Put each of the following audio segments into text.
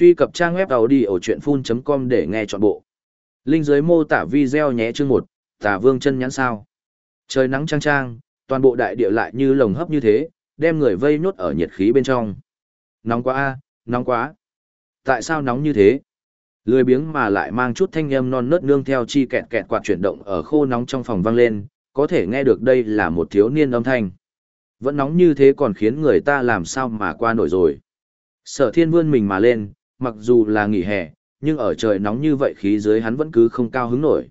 Truy cập trang web đầu đi ở chuyệnfun.com để nghe trọn bộ. Linh dưới mô tả video nhé chương một. tả vương chân nhắn sao. Trời nắng trang trang, toàn bộ đại địa lại như lồng hấp như thế, đem người vây nhốt ở nhiệt khí bên trong. Nóng quá a, nóng quá. Tại sao nóng như thế? Lười biếng mà lại mang chút thanh âm non nớt nương theo chi kẹt kẹt quạt chuyển động ở khô nóng trong phòng vang lên, có thể nghe được đây là một thiếu niên âm thanh. Vẫn nóng như thế còn khiến người ta làm sao mà qua nổi rồi. Sở thiên vươn mình mà lên, mặc dù là nghỉ hè, nhưng ở trời nóng như vậy khí dưới hắn vẫn cứ không cao hứng nổi.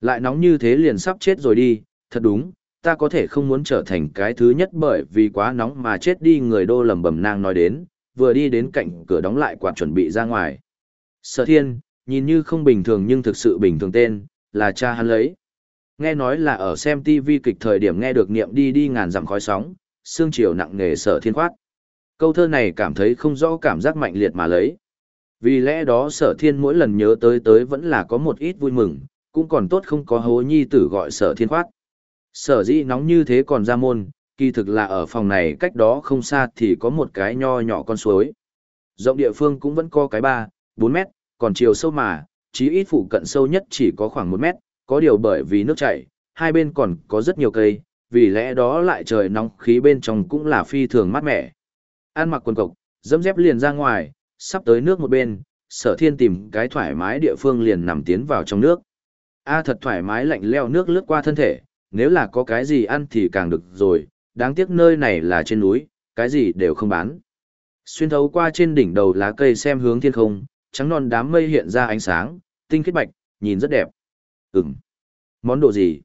Lại nóng như thế liền sắp chết rồi đi, thật đúng, ta có thể không muốn trở thành cái thứ nhất bởi vì quá nóng mà chết đi người đô lầm bầm nang nói đến, vừa đi đến cạnh cửa đóng lại quạt chuẩn bị ra ngoài. Sở thiên, nhìn như không bình thường nhưng thực sự bình thường tên, là cha hắn lấy. Nghe nói là ở xem TV kịch thời điểm nghe được niệm đi đi ngàn dặm khói sóng, xương chiều nặng nề sở thiên khoát. Câu thơ này cảm thấy không rõ cảm giác mạnh liệt mà lấy. Vì lẽ đó sở thiên mỗi lần nhớ tới tới vẫn là có một ít vui mừng, cũng còn tốt không có hố nhi tử gọi sở thiên khoát. Sở dĩ nóng như thế còn ra môn, kỳ thực là ở phòng này cách đó không xa thì có một cái nho nhỏ con suối. Rộng địa phương cũng vẫn có cái 3, 4 mét, còn chiều sâu mà, chí ít phụ cận sâu nhất chỉ có khoảng 1 mét, có điều bởi vì nước chảy, hai bên còn có rất nhiều cây, vì lẽ đó lại trời nóng khí bên trong cũng là phi thường mát mẻ. An mặc quần cộc, dẫm dép liền ra ngoài, sắp tới nước một bên, sở thiên tìm cái thoải mái địa phương liền nằm tiến vào trong nước. A thật thoải mái lạnh leo nước lướt qua thân thể, nếu là có cái gì ăn thì càng được rồi, đáng tiếc nơi này là trên núi, cái gì đều không bán. Xuyên thấu qua trên đỉnh đầu lá cây xem hướng thiên không, trắng non đám mây hiện ra ánh sáng, tinh khiết bạch, nhìn rất đẹp. Ừm. Món đồ gì?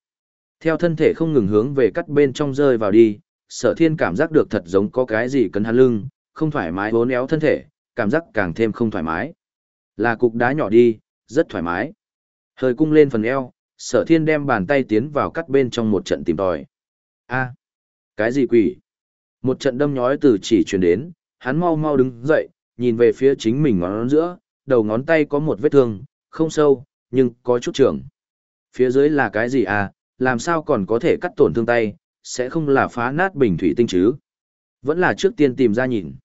Theo thân thể không ngừng hướng về cắt bên trong rơi vào đi, sở thiên cảm giác được thật giống có cái gì cấn hắn lưng, không thoải mái bốn éo thân thể, cảm giác càng thêm không thoải mái. Là cục đá nhỏ đi, rất thoải mái. Hơi cung lên phần eo, sở thiên đem bàn tay tiến vào cắt bên trong một trận tìm tòi. a cái gì quỷ? Một trận đâm nhói từ chỉ truyền đến, hắn mau mau đứng dậy, nhìn về phía chính mình ngón giữa, đầu ngón tay có một vết thương, không sâu, nhưng có chút trưởng. Phía dưới là cái gì à, làm sao còn có thể cắt tổn thương tay, sẽ không là phá nát bình thủy tinh chứ? Vẫn là trước tiên tìm ra nhìn.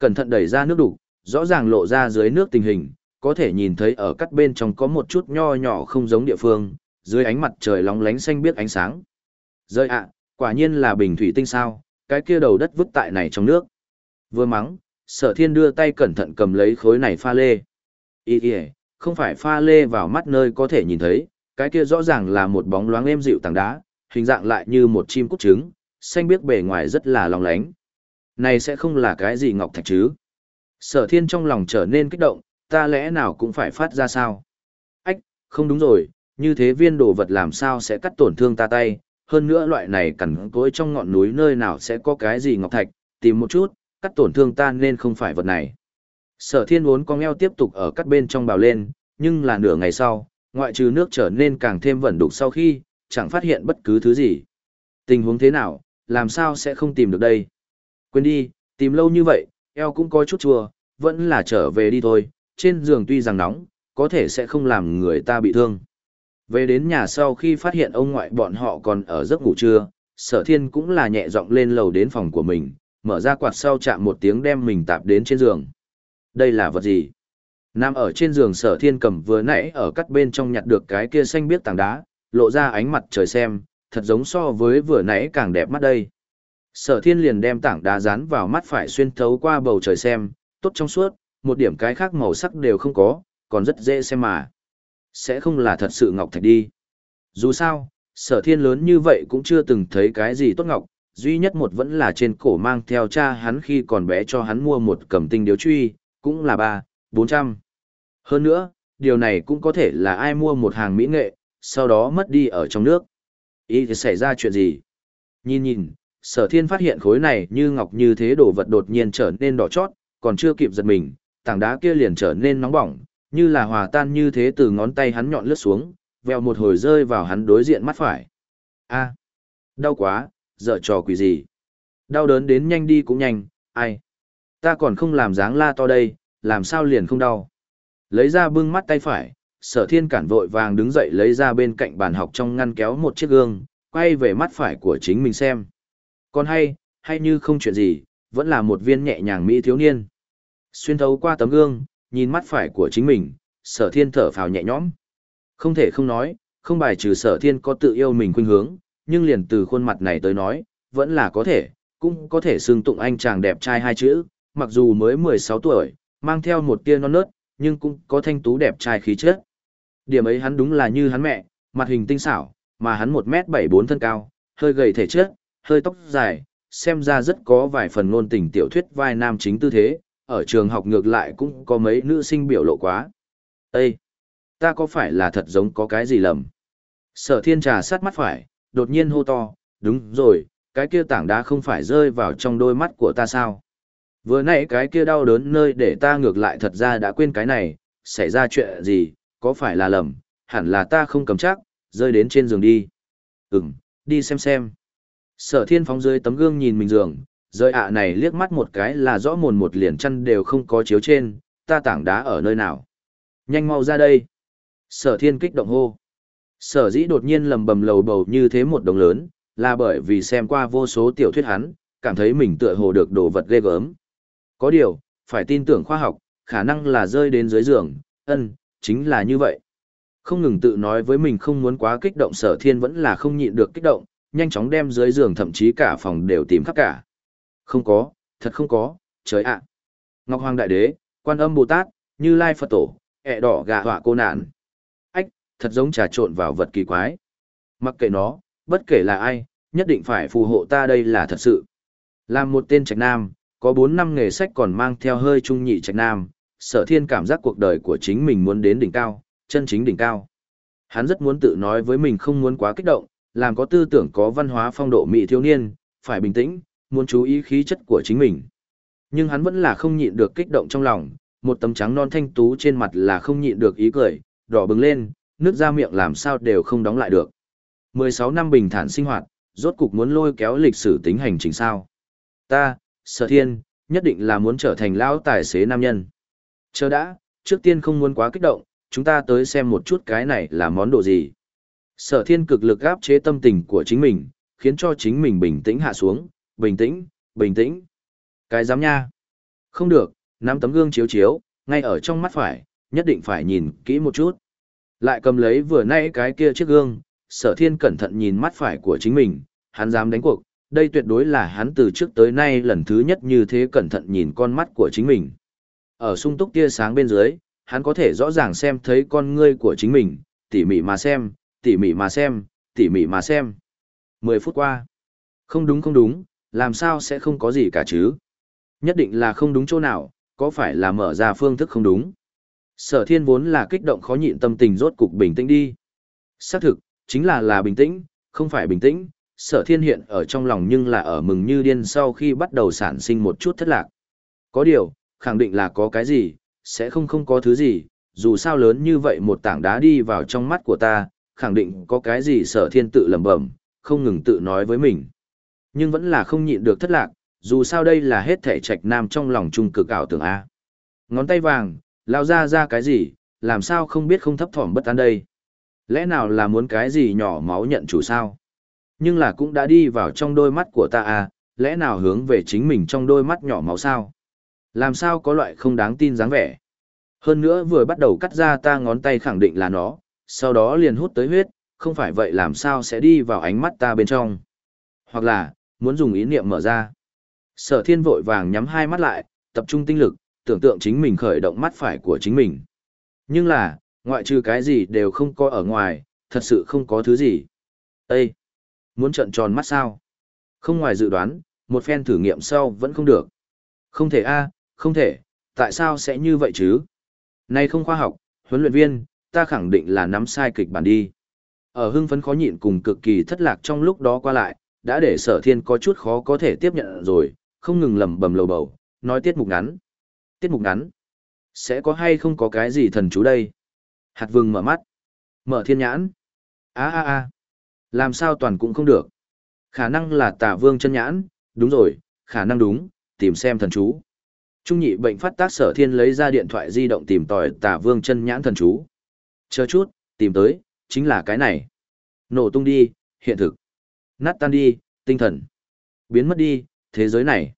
Cẩn thận đẩy ra nước đủ, rõ ràng lộ ra dưới nước tình hình, có thể nhìn thấy ở cắt bên trong có một chút nho nhỏ không giống địa phương, dưới ánh mặt trời lóng lánh xanh biếc ánh sáng. Rơi ạ, quả nhiên là bình thủy tinh sao, cái kia đầu đất vứt tại này trong nước. Vừa mắng, sở thiên đưa tay cẩn thận cầm lấy khối này pha lê. Ý ý, không phải pha lê vào mắt nơi có thể nhìn thấy, cái kia rõ ràng là một bóng loáng êm dịu tảng đá, hình dạng lại như một chim cút trứng, xanh biếc bề ngoài rất là lòng lánh. Này sẽ không là cái gì ngọc thạch chứ? Sở thiên trong lòng trở nên kích động, ta lẽ nào cũng phải phát ra sao? Ách, không đúng rồi, như thế viên đồ vật làm sao sẽ cắt tổn thương ta tay, hơn nữa loại này cẩn cối trong ngọn núi nơi nào sẽ có cái gì ngọc thạch, tìm một chút, cắt tổn thương ta nên không phải vật này. Sở thiên uốn con eo tiếp tục ở cắt bên trong bào lên, nhưng là nửa ngày sau, ngoại trừ nước trở nên càng thêm vẩn đục sau khi, chẳng phát hiện bất cứ thứ gì. Tình huống thế nào, làm sao sẽ không tìm được đây? Quên đi, tìm lâu như vậy, eo cũng có chút chua, vẫn là trở về đi thôi, trên giường tuy rằng nóng, có thể sẽ không làm người ta bị thương. Về đến nhà sau khi phát hiện ông ngoại bọn họ còn ở giấc ngủ trưa, sở thiên cũng là nhẹ giọng lên lầu đến phòng của mình, mở ra quạt sau chạm một tiếng đem mình tạp đến trên giường. Đây là vật gì? Nam ở trên giường sở thiên cầm vừa nãy ở cắt bên trong nhặt được cái kia xanh biếc tảng đá, lộ ra ánh mặt trời xem, thật giống so với vừa nãy càng đẹp mắt đây. Sở thiên liền đem tảng đá dán vào mắt phải xuyên thấu qua bầu trời xem, tốt trong suốt, một điểm cái khác màu sắc đều không có, còn rất dễ xem mà. Sẽ không là thật sự ngọc thạch đi. Dù sao, sở thiên lớn như vậy cũng chưa từng thấy cái gì tốt ngọc, duy nhất một vẫn là trên cổ mang theo cha hắn khi còn bé cho hắn mua một cầm tinh điếu truy, cũng là ba, bốn trăm. Hơn nữa, điều này cũng có thể là ai mua một hàng mỹ nghệ, sau đó mất đi ở trong nước. Ý thì xảy ra chuyện gì? Nhìn nhìn, sở thiên phát hiện khối này như ngọc như thế đồ vật đột nhiên trở nên đỏ chót, còn chưa kịp giật mình, tảng đá kia liền trở nên nóng bỏng, như là hòa tan như thế từ ngón tay hắn nhọn lướt xuống, vèo một hồi rơi vào hắn đối diện mắt phải. A, à, đau quá, dở trò quỷ gì? Đau đớn đến nhanh đi cũng nhanh, ai? Ta còn không làm dáng la to đây, làm sao liền không đau? Lấy ra bưng mắt tay phải, sở thiên cản vội vàng đứng dậy lấy ra bên cạnh bàn học trong ngăn kéo một chiếc gương, quay về mắt phải của chính mình xem. Còn hay, hay như không chuyện gì, vẫn là một viên nhẹ nhàng mỹ thiếu niên. Xuyên thấu qua tấm gương, nhìn mắt phải của chính mình, sở thiên thở phào nhẹ nhõm. Không thể không nói, không bài trừ sở thiên có tự yêu mình khuynh hướng, nhưng liền từ khuôn mặt này tới nói, vẫn là có thể, cũng có thể xưng tụng anh chàng đẹp trai hai chữ, mặc dù mới 16 tuổi, mang theo một tia non nớt, nhưng cũng có thanh tú đẹp trai khí chất. Điểm ấy hắn đúng là như hắn mẹ, mặt hình tinh xảo, mà hắn 1m74 thân cao, hơi gầy thể chất, hơi tóc dài, xem ra rất có vài phần ngôn tình tiểu thuyết vai nam chính tư thế, ở trường học ngược lại cũng có mấy nữ sinh biểu lộ quá. Ê! Ta có phải là thật giống có cái gì lầm? Sở thiên trà sát mắt phải, đột nhiên hô to, đúng rồi, cái kia tảng đá không phải rơi vào trong đôi mắt của ta sao? Vừa nãy cái kia đau đớn nơi để ta ngược lại thật ra đã quên cái này, xảy ra chuyện gì, có phải là lầm, hẳn là ta không cầm chắc, rơi đến trên giường đi. Ừm, đi xem xem. Sở thiên phóng dưới tấm gương nhìn mình giường, rơi ạ này liếc mắt một cái là rõ mồn một liền chăn đều không có chiếu trên, ta tảng đá ở nơi nào. Nhanh mau ra đây. Sở thiên kích động hô. Sở dĩ đột nhiên lầm bầm lầu bầu như thế một đồng lớn, là bởi vì xem qua vô số tiểu thuyết hắn, cảm thấy mình tựa hồ được đồ vật ghê gớm. Có điều, phải tin tưởng khoa học, khả năng là rơi đến dưới giường, ân, chính là như vậy. Không ngừng tự nói với mình không muốn quá kích động sở thiên vẫn là không nhịn được kích động, nhanh chóng đem dưới giường thậm chí cả phòng đều tìm khắp cả. Không có, thật không có, trời ạ. Ngọc Hoàng Đại Đế, Quan Âm Bồ Tát, Như Lai Phật Tổ, ẹ đỏ gà họa cô nạn. Ách, thật giống trà trộn vào vật kỳ quái. Mặc kệ nó, bất kể là ai, nhất định phải phù hộ ta đây là thật sự. Làm một tên trạch nam, có 4 năm nghề sách còn mang theo hơi trung nhị trạch nam, sở thiên cảm giác cuộc đời của chính mình muốn đến đỉnh cao, chân chính đỉnh cao. Hắn rất muốn tự nói với mình không muốn quá kích động, làm có tư tưởng có văn hóa phong độ mỹ thiếu niên, phải bình tĩnh, muốn chú ý khí chất của chính mình. Nhưng hắn vẫn là không nhịn được kích động trong lòng, một tấm trắng non thanh tú trên mặt là không nhịn được ý cười, đỏ bừng lên, nước ra miệng làm sao đều không đóng lại được. 16 năm bình thản sinh hoạt, rốt cục muốn lôi kéo lịch sử tính hành trình sao. Ta, sở thiên, nhất định là muốn trở thành lão tài xế nam nhân. Chờ đã, trước tiên không muốn quá kích động, chúng ta tới xem một chút cái này là món đồ gì. Sở thiên cực lực gáp chế tâm tình của chính mình, khiến cho chính mình bình tĩnh hạ xuống, bình tĩnh, bình tĩnh. Cái dám nha. Không được, nắm tấm gương chiếu chiếu, ngay ở trong mắt phải, nhất định phải nhìn kỹ một chút. Lại cầm lấy vừa nãy cái kia chiếc gương, sở thiên cẩn thận nhìn mắt phải của chính mình, hắn dám đánh cuộc, đây tuyệt đối là hắn từ trước tới nay lần thứ nhất như thế cẩn thận nhìn con mắt của chính mình. Ở sung túc tia sáng bên dưới, hắn có thể rõ ràng xem thấy con ngươi của chính mình, tỉ mỉ mà xem, tỉ mỉ mà xem, tỉ mỉ mà xem. Mười phút qua. Không đúng không đúng, làm sao sẽ không có gì cả chứ? Nhất định là không đúng chỗ nào, có phải là mở ra phương thức không đúng? Sở thiên vốn là kích động khó nhịn tâm tình rốt cục bình tĩnh đi. Xác thực, chính là là bình tĩnh, không phải bình tĩnh, sở thiên hiện ở trong lòng nhưng là ở mừng như điên sau khi bắt đầu sản sinh một chút thất lạc. Có điều, khẳng định là có cái gì, sẽ không không có thứ gì, dù sao lớn như vậy một tảng đá đi vào trong mắt của ta, khẳng định có cái gì sở thiên tự lẩm bẩm, không ngừng tự nói với mình. Nhưng vẫn là không nhịn được thất lạc, dù sao đây là hết thể trạch nam trong lòng trung cực ảo tưởng A. Ngón tay vàng, lao ra ra cái gì, làm sao không biết không thấp thỏm bất an đây. Lẽ nào là muốn cái gì nhỏ máu nhận chủ sao? Nhưng là cũng đã đi vào trong đôi mắt của ta à, lẽ nào hướng về chính mình trong đôi mắt nhỏ máu sao? Làm sao có loại không đáng tin dáng vẻ? Hơn nữa vừa bắt đầu cắt ra ta ngón tay khẳng định là nó, sau đó liền hút tới huyết, không phải vậy làm sao sẽ đi vào ánh mắt ta bên trong? Hoặc là, muốn dùng ý niệm mở ra. Sở thiên vội vàng nhắm hai mắt lại, tập trung tinh lực, tưởng tượng chính mình khởi động mắt phải của chính mình. Nhưng là, ngoại trừ cái gì đều không có ở ngoài, thật sự không có thứ gì. Ê! Muốn trận tròn mắt sao? Không ngoài dự đoán, một phen thử nghiệm sau vẫn không được. Không thể a, không thể, tại sao sẽ như vậy chứ? Này không khoa học, huấn luyện viên, ta khẳng định là nắm sai kịch bản đi. Ở hưng phấn khó nhịn cùng cực kỳ thất lạc trong lúc đó qua lại, đã để sở thiên có chút khó có thể tiếp nhận rồi, không ngừng lầm bầm lầu bầu, nói tiết mục ngắn. Tiết mục ngắn. Sẽ có hay không có cái gì thần chú đây? Hạt vừng mở mắt. Mở thiên nhãn. a a a làm sao toàn cũng không được. Khả năng là tả vương chân nhãn, đúng rồi, khả năng đúng, tìm xem thần chú. Trung nhị bệnh phát tác sở thiên lấy ra điện thoại di động tìm tòi tả vương chân nhãn thần chú. Chờ chút, tìm tới, chính là cái này. Nổ tung đi, hiện thực. Nát tan đi, tinh thần. Biến mất đi, thế giới này.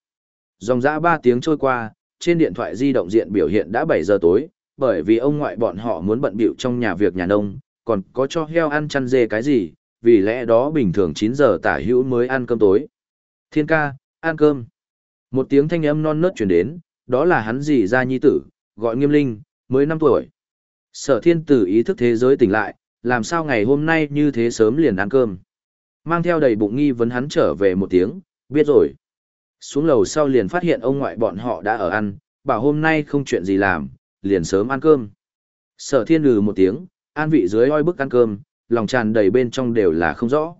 Dòng dã ba tiếng trôi qua, trên điện thoại di động diện biểu hiện đã 7 giờ tối, bởi vì ông ngoại bọn họ muốn bận bịu trong nhà việc nhà nông, còn có cho heo ăn chăn dê cái gì, vì lẽ đó bình thường 9 giờ tả hữu mới ăn cơm tối. Thiên ca, ăn cơm. Một tiếng thanh âm non nớt chuyển đến, đó là hắn gì ra nhi tử, gọi nghiêm linh, mới 5 tuổi. Sở thiên tử ý thức thế giới tỉnh lại, làm sao ngày hôm nay như thế sớm liền ăn cơm. Mang theo đầy bụng nghi vấn hắn trở về một tiếng, biết rồi. Xuống lầu sau liền phát hiện ông ngoại bọn họ đã ở ăn, bảo hôm nay không chuyện gì làm, liền sớm ăn cơm. Sở thiên lừ một tiếng, an vị dưới oi bức ăn cơm, lòng tràn đầy bên trong đều là không rõ.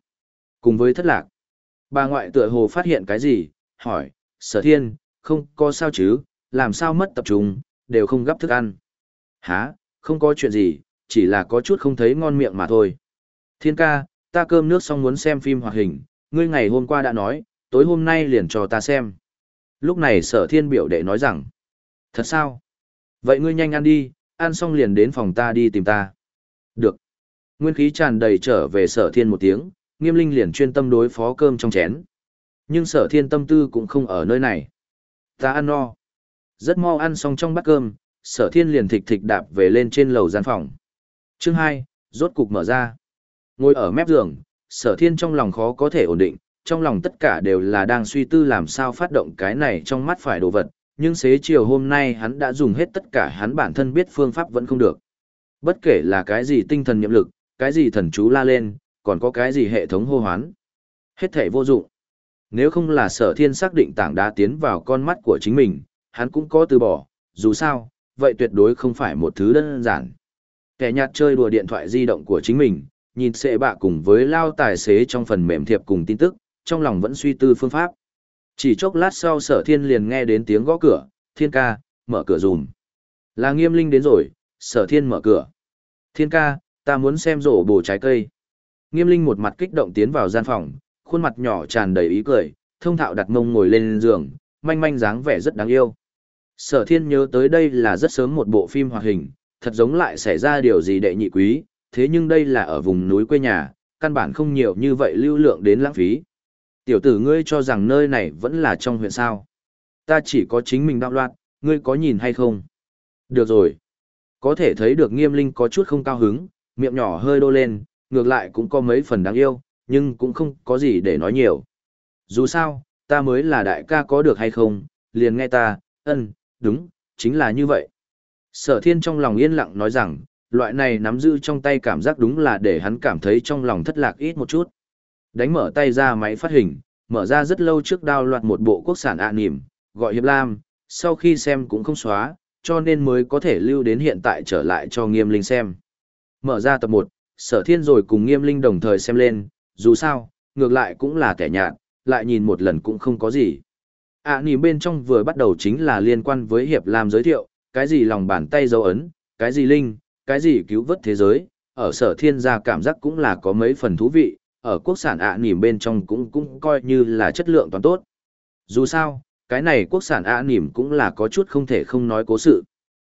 Cùng với thất lạc, bà ngoại tựa hồ phát hiện cái gì, hỏi, sở thiên, không có sao chứ, làm sao mất tập trung, đều không gấp thức ăn. Hả, không có chuyện gì, chỉ là có chút không thấy ngon miệng mà thôi. Thiên ca, ta cơm nước xong muốn xem phim hoạt hình, ngươi ngày hôm qua đã nói, tối hôm nay liền cho ta xem. Lúc này sở thiên biểu đệ nói rằng, thật sao? Vậy ngươi nhanh ăn đi, ăn xong liền đến phòng ta đi tìm ta. Được. Nguyên khí tràn đầy trở về sở thiên một tiếng, nghiêm linh liền chuyên tâm đối phó cơm trong chén. Nhưng sở thiên tâm tư cũng không ở nơi này. Ta ăn no. Rất mau ăn xong trong bát cơm, sở thiên liền thịch thịch đạp về lên trên lầu gian phòng. Chương 2, rốt cục mở ra. Ngồi ở mép giường, sở thiên trong lòng khó có thể ổn định, trong lòng tất cả đều là đang suy tư làm sao phát động cái này trong mắt phải đồ vật, nhưng xế chiều hôm nay hắn đã dùng hết tất cả hắn bản thân biết phương pháp vẫn không được. Bất kể là cái gì tinh thần nhiệm lực, cái gì thần chú la lên, còn có cái gì hệ thống hô hoán. Hết thể vô dụng. Nếu không là sở thiên xác định tảng đá tiến vào con mắt của chính mình, hắn cũng có từ bỏ, dù sao, vậy tuyệt đối không phải một thứ đơn giản. Kẻ nhạt chơi đùa điện thoại di động của chính mình, nhìn xệ bạ cùng với lao tài xế trong phần mềm thiệp cùng tin tức, trong lòng vẫn suy tư phương pháp. Chỉ chốc lát sau sở thiên liền nghe đến tiếng gõ cửa, thiên ca, mở cửa dùm. Là nghiêm linh đến rồi, sở thiên mở cửa. Thiên ca, ta muốn xem rổ bổ trái cây. Nghiêm linh một mặt kích động tiến vào gian phòng, khuôn mặt nhỏ tràn đầy ý cười, thông thạo đặt mông ngồi lên giường, manh manh dáng vẻ rất đáng yêu. Sở thiên nhớ tới đây là rất sớm một bộ phim hoạt hình, thật giống lại xảy ra điều gì đệ nhị quý, thế nhưng đây là ở vùng núi quê nhà, căn bản không nhiều như vậy lưu lượng đến lãng phí. Tiểu tử ngươi cho rằng nơi này vẫn là trong huyện sao. Ta chỉ có chính mình đạo loạn, ngươi có nhìn hay không? Được rồi. Có thể thấy được nghiêm linh có chút không cao hứng, miệng nhỏ hơi đô lên, ngược lại cũng có mấy phần đáng yêu, nhưng cũng không có gì để nói nhiều. Dù sao, ta mới là đại ca có được hay không, liền nghe ta, ân, đúng, chính là như vậy. Sở thiên trong lòng yên lặng nói rằng, loại này nắm giữ trong tay cảm giác đúng là để hắn cảm thấy trong lòng thất lạc ít một chút. Đánh mở tay ra máy phát hình, mở ra rất lâu trước đao loạt một bộ quốc sản ạ à gọi Hiệp Lam, sau khi xem cũng không xóa, cho nên mới có thể lưu đến hiện tại trở lại cho nghiêm linh xem. Mở ra tập 1, sở thiên rồi cùng nghiêm linh đồng thời xem lên, dù sao, ngược lại cũng là kẻ nhạt, lại nhìn một lần cũng không có gì ạ à, nỉm bên trong vừa bắt đầu chính là liên quan với Hiệp Lam giới thiệu, cái gì lòng bàn tay dấu ấn, cái gì linh, cái gì cứu vớt thế giới, ở sở thiên gia cảm giác cũng là có mấy phần thú vị, ở quốc sản ạ à bên trong cũng cũng coi như là chất lượng toàn tốt. Dù sao, cái này quốc sản ạ à cũng là có chút không thể không nói cố sự.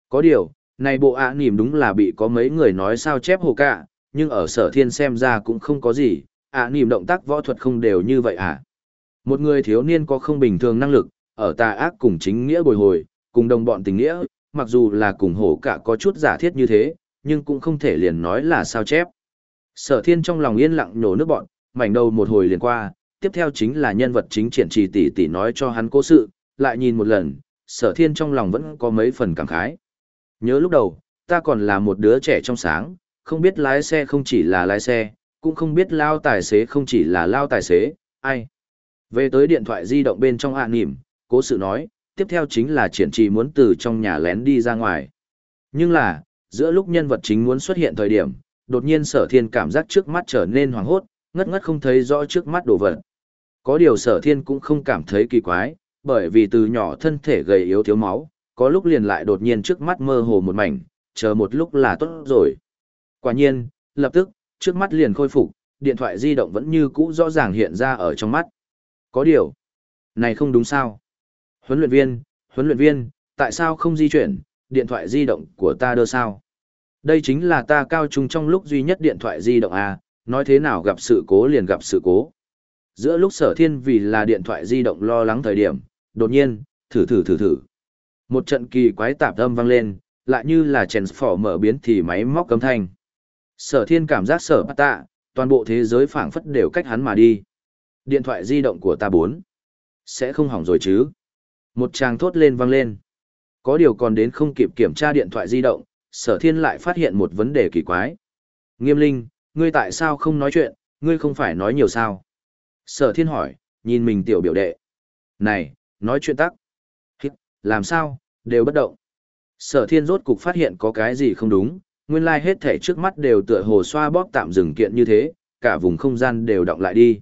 Có điều, này bộ ạ à đúng là bị có mấy người nói sao chép hồ cả, nhưng ở sở thiên xem ra cũng không có gì, ạ nỉm động tác võ thuật không đều như vậy à. Một người thiếu niên có không bình thường năng lực, ở tà ác cùng chính nghĩa bồi hồi, cùng đồng bọn tình nghĩa, mặc dù là cùng hổ cả có chút giả thiết như thế, nhưng cũng không thể liền nói là sao chép. Sở thiên trong lòng yên lặng nhổ nước bọn, mảnh đầu một hồi liền qua, tiếp theo chính là nhân vật chính triển trì tỷ tỷ nói cho hắn cố sự, lại nhìn một lần, sở thiên trong lòng vẫn có mấy phần cảm khái. Nhớ lúc đầu, ta còn là một đứa trẻ trong sáng, không biết lái xe không chỉ là lái xe, cũng không biết lao tài xế không chỉ là lao tài xế, ai. Về tới điện thoại di động bên trong hạ à cố sự nói, tiếp theo chính là triển trì muốn từ trong nhà lén đi ra ngoài. Nhưng là, giữa lúc nhân vật chính muốn xuất hiện thời điểm, đột nhiên sở thiên cảm giác trước mắt trở nên hoàng hốt, ngất ngất không thấy rõ trước mắt đồ vật. Có điều sở thiên cũng không cảm thấy kỳ quái, bởi vì từ nhỏ thân thể gầy yếu thiếu máu, có lúc liền lại đột nhiên trước mắt mơ hồ một mảnh, chờ một lúc là tốt rồi. Quả nhiên, lập tức, trước mắt liền khôi phục, điện thoại di động vẫn như cũ rõ ràng hiện ra ở trong mắt. Có điều, này không đúng sao? Huấn luyện viên, huấn luyện viên, tại sao không di chuyển, điện thoại di động của ta đưa sao? Đây chính là ta cao trung trong lúc duy nhất điện thoại di động à, nói thế nào gặp sự cố liền gặp sự cố. Giữa lúc sở thiên vì là điện thoại di động lo lắng thời điểm, đột nhiên, thử thử thử thử. Một trận kỳ quái tạp âm vang lên, lại như là chèn phỏ mở biến thì máy móc cấm thanh. Sở thiên cảm giác sở bắt tạ, toàn bộ thế giới phảng phất đều cách hắn mà đi. Điện thoại di động của ta bốn. Sẽ không hỏng rồi chứ. Một chàng thốt lên vang lên. Có điều còn đến không kịp kiểm tra điện thoại di động, sở thiên lại phát hiện một vấn đề kỳ quái. Nghiêm linh, ngươi tại sao không nói chuyện, ngươi không phải nói nhiều sao? Sở thiên hỏi, nhìn mình tiểu biểu đệ. Này, nói chuyện tắc. Hít, làm sao, đều bất động. Sở thiên rốt cục phát hiện có cái gì không đúng, nguyên lai hết thể trước mắt đều tựa hồ xoa bóp tạm dừng kiện như thế, cả vùng không gian đều động lại đi.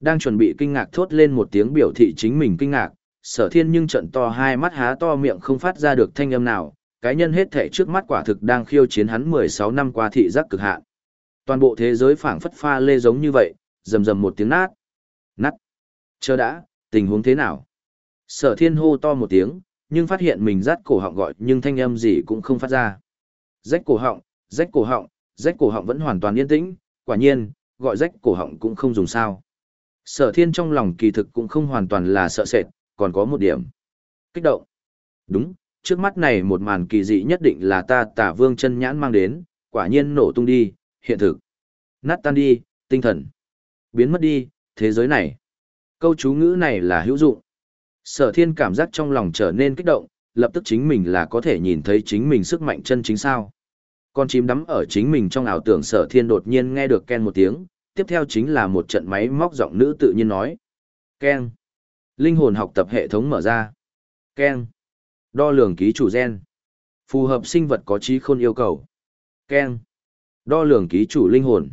Đang chuẩn bị kinh ngạc thốt lên một tiếng biểu thị chính mình kinh ngạc, sở thiên nhưng trận to hai mắt há to miệng không phát ra được thanh âm nào, cái nhân hết thể trước mắt quả thực đang khiêu chiến hắn 16 năm qua thị giác cực hạn. Toàn bộ thế giới phảng phất pha lê giống như vậy, rầm rầm một tiếng nát. Nát. Chờ đã, tình huống thế nào? Sở thiên hô to một tiếng, nhưng phát hiện mình rát cổ họng gọi nhưng thanh âm gì cũng không phát ra. Rách cổ họng, rách cổ họng, rách cổ họng vẫn hoàn toàn yên tĩnh, quả nhiên, gọi rách cổ họng cũng không dùng sao. Sở thiên trong lòng kỳ thực cũng không hoàn toàn là sợ sệt, còn có một điểm. Kích động. Đúng, trước mắt này một màn kỳ dị nhất định là ta tả vương chân nhãn mang đến, quả nhiên nổ tung đi, hiện thực. Nát tan đi, tinh thần. Biến mất đi, thế giới này. Câu chú ngữ này là hữu dụng. Sở thiên cảm giác trong lòng trở nên kích động, lập tức chính mình là có thể nhìn thấy chính mình sức mạnh chân chính sao. Con chim đắm ở chính mình trong ảo tưởng sở thiên đột nhiên nghe được ken một tiếng, tiếp theo chính là một trận máy móc giọng nữ tự nhiên nói. Ken. Linh hồn học tập hệ thống mở ra. Ken. Đo lường ký chủ gen. Phù hợp sinh vật có trí khôn yêu cầu. Ken. Đo lường ký chủ linh hồn.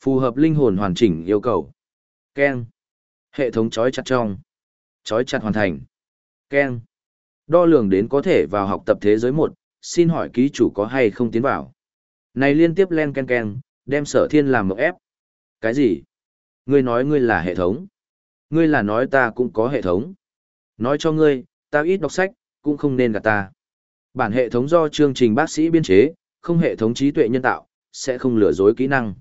Phù hợp linh hồn hoàn chỉnh yêu cầu. Ken. Hệ thống chói chặt trong. Chói chặt hoàn thành. Ken. Đo lường đến có thể vào học tập thế giới một, xin hỏi ký chủ có hay không tiến vào. Này liên tiếp len ken ken, đem sở thiên làm một ép. Cái gì? Ngươi nói ngươi là hệ thống. Ngươi là nói ta cũng có hệ thống. Nói cho ngươi, ta ít đọc sách, cũng không nên gạt ta. Bản hệ thống do chương trình bác sĩ biên chế, không hệ thống trí tuệ nhân tạo, sẽ không lừa dối kỹ năng.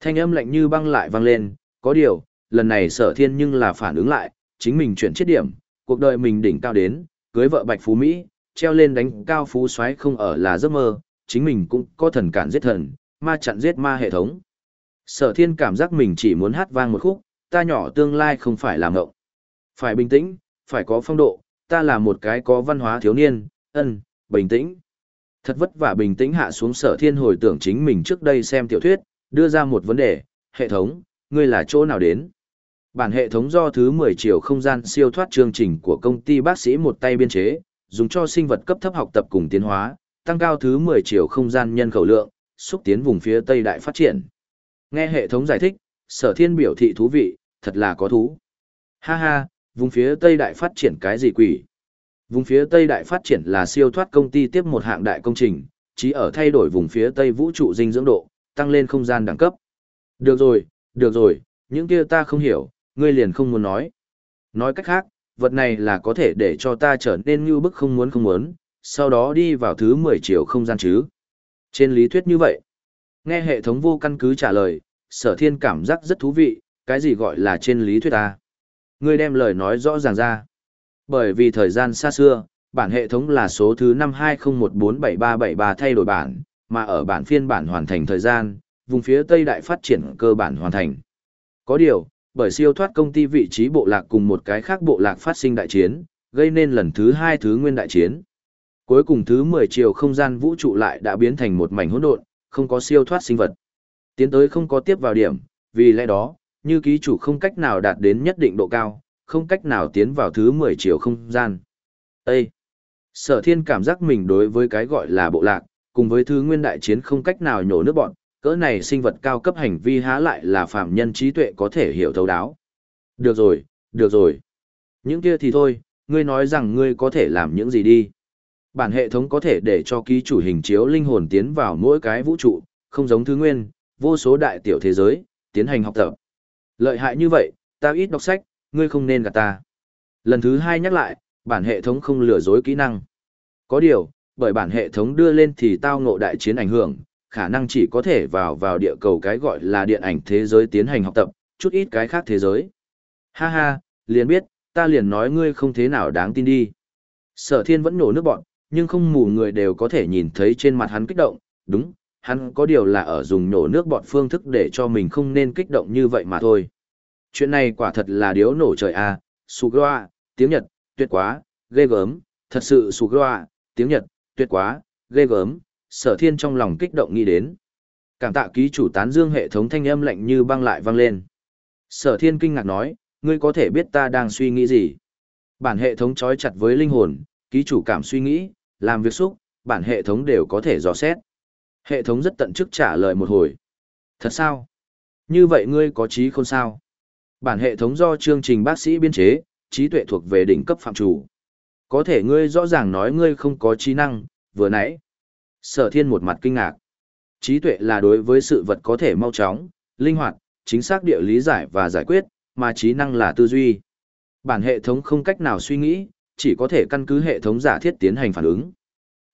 Thanh âm lạnh như băng lại vang lên, có điều, lần này sở thiên nhưng là phản ứng lại, chính mình chuyển chết điểm, cuộc đời mình đỉnh cao đến, cưới vợ bạch phú Mỹ, treo lên đánh cao phú xoáy không ở là giấc mơ, chính mình cũng có thần cản giết thần, ma chặn giết ma hệ thống. Sở thiên cảm giác mình chỉ muốn hát vang một khúc, ta nhỏ tương lai không phải làm ngộng. Phải bình tĩnh, phải có phong độ, ta là một cái có văn hóa thiếu niên, ân, bình tĩnh. Thật vất vả bình tĩnh hạ xuống sở thiên hồi tưởng chính mình trước đây xem tiểu thuyết, đưa ra một vấn đề, hệ thống, ngươi là chỗ nào đến? Bản hệ thống do thứ 10 chiều không gian siêu thoát chương trình của công ty bác sĩ một tay biên chế, dùng cho sinh vật cấp thấp học tập cùng tiến hóa, tăng cao thứ 10 chiều không gian nhân khẩu lượng, xúc tiến vùng phía Tây Đại phát triển. Nghe hệ thống giải thích, sở thiên biểu thị thú vị, thật là có thú. Ha ha, vùng phía Tây Đại phát triển cái gì quỷ? Vùng phía Tây Đại phát triển là siêu thoát công ty tiếp một hạng đại công trình, chỉ ở thay đổi vùng phía Tây vũ trụ dinh dưỡng độ, tăng lên không gian đẳng cấp. Được rồi, được rồi, những kia ta không hiểu, ngươi liền không muốn nói. Nói cách khác, vật này là có thể để cho ta trở nên như bức không muốn không muốn, sau đó đi vào thứ 10 chiều không gian chứ. Trên lý thuyết như vậy, nghe hệ thống vô căn cứ trả lời, sở thiên cảm giác rất thú vị, cái gì gọi là trên lý thuyết ta. Ngươi đem lời nói rõ ràng ra. Bởi vì thời gian xa xưa, bản hệ thống là số thứ 520147373 thay đổi bản, mà ở bản phiên bản hoàn thành thời gian, vùng phía Tây Đại phát triển cơ bản hoàn thành. Có điều, bởi siêu thoát công ty vị trí bộ lạc cùng một cái khác bộ lạc phát sinh đại chiến, gây nên lần thứ hai thứ nguyên đại chiến. Cuối cùng thứ 10 chiều không gian vũ trụ lại đã biến thành một mảnh hỗn độn, không có siêu thoát sinh vật. Tiến tới không có tiếp vào điểm, vì lẽ đó, như ký chủ không cách nào đạt đến nhất định độ cao, không cách nào tiến vào thứ 10 chiều không gian. Ê! Sở thiên cảm giác mình đối với cái gọi là bộ lạc, cùng với thứ nguyên đại chiến không cách nào nhổ nước bọn, cỡ này sinh vật cao cấp hành vi há lại là phạm nhân trí tuệ có thể hiểu thấu đáo. Được rồi, được rồi. Những kia thì thôi, ngươi nói rằng ngươi có thể làm những gì đi. Bản hệ thống có thể để cho ký chủ hình chiếu linh hồn tiến vào mỗi cái vũ trụ, không giống thứ nguyên, vô số đại tiểu thế giới, tiến hành học tập. Lợi hại như vậy, ta ít đọc sách, ngươi không nên gạt ta. Lần thứ hai nhắc lại, bản hệ thống không lừa dối kỹ năng. Có điều, bởi bản hệ thống đưa lên thì tao ngộ đại chiến ảnh hưởng, khả năng chỉ có thể vào vào địa cầu cái gọi là điện ảnh thế giới tiến hành học tập, chút ít cái khác thế giới. Ha ha, liền biết, ta liền nói ngươi không thế nào đáng tin đi. Sở thiên vẫn nổ nước bọn, nhưng không mù người đều có thể nhìn thấy trên mặt hắn kích động, đúng, hắn có điều là ở dùng nổ nước bọt phương thức để cho mình không nên kích động như vậy mà thôi. Chuyện này quả thật là điếu nổ trời a, à. Sugawa, tiếng Nhật, tuyệt quá, ghê gớm, thật sự Sugawa, tiếng Nhật, tuyệt quá, ghê gớm, sở thiên trong lòng kích động nghĩ đến. Cảm tạ ký chủ tán dương hệ thống thanh âm lạnh như băng lại vang lên. Sở thiên kinh ngạc nói, ngươi có thể biết ta đang suy nghĩ gì. Bản hệ thống trói chặt với linh hồn, ký chủ cảm suy nghĩ, làm việc xúc, bản hệ thống đều có thể dò xét. Hệ thống rất tận chức trả lời một hồi. Thật sao? Như vậy ngươi có trí không sao? Bản hệ thống do chương trình bác sĩ biên chế, trí tuệ thuộc về đỉnh cấp phạm chủ. Có thể ngươi rõ ràng nói ngươi không có trí năng, vừa nãy. Sở thiên một mặt kinh ngạc. Trí tuệ là đối với sự vật có thể mau chóng, linh hoạt, chính xác địa lý giải và giải quyết, mà trí năng là tư duy. Bản hệ thống không cách nào suy nghĩ, chỉ có thể căn cứ hệ thống giả thiết tiến hành phản ứng.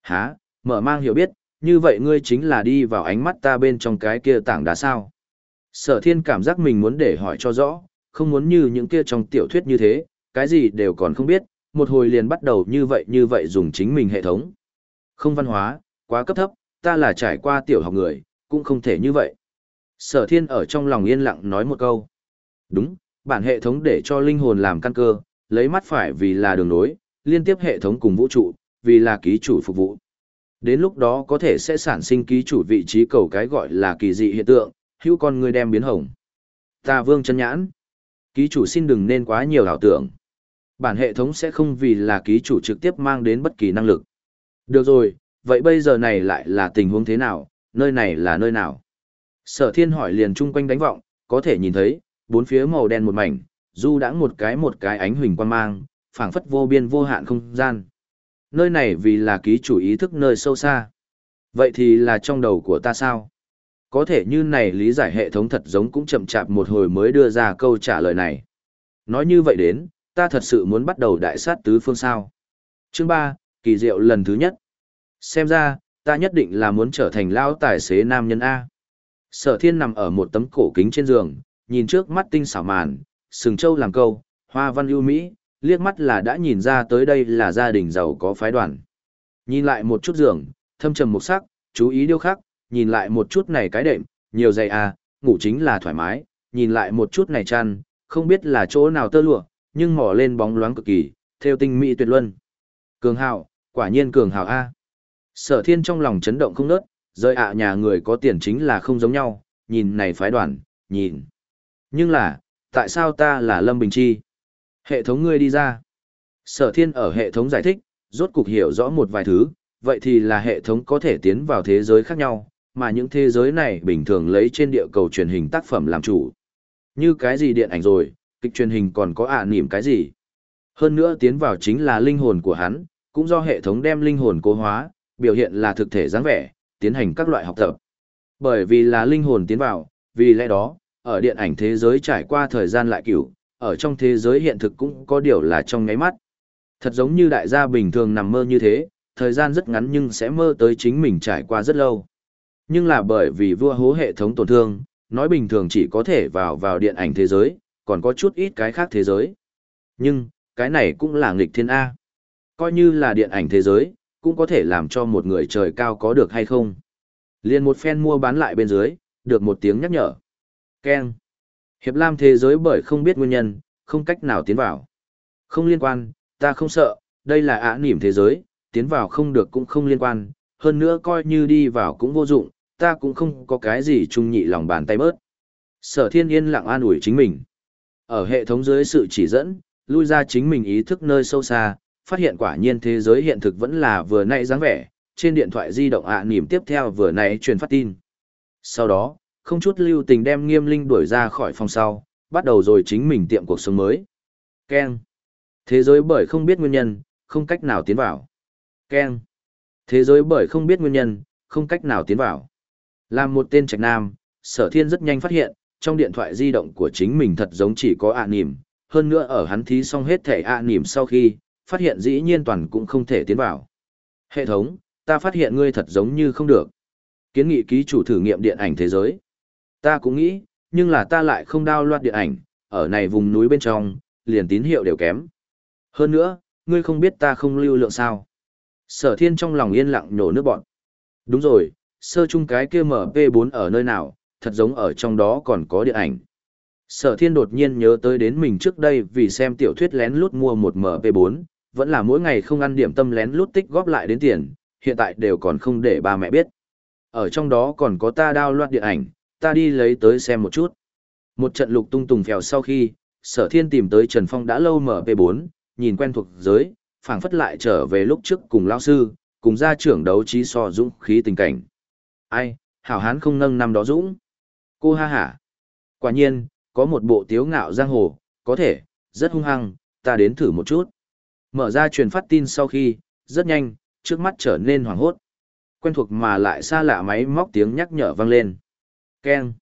Hả, mở mang hiểu biết, như vậy ngươi chính là đi vào ánh mắt ta bên trong cái kia tảng đá sao. Sở thiên cảm giác mình muốn để hỏi cho rõ, không muốn như những kia trong tiểu thuyết như thế, cái gì đều còn không biết, một hồi liền bắt đầu như vậy như vậy dùng chính mình hệ thống. Không văn hóa, quá cấp thấp, ta là trải qua tiểu học người, cũng không thể như vậy. Sở thiên ở trong lòng yên lặng nói một câu. Đúng, bản hệ thống để cho linh hồn làm căn cơ, lấy mắt phải vì là đường nối, liên tiếp hệ thống cùng vũ trụ, vì là ký chủ phục vụ. Đến lúc đó có thể sẽ sản sinh ký chủ vị trí cầu cái gọi là kỳ dị hiện tượng, hữu con người đem biến hồng. Ta vương chân nhãn. Ký chủ xin đừng nên quá nhiều ảo tưởng. Bản hệ thống sẽ không vì là ký chủ trực tiếp mang đến bất kỳ năng lực. Được rồi, vậy bây giờ này lại là tình huống thế nào, nơi này là nơi nào? Sở thiên hỏi liền chung quanh đánh vọng, có thể nhìn thấy, bốn phía màu đen một mảnh, du đãng một cái một cái ánh huỳnh quan mang, phảng phất vô biên vô hạn không gian. Nơi này vì là ký chủ ý thức nơi sâu xa. Vậy thì là trong đầu của ta sao? Có thể như này lý giải hệ thống thật giống cũng chậm chạp một hồi mới đưa ra câu trả lời này. Nói như vậy đến, ta thật sự muốn bắt đầu đại sát tứ phương sao. Chương 3, kỳ diệu lần thứ nhất. Xem ra, ta nhất định là muốn trở thành lao tài xế nam nhân A. Sở thiên nằm ở một tấm cổ kính trên giường, nhìn trước mắt tinh xảo màn, sừng châu làm câu, hoa văn ưu mỹ, liếc mắt là đã nhìn ra tới đây là gia đình giàu có phái đoàn. Nhìn lại một chút giường, thâm trầm một sắc, chú ý điêu khắc, nhìn lại một chút này cái đệm, nhiều dày à, ngủ chính là thoải mái, nhìn lại một chút này chăn, không biết là chỗ nào tơ lụa, nhưng mỏ lên bóng loáng cực kỳ, theo tinh mỹ tuyệt luân. Cường hào, quả nhiên cường hào A. Sở thiên trong lòng chấn động không nớt, rơi ạ nhà người có tiền chính là không giống nhau, nhìn này phái đoàn, nhìn. Nhưng là, tại sao ta là Lâm Bình Chi? Hệ thống ngươi đi ra. Sở thiên ở hệ thống giải thích, rốt cục hiểu rõ một vài thứ, vậy thì là hệ thống có thể tiến vào thế giới khác nhau, mà những thế giới này bình thường lấy trên địa cầu truyền hình tác phẩm làm chủ. Như cái gì điện ảnh rồi, kịch truyền hình còn có ả à niệm cái gì. Hơn nữa tiến vào chính là linh hồn của hắn, cũng do hệ thống đem linh hồn cố hóa, biểu hiện là thực thể dáng vẻ, tiến hành các loại học tập. Bởi vì là linh hồn tiến vào, vì lẽ đó, ở điện ảnh thế giới trải qua thời gian lại cửu, ở trong thế giới hiện thực cũng có điều là trong ngáy mắt. Thật giống như đại gia bình thường nằm mơ như thế, thời gian rất ngắn nhưng sẽ mơ tới chính mình trải qua rất lâu. Nhưng là bởi vì vua hố hệ thống tổn thương, nói bình thường chỉ có thể vào vào điện ảnh thế giới, còn có chút ít cái khác thế giới. Nhưng, cái này cũng là nghịch thiên A. Coi như là điện ảnh thế giới, cũng có thể làm cho một người trời cao có được hay không. Liên một phen mua bán lại bên dưới, được một tiếng nhắc nhở keng Hiệp Lam thế giới bởi không biết nguyên nhân, không cách nào tiến vào. Không liên quan, ta không sợ, đây là ả nỉm thế giới, tiến vào không được cũng không liên quan, hơn nữa coi như đi vào cũng vô dụng, ta cũng không có cái gì trung nhị lòng bàn tay bớt. Sở thiên yên lặng an ủi chính mình. Ở hệ thống dưới sự chỉ dẫn, lui ra chính mình ý thức nơi sâu xa, phát hiện quả nhiên thế giới hiện thực vẫn là vừa nãy dáng vẻ, trên điện thoại di động ạ à nỉm tiếp theo vừa nãy truyền phát tin. Sau đó, không chút lưu tình đem nghiêm linh đuổi ra khỏi phòng sau, bắt đầu rồi chính mình tiệm cuộc sống mới. Ken. Thế giới bởi không biết nguyên nhân, không cách nào tiến vào. Ken. Thế giới bởi không biết nguyên nhân, không cách nào tiến vào. Làm một tên trạch nam, sở thiên rất nhanh phát hiện, trong điện thoại di động của chính mình thật giống chỉ có ạ à hơn nữa ở hắn thí xong hết thẻ ạ à sau khi, phát hiện dĩ nhiên toàn cũng không thể tiến vào. Hệ thống, ta phát hiện ngươi thật giống như không được. Kiến nghị ký chủ thử nghiệm điện ảnh thế giới. Ta cũng nghĩ, nhưng là ta lại không đao loạt điện ảnh, ở này vùng núi bên trong, liền tín hiệu đều kém. Hơn nữa, ngươi không biết ta không lưu lượng sao. Sở thiên trong lòng yên lặng nhổ nước bọn. Đúng rồi, sơ chung cái kia MP4 ở nơi nào, thật giống ở trong đó còn có điện ảnh. Sở thiên đột nhiên nhớ tới đến mình trước đây vì xem tiểu thuyết lén lút mua một MP4, vẫn là mỗi ngày không ăn điểm tâm lén lút tích góp lại đến tiền, hiện tại đều còn không để ba mẹ biết. Ở trong đó còn có ta đao loạt điện ảnh, ta đi lấy tới xem một chút. Một trận lục tung tùng phèo sau khi, sở thiên tìm tới Trần Phong đã lâu mở P4, nhìn quen thuộc giới, phảng phất lại trở về lúc trước cùng lao sư, cùng gia trưởng đấu trí so dũng khí tình cảnh. Ai, hảo hán không nâng năm đó dũng. Cô ha hả. Quả nhiên, có một bộ tiếu ngạo giang hồ, có thể, rất hung hăng, ta đến thử một chút. Mở ra truyền phát tin sau khi, rất nhanh, trước mắt trở nên hoảng hốt. Quen thuộc mà lại xa lạ máy móc tiếng nhắc nhở vang lên. Keng.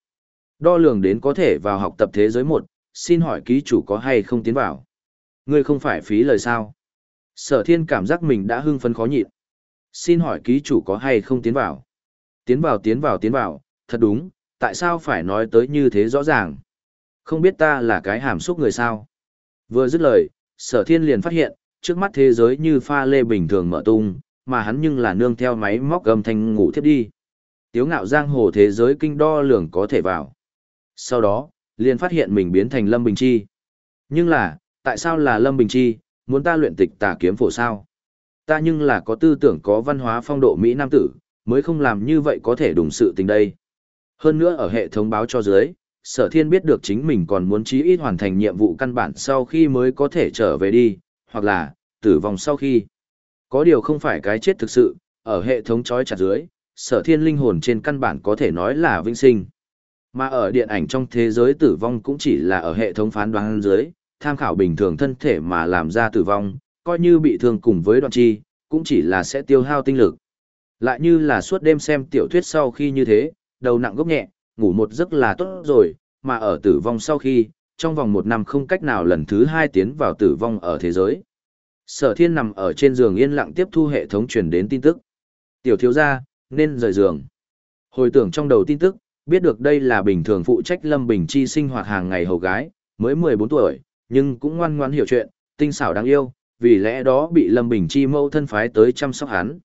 Đo lường đến có thể vào học tập thế giới một, xin hỏi ký chủ có hay không tiến vào. Ngươi không phải phí lời sao. Sở thiên cảm giác mình đã hưng phấn khó nhịn. Xin hỏi ký chủ có hay không tiến vào. Tiến vào tiến vào tiến vào, thật đúng, tại sao phải nói tới như thế rõ ràng. Không biết ta là cái hàm xúc người sao. Vừa dứt lời, sở thiên liền phát hiện, trước mắt thế giới như pha lê bình thường mở tung, mà hắn nhưng là nương theo máy móc gầm thanh ngủ thiếp đi. Tiếu ngạo giang hồ thế giới kinh đo lường có thể vào. Sau đó, liền phát hiện mình biến thành Lâm Bình Chi. Nhưng là, tại sao là Lâm Bình Chi, muốn ta luyện tịch tà kiếm phổ sao? Ta nhưng là có tư tưởng có văn hóa phong độ Mỹ Nam tử, mới không làm như vậy có thể đúng sự tình đây. Hơn nữa ở hệ thống báo cho dưới, sở thiên biết được chính mình còn muốn chí ít hoàn thành nhiệm vụ căn bản sau khi mới có thể trở về đi, hoặc là, tử vong sau khi. Có điều không phải cái chết thực sự, ở hệ thống trói chặt dưới, sở thiên linh hồn trên căn bản có thể nói là vĩnh sinh. Mà ở điện ảnh trong thế giới tử vong cũng chỉ là ở hệ thống phán đoán dưới, tham khảo bình thường thân thể mà làm ra tử vong, coi như bị thương cùng với đoạn chi, cũng chỉ là sẽ tiêu hao tinh lực. Lại như là suốt đêm xem tiểu thuyết sau khi như thế, đầu nặng gốc nhẹ, ngủ một giấc là tốt rồi, mà ở tử vong sau khi, trong vòng một năm không cách nào lần thứ hai tiến vào tử vong ở thế giới. Sở thiên nằm ở trên giường yên lặng tiếp thu hệ thống truyền đến tin tức. Tiểu thiếu gia, nên rời giường. Hồi tưởng trong đầu tin tức, biết được đây là bình thường phụ trách Lâm Bình Chi sinh hoạt hàng ngày hầu gái, mới 14 tuổi, nhưng cũng ngoan ngoan hiểu chuyện, tinh xảo đáng yêu, vì lẽ đó bị Lâm Bình Chi mâu thân phái tới chăm sóc hắn.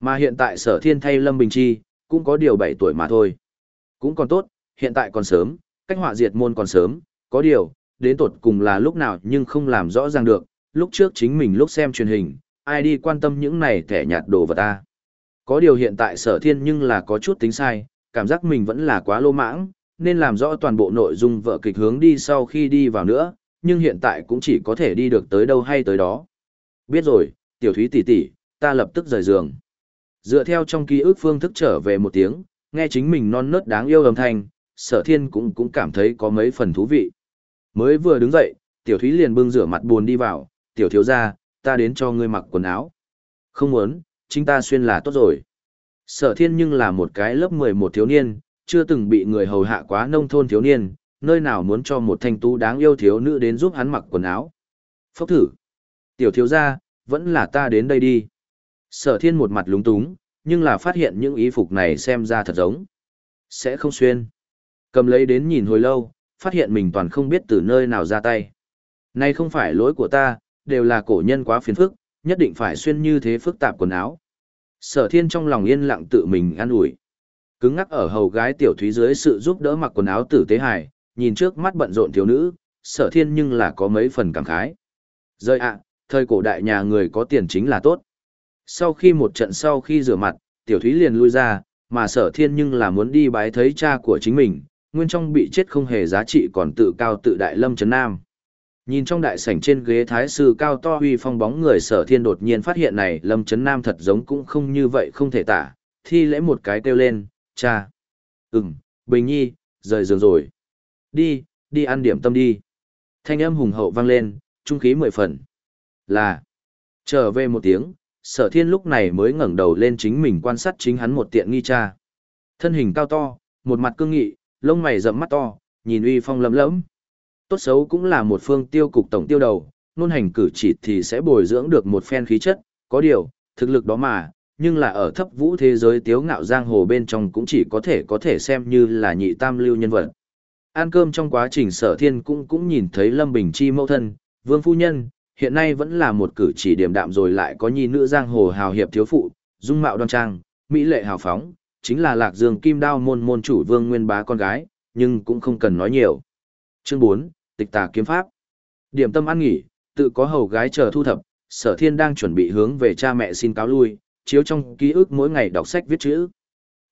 Mà hiện tại sở thiên thay Lâm Bình Chi, cũng có điều 7 tuổi mà thôi. Cũng còn tốt, hiện tại còn sớm, cách họa diệt môn còn sớm, có điều, đến tột cùng là lúc nào nhưng không làm rõ ràng được, lúc trước chính mình lúc xem truyền hình, ai đi quan tâm những này thẻ nhạt đồ vật ta. Có điều hiện tại sở thiên nhưng là có chút tính sai, cảm giác mình vẫn là quá lô mãng, nên làm rõ toàn bộ nội dung vợ kịch hướng đi sau khi đi vào nữa, nhưng hiện tại cũng chỉ có thể đi được tới đâu hay tới đó. Biết rồi, tiểu thúy tỷ tỷ, ta lập tức rời giường. Dựa theo trong ký ức phương thức trở về một tiếng, nghe chính mình non nớt đáng yêu âm thanh, sở thiên cũng cũng cảm thấy có mấy phần thú vị. Mới vừa đứng dậy, tiểu thúy liền bưng rửa mặt buồn đi vào, tiểu thiếu gia, ta đến cho ngươi mặc quần áo. Không muốn, chính ta xuyên là tốt rồi. Sở thiên nhưng là một cái lớp 11 thiếu niên, chưa từng bị người hầu hạ quá nông thôn thiếu niên, nơi nào muốn cho một thanh tú đáng yêu thiếu nữ đến giúp hắn mặc quần áo. Phốc thử. Tiểu thiếu gia, vẫn là ta đến đây đi. Sở thiên một mặt lúng túng, nhưng là phát hiện những ý phục này xem ra thật giống. Sẽ không xuyên. Cầm lấy đến nhìn hồi lâu, phát hiện mình toàn không biết từ nơi nào ra tay. Này không phải lỗi của ta, đều là cổ nhân quá phiền phức, nhất định phải xuyên như thế phức tạp quần áo. Sở thiên trong lòng yên lặng tự mình an ủi. Cứng ngắc ở hầu gái tiểu thúy dưới sự giúp đỡ mặc quần áo tử tế hài, nhìn trước mắt bận rộn thiếu nữ, sở thiên nhưng là có mấy phần cảm khái. Rơi ạ, thời cổ đại nhà người có tiền chính là tốt. Sau khi một trận sau khi rửa mặt, tiểu thúy liền lui ra, mà sở thiên nhưng là muốn đi bái thấy cha của chính mình, nguyên trong bị chết không hề giá trị còn tự cao tự đại lâm Trấn nam. Nhìn trong đại sảnh trên ghế thái sư cao to huy phong bóng người sở thiên đột nhiên phát hiện này lâm chấn nam thật giống cũng không như vậy không thể tả, thi lễ một cái kêu lên, cha. Ừm, Bình Nhi, rời giường rồi. Đi, đi ăn điểm tâm đi. Thanh âm hùng hậu vang lên, trung khí mười phần. Là, trở về một tiếng, sở thiên lúc này mới ngẩng đầu lên chính mình quan sát chính hắn một tiện nghi cha. Thân hình cao to, một mặt cương nghị, lông mày rậm mắt to, nhìn uy phong lấm lẫm. Tốt xấu cũng là một phương tiêu cục tổng tiêu đầu, nôn hành cử chỉ thì sẽ bồi dưỡng được một phen khí chất, có điều, thực lực đó mà, nhưng là ở thấp vũ thế giới tiếu ngạo giang hồ bên trong cũng chỉ có thể có thể xem như là nhị tam lưu nhân vật. Ăn cơm trong quá trình sở thiên cũng cũng nhìn thấy Lâm Bình Chi mẫu thân, vương phu nhân, Hiện nay vẫn là một cử chỉ điềm đạm rồi lại có nhi nữ giang hồ hào hiệp thiếu phụ, dung mạo đoan trang, mỹ lệ hào phóng, chính là Lạc Dương Kim Đao môn môn chủ Vương Nguyên Bá con gái, nhưng cũng không cần nói nhiều. Chương 4, Tịch Tà kiếm pháp. Điểm tâm ăn nghỉ, tự có hầu gái chờ thu thập, Sở Thiên đang chuẩn bị hướng về cha mẹ xin cáo lui, chiếu trong ký ức mỗi ngày đọc sách viết chữ.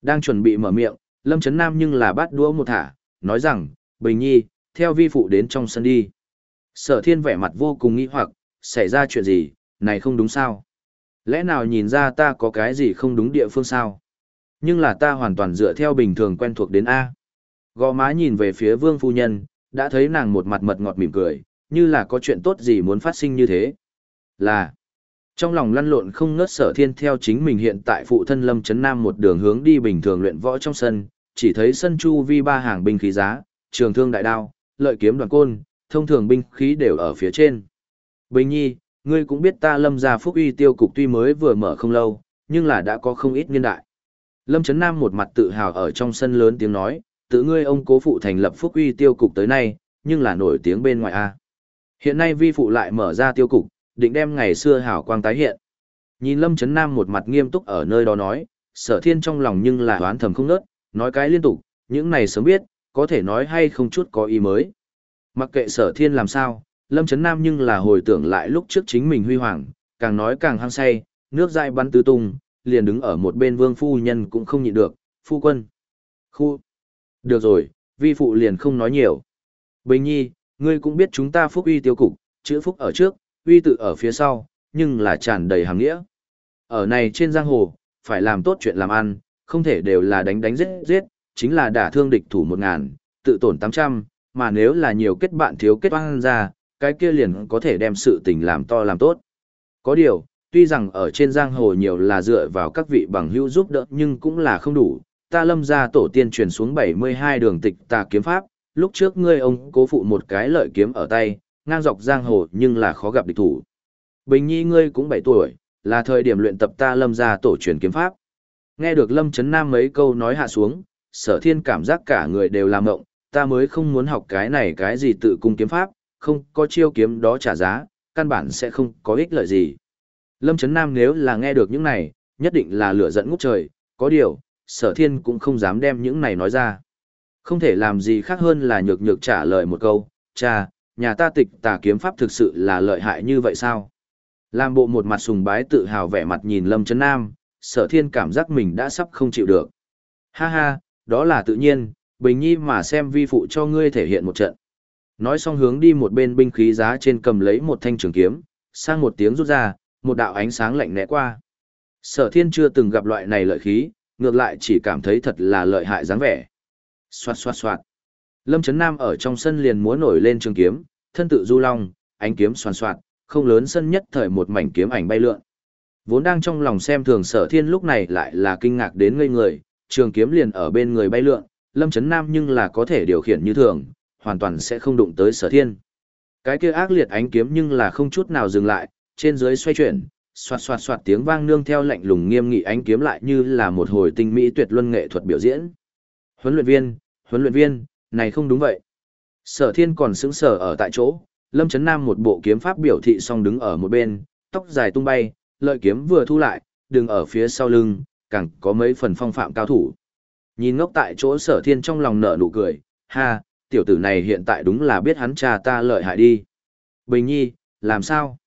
Đang chuẩn bị mở miệng, Lâm Trấn Nam nhưng là bắt đũa một thả, nói rằng, Bình Nhi, theo vi phụ đến trong sân đi. Sở Thiên vẻ mặt vô cùng nghi hoặc, xảy ra chuyện gì, này không đúng sao? Lẽ nào nhìn ra ta có cái gì không đúng địa phương sao? Nhưng là ta hoàn toàn dựa theo bình thường quen thuộc đến A. Gò má nhìn về phía vương phu nhân, đã thấy nàng một mặt mật ngọt mỉm cười, như là có chuyện tốt gì muốn phát sinh như thế. Là, trong lòng lăn lộn không ngớt sở thiên theo chính mình hiện tại phụ thân lâm chấn nam một đường hướng đi bình thường luyện võ trong sân, chỉ thấy sân chu vi ba hàng binh khí giá, trường thương đại đao, lợi kiếm đoàn côn, thông thường binh khí đều ở phía trên. Bình nhi, ngươi cũng biết ta lâm gia phúc uy tiêu cục tuy mới vừa mở không lâu, nhưng là đã có không ít niên đại. Lâm Trấn Nam một mặt tự hào ở trong sân lớn tiếng nói, tự ngươi ông cố phụ thành lập phúc uy tiêu cục tới nay, nhưng là nổi tiếng bên ngoài a. Hiện nay vi phụ lại mở ra tiêu cục, định đem ngày xưa hảo quang tái hiện. Nhìn Lâm Trấn Nam một mặt nghiêm túc ở nơi đó nói, sở thiên trong lòng nhưng là hoán thầm không nớt, nói cái liên tục, những này sớm biết, có thể nói hay không chút có ý mới. Mặc kệ sở thiên làm sao, Lâm Trấn Nam nhưng là hồi tưởng lại lúc trước chính mình huy hoàng, càng nói càng hăng say, nước dai bắn tứ tung, liền đứng ở một bên vương phu nhân cũng không nhịn được, phu quân. Khu. Được rồi, vi phụ liền không nói nhiều. Bình nhi, ngươi cũng biết chúng ta phúc uy tiêu cục, chữ phúc ở trước, uy tự ở phía sau, nhưng là tràn đầy hàng nghĩa. Ở này trên giang hồ, phải làm tốt chuyện làm ăn, không thể đều là đánh đánh giết giết, chính là đả thương địch thủ một ngàn, tự tổn tám trăm, mà nếu là nhiều kết bạn thiếu kết oan ra, cái kia liền có thể đem sự tình làm to làm tốt. Có điều, tuy rằng ở trên giang hồ nhiều là dựa vào các vị bằng hữu giúp đỡ nhưng cũng là không đủ. Ta lâm ra tổ tiên truyền xuống 72 đường tịch tà kiếm pháp, lúc trước ngươi ông cố phụ một cái lợi kiếm ở tay, ngang dọc giang hồ nhưng là khó gặp địch thủ. Bình nhi ngươi cũng 7 tuổi, là thời điểm luyện tập ta lâm ra tổ truyền kiếm pháp. Nghe được lâm chấn nam mấy câu nói hạ xuống, sở thiên cảm giác cả người đều làm mộng. ta mới không muốn học cái này cái gì tự cung kiếm pháp, không có chiêu kiếm đó trả giá, căn bản sẽ không có ích lợi gì. Lâm Trấn Nam nếu là nghe được những này, nhất định là lửa giận ngút trời, có điều, sở thiên cũng không dám đem những này nói ra. Không thể làm gì khác hơn là nhược nhược trả lời một câu, cha, nhà ta tịch tà kiếm pháp thực sự là lợi hại như vậy sao? Làm bộ một mặt sùng bái tự hào vẻ mặt nhìn Lâm Trấn Nam, sở thiên cảm giác mình đã sắp không chịu được. Ha ha, đó là tự nhiên, bình nhi mà xem vi phụ cho ngươi thể hiện một trận. Nói xong hướng đi một bên binh khí giá trên cầm lấy một thanh trường kiếm, sang một tiếng rút ra, một đạo ánh sáng lạnh lẽ qua. Sở thiên chưa từng gặp loại này lợi khí, ngược lại chỉ cảm thấy thật là lợi hại dáng vẻ. Xoạt xoạt xoạt. Lâm Trấn Nam ở trong sân liền múa nổi lên trường kiếm, thân tự du long, ánh kiếm xoàn xoạt, không lớn sân nhất thời một mảnh kiếm ảnh bay lượn. Vốn đang trong lòng xem thường sở thiên lúc này lại là kinh ngạc đến ngây người, trường kiếm liền ở bên người bay lượn, Lâm Trấn Nam nhưng là có thể điều khiển như thường, hoàn toàn sẽ không đụng tới sở thiên. Cái kia ác liệt ánh kiếm nhưng là không chút nào dừng lại, trên dưới xoay chuyển, xoạt xoạt xoạt tiếng vang nương theo lạnh lùng nghiêm nghị ánh kiếm lại như là một hồi tinh mỹ tuyệt luân nghệ thuật biểu diễn. Huấn luyện viên, huấn luyện viên, này không đúng vậy. Sở thiên còn sững sờ ở tại chỗ, Lâm chấn Nam một bộ kiếm pháp biểu thị song đứng ở một bên, tóc dài tung bay, lợi kiếm vừa thu lại, đứng ở phía sau lưng, càng có mấy phần phong phạm cao thủ. Nhìn ngốc tại chỗ sở thiên trong lòng nở nụ cười, ha, tiểu tử này hiện tại đúng là biết hắn cha ta lợi hại đi. Bình nhi, làm sao?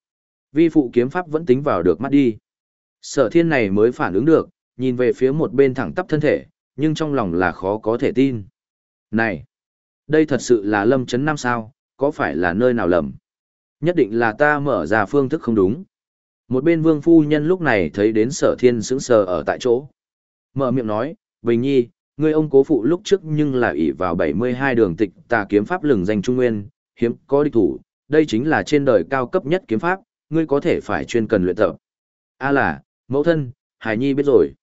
Vi phụ kiếm pháp vẫn tính vào được mắt đi. Sở thiên này mới phản ứng được, nhìn về phía một bên thẳng tắp thân thể, nhưng trong lòng là khó có thể tin. Này, đây thật sự là lâm chấn năm sao, có phải là nơi nào lầm? Nhất định là ta mở ra phương thức không đúng. Một bên vương phu nhân lúc này thấy đến sở thiên sững sờ ở tại chỗ. Mở miệng nói, Bình Nhi, ngươi ông cố phụ lúc trước nhưng là ỷ vào 72 đường tịch tà kiếm pháp lừng danh trung nguyên, hiếm có địch thủ, đây chính là trên đời cao cấp nhất kiếm pháp, ngươi có thể phải chuyên cần luyện tập. A là, mẫu thân, Hải Nhi biết rồi.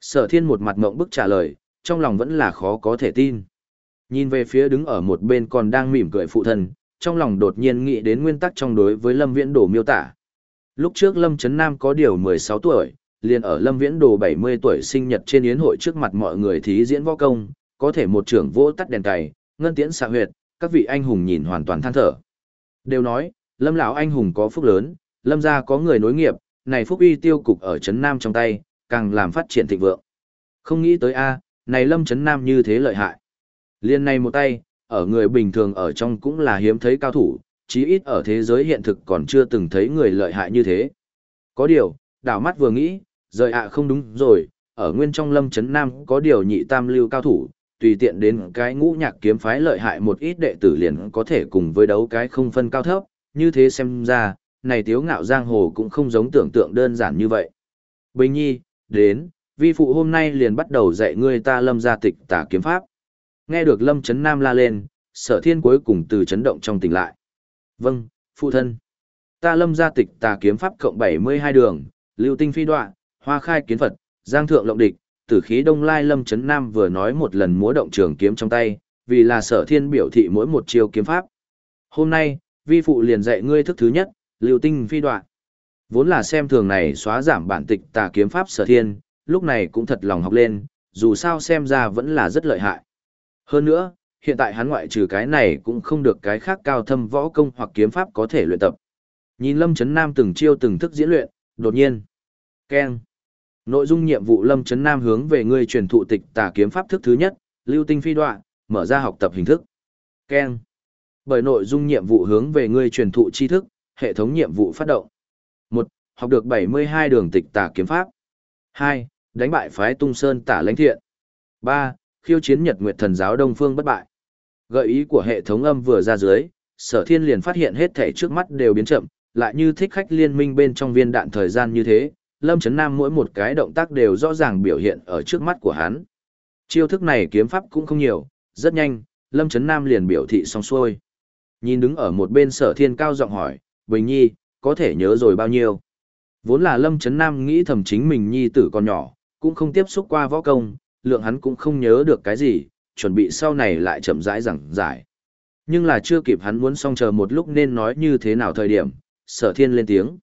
Sở thiên một mặt mộng bức trả lời, trong lòng vẫn là khó có thể tin. Nhìn về phía đứng ở một bên còn đang mỉm cười phụ thân, trong lòng đột nhiên nghĩ đến nguyên tắc trong đối với Lâm Viễn Đồ miêu tả. Lúc trước Lâm Trấn Nam có điều 16 tuổi, liền ở Lâm Viễn Đồ 70 tuổi sinh nhật trên yến hội trước mặt mọi người thí diễn võ công, có thể một trưởng vỗ tắt đèn cày, ngân tiễn xạ huyệt, các vị anh hùng nhìn hoàn toàn than thở. Đều nói, Lâm lão anh hùng có phúc lớn, Lâm gia có người nối nghiệp, này phúc uy tiêu cục ở Trấn Nam trong tay, càng làm phát triển thịnh vượng. Không nghĩ tới a, này Lâm Trấn Nam như thế lợi hại. Liên này một tay, ở người bình thường ở trong cũng là hiếm thấy cao thủ, chí ít ở thế giới hiện thực còn chưa từng thấy người lợi hại như thế. Có điều, đảo mắt vừa nghĩ, rời ạ không đúng rồi, ở nguyên trong lâm chấn nam có điều nhị tam lưu cao thủ, tùy tiện đến cái ngũ nhạc kiếm phái lợi hại một ít đệ tử liền có thể cùng với đấu cái không phân cao thấp, như thế xem ra, này tiếu ngạo giang hồ cũng không giống tưởng tượng đơn giản như vậy. Bình nhi, đến, vi phụ hôm nay liền bắt đầu dạy ngươi ta lâm gia tịch tả kiếm pháp. Nghe được lâm chấn nam la lên, sở thiên cuối cùng từ chấn động trong tỉnh lại. Vâng, phụ thân. Ta lâm gia tịch tà kiếm pháp cộng 72 đường, lưu tinh phi đoạn, hoa khai kiến Phật, giang thượng lộng địch, tử khí đông lai lâm chấn nam vừa nói một lần múa động trường kiếm trong tay, vì là sở thiên biểu thị mỗi một chiêu kiếm pháp. Hôm nay, vi phụ liền dạy ngươi thức thứ nhất, lưu tinh phi đoạn. Vốn là xem thường này xóa giảm bản tịch tà kiếm pháp sở thiên, lúc này cũng thật lòng học lên, dù sao xem ra vẫn là rất lợi hại. Hơn nữa, hiện tại hắn ngoại trừ cái này cũng không được cái khác cao thâm võ công hoặc kiếm pháp có thể luyện tập. Nhìn Lâm Trấn Nam từng chiêu từng thức diễn luyện, đột nhiên. keng Nội dung nhiệm vụ Lâm Trấn Nam hướng về người truyền thụ tịch tà kiếm pháp thức thứ nhất, lưu tinh phi đoạn, mở ra học tập hình thức. keng Bởi nội dung nhiệm vụ hướng về người truyền thụ tri thức, hệ thống nhiệm vụ phát động. 1. Học được 72 đường tịch tà kiếm pháp. 2. Đánh bại phái tung sơn tả lãnh thiện. 3. Khiêu chiến Nhật Nguyệt Thần giáo Đông Phương bất bại. Gợi ý của hệ thống âm vừa ra dưới, sở thiên liền phát hiện hết thể trước mắt đều biến chậm, lại như thích khách liên minh bên trong viên đạn thời gian như thế, Lâm Chấn Nam mỗi một cái động tác đều rõ ràng biểu hiện ở trước mắt của hắn. Chiêu thức này kiếm pháp cũng không nhiều, rất nhanh, Lâm Chấn Nam liền biểu thị xong xuôi. Nhìn đứng ở một bên sở thiên cao giọng hỏi, Bình Nhi, có thể nhớ rồi bao nhiêu? Vốn là Lâm Trấn Nam nghĩ thầm chính mình Nhi tử còn nhỏ, cũng không tiếp xúc qua võ công, lượng hắn cũng không nhớ được cái gì, chuẩn bị sau này lại chậm rãi giảng giải. Nhưng là chưa kịp hắn muốn xong chờ một lúc nên nói như thế nào thời điểm, sở thiên lên tiếng.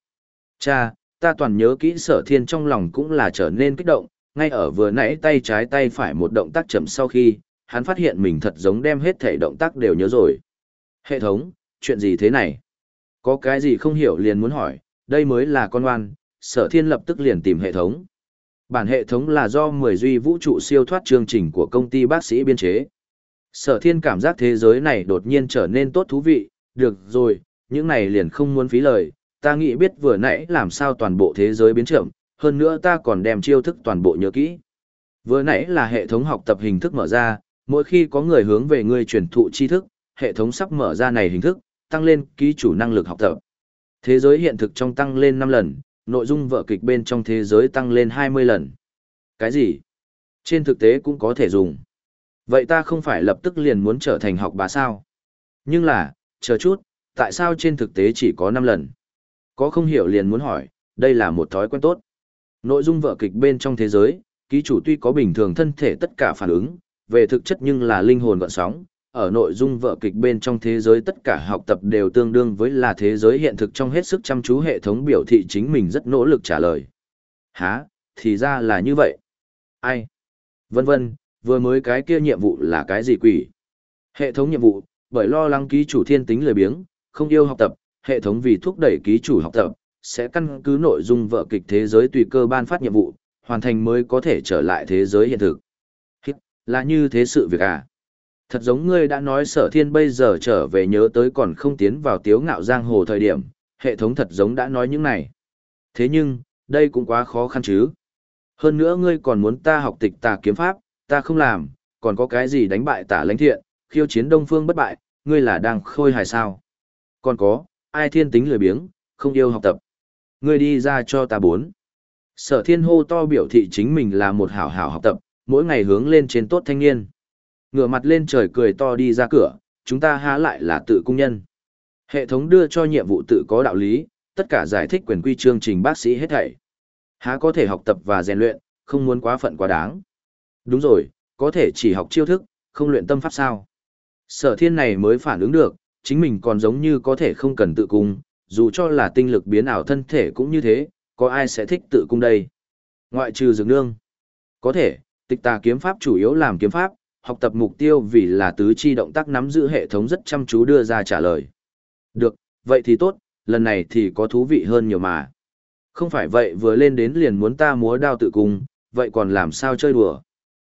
Cha, ta toàn nhớ kỹ sở thiên trong lòng cũng là trở nên kích động, ngay ở vừa nãy tay trái tay phải một động tác chậm sau khi, hắn phát hiện mình thật giống đem hết thể động tác đều nhớ rồi. Hệ thống, chuyện gì thế này? Có cái gì không hiểu liền muốn hỏi, đây mới là con oan, sở thiên lập tức liền tìm hệ thống. Bản hệ thống là do 10 duy vũ trụ siêu thoát chương trình của công ty bác sĩ biên chế. Sở thiên cảm giác thế giới này đột nhiên trở nên tốt thú vị, được rồi, những này liền không muốn phí lời, ta nghĩ biết vừa nãy làm sao toàn bộ thế giới biến chậm, hơn nữa ta còn đem chiêu thức toàn bộ nhớ kỹ. Vừa nãy là hệ thống học tập hình thức mở ra, mỗi khi có người hướng về ngươi truyền thụ tri thức, hệ thống sắp mở ra này hình thức, tăng lên ký chủ năng lực học tập. Thế giới hiện thực trong tăng lên 5 lần, nội dung vở kịch bên trong thế giới tăng lên 20 lần. Cái gì? Trên thực tế cũng có thể dùng. Vậy ta không phải lập tức liền muốn trở thành học bá sao? Nhưng là, chờ chút, tại sao trên thực tế chỉ có 5 lần? Có không hiểu liền muốn hỏi, đây là một thói quen tốt. Nội dung vở kịch bên trong thế giới, ký chủ tuy có bình thường thân thể tất cả phản ứng, về thực chất nhưng là linh hồn gọn sóng. Ở nội dung vở kịch bên trong thế giới tất cả học tập đều tương đương với là thế giới hiện thực trong hết sức chăm chú hệ thống biểu thị chính mình rất nỗ lực trả lời. Hả, thì ra là như vậy. Ai? Vân vân, vừa mới cái kia nhiệm vụ là cái gì quỷ? Hệ thống nhiệm vụ, bởi lo lắng ký chủ thiên tính lười biếng, không yêu học tập, hệ thống vì thúc đẩy ký chủ học tập, sẽ căn cứ nội dung vở kịch thế giới tùy cơ ban phát nhiệm vụ, hoàn thành mới có thể trở lại thế giới hiện thực. Là như thế sự việc à? Thật giống ngươi đã nói sở thiên bây giờ trở về nhớ tới còn không tiến vào tiếu ngạo giang hồ thời điểm, hệ thống thật giống đã nói những này. Thế nhưng, đây cũng quá khó khăn chứ. Hơn nữa ngươi còn muốn ta học tịch tà kiếm pháp, ta không làm, còn có cái gì đánh bại tả lãnh thiện, khiêu chiến đông phương bất bại, ngươi là đang khôi hài sao. Còn có, ai thiên tính lười biếng, không yêu học tập. Ngươi đi ra cho ta bốn. Sở thiên hô to biểu thị chính mình là một hảo hảo học tập, mỗi ngày hướng lên trên tốt thanh niên. Ngửa mặt lên trời cười to đi ra cửa, chúng ta há lại là tự cung nhân. Hệ thống đưa cho nhiệm vụ tự có đạo lý, tất cả giải thích quyền quy chương trình bác sĩ hết thảy. Há có thể học tập và rèn luyện, không muốn quá phận quá đáng. Đúng rồi, có thể chỉ học chiêu thức, không luyện tâm pháp sao. Sở thiên này mới phản ứng được, chính mình còn giống như có thể không cần tự cung, dù cho là tinh lực biến ảo thân thể cũng như thế, có ai sẽ thích tự cung đây. Ngoại trừ dược nương. Có thể, tịch tà kiếm pháp chủ yếu làm kiếm pháp, học tập mục tiêu vì là tứ chi động tác nắm giữ hệ thống rất chăm chú đưa ra trả lời. Được, vậy thì tốt, lần này thì có thú vị hơn nhiều mà. Không phải vậy vừa lên đến liền muốn ta múa đao tự cung, vậy còn làm sao chơi đùa.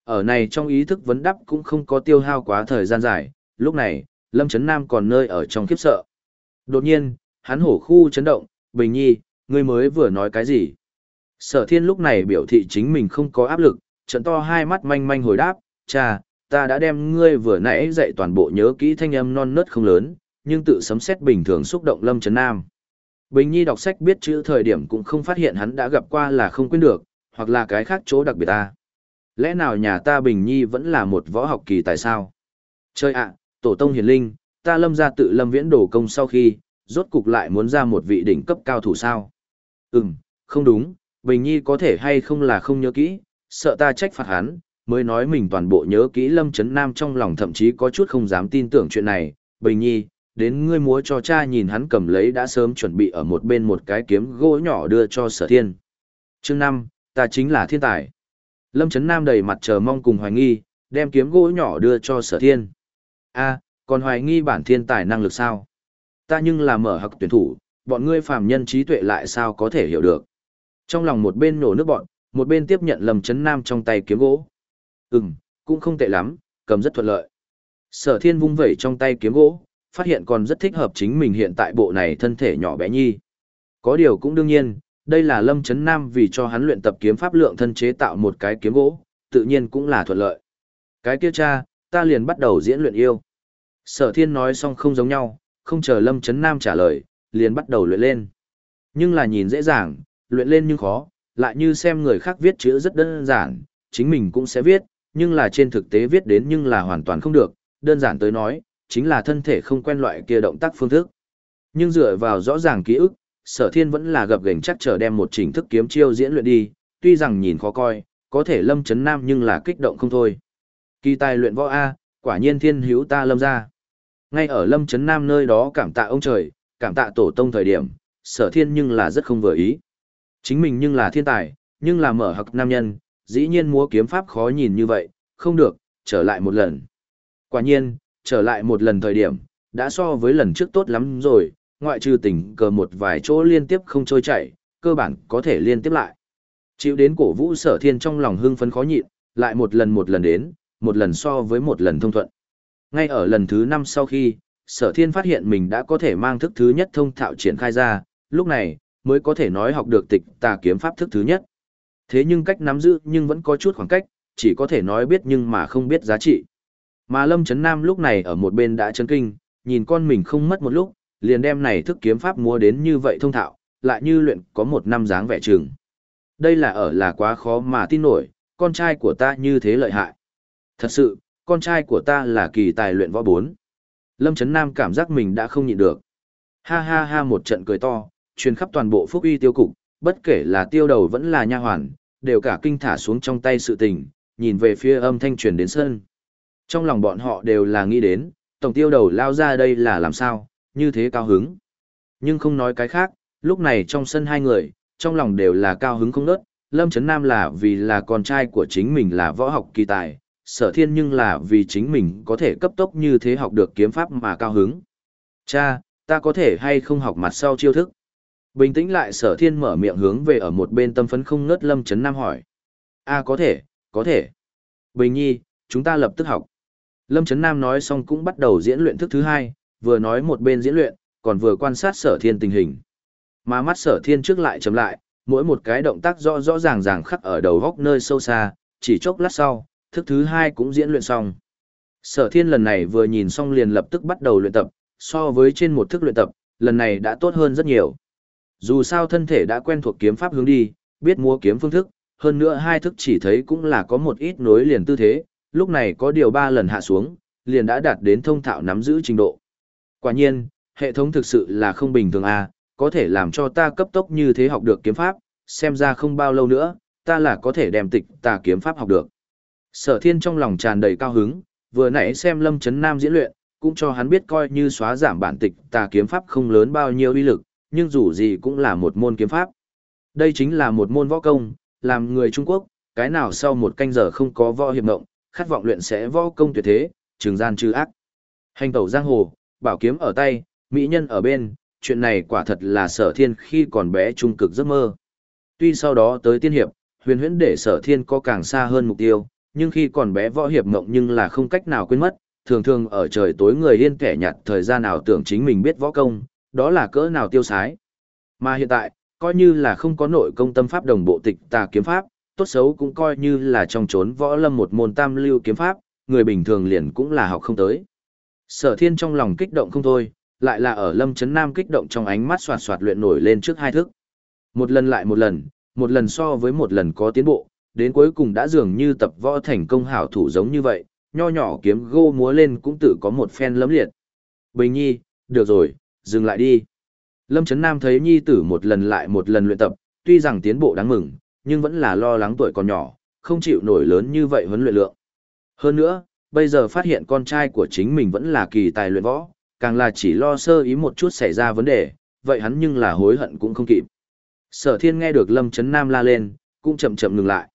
Ở này trong ý thức vấn đắp cũng không có tiêu hao quá thời gian dài, lúc này, Lâm Trấn Nam còn nơi ở trong khiếp sợ. Đột nhiên, hắn hổ khu chấn động, Bình Nhi, ngươi mới vừa nói cái gì? Sở thiên lúc này biểu thị chính mình không có áp lực, trận to hai mắt manh manh hồi đáp, cha, ta đã đem ngươi vừa nãy dạy toàn bộ nhớ kỹ thanh âm non nớt không lớn, nhưng tự sấm xét bình thường xúc động Lâm Trấn Nam. Bình Nhi đọc sách biết chữ thời điểm cũng không phát hiện hắn đã gặp qua là không quên được, hoặc là cái khác chỗ đặc biệt ta. Lẽ nào nhà ta Bình Nhi vẫn là một võ học kỳ tại sao? Chơi ạ, tổ tông hiền linh, ta lâm ra tự lâm viễn đổ công sau khi, rốt cục lại muốn ra một vị đỉnh cấp cao thủ sao? Ừm, không đúng, Bình Nhi có thể hay không là không nhớ kỹ, sợ ta trách phạt hắn, mới nói mình toàn bộ nhớ kỹ Lâm Trấn Nam trong lòng thậm chí có chút không dám tin tưởng chuyện này. Bình Nhi, đến ngươi múa cho cha nhìn hắn cầm lấy đã sớm chuẩn bị ở một bên một cái kiếm gỗ nhỏ đưa cho sở thiên. Chương năm, ta chính là thiên tài. Lâm Trấn Nam đầy mặt chờ mong cùng hoài nghi, đem kiếm gỗ nhỏ đưa cho sở thiên. a còn hoài nghi bản thiên tài năng lực sao? Ta nhưng là mở hặc tuyển thủ, bọn ngươi phàm nhân trí tuệ lại sao có thể hiểu được. Trong lòng một bên nổ nước bọn, một bên tiếp nhận Lâm Trấn Nam trong tay kiếm gỗ. Ừm, cũng không tệ lắm, cầm rất thuận lợi. Sở thiên vung vẩy trong tay kiếm gỗ, phát hiện còn rất thích hợp chính mình hiện tại bộ này thân thể nhỏ bé nhi. Có điều cũng đương nhiên, đây là Lâm Trấn Nam vì cho hắn luyện tập kiếm pháp lượng thân chế tạo một cái kiếm gỗ, tự nhiên cũng là thuận lợi. Cái kia cha, ta liền bắt đầu diễn luyện yêu. Sở thiên nói xong không giống nhau, không chờ Lâm Trấn Nam trả lời, liền bắt đầu luyện lên. Nhưng là nhìn dễ dàng, luyện lên nhưng khó, lại như xem người khác viết chữ rất đơn giản, chính mình cũng sẽ viết, nhưng là trên thực tế viết đến nhưng là hoàn toàn không được, đơn giản tới nói, chính là thân thể không quen loại kia động tác phương thức. Nhưng dựa vào rõ ràng ký ức, sở thiên vẫn là gập gành chắc trở đem một trình thức kiếm chiêu diễn luyện đi, tuy rằng nhìn khó coi, có thể lâm chấn nam nhưng là kích động không thôi. Kỳ tài luyện võ A, quả nhiên thiên hữu ta lâm ra. Ngay ở lâm chấn nam nơi đó cảm tạ ông trời, cảm tạ tổ tông thời điểm, sở thiên nhưng là rất không vừa ý. Chính mình nhưng là thiên tài, nhưng là mở hặc nam nhân, dĩ nhiên múa kiếm pháp khó nhìn như vậy, không được, trở lại một lần. Quả nhiên, trở lại một lần thời điểm, đã so với lần trước tốt lắm rồi, ngoại trừ tình cờ một vài chỗ liên tiếp không trôi chảy, cơ bản có thể liên tiếp lại. Chịu đến cổ vũ sở thiên trong lòng hưng phấn khó nhịn, lại một lần một lần đến, một lần so với một lần thông thuận. Ngay ở lần thứ năm sau khi, sở thiên phát hiện mình đã có thể mang thức thứ nhất thông thạo triển khai ra, lúc này, mới có thể nói học được tịch tà kiếm pháp thức thứ nhất. Thế nhưng cách nắm giữ nhưng vẫn có chút khoảng cách, chỉ có thể nói biết nhưng mà không biết giá trị. Mà Lâm Trấn Nam lúc này ở một bên đã chấn kinh, nhìn con mình không mất một lúc, liền đem này thức kiếm pháp mua đến như vậy thông thạo, lại như luyện có một năm dáng vẻ trường. Đây là ở là quá khó mà tin nổi, con trai của ta như thế lợi hại. Thật sự, con trai của ta là kỳ tài luyện võ bốn. Lâm Trấn Nam cảm giác mình đã không nhịn được. Ha ha ha một trận cười to, truyền khắp toàn bộ phúc uy tiêu cục, bất kể là tiêu đầu vẫn là nha hoàn, đều cả kinh thả xuống trong tay sự tình, nhìn về phía âm thanh truyền đến sân. Trong lòng bọn họ đều là nghĩ đến, tổng tiêu đầu lao ra đây là làm sao, như thế cao hứng. Nhưng không nói cái khác, lúc này trong sân hai người, trong lòng đều là cao hứng không nớt, Lâm Trấn Nam là vì là con trai của chính mình là võ học kỳ tài, sở thiên nhưng là vì chính mình có thể cấp tốc như thế học được kiếm pháp mà cao hứng. Cha, ta có thể hay không học mặt sau chiêu thức? Bình tĩnh lại sở thiên mở miệng hướng về ở một bên tâm phấn không ngớt Lâm Trấn Nam hỏi. a có thể, có thể. Bình nhi, chúng ta lập tức học. Lâm Trấn Nam nói xong cũng bắt đầu diễn luyện thức thứ hai, vừa nói một bên diễn luyện, còn vừa quan sát sở thiên tình hình. Mà mắt sở thiên trước lại chấm lại, mỗi một cái động tác rõ rõ ràng ràng khắc ở đầu góc nơi sâu xa, chỉ chốc lát sau, thức thứ hai cũng diễn luyện xong. Sở thiên lần này vừa nhìn xong liền lập tức bắt đầu luyện tập, so với trên một thức luyện tập, lần này đã tốt hơn rất nhiều. Dù sao thân thể đã quen thuộc kiếm pháp hướng đi, biết múa kiếm phương thức, hơn nữa hai thức chỉ thấy cũng là có một ít nối liền tư thế, lúc này có điều ba lần hạ xuống, liền đã đạt đến thông thạo nắm giữ trình độ. Quả nhiên, hệ thống thực sự là không bình thường à, có thể làm cho ta cấp tốc như thế học được kiếm pháp, xem ra không bao lâu nữa, ta là có thể đem tịch tà kiếm pháp học được. Sở thiên trong lòng tràn đầy cao hứng, vừa nãy xem Lâm Trấn Nam diễn luyện, cũng cho hắn biết coi như xóa giảm bản tịch tà kiếm pháp không lớn bao nhiêu uy lực, nhưng dù gì cũng là một môn kiếm pháp. Đây chính là một môn võ công, làm người Trung Quốc, cái nào sau một canh giờ không có võ hiệp động, khát vọng luyện sẽ võ công tuyệt thế, trường gian trừ ác. Hành tẩu giang hồ, bảo kiếm ở tay, mỹ nhân ở bên, chuyện này quả thật là sở thiên khi còn bé trung cực giấc mơ. Tuy sau đó tới tiên hiệp, huyền huyễn để sở thiên có càng xa hơn mục tiêu, nhưng khi còn bé võ hiệp mộng nhưng là không cách nào quên mất, thường thường ở trời tối người yên kẻ nhạt thời gian nào tưởng chính mình biết võ công, đó là cỡ nào tiêu sái. Mà hiện tại, coi như là không có nội công tâm pháp đồng bộ tịch tà kiếm pháp, tốt xấu cũng coi như là trong trốn võ lâm một môn tam lưu kiếm pháp, người bình thường liền cũng là học không tới. Sở thiên trong lòng kích động không thôi, lại là ở lâm chấn nam kích động trong ánh mắt soạt soạt luyện nổi lên trước hai thức. Một lần lại một lần, một lần so với một lần có tiến bộ, đến cuối cùng đã dường như tập võ thành công hảo thủ giống như vậy, nho nhỏ kiếm gô múa lên cũng tự có một phen lấm liệt. Bình nhi, được rồi, dừng lại đi. Lâm Trấn Nam thấy nhi tử một lần lại một lần luyện tập, tuy rằng tiến bộ đáng mừng, nhưng vẫn là lo lắng tuổi còn nhỏ, không chịu nổi lớn như vậy huấn luyện lượng. Hơn nữa, bây giờ phát hiện con trai của chính mình vẫn là kỳ tài luyện võ, càng là chỉ lo sơ ý một chút xảy ra vấn đề, vậy hắn nhưng là hối hận cũng không kịp. Sở thiên nghe được Lâm Trấn Nam la lên, cũng chậm chậm ngừng lại.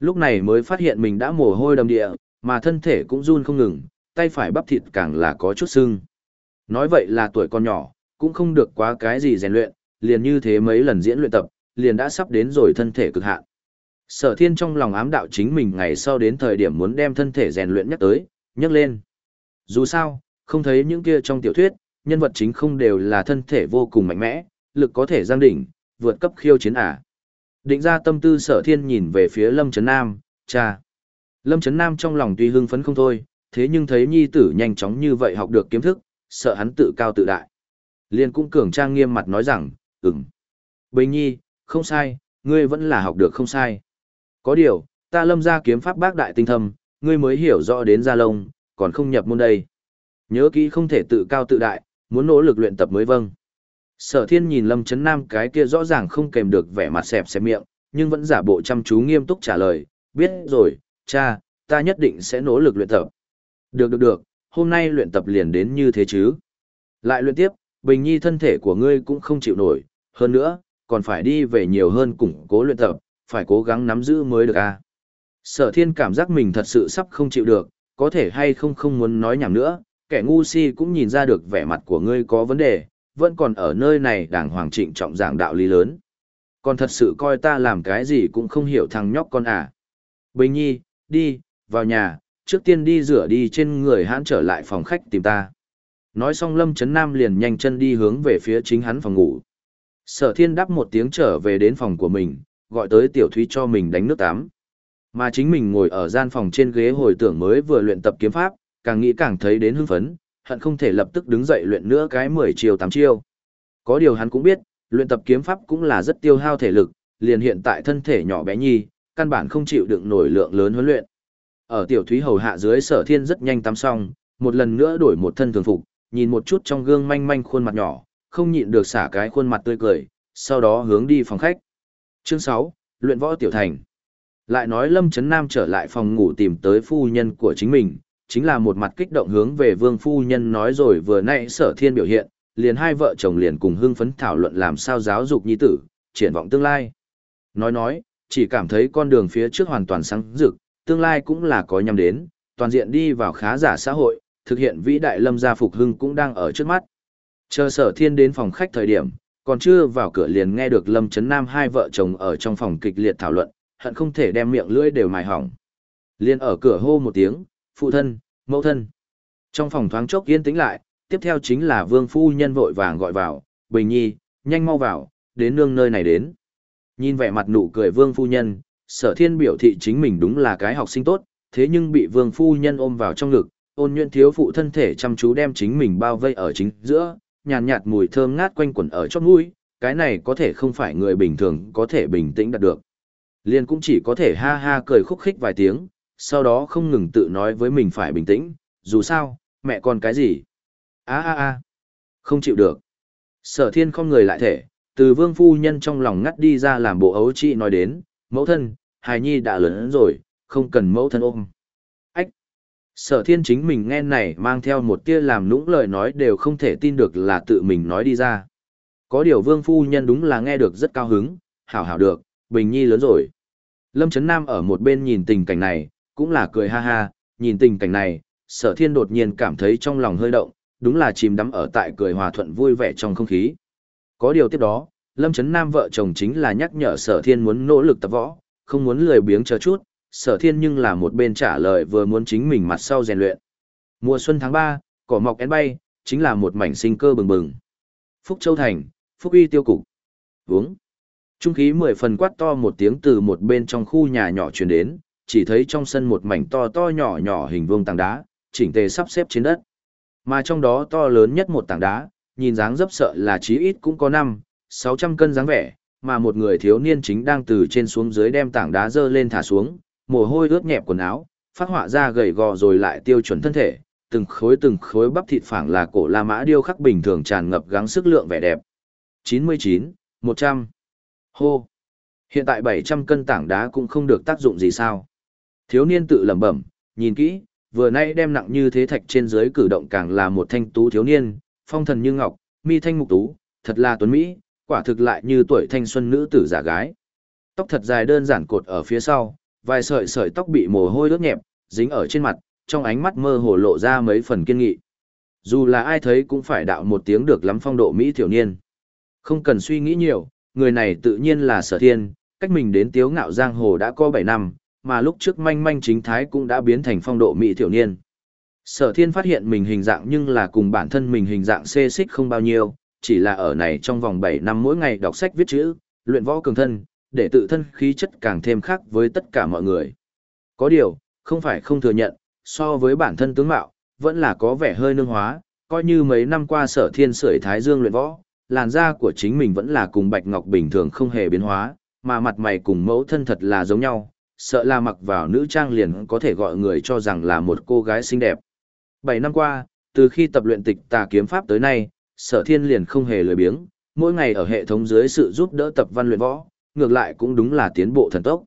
Lúc này mới phát hiện mình đã mồ hôi đầm địa, mà thân thể cũng run không ngừng, tay phải bắp thịt càng là có chút sưng. Nói vậy là tuổi con nhỏ, cũng không được quá cái gì rèn luyện, liền như thế mấy lần diễn luyện tập, liền đã sắp đến rồi thân thể cực hạn. Sở thiên trong lòng ám đạo chính mình ngày sau đến thời điểm muốn đem thân thể rèn luyện nhắc tới, nhắc lên. Dù sao, không thấy những kia trong tiểu thuyết, nhân vật chính không đều là thân thể vô cùng mạnh mẽ, lực có thể giang đỉnh, vượt cấp khiêu chiến à. Định ra tâm tư sở thiên nhìn về phía Lâm Trấn Nam, cha. Lâm Trấn Nam trong lòng tuy hưng phấn không thôi, thế nhưng thấy nhi tử nhanh chóng như vậy học được kiếm thức, sợ hắn tự cao tự đại. Liên cũng cường trang nghiêm mặt nói rằng, ừm. Bình nhi, không sai, ngươi vẫn là học được không sai. Có điều, ta lâm ra kiếm pháp bác đại tinh thâm, ngươi mới hiểu rõ đến gia lông, còn không nhập môn đây. Nhớ kỹ không thể tự cao tự đại, muốn nỗ lực luyện tập mới vâng. Sở thiên nhìn lâm chấn nam cái kia rõ ràng không kèm được vẻ mặt xẹp xẹp miệng, nhưng vẫn giả bộ chăm chú nghiêm túc trả lời, biết rồi, cha, ta nhất định sẽ nỗ lực luyện tập. Được được được, hôm nay luyện tập liền đến như thế chứ. Lại luyện tiếp, Bình Nhi thân thể của ngươi cũng không chịu nổi, hơn nữa, còn phải đi về nhiều hơn củng cố luyện tập, phải cố gắng nắm giữ mới được a. À. Sở thiên cảm giác mình thật sự sắp không chịu được, có thể hay không không muốn nói nhảm nữa, kẻ ngu si cũng nhìn ra được vẻ mặt của ngươi có vấn đề, vẫn còn ở nơi này đàng hoàng trịnh trọng giảng đạo lý lớn. Còn thật sự coi ta làm cái gì cũng không hiểu thằng nhóc con à. Bình nhi, đi, vào nhà, trước tiên đi rửa đi trên người hãn trở lại phòng khách tìm ta. Nói xong Lâm Trấn Nam liền nhanh chân đi hướng về phía chính hắn phòng ngủ. Sở thiên đáp một tiếng trở về đến phòng của mình, gọi tới tiểu thúy cho mình đánh nước tắm. Mà chính mình ngồi ở gian phòng trên ghế hồi tưởng mới vừa luyện tập kiếm pháp, càng nghĩ càng thấy đến hưng phấn, hận không thể lập tức đứng dậy luyện nữa cái 10 chiều 8 chiều. Có điều hắn cũng biết, luyện tập kiếm pháp cũng là rất tiêu hao thể lực, liền hiện tại thân thể nhỏ bé nhi, căn bản không chịu đựng nổi lượng lớn huấn luyện. Ở tiểu thúy hầu hạ dưới sở thiên rất nhanh tắm xong, một lần nữa đổi một thân thường phục, nhìn một chút trong gương manh manh khuôn mặt nhỏ, không nhịn được xả cái khuôn mặt tươi cười, sau đó hướng đi phòng khách. Chương 6, luyện võ tiểu thành. Lại nói Lâm Trấn Nam trở lại phòng ngủ tìm tới phu nhân của chính mình, chính là một mặt kích động hướng về vương phu nhân nói rồi vừa nãy sở thiên biểu hiện, liền hai vợ chồng liền cùng hưng phấn thảo luận làm sao giáo dục nhi tử, triển vọng tương lai. Nói nói, chỉ cảm thấy con đường phía trước hoàn toàn sáng rực, tương lai cũng là có nhằm đến, toàn diện đi vào khá giả xã hội, thực hiện vĩ đại lâm gia phục hưng cũng đang ở trước mắt. Chờ sở thiên đến phòng khách thời điểm, còn chưa vào cửa liền nghe được lâm chấn nam hai vợ chồng ở trong phòng kịch liệt thảo luận, hận không thể đem miệng lưỡi đều mài hỏng. Liên ở cửa hô một tiếng, phụ thân, mẫu thân. Trong phòng thoáng chốc yên tĩnh lại, tiếp theo chính là vương phu nhân vội vàng gọi vào, bình nhi, nhanh mau vào, đến nương nơi này đến. Nhìn vẻ mặt nụ cười vương phu nhân, sở thiên biểu thị chính mình đúng là cái học sinh tốt, thế nhưng bị vương phu nhân ôm vào trong ngực, ôn nhuận thiếu phụ thân thể chăm chú đem chính mình bao vây ở chính giữa, nhàn nhạt, nhạt mùi thơm ngát quanh quẩn ở chót mũi, cái này có thể không phải người bình thường có thể bình tĩnh đạt được. Liên cũng chỉ có thể ha ha cười khúc khích vài tiếng, sau đó không ngừng tự nói với mình phải bình tĩnh, dù sao, mẹ còn cái gì? a a a không chịu được. Sở thiên không người lại thể, từ vương phu nhân trong lòng ngắt đi ra làm bộ ấu trị nói đến, mẫu thân, hài nhi đã lớn rồi, không cần mẫu thân ôm. Ách! Sở thiên chính mình nghe này mang theo một tia làm nũng lời nói đều không thể tin được là tự mình nói đi ra. Có điều vương phu nhân đúng là nghe được rất cao hứng, hảo hảo được, bình nhi lớn rồi. Lâm Trấn Nam ở một bên nhìn tình cảnh này, cũng là cười ha ha, nhìn tình cảnh này, sở thiên đột nhiên cảm thấy trong lòng hơi động, đúng là chìm đắm ở tại cười hòa thuận vui vẻ trong không khí. Có điều tiếp đó, Lâm Trấn Nam vợ chồng chính là nhắc nhở sở thiên muốn nỗ lực tập võ, không muốn lười biếng chờ chút, sở thiên nhưng là một bên trả lời vừa muốn chính mình mặt sau rèn luyện. Mùa xuân tháng 3, cỏ mọc én bay, chính là một mảnh sinh cơ bừng bừng. Phúc Châu Thành, Phúc Uy Tiêu Cục. Uống. Trung khí mười phần quát to một tiếng từ một bên trong khu nhà nhỏ truyền đến, chỉ thấy trong sân một mảnh to to nhỏ nhỏ hình vuông tảng đá, chỉnh tề sắp xếp trên đất. Mà trong đó to lớn nhất một tảng đá, nhìn dáng dấp sợ là chí ít cũng có 5, 600 cân dáng vẻ, mà một người thiếu niên chính đang từ trên xuống dưới đem tảng đá dơ lên thả xuống, mồ hôi ướt nhẹp quần áo, phát họa ra gầy gò rồi lại tiêu chuẩn thân thể, từng khối từng khối bắp thịt phẳng là cổ La Mã điêu khắc bình thường tràn ngập gắng sức lượng vẻ đẹp. 99, 100. Hô. Hiện tại 700 cân tảng đá cũng không được tác dụng gì sao? Thiếu niên tự lẩm bẩm, nhìn kỹ, vừa nay đem nặng như thế thạch trên dưới cử động càng là một thanh tú thiếu niên, phong thần như ngọc, mi thanh mục tú, thật là tuấn mỹ, quả thực lại như tuổi thanh xuân nữ tử giả gái. Tóc thật dài đơn giản cột ở phía sau, vài sợi sợi tóc bị mồ hôi ướt nhẹp, dính ở trên mặt, trong ánh mắt mơ hồ lộ ra mấy phần kiên nghị. Dù là ai thấy cũng phải đạo một tiếng được lắm phong độ Mỹ thiểu niên. Không cần suy nghĩ nhiều, người này tự nhiên là sở thiên, cách mình đến tiếu ngạo giang hồ đã có 7 năm, mà lúc trước manh manh chính thái cũng đã biến thành phong độ Mỹ thiểu niên. Sở thiên phát hiện mình hình dạng nhưng là cùng bản thân mình hình dạng xê xích không bao nhiêu, chỉ là ở này trong vòng 7 năm mỗi ngày đọc sách viết chữ, luyện võ cường thân, để tự thân khí chất càng thêm khác với tất cả mọi người. Có điều, không phải không thừa nhận, so với bản thân tướng mạo, vẫn là có vẻ hơi nương hóa, coi như mấy năm qua sở thiên sưởi thái dương luyện võ, làn da của chính mình vẫn là cùng bạch ngọc bình thường không hề biến hóa, mà mặt mày cùng mẫu thân thật là giống nhau, sợ là mặc vào nữ trang liền có thể gọi người cho rằng là một cô gái xinh đẹp. 7 năm qua, từ khi tập luyện tịch tà kiếm pháp tới nay, sở thiên liền không hề lười biếng, mỗi ngày ở hệ thống dưới sự giúp đỡ tập văn luyện võ, ngược lại cũng đúng là tiến bộ thần tốc.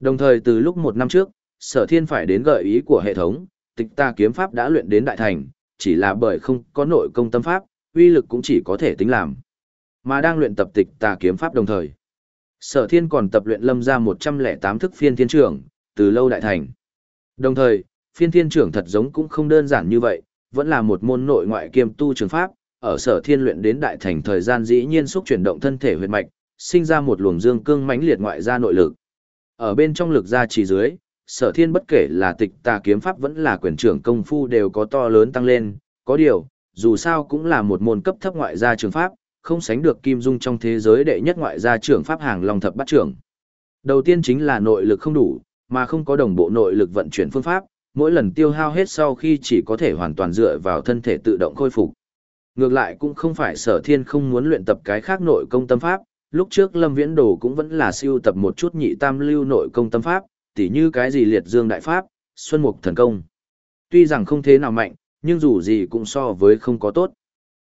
Đồng thời từ lúc một năm trước, sở thiên phải đến gợi ý của hệ thống, tịch ta kiếm pháp đã luyện đến đại thành, chỉ là bởi không có nội công tâm pháp, uy lực cũng chỉ có thể tính làm. Mà đang luyện tập tịch ta kiếm pháp đồng thời. Sở thiên còn tập luyện lâm ra 108 thức phiên thiên trưởng, từ lâu đại thành. Đồng thời, phiên thiên trưởng thật giống cũng không đơn giản như vậy, vẫn là một môn nội ngoại kiêm tu trường pháp, ở sở thiên luyện đến đại thành thời gian dĩ nhiên xúc chuyển động thân thể huyệt mạch, sinh ra một luồng dương cương mãnh liệt ngoại ra nội lực. Ở bên trong lực ra chỉ dưới, sở thiên bất kể là tịch tà kiếm pháp vẫn là quyền trưởng công phu đều có to lớn tăng lên, có điều, dù sao cũng là một môn cấp thấp ngoại gia trường pháp, không sánh được kim dung trong thế giới đệ nhất ngoại gia trưởng pháp hàng long thập bát trưởng. Đầu tiên chính là nội lực không đủ, mà không có đồng bộ nội lực vận chuyển phương pháp, mỗi lần tiêu hao hết sau khi chỉ có thể hoàn toàn dựa vào thân thể tự động khôi phục. Ngược lại cũng không phải sở thiên không muốn luyện tập cái khác nội công tâm pháp, lúc trước Lâm Viễn Đồ cũng vẫn là siêu tập một chút nhị tam lưu nội công tâm pháp, tỉ như cái gì liệt dương đại pháp, xuân mục thần công. Tuy rằng không thế nào mạnh, nhưng dù gì cũng so với không có tốt.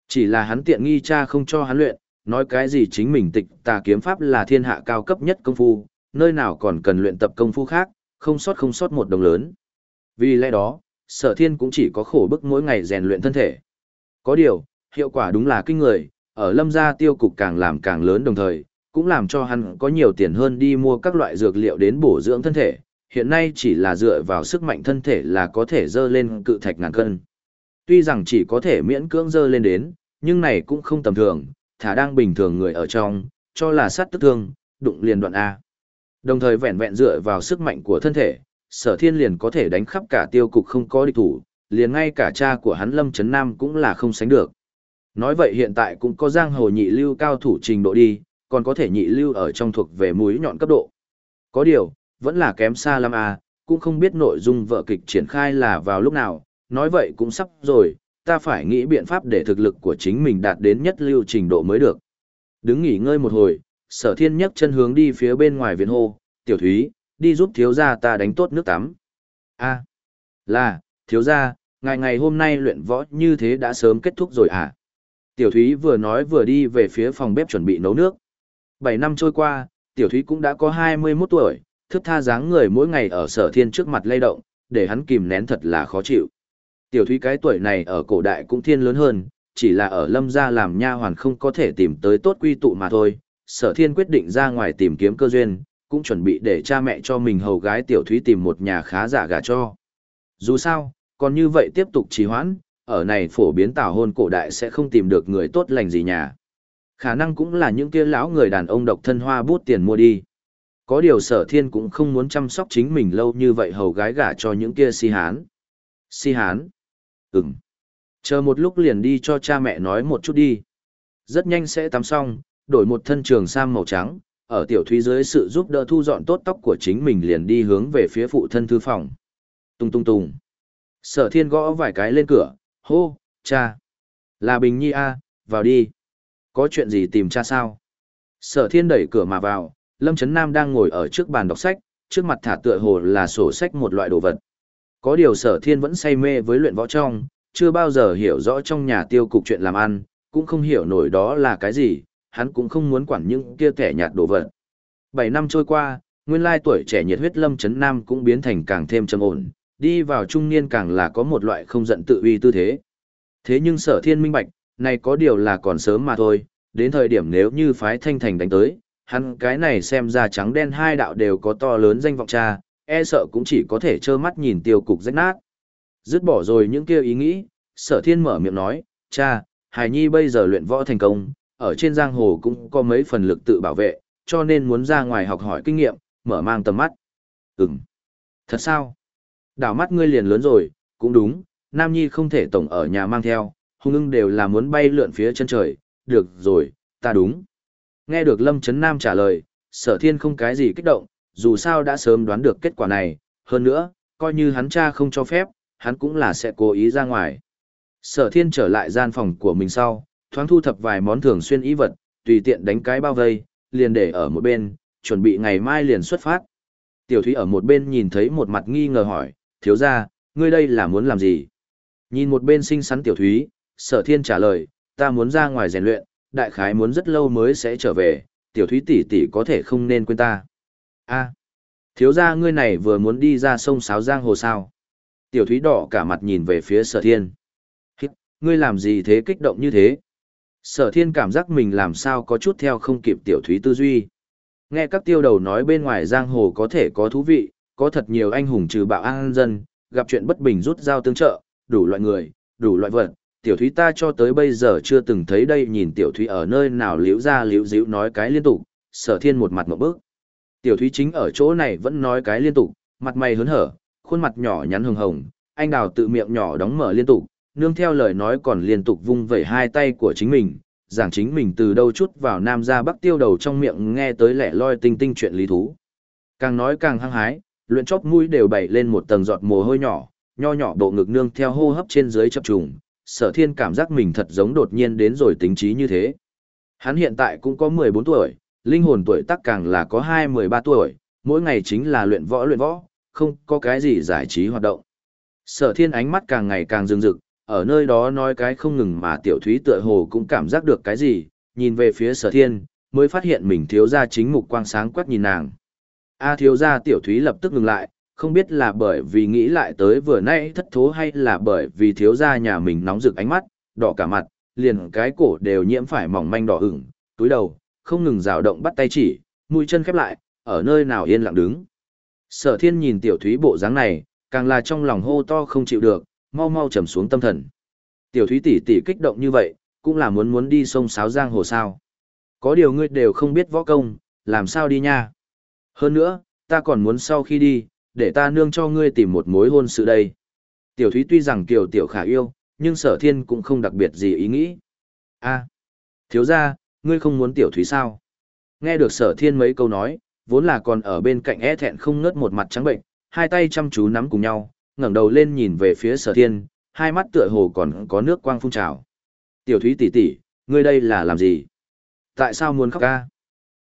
Chỉ là hắn tiện nghi cha không cho hắn luyện, nói cái gì chính mình tịch tà kiếm pháp là thiên hạ cao cấp nhất công phu, nơi nào còn cần luyện tập công phu khác, không sót không sót một đồng lớn. Vì lẽ đó, sở thiên cũng chỉ có khổ bức mỗi ngày rèn luyện thân thể. Có điều, hiệu quả đúng là kinh người, ở lâm gia tiêu cục càng làm càng lớn đồng thời, cũng làm cho hắn có nhiều tiền hơn đi mua các loại dược liệu đến bổ dưỡng thân thể, hiện nay chỉ là dựa vào sức mạnh thân thể là có thể dơ lên cự thạch ngàn cân. Tuy rằng chỉ có thể miễn cưỡng dơ lên đến, nhưng này cũng không tầm thường, thả đang bình thường người ở trong, cho là sát tức thương, đụng liền đoạn A. Đồng thời vẹn vẹn dựa vào sức mạnh của thân thể, sở thiên liền có thể đánh khắp cả tiêu cục không có địch thủ, liền ngay cả cha của hắn Lâm Trấn Nam cũng là không sánh được. Nói vậy hiện tại cũng có giang hồ nhị lưu cao thủ trình độ đi, còn có thể nhị lưu ở trong thuộc về mũi nhọn cấp độ. Có điều, vẫn là kém xa lắm à, cũng không biết nội dung vợ kịch triển khai là vào lúc nào, nói vậy cũng sắp rồi, ta phải nghĩ biện pháp để thực lực của chính mình đạt đến nhất lưu trình độ mới được. Đứng nghỉ ngơi một hồi, sở thiên nhấc chân hướng đi phía bên ngoài viện hô, tiểu thúy, đi giúp thiếu gia ta đánh tốt nước tắm. a là, thiếu gia, ngày ngày hôm nay luyện võ như thế đã sớm kết thúc rồi à? Tiểu thúy vừa nói vừa đi về phía phòng bếp chuẩn bị nấu nước. 7 năm trôi qua, tiểu thúy cũng đã có 21 tuổi, thức tha dáng người mỗi ngày ở sở thiên trước mặt lay động, để hắn kìm nén thật là khó chịu. Tiểu thúy cái tuổi này ở cổ đại cũng thiên lớn hơn, chỉ là ở lâm gia làm nha hoàn không có thể tìm tới tốt quy tụ mà thôi. Sở thiên quyết định ra ngoài tìm kiếm cơ duyên, cũng chuẩn bị để cha mẹ cho mình hầu gái tiểu thúy tìm một nhà khá giả gà cho. Dù sao, còn như vậy tiếp tục trì hoãn, ở này phổ biến tảo hôn cổ đại sẽ không tìm được người tốt lành gì nhà. Khả năng cũng là những kia lão người đàn ông độc thân hoa bút tiền mua đi. Có điều sở thiên cũng không muốn chăm sóc chính mình lâu như vậy hầu gái gả cho những kia si hán. Si hán? Ừm. Chờ một lúc liền đi cho cha mẹ nói một chút đi. Rất nhanh sẽ tắm xong, đổi một thân trường sam màu trắng, ở tiểu thúy dưới sự giúp đỡ thu dọn tốt tóc của chính mình liền đi hướng về phía phụ thân thư phòng. Tung tung tung. Sở thiên gõ vài cái lên cửa, hô, cha. Là Bình Nhi A, vào đi. Có chuyện gì tìm cha sao? Sở thiên đẩy cửa mà vào, Lâm Trấn Nam đang ngồi ở trước bàn đọc sách, trước mặt thả tựa hồ là sổ sách một loại đồ vật. Có điều sở thiên vẫn say mê với luyện võ trong, chưa bao giờ hiểu rõ trong nhà tiêu cục chuyện làm ăn, cũng không hiểu nổi đó là cái gì, hắn cũng không muốn quản những kia kẻ nhạt đồ vật. Bảy năm trôi qua, nguyên lai tuổi trẻ nhiệt huyết Lâm Trấn Nam cũng biến thành càng thêm trầm ổn, đi vào trung niên càng là có một loại không giận tự uy tư thế. Thế nhưng sở thiên minh bạch, này có điều là còn sớm mà thôi, đến thời điểm nếu như phái thanh thành đánh tới, hắn cái này xem ra trắng đen hai đạo đều có to lớn danh vọng cha, e sợ cũng chỉ có thể trơ mắt nhìn tiêu cục rách nát. Dứt bỏ rồi những kia ý nghĩ, sở thiên mở miệng nói, cha, Hải Nhi bây giờ luyện võ thành công, ở trên giang hồ cũng có mấy phần lực tự bảo vệ, cho nên muốn ra ngoài học hỏi kinh nghiệm, mở mang tầm mắt. Ừm. Thật sao? Đảo mắt ngươi liền lớn rồi, cũng đúng, Nam Nhi không thể tổng ở nhà mang theo, hung ưng đều là muốn bay lượn phía chân trời, được rồi, ta đúng. Nghe được Lâm Trấn Nam trả lời, sở thiên không cái gì kích động, dù sao đã sớm đoán được kết quả này, hơn nữa, coi như hắn cha không cho phép, hắn cũng là sẽ cố ý ra ngoài. Sở thiên trở lại gian phòng của mình sau, thoáng thu thập vài món thường xuyên ý vật, tùy tiện đánh cái bao vây, liền để ở một bên, chuẩn bị ngày mai liền xuất phát. Tiểu Thúy ở một bên nhìn thấy một mặt nghi ngờ hỏi, thiếu ra, ngươi đây là muốn làm gì? Nhìn một bên xinh xắn Tiểu Thúy, sở thiên trả lời, ta muốn ra ngoài rèn luyện, đại khái muốn rất lâu mới sẽ trở về, Tiểu Thúy tỷ tỷ có thể không nên quên ta. a thiếu ra ngươi này vừa muốn đi ra sông Sáo Giang Hồ sao? Tiểu Thúy đỏ cả mặt nhìn về phía sở thiên. Hít, ngươi làm gì thế kích động như thế? Sở thiên cảm giác mình làm sao có chút theo không kịp Tiểu Thúy tư duy. Nghe các tiêu đầu nói bên ngoài Giang Hồ có thể có thú vị, có thật nhiều anh hùng trừ bạo an dân, gặp chuyện bất bình rút dao tương trợ, đủ loại người, đủ loại vật. Tiểu Thúy ta cho tới bây giờ chưa từng thấy đây nhìn Tiểu Thúy ở nơi nào liễu ra liễu díu nói cái liên tục, sở thiên một mặt một bước. Tiểu Thúy chính ở chỗ này vẫn nói cái liên tục, mặt mày hớn hở, khuôn mặt nhỏ nhắn hồng hồng, anh đào tự miệng nhỏ đóng mở liên tục, nương theo lời nói còn liên tục vung vẩy hai tay của chính mình, giảng chính mình từ đâu chút vào nam ra bắc tiêu đầu trong miệng nghe tới lẻ loi tinh tinh chuyện lý thú. Càng nói càng hăng hái, luyện chóp mũi đều bày lên một tầng giọt mồ hôi nhỏ, nho nhỏ bộ ngực nương theo hô hấp trên dưới chập trùng, sở thiên cảm giác mình thật giống đột nhiên đến rồi tính trí như thế. Hắn hiện tại cũng có 14 tuổi, linh hồn tuổi tác càng là có 2-13 tuổi, mỗi ngày chính là luyện võ luyện võ, không có cái gì giải trí hoạt động. Sở thiên ánh mắt càng ngày càng rừng rực, ở nơi đó nói cái không ngừng mà tiểu thúy tựa hồ cũng cảm giác được cái gì, nhìn về phía sở thiên, mới phát hiện mình thiếu ra chính mục quang sáng quét nhìn nàng. A thiếu gia tiểu thúy lập tức ngừng lại, không biết là bởi vì nghĩ lại tới vừa nãy thất thố hay là bởi vì thiếu gia nhà mình nóng rực ánh mắt, đỏ cả mặt, liền cái cổ đều nhiễm phải mỏng manh đỏ ửng, túi đầu, không ngừng rào động bắt tay chỉ, mũi chân khép lại, ở nơi nào yên lặng đứng. Sở thiên nhìn tiểu thúy bộ dáng này, càng là trong lòng hô to không chịu được, mau mau trầm xuống tâm thần. Tiểu thúy tỷ tỷ kích động như vậy, cũng là muốn muốn đi sông sáo giang hồ sao. Có điều ngươi đều không biết võ công, làm sao đi nha. Hơn nữa, ta còn muốn sau khi đi, để ta nương cho ngươi tìm một mối hôn sự đây. Tiểu thúy tuy rằng kiều tiểu khả yêu, nhưng sở thiên cũng không đặc biệt gì ý nghĩ. a thiếu ra, ngươi không muốn tiểu thúy sao? Nghe được sở thiên mấy câu nói, vốn là còn ở bên cạnh e thẹn không ngớt một mặt trắng bệnh, hai tay chăm chú nắm cùng nhau, ngẩng đầu lên nhìn về phía sở thiên, hai mắt tựa hồ còn có nước quang phun trào. Tiểu thúy tỷ tỷ, ngươi đây là làm gì? Tại sao muốn khóc ca?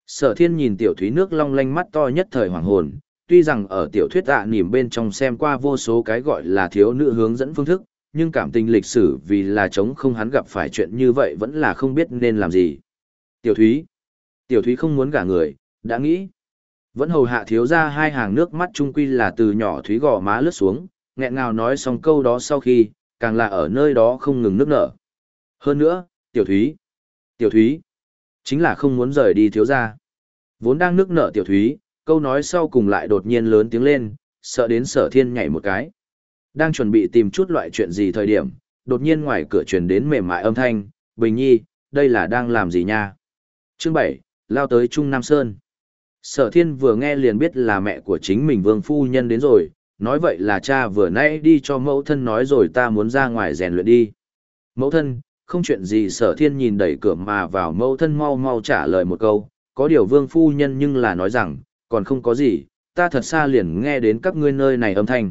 Sở thiên nhìn tiểu thúy nước long lanh mắt to nhất thời hoàng hồn, tuy rằng ở tiểu thuyết Tạ nỉm bên trong xem qua vô số cái gọi là thiếu nữ hướng dẫn phương thức, nhưng cảm tình lịch sử vì là chống không hắn gặp phải chuyện như vậy vẫn là không biết nên làm gì. Tiểu thúy. Tiểu thúy không muốn gả người, đã nghĩ. Vẫn hầu hạ thiếu ra hai hàng nước mắt trung quy là từ nhỏ thúy gò má lướt xuống, nghẹn ngào nói xong câu đó sau khi, càng là ở nơi đó không ngừng nước nở. Hơn nữa, tiểu thúy, tiểu thúy, chính là không muốn rời đi thiếu gia Vốn đang nước nở tiểu thúy, câu nói sau cùng lại đột nhiên lớn tiếng lên, sợ đến sở thiên nhảy một cái. Đang chuẩn bị tìm chút loại chuyện gì thời điểm, đột nhiên ngoài cửa truyền đến mềm mại âm thanh, Bình Nhi, đây là đang làm gì nha? Chương 7, lao tới Trung Nam Sơn. Sở thiên vừa nghe liền biết là mẹ của chính mình vương phu nhân đến rồi, nói vậy là cha vừa nãy đi cho mẫu thân nói rồi ta muốn ra ngoài rèn luyện đi. Mẫu thân, không chuyện gì sở thiên nhìn đẩy cửa mà vào mẫu thân mau mau trả lời một câu, có điều vương phu nhân nhưng là nói rằng, còn không có gì, ta thật xa liền nghe đến các ngươi nơi này âm thanh.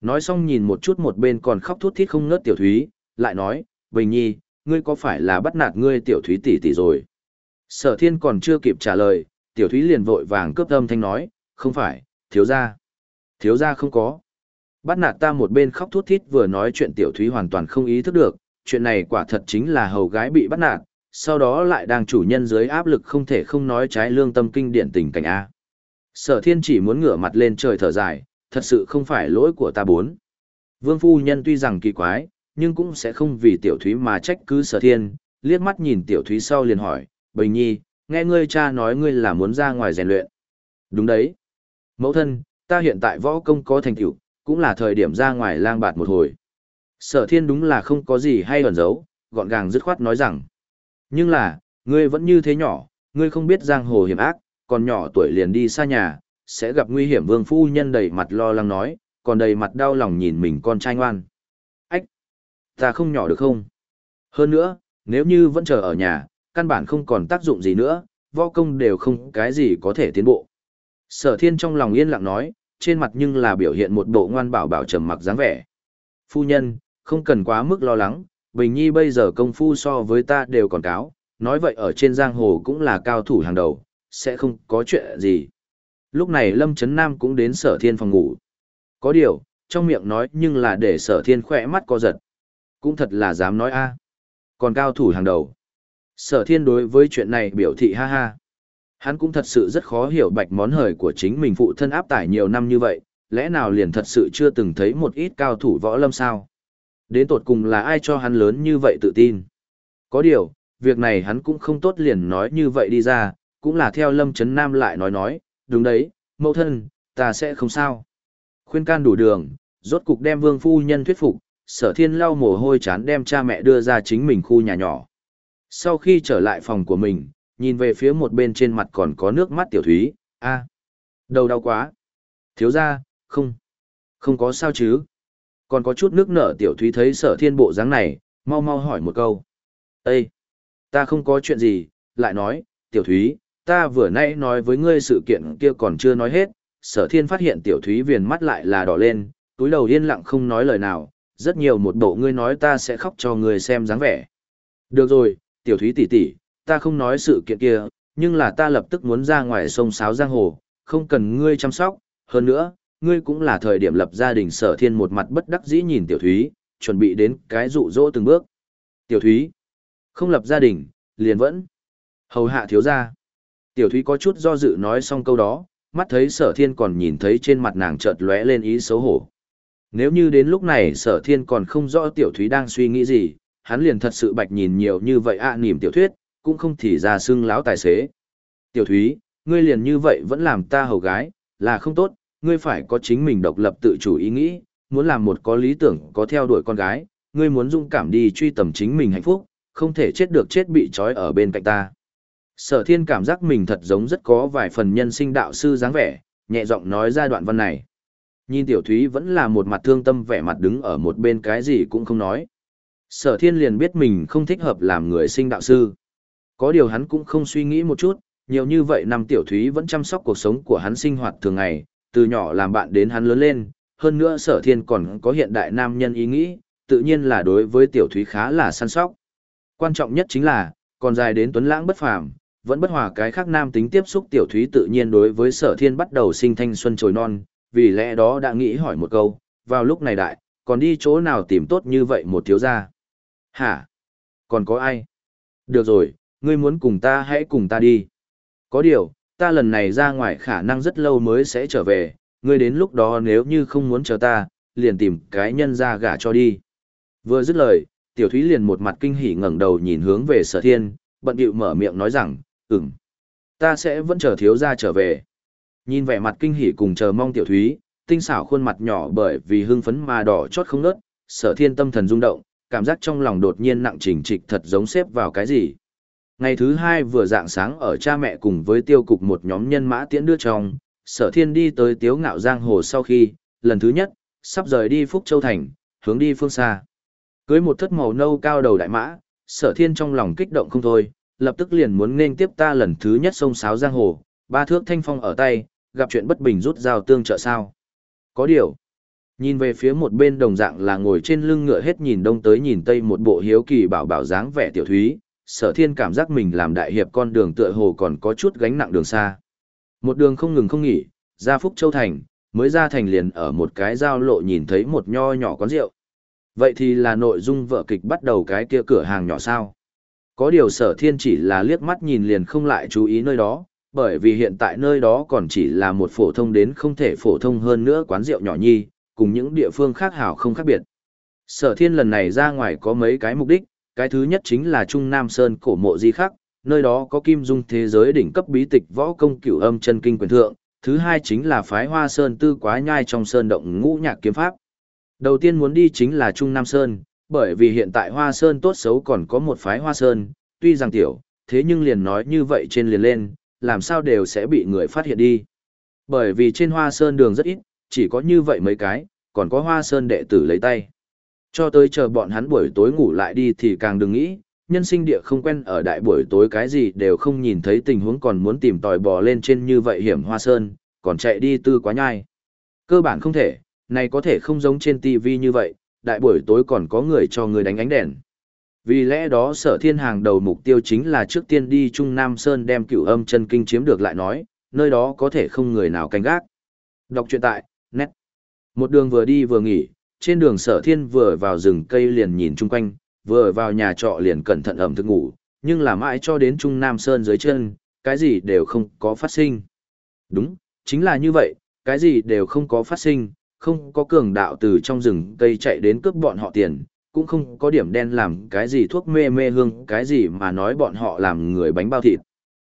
Nói xong nhìn một chút một bên còn khóc thút thít không ngớt tiểu thúy, lại nói, Bình Nhi, ngươi có phải là bắt nạt ngươi tiểu thúy tỷ tỷ rồi? Sở thiên còn chưa kịp trả lời, tiểu thúy liền vội vàng cướp âm thanh nói, không phải, thiếu gia. Thiếu gia không có. Bắt nạt ta một bên khóc thút thít vừa nói chuyện tiểu thúy hoàn toàn không ý thức được, chuyện này quả thật chính là hầu gái bị bắt nạt, sau đó lại đang chủ nhân dưới áp lực không thể không nói trái lương tâm kinh điển tình cảnh A. Sở thiên chỉ muốn ngửa mặt lên trời thở dài, thật sự không phải lỗi của ta bốn. Vương phu nhân tuy rằng kỳ quái, nhưng cũng sẽ không vì tiểu thúy mà trách cứ sở thiên, liếc mắt nhìn tiểu thúy sau liền hỏi, Bình Nhi, nghe ngươi cha nói ngươi là muốn ra ngoài rèn luyện. Đúng đấy. Mẫu thân, ta hiện tại võ công có thành tựu, cũng là thời điểm ra ngoài lang bạt một hồi. Sở thiên đúng là không có gì hay ẩn giấu, gọn gàng dứt khoát nói rằng. Nhưng là, ngươi vẫn như thế nhỏ, ngươi không biết giang hồ hiểm ác, còn nhỏ tuổi liền đi xa nhà, sẽ gặp nguy hiểm vương phu nhân đầy mặt lo lắng nói, còn đầy mặt đau lòng nhìn mình con trai ngoan. Ách! Ta không nhỏ được không? Hơn nữa, nếu như vẫn chờ ở nhà, căn bản không còn tác dụng gì nữa, võ công đều không cái gì có thể tiến bộ. Sở thiên trong lòng yên lặng nói, trên mặt nhưng là biểu hiện một bộ ngoan bảo bảo trầm mặc dáng vẻ. Phu nhân, không cần quá mức lo lắng, Bình Nhi bây giờ công phu so với ta đều còn cáo, nói vậy ở trên giang hồ cũng là cao thủ hàng đầu, sẽ không có chuyện gì. Lúc này Lâm Trấn Nam cũng đến sở thiên phòng ngủ. Có điều, trong miệng nói nhưng là để sở thiên khỏe mắt co giật. Cũng thật là dám nói a Còn cao thủ hàng đầu. Sở thiên đối với chuyện này biểu thị ha ha. Hắn cũng thật sự rất khó hiểu bạch món hời của chính mình phụ thân áp tải nhiều năm như vậy, lẽ nào liền thật sự chưa từng thấy một ít cao thủ võ lâm sao? Đến tột cùng là ai cho hắn lớn như vậy tự tin? Có điều, việc này hắn cũng không tốt liền nói như vậy đi ra, cũng là theo Lâm Trấn Nam lại nói nói, đúng đấy, mẫu thân, ta sẽ không sao. Khuyên can đủ đường, rốt cục đem vương phu nhân thuyết phục, sở thiên lau mồ hôi chán đem cha mẹ đưa ra chính mình khu nhà nhỏ. Sau khi trở lại phòng của mình, nhìn về phía một bên trên mặt còn có nước mắt tiểu thúy, a đầu đau quá. Thiếu ra, không, không có sao chứ. Còn có chút nước nở tiểu thúy thấy sở thiên bộ dáng này, mau mau hỏi một câu. Ê, ta không có chuyện gì, lại nói, tiểu thúy, ta vừa nãy nói với ngươi sự kiện kia còn chưa nói hết, sở thiên phát hiện tiểu thúy viền mắt lại là đỏ lên, túi đầu yên lặng không nói lời nào, rất nhiều một bộ ngươi nói ta sẽ khóc cho ngươi xem dáng vẻ. Được rồi, tiểu thúy tỷ tỷ, ta không nói sự kiện kia, nhưng là ta lập tức muốn ra ngoài sông sáo giang hồ, không cần ngươi chăm sóc, hơn nữa, ngươi cũng là thời điểm lập gia đình sở thiên một mặt bất đắc dĩ nhìn tiểu thúy, chuẩn bị đến cái dụ dỗ từng bước. Tiểu thúy, không lập gia đình, liền vẫn hầu hạ thiếu gia. Tiểu thúy có chút do dự nói xong câu đó, mắt thấy sở thiên còn nhìn thấy trên mặt nàng chợt lóe lên ý xấu hổ. Nếu như đến lúc này sở thiên còn không rõ tiểu thúy đang suy nghĩ gì, hắn liền thật sự bạch nhìn nhiều như vậy ạ à, niềm tiểu thuyết, cũng không thì ra xưng láo tài xế. Tiểu thúy, ngươi liền như vậy vẫn làm ta hầu gái, là không tốt, ngươi phải có chính mình độc lập tự chủ ý nghĩ, muốn làm một có lý tưởng có theo đuổi con gái, ngươi muốn dung cảm đi truy tầm chính mình hạnh phúc, không thể chết được chết bị trói ở bên cạnh ta. Sở thiên cảm giác mình thật giống rất có vài phần nhân sinh đạo sư dáng vẻ, nhẹ giọng nói ra đoạn văn này. Nhìn tiểu thúy vẫn là một mặt thương tâm vẻ mặt đứng ở một bên cái gì cũng không nói. Sở thiên liền biết mình không thích hợp làm người sinh đạo sư. Có điều hắn cũng không suy nghĩ một chút, nhiều như vậy năm tiểu thúy vẫn chăm sóc cuộc sống của hắn sinh hoạt thường ngày, từ nhỏ làm bạn đến hắn lớn lên, hơn nữa sở thiên còn có hiện đại nam nhân ý nghĩ, tự nhiên là đối với tiểu thúy khá là săn sóc. Quan trọng nhất chính là, còn dài đến tuấn lãng bất phàm, vẫn bất hòa cái khác nam tính tiếp xúc tiểu thúy tự nhiên đối với sở thiên bắt đầu sinh thanh xuân trồi non, vì lẽ đó đã nghĩ hỏi một câu, vào lúc này đại, còn đi chỗ nào tìm tốt như vậy một thiếu gia? Hả? Còn có ai? Được rồi, ngươi muốn cùng ta hãy cùng ta đi. Có điều, ta lần này ra ngoài khả năng rất lâu mới sẽ trở về, ngươi đến lúc đó nếu như không muốn chờ ta, liền tìm cái nhân ra gả cho đi. Vừa dứt lời, tiểu thúy liền một mặt kinh hỉ ngẩng đầu nhìn hướng về sở thiên, bận điệu mở miệng nói rằng, ừm, ta sẽ vẫn chờ thiếu gia trở về. Nhìn vẻ mặt kinh hỉ cùng chờ mong tiểu thúy, tinh xảo khuôn mặt nhỏ bởi vì hưng phấn mà đỏ chót không nớt, sở thiên tâm thần rung động, cảm giác trong lòng đột nhiên nặng trình trịch thật giống xếp vào cái gì. Ngày thứ hai vừa dạng sáng ở cha mẹ cùng với tiêu cục một nhóm nhân mã tiễn đưa trong, sở thiên đi tới tiếu ngạo giang hồ sau khi, lần thứ nhất, sắp rời đi Phúc Châu Thành, hướng đi phương xa. Cưới một thất màu nâu cao đầu đại mã, sở thiên trong lòng kích động không thôi, lập tức liền muốn nên tiếp ta lần thứ nhất sông sáo giang hồ, ba thước thanh phong ở tay, gặp chuyện bất bình rút dao tương trợ sao. Có điều, nhìn về phía một bên đồng dạng là ngồi trên lưng ngựa hết nhìn đông tới nhìn tây một bộ hiếu kỳ bảo bảo dáng vẻ tiểu thúy, sở thiên cảm giác mình làm đại hiệp con đường tựa hồ còn có chút gánh nặng đường xa. Một đường không ngừng không nghỉ, ra Phúc Châu Thành, mới ra thành liền ở một cái giao lộ nhìn thấy một nho nhỏ quán rượu. Vậy thì là nội dung vợ kịch bắt đầu cái kia cửa hàng nhỏ sao? Có điều sở thiên chỉ là liếc mắt nhìn liền không lại chú ý nơi đó, bởi vì hiện tại nơi đó còn chỉ là một phổ thông đến không thể phổ thông hơn nữa quán rượu nhỏ nhi, cùng những địa phương khác hảo không khác biệt. Sở thiên lần này ra ngoài có mấy cái mục đích, cái thứ nhất chính là Trung Nam Sơn cổ mộ di khắc, nơi đó có kim dung thế giới đỉnh cấp bí tịch võ công cửu âm chân kinh quyền thượng, thứ hai chính là phái hoa sơn tư quá nhai trong sơn động ngũ nhạc kiếm pháp. Đầu tiên muốn đi chính là Trung Nam Sơn, bởi vì hiện tại hoa sơn tốt xấu còn có một phái hoa sơn, tuy rằng tiểu, thế nhưng liền nói như vậy trên liền lên, làm sao đều sẽ bị người phát hiện đi. Bởi vì trên hoa sơn đường rất ít, chỉ có như vậy mấy cái, còn có hoa sơn đệ tử lấy tay. Cho tới chờ bọn hắn buổi tối ngủ lại đi thì càng đừng nghĩ, nhân sinh địa không quen ở đại buổi tối cái gì đều không nhìn thấy tình huống còn muốn tìm tòi bò lên trên như vậy hiểm hoa sơn, còn chạy đi tư quá nhai. Cơ bản không thể, này có thể không giống trên TV như vậy, đại buổi tối còn có người cho người đánh ánh đèn. Vì lẽ đó sở thiên hàng đầu mục tiêu chính là trước tiên đi Trung Nam Sơn đem cửu âm chân kinh chiếm được lại nói, nơi đó có thể không người nào canh gác. Đọc truyện tại, nét. Một đường vừa đi vừa nghỉ, trên đường sở thiên vừa vào rừng cây liền nhìn chung quanh, vừa vào nhà trọ liền cẩn thận ẩm thực ngủ, nhưng là mãi cho đến Trung Nam Sơn dưới chân, cái gì đều không có phát sinh. Đúng, chính là như vậy, cái gì đều không có phát sinh, không có cường đạo từ trong rừng cây chạy đến cướp bọn họ tiền, cũng không có điểm đen làm cái gì thuốc mê mê hương, cái gì mà nói bọn họ làm người bánh bao thịt.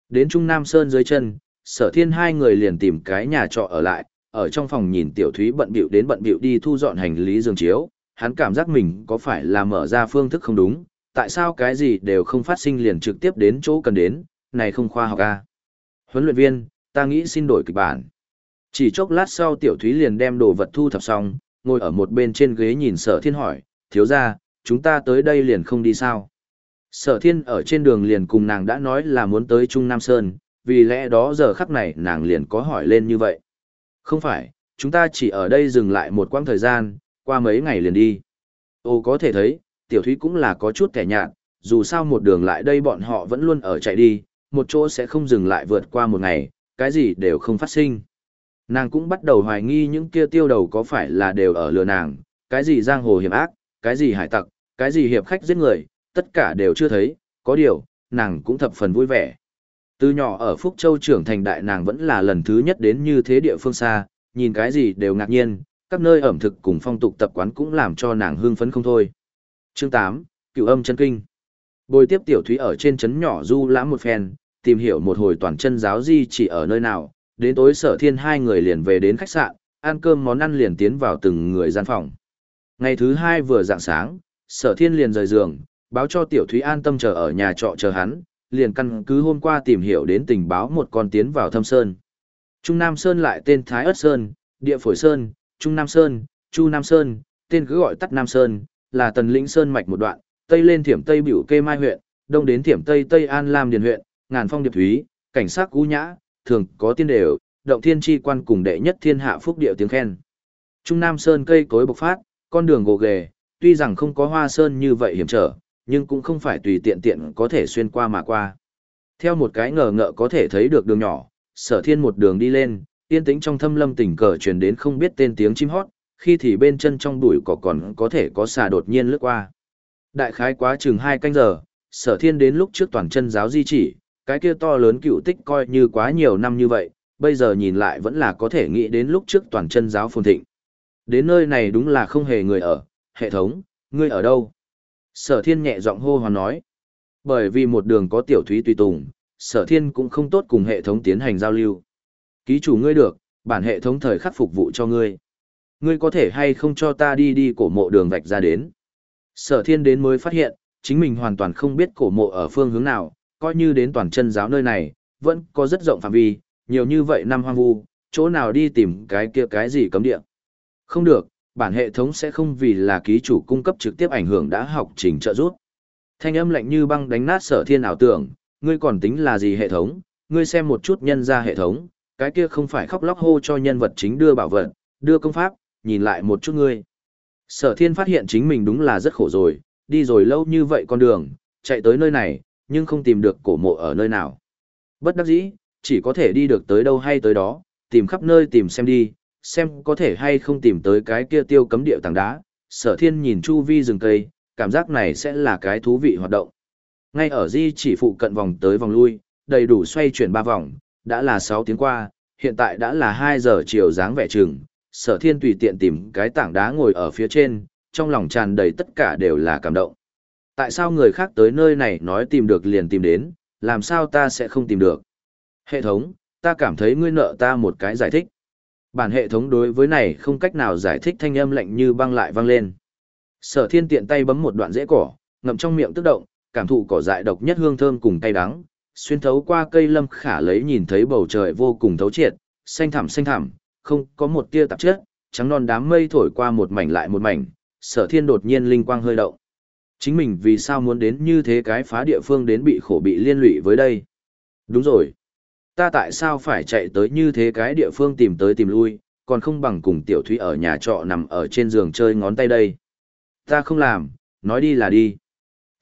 Đến Trung Nam Sơn dưới chân, sở thiên hai người liền tìm cái nhà trọ ở lại, ở trong phòng nhìn tiểu thúy bận bịu đến bận bịu đi thu dọn hành lý giường chiếu, hắn cảm giác mình có phải là mở ra phương thức không đúng, tại sao cái gì đều không phát sinh liền trực tiếp đến chỗ cần đến, này không khoa học a. À? Huấn luyện viên, ta nghĩ xin đổi kịch bản. Chỉ chốc lát sau tiểu thúy liền đem đồ vật thu thập xong, ngồi ở một bên trên ghế nhìn sở thiên hỏi, thiếu ra, chúng ta tới đây liền không đi sao. Sở thiên ở trên đường liền cùng nàng đã nói là muốn tới Trung Nam Sơn, vì lẽ đó giờ khắc này nàng liền có hỏi lên như vậy. Không phải, chúng ta chỉ ở đây dừng lại một quãng thời gian, qua mấy ngày liền đi. Ô có thể thấy, tiểu thúy cũng là có chút kẻ nhạt, dù sao một đường lại đây bọn họ vẫn luôn ở chạy đi, một chỗ sẽ không dừng lại vượt qua một ngày, cái gì đều không phát sinh. Nàng cũng bắt đầu hoài nghi những kia tiêu đầu có phải là đều ở lừa nàng, cái gì giang hồ hiểm ác, cái gì hải tặc, cái gì hiệp khách giết người, tất cả đều chưa thấy, có điều, nàng cũng thập phần vui vẻ. Từ nhỏ ở Phúc Châu trưởng thành đại nàng vẫn là lần thứ nhất đến như thế địa phương xa, nhìn cái gì đều ngạc nhiên, các nơi ẩm thực cùng phong tục tập quán cũng làm cho nàng hưng phấn không thôi. Chương 8, Cựu âm chân kinh. Bồi tiếp tiểu thúy ở trên trấn nhỏ du lãm một phen, tìm hiểu một hồi toàn chân giáo di chỉ ở nơi nào, đến tối sở thiên hai người liền về đến khách sạn, ăn cơm món ăn liền tiến vào từng người gian phòng. Ngày thứ hai vừa dạng sáng, sở thiên liền rời giường, báo cho tiểu thúy an tâm chờ ở nhà trọ chờ hắn, liền căn cứ hôm qua tìm hiểu đến tình báo một con tiến vào thâm sơn. Trung Nam Sơn lại tên Thái Ất Sơn, Địa Phổi Sơn, Trung Nam Sơn, Chu Nam Sơn, tên cứ gọi tắt Nam Sơn, là tần lĩnh Sơn mạch một đoạn, tây lên thiểm Tây Biểu Kê Mai huyện, đông đến thiểm Tây Tây An Lam Điền huyện, ngàn phong điệp thúy, cảnh sát cú nhã, thường có tiên đều, động thiên tri quan cùng đệ nhất thiên hạ phúc điệu tiếng khen. Trung Nam Sơn cây cối bộc phát, con đường gồ ghề, tuy rằng không có hoa sơn như vậy hiểm trở, nhưng cũng không phải tùy tiện tiện có thể xuyên qua mà qua. Theo một cái ngờ ngợ có thể thấy được đường nhỏ, sở thiên một đường đi lên, yên tĩnh trong thâm lâm tỉnh cờ truyền đến không biết tên tiếng chim hót, khi thì bên chân trong bụi cỏ còn có thể có xà đột nhiên lướt qua. Đại khái quá chừng hai canh giờ, sở thiên đến lúc trước toàn chân giáo di chỉ, cái kia to lớn cựu tích coi như quá nhiều năm như vậy, bây giờ nhìn lại vẫn là có thể nghĩ đến lúc trước toàn chân giáo phồn thịnh. Đến nơi này đúng là không hề người ở, hệ thống, ngươi ở đâu? Sở thiên nhẹ giọng hô hoán nói. Bởi vì một đường có tiểu thúy tùy tùng, sở thiên cũng không tốt cùng hệ thống tiến hành giao lưu. Ký chủ ngươi được, bản hệ thống thời khắc phục vụ cho ngươi. Ngươi có thể hay không cho ta đi đi cổ mộ đường vạch ra đến. Sở thiên đến mới phát hiện, chính mình hoàn toàn không biết cổ mộ ở phương hướng nào, coi như đến toàn chân giáo nơi này, vẫn có rất rộng phạm vi, nhiều như vậy năm hoang vu, chỗ nào đi tìm cái kia cái gì cấm địa. Không được, bản hệ thống sẽ không vì là ký chủ cung cấp trực tiếp ảnh hưởng đã học trình trợ giúp. Thanh âm lạnh như băng đánh nát sở thiên ảo tưởng, ngươi còn tính là gì hệ thống, ngươi xem một chút nhân ra hệ thống, cái kia không phải khóc lóc hô cho nhân vật chính đưa bảo vật, đưa công pháp, nhìn lại một chút ngươi. Sở thiên phát hiện chính mình đúng là rất khổ rồi, đi rồi lâu như vậy con đường, chạy tới nơi này, nhưng không tìm được cổ mộ ở nơi nào. Bất đắc dĩ, chỉ có thể đi được tới đâu hay tới đó, tìm khắp nơi tìm xem đi, xem có thể hay không tìm tới cái kia tiêu cấm địa tảng đá. Sở thiên nhìn chu vi rừng cây, cảm giác này sẽ là cái thú vị hoạt động. Ngay ở di chỉ phụ cận vòng tới vòng lui, đầy đủ xoay chuyển ba vòng, đã là 6 tiếng qua, hiện tại đã là 2 giờ chiều dáng vẻ chừng. Sở thiên tùy tiện tìm cái tảng đá ngồi ở phía trên, trong lòng tràn đầy tất cả đều là cảm động. Tại sao người khác tới nơi này nói tìm được liền tìm đến, làm sao ta sẽ không tìm được? Hệ thống, ta cảm thấy ngươi nợ ta một cái giải thích. Bản hệ thống đối với này không cách nào giải thích thanh âm lạnh như băng lại vang lên. Sở thiên tiện tay bấm một đoạn rễ cỏ, ngậm trong miệng tức động, cảm thụ cỏ dại độc nhất hương thơm cùng tay đắng, xuyên thấu qua cây lâm khả lấy nhìn thấy bầu trời vô cùng thấu triệt, xanh thẳm xanh thẳm, không có một tia tạp chất, trắng non đám mây thổi qua một mảnh lại một mảnh, sở thiên đột nhiên linh quang hơi động. Chính mình vì sao muốn đến như thế cái phá địa phương đến bị khổ bị liên lụy với đây? Đúng rồi. Ta tại sao phải chạy tới như thế cái địa phương tìm tới tìm lui, còn không bằng cùng tiểu thúy ở nhà trọ nằm ở trên giường chơi ngón tay đây. Ta không làm, nói đi là đi.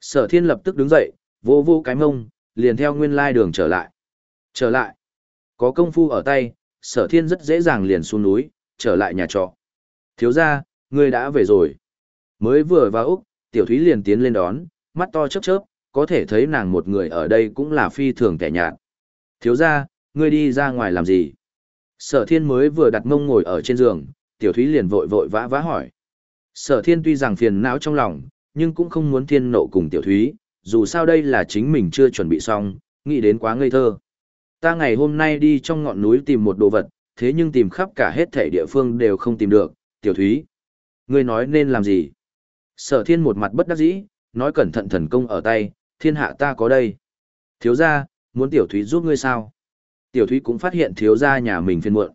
Sở thiên lập tức đứng dậy, vô vô cái mông, liền theo nguyên lai đường trở lại. Trở lại. Có công phu ở tay, sở thiên rất dễ dàng liền xuống núi, trở lại nhà trọ. Thiếu ra, ngươi đã về rồi. Mới vừa vào Úc, tiểu thúy liền tiến lên đón, mắt to chớp chớp, có thể thấy nàng một người ở đây cũng là phi thường kẻ nhạt. Thiếu ra, ngươi đi ra ngoài làm gì? Sở thiên mới vừa đặt mông ngồi ở trên giường, tiểu thúy liền vội vội vã vã hỏi. Sở thiên tuy rằng phiền não trong lòng, nhưng cũng không muốn thiên nộ cùng tiểu thúy, dù sao đây là chính mình chưa chuẩn bị xong, nghĩ đến quá ngây thơ. Ta ngày hôm nay đi trong ngọn núi tìm một đồ vật, thế nhưng tìm khắp cả hết thể địa phương đều không tìm được, tiểu thúy. Ngươi nói nên làm gì? Sở thiên một mặt bất đắc dĩ, nói cẩn thận thần công ở tay, thiên hạ ta có đây. Thiếu gia, muốn tiểu thúy giúp ngươi sao? Tiểu thúy cũng phát hiện thiếu gia nhà mình phiền muộn.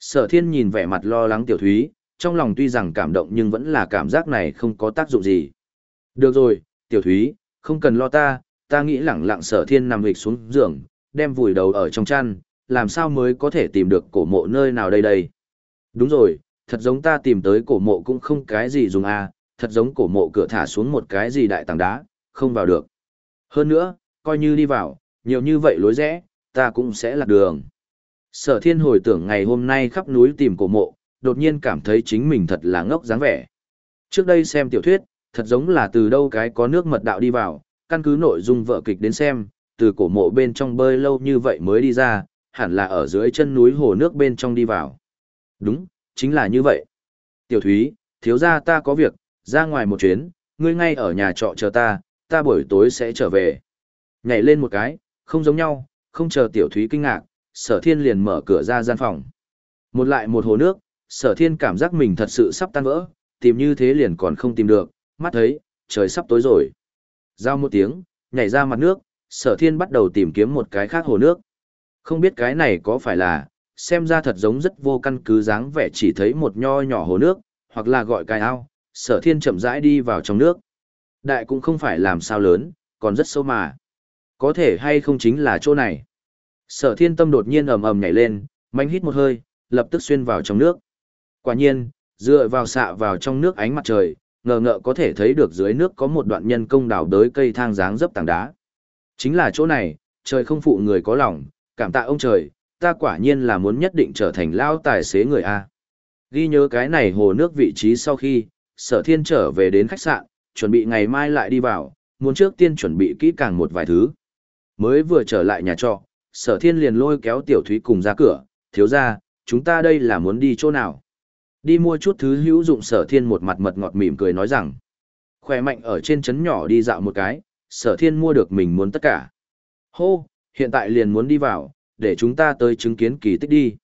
Sở thiên nhìn vẻ mặt lo lắng tiểu thúy, trong lòng tuy rằng cảm động nhưng vẫn là cảm giác này không có tác dụng gì. Được rồi, tiểu thúy, không cần lo ta, ta nghĩ lẳng lặng sở thiên nằm hịch xuống giường, đem vùi đầu ở trong chăn, làm sao mới có thể tìm được cổ mộ nơi nào đây đây. Đúng rồi, thật giống ta tìm tới cổ mộ cũng không cái gì dùng à, thật giống cổ mộ cửa thả xuống một cái gì đại tảng đá, không vào được. Hơn nữa, coi như đi vào, nhiều như vậy lối rẽ, ta cũng sẽ lạc đường. Sở thiên hồi tưởng ngày hôm nay khắp núi tìm cổ mộ, đột nhiên cảm thấy chính mình thật là ngốc dáng vẻ. Trước đây xem tiểu thuyết, thật giống là từ đâu cái có nước mật đạo đi vào, căn cứ nội dung vợ kịch đến xem, từ cổ mộ bên trong bơi lâu như vậy mới đi ra, hẳn là ở dưới chân núi hồ nước bên trong đi vào. Đúng, chính là như vậy. Tiểu Thúy, thiếu gia ta có việc, ra ngoài một chuyến, ngươi ngay ở nhà trọ chờ ta, ta buổi tối sẽ trở về. Nhảy lên một cái, không giống nhau, không chờ tiểu thúy kinh ngạc, sở thiên liền mở cửa ra gian phòng. Một lại một hồ nước, sở thiên cảm giác mình thật sự sắp tan vỡ, tìm như thế liền còn không tìm được, mắt thấy, trời sắp tối rồi. Giao một tiếng, nhảy ra mặt nước, sở thiên bắt đầu tìm kiếm một cái khác hồ nước. Không biết cái này có phải là, xem ra thật giống rất vô căn cứ dáng vẻ chỉ thấy một nho nhỏ hồ nước, hoặc là gọi cái ao, sở thiên chậm rãi đi vào trong nước. Đại cũng không phải làm sao lớn, còn rất sâu mà. Có thể hay không chính là chỗ này. Sở thiên tâm đột nhiên ầm ầm nhảy lên, mạnh hít một hơi, lập tức xuyên vào trong nước. Quả nhiên, dựa vào xạ vào trong nước ánh mặt trời, ngờ ngợ có thể thấy được dưới nước có một đoạn nhân công đào đới cây thang dáng dấp tảng đá. Chính là chỗ này, trời không phụ người có lòng, cảm tạ ông trời, ta quả nhiên là muốn nhất định trở thành lao tài xế người A. Ghi nhớ cái này hồ nước vị trí sau khi, sở thiên trở về đến khách sạn, chuẩn bị ngày mai lại đi vào, muốn trước tiên chuẩn bị kỹ càng một vài thứ. Mới vừa trở lại nhà trọ, sở thiên liền lôi kéo tiểu thúy cùng ra cửa, thiếu ra, chúng ta đây là muốn đi chỗ nào. Đi mua chút thứ hữu dụng sở thiên một mặt mật ngọt mỉm cười nói rằng, khỏe mạnh ở trên trấn nhỏ đi dạo một cái, sở thiên mua được mình muốn tất cả. Hô, hiện tại liền muốn đi vào, để chúng ta tới chứng kiến kỳ tích đi.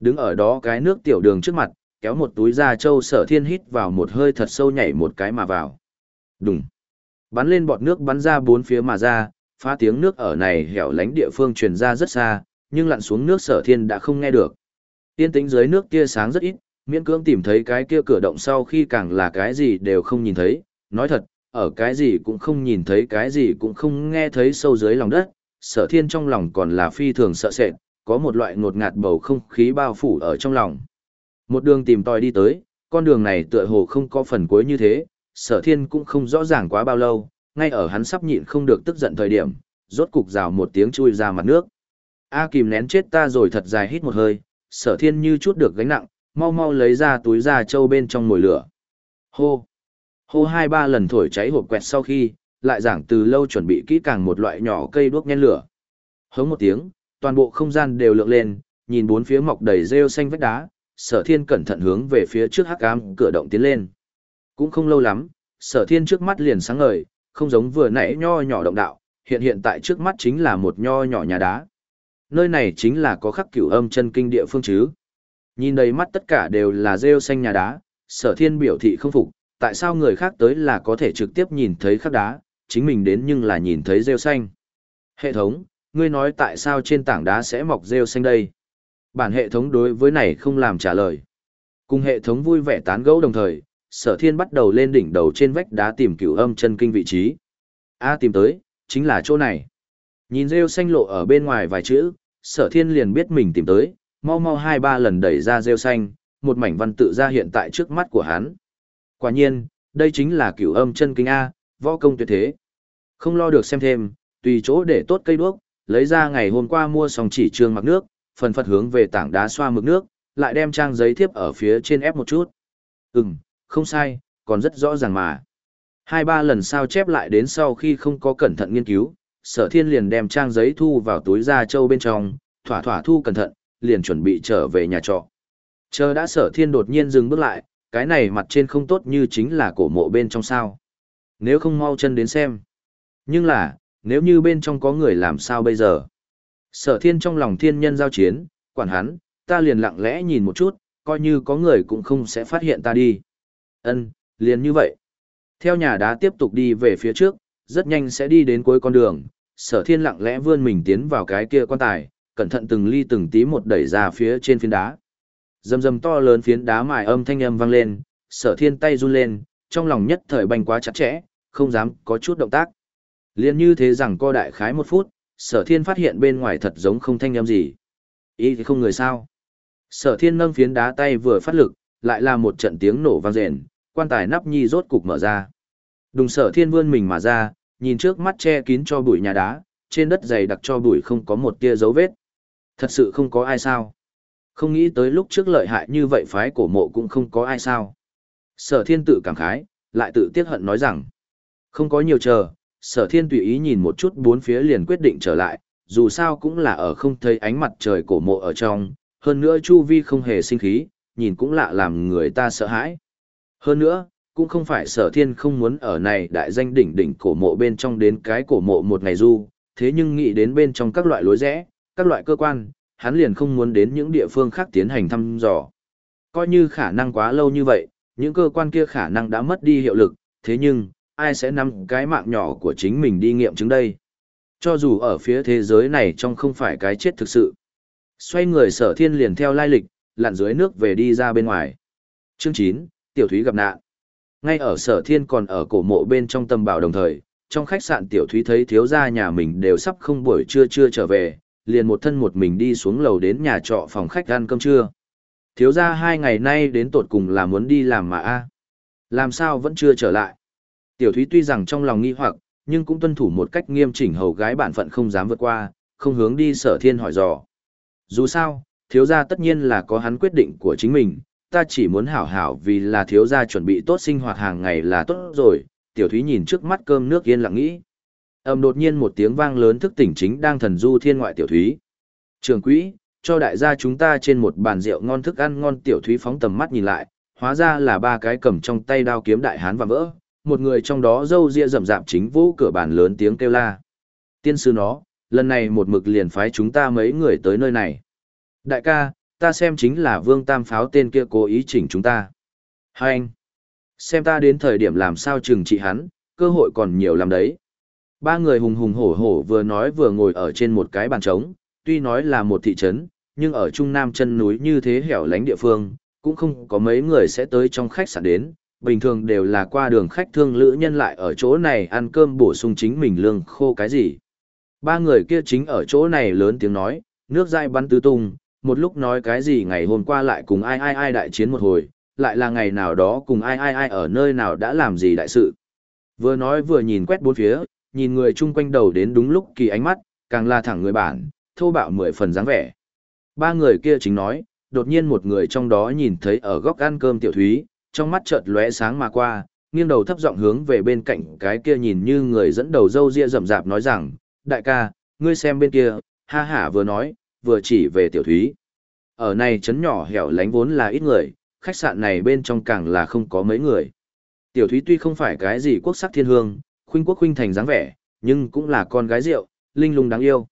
Đứng ở đó cái nước tiểu đường trước mặt, kéo một túi da trâu sở thiên hít vào một hơi thật sâu nhảy một cái mà vào. Đùng. Bắn lên bọt nước bắn ra bốn phía mà ra, phá tiếng nước ở này hẻo lánh địa phương truyền ra rất xa, nhưng lặn xuống nước sở thiên đã không nghe được. Tiên tĩnh dưới nước kia sáng rất ít, miễn cưỡng tìm thấy cái kia cửa động sau khi càng là cái gì đều không nhìn thấy, nói thật, ở cái gì cũng không nhìn thấy cái gì cũng không nghe thấy sâu dưới lòng đất, sở thiên trong lòng còn là phi thường sợ sệt, có một loại ngột ngạt bầu không khí bao phủ ở trong lòng. Một đường tìm tòi đi tới, con đường này tựa hồ không có phần cuối như thế, sở thiên cũng không rõ ràng quá bao lâu, ngay ở hắn sắp nhịn không được tức giận thời điểm, rốt cục rào một tiếng chui ra mặt nước. A kìm nén chết ta rồi thật dài hít một hơi, sở thiên như chút được gánh nặng, mau mau lấy ra túi da trâu bên trong mồi lửa. Hô! Hô hai ba lần thổi cháy hộp quẹt sau khi, lại giảng từ lâu chuẩn bị kỹ càng một loại nhỏ cây đuốc nhen lửa. Hống một tiếng, toàn bộ không gian đều lượng lên, nhìn bốn phía mọc đầy rêu xanh vách đá, sở thiên cẩn thận hướng về phía trước hắc ám cửa động tiến lên. Cũng không lâu lắm, sở thiên trước mắt liền sáng ngời, không giống vừa nãy nho nhỏ động đạo, hiện hiện tại trước mắt chính là một nho nhỏ nhà đá. Nơi này chính là có khắc cửu âm chân kinh địa phương chứ. Nhìn đầy mắt tất cả đều là rêu xanh nhà đá, sở thiên biểu thị không phục, tại sao người khác tới là có thể trực tiếp nhìn thấy khắc đá, chính mình đến nhưng là nhìn thấy rêu xanh. Hệ thống, ngươi nói tại sao trên tảng đá sẽ mọc rêu xanh đây? Bản hệ thống đối với này không làm trả lời. Cùng hệ thống vui vẻ tán gẫu đồng thời, sở thiên bắt đầu lên đỉnh đầu trên vách đá tìm cửu âm chân kinh vị trí. A tìm tới, chính là chỗ này. Nhìn rêu xanh lộ ở bên ngoài vài chữ, sở thiên liền biết mình tìm tới, mau mau hai ba lần đẩy ra rêu xanh, một mảnh văn tự ra hiện tại trước mắt của hắn. Quả nhiên, đây chính là cửu âm chân kinh A, võ công tuyệt thế. Không lo được xem thêm, tùy chỗ để tốt cây đuốc, lấy ra ngày hôm qua mua xong chỉ trường mặc nước, phần phật hướng về tảng đá xoa mực nước, lại đem trang giấy thiếp ở phía trên ép một chút. Ừm, không sai, còn rất rõ ràng mà. Hai ba lần sao chép lại đến sau khi không có cẩn thận nghiên cứu, sở thiên liền đem trang giấy thu vào túi da trâu bên trong, thỏa thỏa thu cẩn thận, liền chuẩn bị trở về nhà trọ. Chờ đã sở thiên đột nhiên dừng bước lại, cái này mặt trên không tốt như chính là cổ mộ bên trong sao. Nếu không mau chân đến xem. Nhưng là, nếu như bên trong có người làm sao bây giờ? Sở thiên trong lòng thiên nhân giao chiến, quản hắn, ta liền lặng lẽ nhìn một chút, coi như có người cũng không sẽ phát hiện ta đi. Ân, liền như vậy. Theo nhà đá tiếp tục đi về phía trước, rất nhanh sẽ đi đến cuối con đường, sở thiên lặng lẽ vươn mình tiến vào cái kia quan tài, cẩn thận từng ly từng tí một đẩy ra phía trên phiến đá. Dầm dầm to lớn phiến đá mài âm thanh âm vang lên, sở thiên tay run lên, trong lòng nhất thời bành quá chặt chẽ, không dám có chút động tác. Liên như thế rằng co đại khái một phút, sở thiên phát hiện bên ngoài thật giống không thanh âm gì. Ý thì không người sao. Sở thiên nâng phiến đá tay vừa phát lực, lại là một trận tiếng nổ vang rền, quan tài nắp nhi rốt cục mở ra. Đùng sở thiên vươn mình mà ra, nhìn trước mắt che kín cho bụi nhà đá, trên đất dày đặc cho bụi không có một tia dấu vết. Thật sự không có ai sao. Không nghĩ tới lúc trước lợi hại như vậy phái cổ mộ cũng không có ai sao. Sở thiên tự cảm khái, lại tự tiếc hận nói rằng, không có nhiều chờ, sở thiên tùy ý nhìn một chút bốn phía liền quyết định trở lại, dù sao cũng là ở không thấy ánh mặt trời cổ mộ ở trong, hơn nữa chu vi không hề sinh khí, nhìn cũng lạ làm người ta sợ hãi. Hơn nữa, cũng không phải sở thiên không muốn ở này đại danh đỉnh đỉnh cổ mộ bên trong đến cái cổ mộ một ngày du, thế nhưng nghĩ đến bên trong các loại lối rẽ, các loại cơ quan, hắn liền không muốn đến những địa phương khác tiến hành thăm dò. Coi như khả năng quá lâu như vậy, những cơ quan kia khả năng đã mất đi hiệu lực, thế nhưng, ai sẽ nắm cái mạng nhỏ của chính mình đi nghiệm chứng đây? Cho dù ở phía thế giới này trong không phải cái chết thực sự. Xoay người sở thiên liền theo lai lịch, lặn dưới nước về đi ra bên ngoài. Chương 9, Tiểu Thúy gặp nạn. Ngay ở sở thiên còn ở cổ mộ bên trong Tâm bảo đồng thời, trong khách sạn Tiểu Thúy thấy thiếu gia nhà mình đều sắp không buổi trưa chưa trở về, liền một thân một mình đi xuống lầu đến nhà trọ phòng khách ăn cơm trưa. Thiếu gia hai ngày nay đến tột cùng là muốn đi làm mà a Làm sao vẫn chưa trở lại? Tiểu Thúy tuy rằng trong lòng nghi hoặc, nhưng cũng tuân thủ một cách nghiêm chỉnh hầu gái bản phận không dám vượt qua, không hướng đi sở thiên hỏi dò. Dù sao, thiếu gia tất nhiên là có hắn quyết định của chính mình, ta chỉ muốn hảo hảo vì là thiếu gia chuẩn bị tốt sinh hoạt hàng ngày là tốt rồi, tiểu thúy nhìn trước mắt cơm nước yên lặng nghĩ. Ầm đột nhiên một tiếng vang lớn thức tỉnh chính đang thần du thiên ngoại tiểu thúy. Trường quỹ, cho đại gia chúng ta trên một bàn rượu ngon thức ăn ngon tiểu thúy phóng tầm mắt nhìn lại, hóa ra là ba cái cầm trong tay đao kiếm đại hán và vỡ, một người trong đó râu ria rậm rạp chính vũ cửa bàn lớn tiếng kêu la. Tiên sư nó, lần này một mực liền phái chúng ta mấy người tới nơi này. Đại ca, ta xem chính là vương tam pháo tên kia cố ý chỉnh chúng ta. Hai anh, xem ta đến thời điểm làm sao trừng trị hắn, cơ hội còn nhiều làm đấy. Ba người hùng hùng hổ hổ vừa nói vừa ngồi ở trên một cái bàn trống, tuy nói là một thị trấn, nhưng ở trung nam chân núi như thế hẻo lánh địa phương, cũng không có mấy người sẽ tới trong khách sạn đến, bình thường đều là qua đường khách thương lữ nhân lại ở chỗ này ăn cơm bổ sung chính mình lương khô cái gì. Ba người kia chính ở chỗ này lớn tiếng nói, nước dai bắn tứ tung, một lúc nói cái gì ngày hôm qua lại cùng ai ai ai đại chiến một hồi, lại là ngày nào đó cùng ai ai ai ở nơi nào đã làm gì đại sự. Vừa nói vừa nhìn quét bốn phía, nhìn người chung quanh đầu đến đúng lúc kỳ ánh mắt, càng là thẳng người bản, thô bạo mười phần dáng vẻ. Ba người kia chính nói, đột nhiên một người trong đó nhìn thấy ở góc ăn cơm tiểu thúy, trong mắt chợt lóe sáng mà qua, nghiêng đầu thấp giọng hướng về bên cạnh cái kia nhìn như người dẫn đầu dâu ria rậm rạp nói rằng, đại ca, ngươi xem bên kia, ha hả vừa nói, vừa chỉ về tiểu thúy. Ở này trấn nhỏ hẻo lánh vốn là ít người, khách sạn này bên trong càng là không có mấy người. Tiểu thúy tuy không phải cái gì quốc sắc thiên hương, khuynh quốc khuynh thành dáng vẻ, nhưng cũng là con gái rượu, linh lung đáng yêu.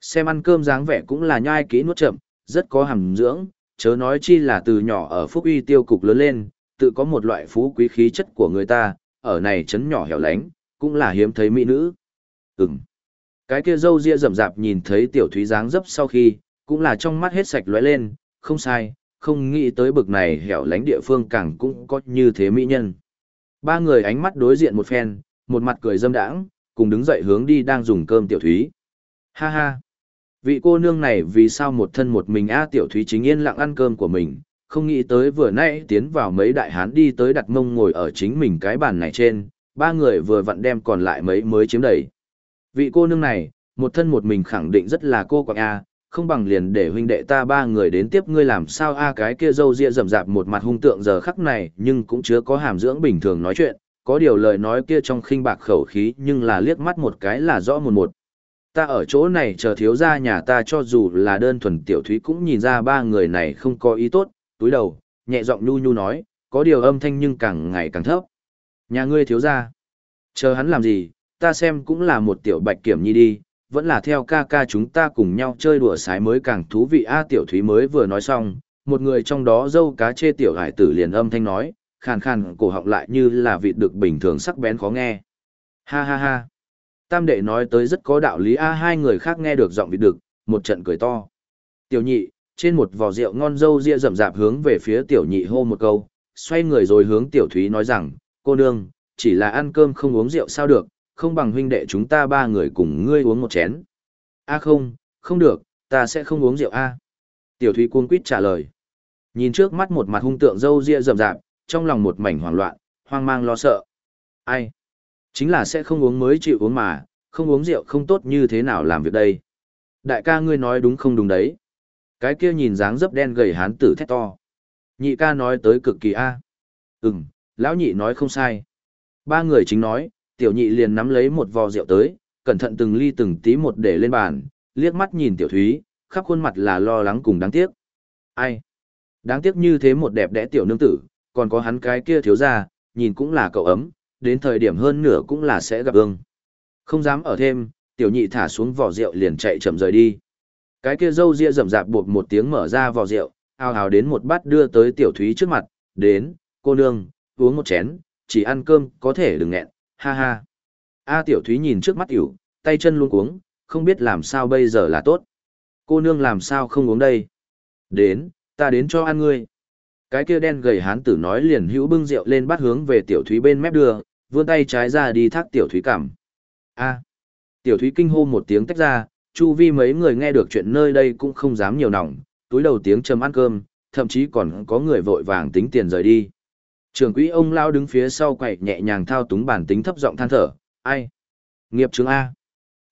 Xem ăn cơm dáng vẻ cũng là nhai kỹ nuốt chậm, rất có hàm dưỡng, chớ nói chi là từ nhỏ ở phúc uy tiêu cục lớn lên, tự có một loại phú quý khí chất của người ta, ở này trấn nhỏ hẻo lánh, cũng là hiếm thấy mỹ nữ. Ừm. Cái kia dâu ria rậm rạp nhìn thấy tiểu thúy dáng dấp sau khi, cũng là trong mắt hết sạch lóe lên, không sai, không nghĩ tới bực này hẻo lánh địa phương càng cũng có như thế mỹ nhân. Ba người ánh mắt đối diện một phen, một mặt cười dâm đãng, cùng đứng dậy hướng đi đang dùng cơm tiểu thúy. Ha ha! Vị cô nương này vì sao một thân một mình A tiểu thúy chính yên lặng ăn cơm của mình, không nghĩ tới vừa nãy tiến vào mấy đại hán đi tới đặt mông ngồi ở chính mình cái bàn này trên, ba người vừa vặn đem còn lại mấy mới chiếm đầy. Vị cô nương này, một thân một mình khẳng định rất là cô quạng A, không bằng liền để huynh đệ ta ba người đến tiếp ngươi làm sao A cái kia dâu ria rậm rạp một mặt hung tượng giờ khắc này nhưng cũng chứa có hàm dưỡng bình thường nói chuyện, có điều lời nói kia trong khinh bạc khẩu khí nhưng là liếc mắt một cái là rõ một một. Ta ở chỗ này chờ thiếu gia nhà ta cho dù là đơn thuần tiểu thúy cũng nhìn ra ba người này không có ý tốt, túi đầu, nhẹ giọng nhu nhu nói, có điều âm thanh nhưng càng ngày càng thấp. Nhà ngươi thiếu gia, chờ hắn làm gì, ta xem cũng là một tiểu bạch kiểm nhi đi, vẫn là theo ca ca chúng ta cùng nhau chơi đùa sái mới càng thú vị a tiểu thúy mới vừa nói xong, một người trong đó dâu cá chê tiểu hải tử liền âm thanh nói, khàn khàn cổ họng lại như là vịt được bình thường sắc bén khó nghe. Ha ha ha. Tam đệ nói tới rất có đạo lý a hai người khác nghe được giọng vịt được, một trận cười to. Tiểu nhị, trên một vò rượu ngon dâu ria rậm rạp hướng về phía tiểu nhị hô một câu, xoay người rồi hướng tiểu thúy nói rằng, cô nương, chỉ là ăn cơm không uống rượu sao được, không bằng huynh đệ chúng ta ba người cùng ngươi uống một chén. A không, không được, ta sẽ không uống rượu a. Tiểu thúy cuống quýt trả lời. Nhìn trước mắt một mặt hung tượng dâu ria rậm rạp, trong lòng một mảnh hoảng loạn, hoang mang lo sợ. Ai? Chính là sẽ không uống mới chịu uống mà, không uống rượu không tốt như thế nào làm việc đây. Đại ca ngươi nói đúng không đúng đấy. Cái kia nhìn dáng dấp đen gầy hán tử thét to. Nhị ca nói tới cực kỳ a. Ừm, lão nhị nói không sai. Ba người chính nói, tiểu nhị liền nắm lấy một vò rượu tới, cẩn thận từng ly từng tí một để lên bàn, liếc mắt nhìn tiểu thúy, khắp khuôn mặt là lo lắng cùng đáng tiếc. Ai? Đáng tiếc như thế một đẹp đẽ tiểu nương tử, còn có hắn cái kia thiếu ra, nhìn cũng là cậu ấm, đến thời điểm hơn nửa cũng là sẽ gặp ương. Không dám ở thêm, tiểu nhị thả xuống vỏ rượu liền chạy chậm rời đi. Cái kia dâu ria rậm rạp buộc một tiếng mở ra vỏ rượu, ao ào đến một bát đưa tới tiểu thúy trước mặt, đến, cô nương, uống một chén, chỉ ăn cơm có thể đừng nghẹn, ha ha. A tiểu thúy nhìn trước mắt tiểu, tay chân luôn cuống, không biết làm sao bây giờ là tốt. Cô nương làm sao không uống đây? Đến, ta đến cho ăn ngươi. Cái kia đen gầy hán tử nói liền hữu bưng rượu lên bắt hướng về tiểu thúy bên mép đưa, vươn tay trái ra đi thác tiểu thúy cảm. A. Tiểu thúy kinh hô một tiếng tách ra, chu vi mấy người nghe được chuyện nơi đây cũng không dám nhiều nòng, túi đầu tiếng châm ăn cơm, thậm chí còn có người vội vàng tính tiền rời đi. Trường quỹ ông lao đứng phía sau quậy nhẹ nhàng thao túng bản tính thấp giọng than thở, ai? Nghiệp chứng A.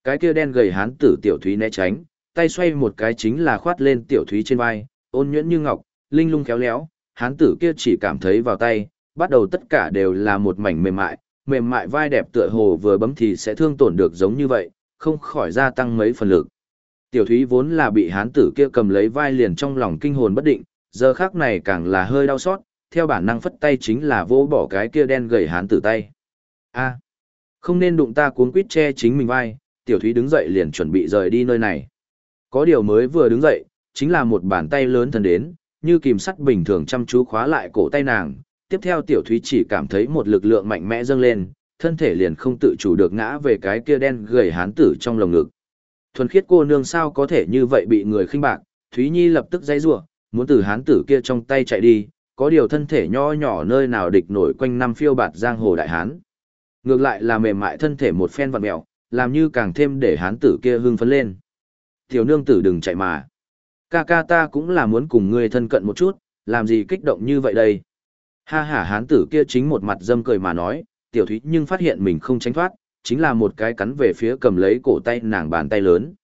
Cái kia đen gầy hán tử tiểu thúy né tránh, tay xoay một cái chính là khoát lên tiểu thúy trên vai, ôn nhuyễn như ngọc, linh lung khéo léo, hán tử kia chỉ cảm thấy vào tay, bắt đầu tất cả đều là một mảnh mềm mại, mềm mại vai đẹp tựa hồ vừa bấm thì sẽ thương tổn được giống như vậy, không khỏi gia tăng mấy phần lực. Tiểu thúy vốn là bị hán tử kia cầm lấy vai liền trong lòng kinh hồn bất định, giờ khác này càng là hơi đau xót, theo bản năng phất tay chính là vô bỏ cái kia đen gầy hán tử tay. A, không nên đụng ta cuốn quýt che chính mình vai, tiểu thúy đứng dậy liền chuẩn bị rời đi nơi này. Có điều mới vừa đứng dậy, chính là một bàn tay lớn thần đến, như kìm sắt bình thường chăm chú khóa lại cổ tay nàng. Tiếp theo tiểu thúy chỉ cảm thấy một lực lượng mạnh mẽ dâng lên, thân thể liền không tự chủ được ngã về cái kia đen gầy hán tử trong lồng ngực. Thuần khiết cô nương sao có thể như vậy bị người khinh bạc, Thúy Nhi lập tức dãy rủa, muốn từ hán tử kia trong tay chạy đi, có điều thân thể nho nhỏ nơi nào địch nổi quanh năm phiêu bạt giang hồ đại hán. Ngược lại là mềm mại thân thể một phen vặn mèo, làm như càng thêm để hán tử kia hưng phấn lên. Tiểu nương tử đừng chạy mà. Ca ca ta cũng là muốn cùng ngươi thân cận một chút, làm gì kích động như vậy đây. Ha ha hán tử kia chính một mặt dâm cười mà nói, tiểu thúy nhưng phát hiện mình không tránh thoát, chính là một cái cắn về phía cầm lấy cổ tay nàng bàn tay lớn.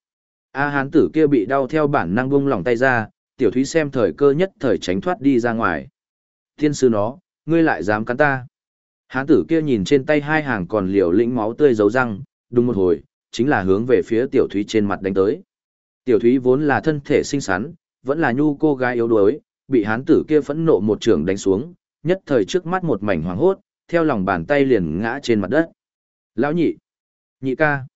A hán tử kia bị đau theo bản năng buông lỏng tay ra, tiểu thúy xem thời cơ nhất thời tránh thoát đi ra ngoài. Thiên sư nó, ngươi lại dám cắn ta. Hán tử kia nhìn trên tay hai hàng còn liều lĩnh máu tươi dấu răng, đúng một hồi, chính là hướng về phía tiểu thúy trên mặt đánh tới. Tiểu thúy vốn là thân thể xinh xắn, vẫn là nhu cô gái yếu đuối, bị hán tử kia phẫn nộ một trường đánh xuống, nhất thời trước mắt một mảnh hoàng hốt, theo lòng bàn tay liền ngã trên mặt đất. Lão nhị, nhị ca,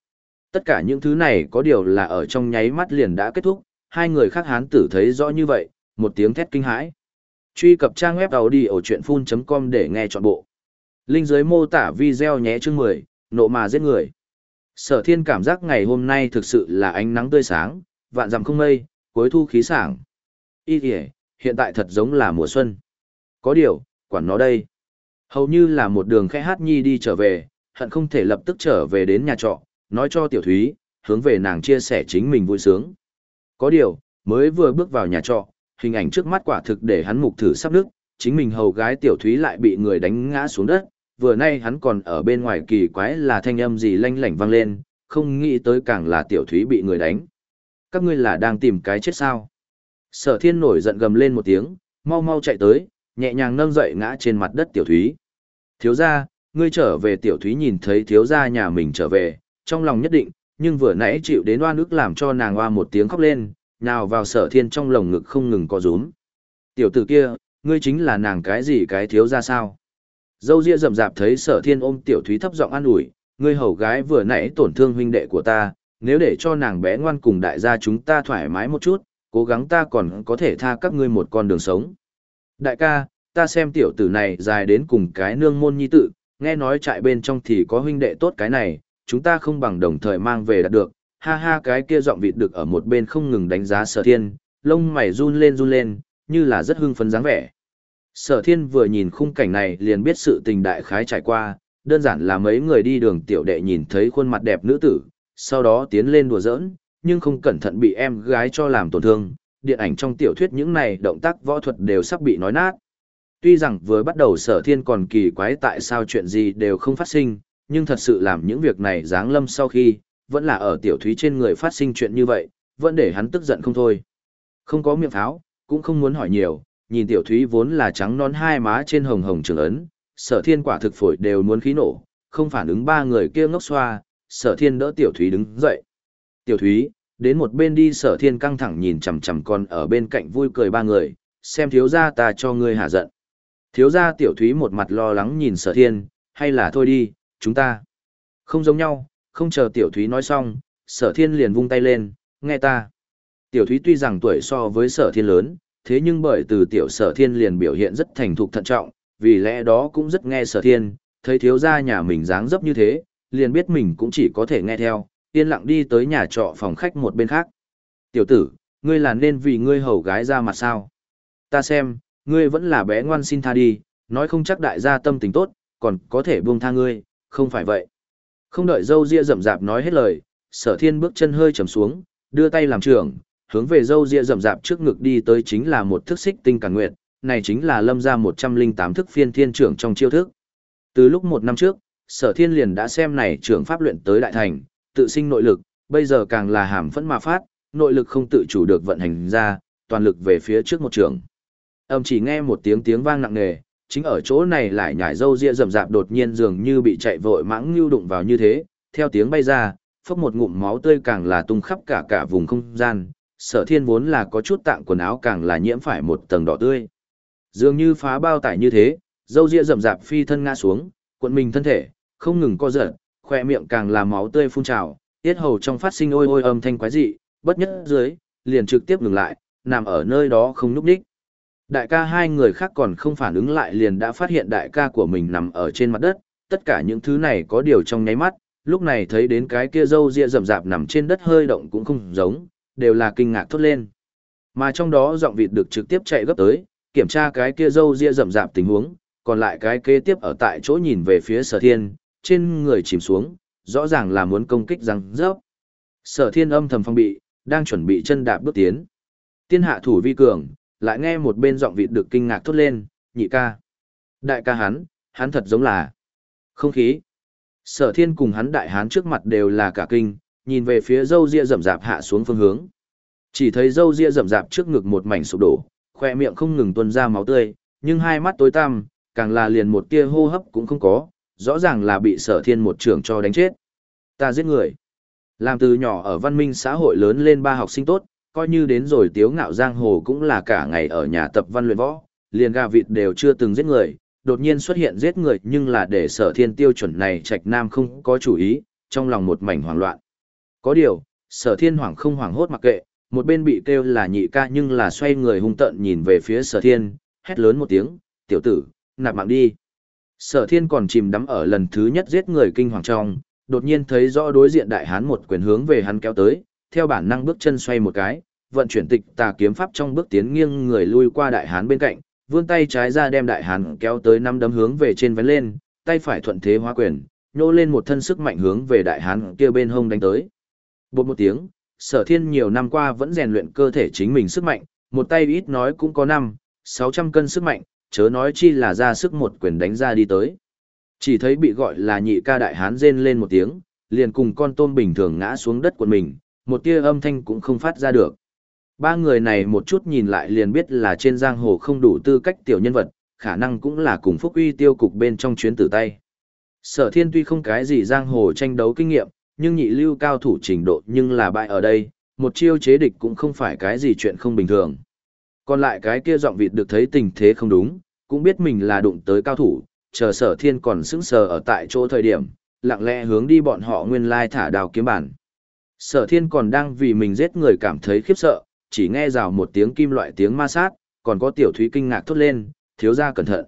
tất cả những thứ này có điều là ở trong nháy mắt liền đã kết thúc, hai người khác hán tử thấy rõ như vậy, một tiếng thét kinh hãi. Truy cập trang web đầu đi ở chuyện full.com để nghe trọn bộ. Linh dưới mô tả video nhé chương 10, nộ mà giết người. Sở thiên cảm giác ngày hôm nay thực sự là ánh nắng tươi sáng, vạn dặm không mây, cuối thu khí sảng. Ý kìa, hiện tại thật giống là mùa xuân. Có điều, quản nó đây. Hầu như là một đường khẽ hát nhi đi trở về, hận không thể lập tức trở về đến nhà trọ, nói cho tiểu thúy, hướng về nàng chia sẻ chính mình vui sướng. Có điều, mới vừa bước vào nhà trọ, hình ảnh trước mắt quả thực để hắn mục thử sắp nước, chính mình hầu gái tiểu thúy lại bị người đánh ngã xuống đất, vừa nay hắn còn ở bên ngoài kỳ quái là thanh âm gì lanh lảnh vang lên, không nghĩ tới càng là tiểu thúy bị người đánh. Các ngươi là đang tìm cái chết sao? Sở thiên nổi giận gầm lên một tiếng, mau mau chạy tới, nhẹ nhàng nâng dậy ngã trên mặt đất tiểu thúy. Thiếu gia, ngươi trở về tiểu thúy nhìn thấy thiếu gia nhà mình trở về, trong lòng nhất định, nhưng vừa nãy chịu đến oan ức làm cho nàng hoa một tiếng khóc lên, nào vào sở thiên trong lồng ngực không ngừng co rúm. Tiểu tử kia, ngươi chính là nàng cái gì cái thiếu gia sao? Dâu ria rậm rạp thấy sở thiên ôm tiểu thúy thấp giọng an ủi, ngươi hầu gái vừa nãy tổn thương huynh đệ của ta, nếu để cho nàng bé ngoan cùng đại gia chúng ta thoải mái một chút, cố gắng ta còn có thể tha các ngươi một con đường sống. Đại ca, ta xem tiểu tử này dài đến cùng cái nương môn nhi tự, nghe nói trại bên trong thì có huynh đệ tốt cái này, chúng ta không bằng đồng thời mang về đạt được, ha ha cái kia giọng vịt được ở một bên không ngừng đánh giá sở thiên, lông mày run lên run lên, như là rất hưng phấn dáng vẻ. Sở thiên vừa nhìn khung cảnh này liền biết sự tình đại khái trải qua, đơn giản là mấy người đi đường tiểu đệ nhìn thấy khuôn mặt đẹp nữ tử, sau đó tiến lên đùa giỡn, nhưng không cẩn thận bị em gái cho làm tổn thương. Điện ảnh trong tiểu thuyết những này động tác võ thuật đều sắp bị nói nát. Tuy rằng vừa bắt đầu sở thiên còn kỳ quái tại sao chuyện gì đều không phát sinh, nhưng thật sự làm những việc này dáng lâm sau khi, vẫn là ở tiểu thúy trên người phát sinh chuyện như vậy, vẫn để hắn tức giận không thôi. Không có miệng pháo, cũng không muốn hỏi nhiều, nhìn tiểu thúy vốn là trắng non hai má trên hồng hồng trường ấn, sở thiên quả thực phổi đều muốn khí nổ, không phản ứng ba người kia ngốc xoa, sở thiên đỡ tiểu thúy đứng dậy. Tiểu thúy, đến một bên đi sở thiên căng thẳng nhìn chằm chằm con ở bên cạnh vui cười ba người, xem thiếu gia ta cho ngươi hạ giận. Thiếu gia tiểu thúy một mặt lo lắng nhìn sở thiên, hay là thôi đi, chúng ta. Không giống nhau, không chờ tiểu thúy nói xong, sở thiên liền vung tay lên, nghe ta. Tiểu thúy tuy rằng tuổi so với sở thiên lớn, thế nhưng bởi từ tiểu sở thiên liền biểu hiện rất thành thục thận trọng, vì lẽ đó cũng rất nghe sở thiên, thấy thiếu gia nhà mình dáng dấp như thế, liền biết mình cũng chỉ có thể nghe theo, yên lặng đi tới nhà trọ phòng khách một bên khác. Tiểu tử, ngươi là nên vì ngươi hầu gái ra mặt sao? Ta xem, ngươi vẫn là bé ngoan xin tha đi, nói không chắc đại gia tâm tình tốt, còn có thể buông tha ngươi, không phải vậy. Không đợi dâu ria rậm rạp nói hết lời, sở thiên bước chân hơi trầm xuống, đưa tay làm trưởng, hướng về dâu ria rậm rạp trước ngực đi tới chính là một thức xích tinh càn nguyệt, này chính là lâm ra 108 thức phiên thiên trưởng trong chiêu thức. Từ lúc một năm trước, sở thiên liền đã xem này trưởng pháp luyện tới đại thành, tự sinh nội lực, bây giờ càng là hàm phẫn mà phát, nội lực không tự chủ được vận hành ra, toàn lực về phía trước một trường. Âm chỉ nghe một tiếng tiếng vang nặng nề, chính ở chỗ này lại nhảy dâu ria rậm rạp đột nhiên dường như bị chạy vội mãng lưu đụng vào như thế, theo tiếng bay ra, phốc một ngụm máu tươi càng là tung khắp cả cả vùng không gian, sở thiên vốn là có chút tạng quần áo càng là nhiễm phải một tầng đỏ tươi. Dường như phá bao tải như thế, dâu ria rậm rạp phi thân ngã xuống, cuộn mình thân thể, không ngừng co giật, khoe miệng càng là máu tươi phun trào, tiết hầu trong phát sinh ôi ôi âm thanh quái dị, bất nhất dưới, liền trực tiếp ngừng lại, nằm ở nơi đó không núp đích. Đại ca hai người khác còn không phản ứng lại liền đã phát hiện đại ca của mình nằm ở trên mặt đất, tất cả những thứ này có điều trong nháy mắt, lúc này thấy đến cái kia râu ria rậm rạp nằm trên đất hơi động cũng không giống, đều là kinh ngạc thốt lên. Mà trong đó giọng vịt được trực tiếp chạy gấp tới, kiểm tra cái kia râu ria rậm rạp tình huống, còn lại cái kế tiếp ở tại chỗ nhìn về phía sở thiên, trên người chìm xuống, rõ ràng là muốn công kích răng rớp. Sở thiên âm thầm phong bị, đang chuẩn bị chân đạp bước tiến. Tiên hạ thủ vi cường, lại nghe một bên giọng vịt được kinh ngạc thốt lên, nhị ca. Đại ca hắn, hắn thật giống là không khí. Sở thiên cùng hắn đại hán trước mặt đều là cả kinh, nhìn về phía dâu ria rậm rạp hạ xuống phương hướng. Chỉ thấy dâu ria rậm rạp trước ngực một mảnh sụp đổ, khoe miệng không ngừng tuôn ra máu tươi, nhưng hai mắt tối tăm, càng là liền một tia hô hấp cũng không có, rõ ràng là bị sở thiên một trưởng cho đánh chết. Ta giết người. Làm từ nhỏ ở văn minh xã hội lớn lên ba học sinh tốt, coi như đến rồi tiếu ngạo giang hồ cũng là cả ngày ở nhà tập văn luyện võ, liền gà vịt đều chưa từng giết người, đột nhiên xuất hiện giết người nhưng là để sở thiên tiêu chuẩn này trạch nam không có chủ ý, trong lòng một mảnh hoảng loạn. Có điều, sở thiên hoảng không hoảng hốt mặc kệ, một bên bị kêu là nhị ca nhưng là xoay người hung tận nhìn về phía sở thiên, hét lớn một tiếng, tiểu tử, nạp mạng đi. Sở thiên còn chìm đắm ở lần thứ nhất giết người kinh hoàng trong, đột nhiên thấy rõ đối diện đại hán một quyền hướng về hắn kéo tới, theo bản năng bước chân xoay một cái, vận chuyển tịch tà kiếm pháp trong bước tiến nghiêng người lui qua đại hán bên cạnh, vươn tay trái ra đem đại hán kéo tới năm đấm hướng về trên vén lên, tay phải thuận thế hóa quyền, nhô lên một thân sức mạnh hướng về đại hán kia bên hông đánh tới. Bột một tiếng, sở thiên nhiều năm qua vẫn rèn luyện cơ thể chính mình sức mạnh, một tay ít nói cũng có năm, 600 cân sức mạnh, chớ nói chi là ra sức một quyền đánh ra đi tới. Chỉ thấy bị gọi là nhị ca đại hán rên lên một tiếng, liền cùng con tôm bình thường ngã xuống đất của mình, một tia âm thanh cũng không phát ra được. Ba người này một chút nhìn lại liền biết là trên giang hồ không đủ tư cách tiểu nhân vật, khả năng cũng là cùng phúc uy tiêu cục bên trong chuyến tử tay. Sở thiên tuy không cái gì giang hồ tranh đấu kinh nghiệm, nhưng nhị lưu cao thủ trình độ nhưng là bại ở đây, một chiêu chế địch cũng không phải cái gì chuyện không bình thường. Còn lại cái kia giọng vịt được thấy tình thế không đúng, cũng biết mình là đụng tới cao thủ, chờ sở thiên còn sững sờ ở tại chỗ thời điểm, lặng lẽ hướng đi bọn họ nguyên lai thả đào kiếm bản. Sở thiên còn đang vì mình giết người cảm thấy khiếp sợ, chỉ nghe rào một tiếng kim loại tiếng ma sát, còn có tiểu thúy kinh ngạc thốt lên, thiếu ra cẩn thận.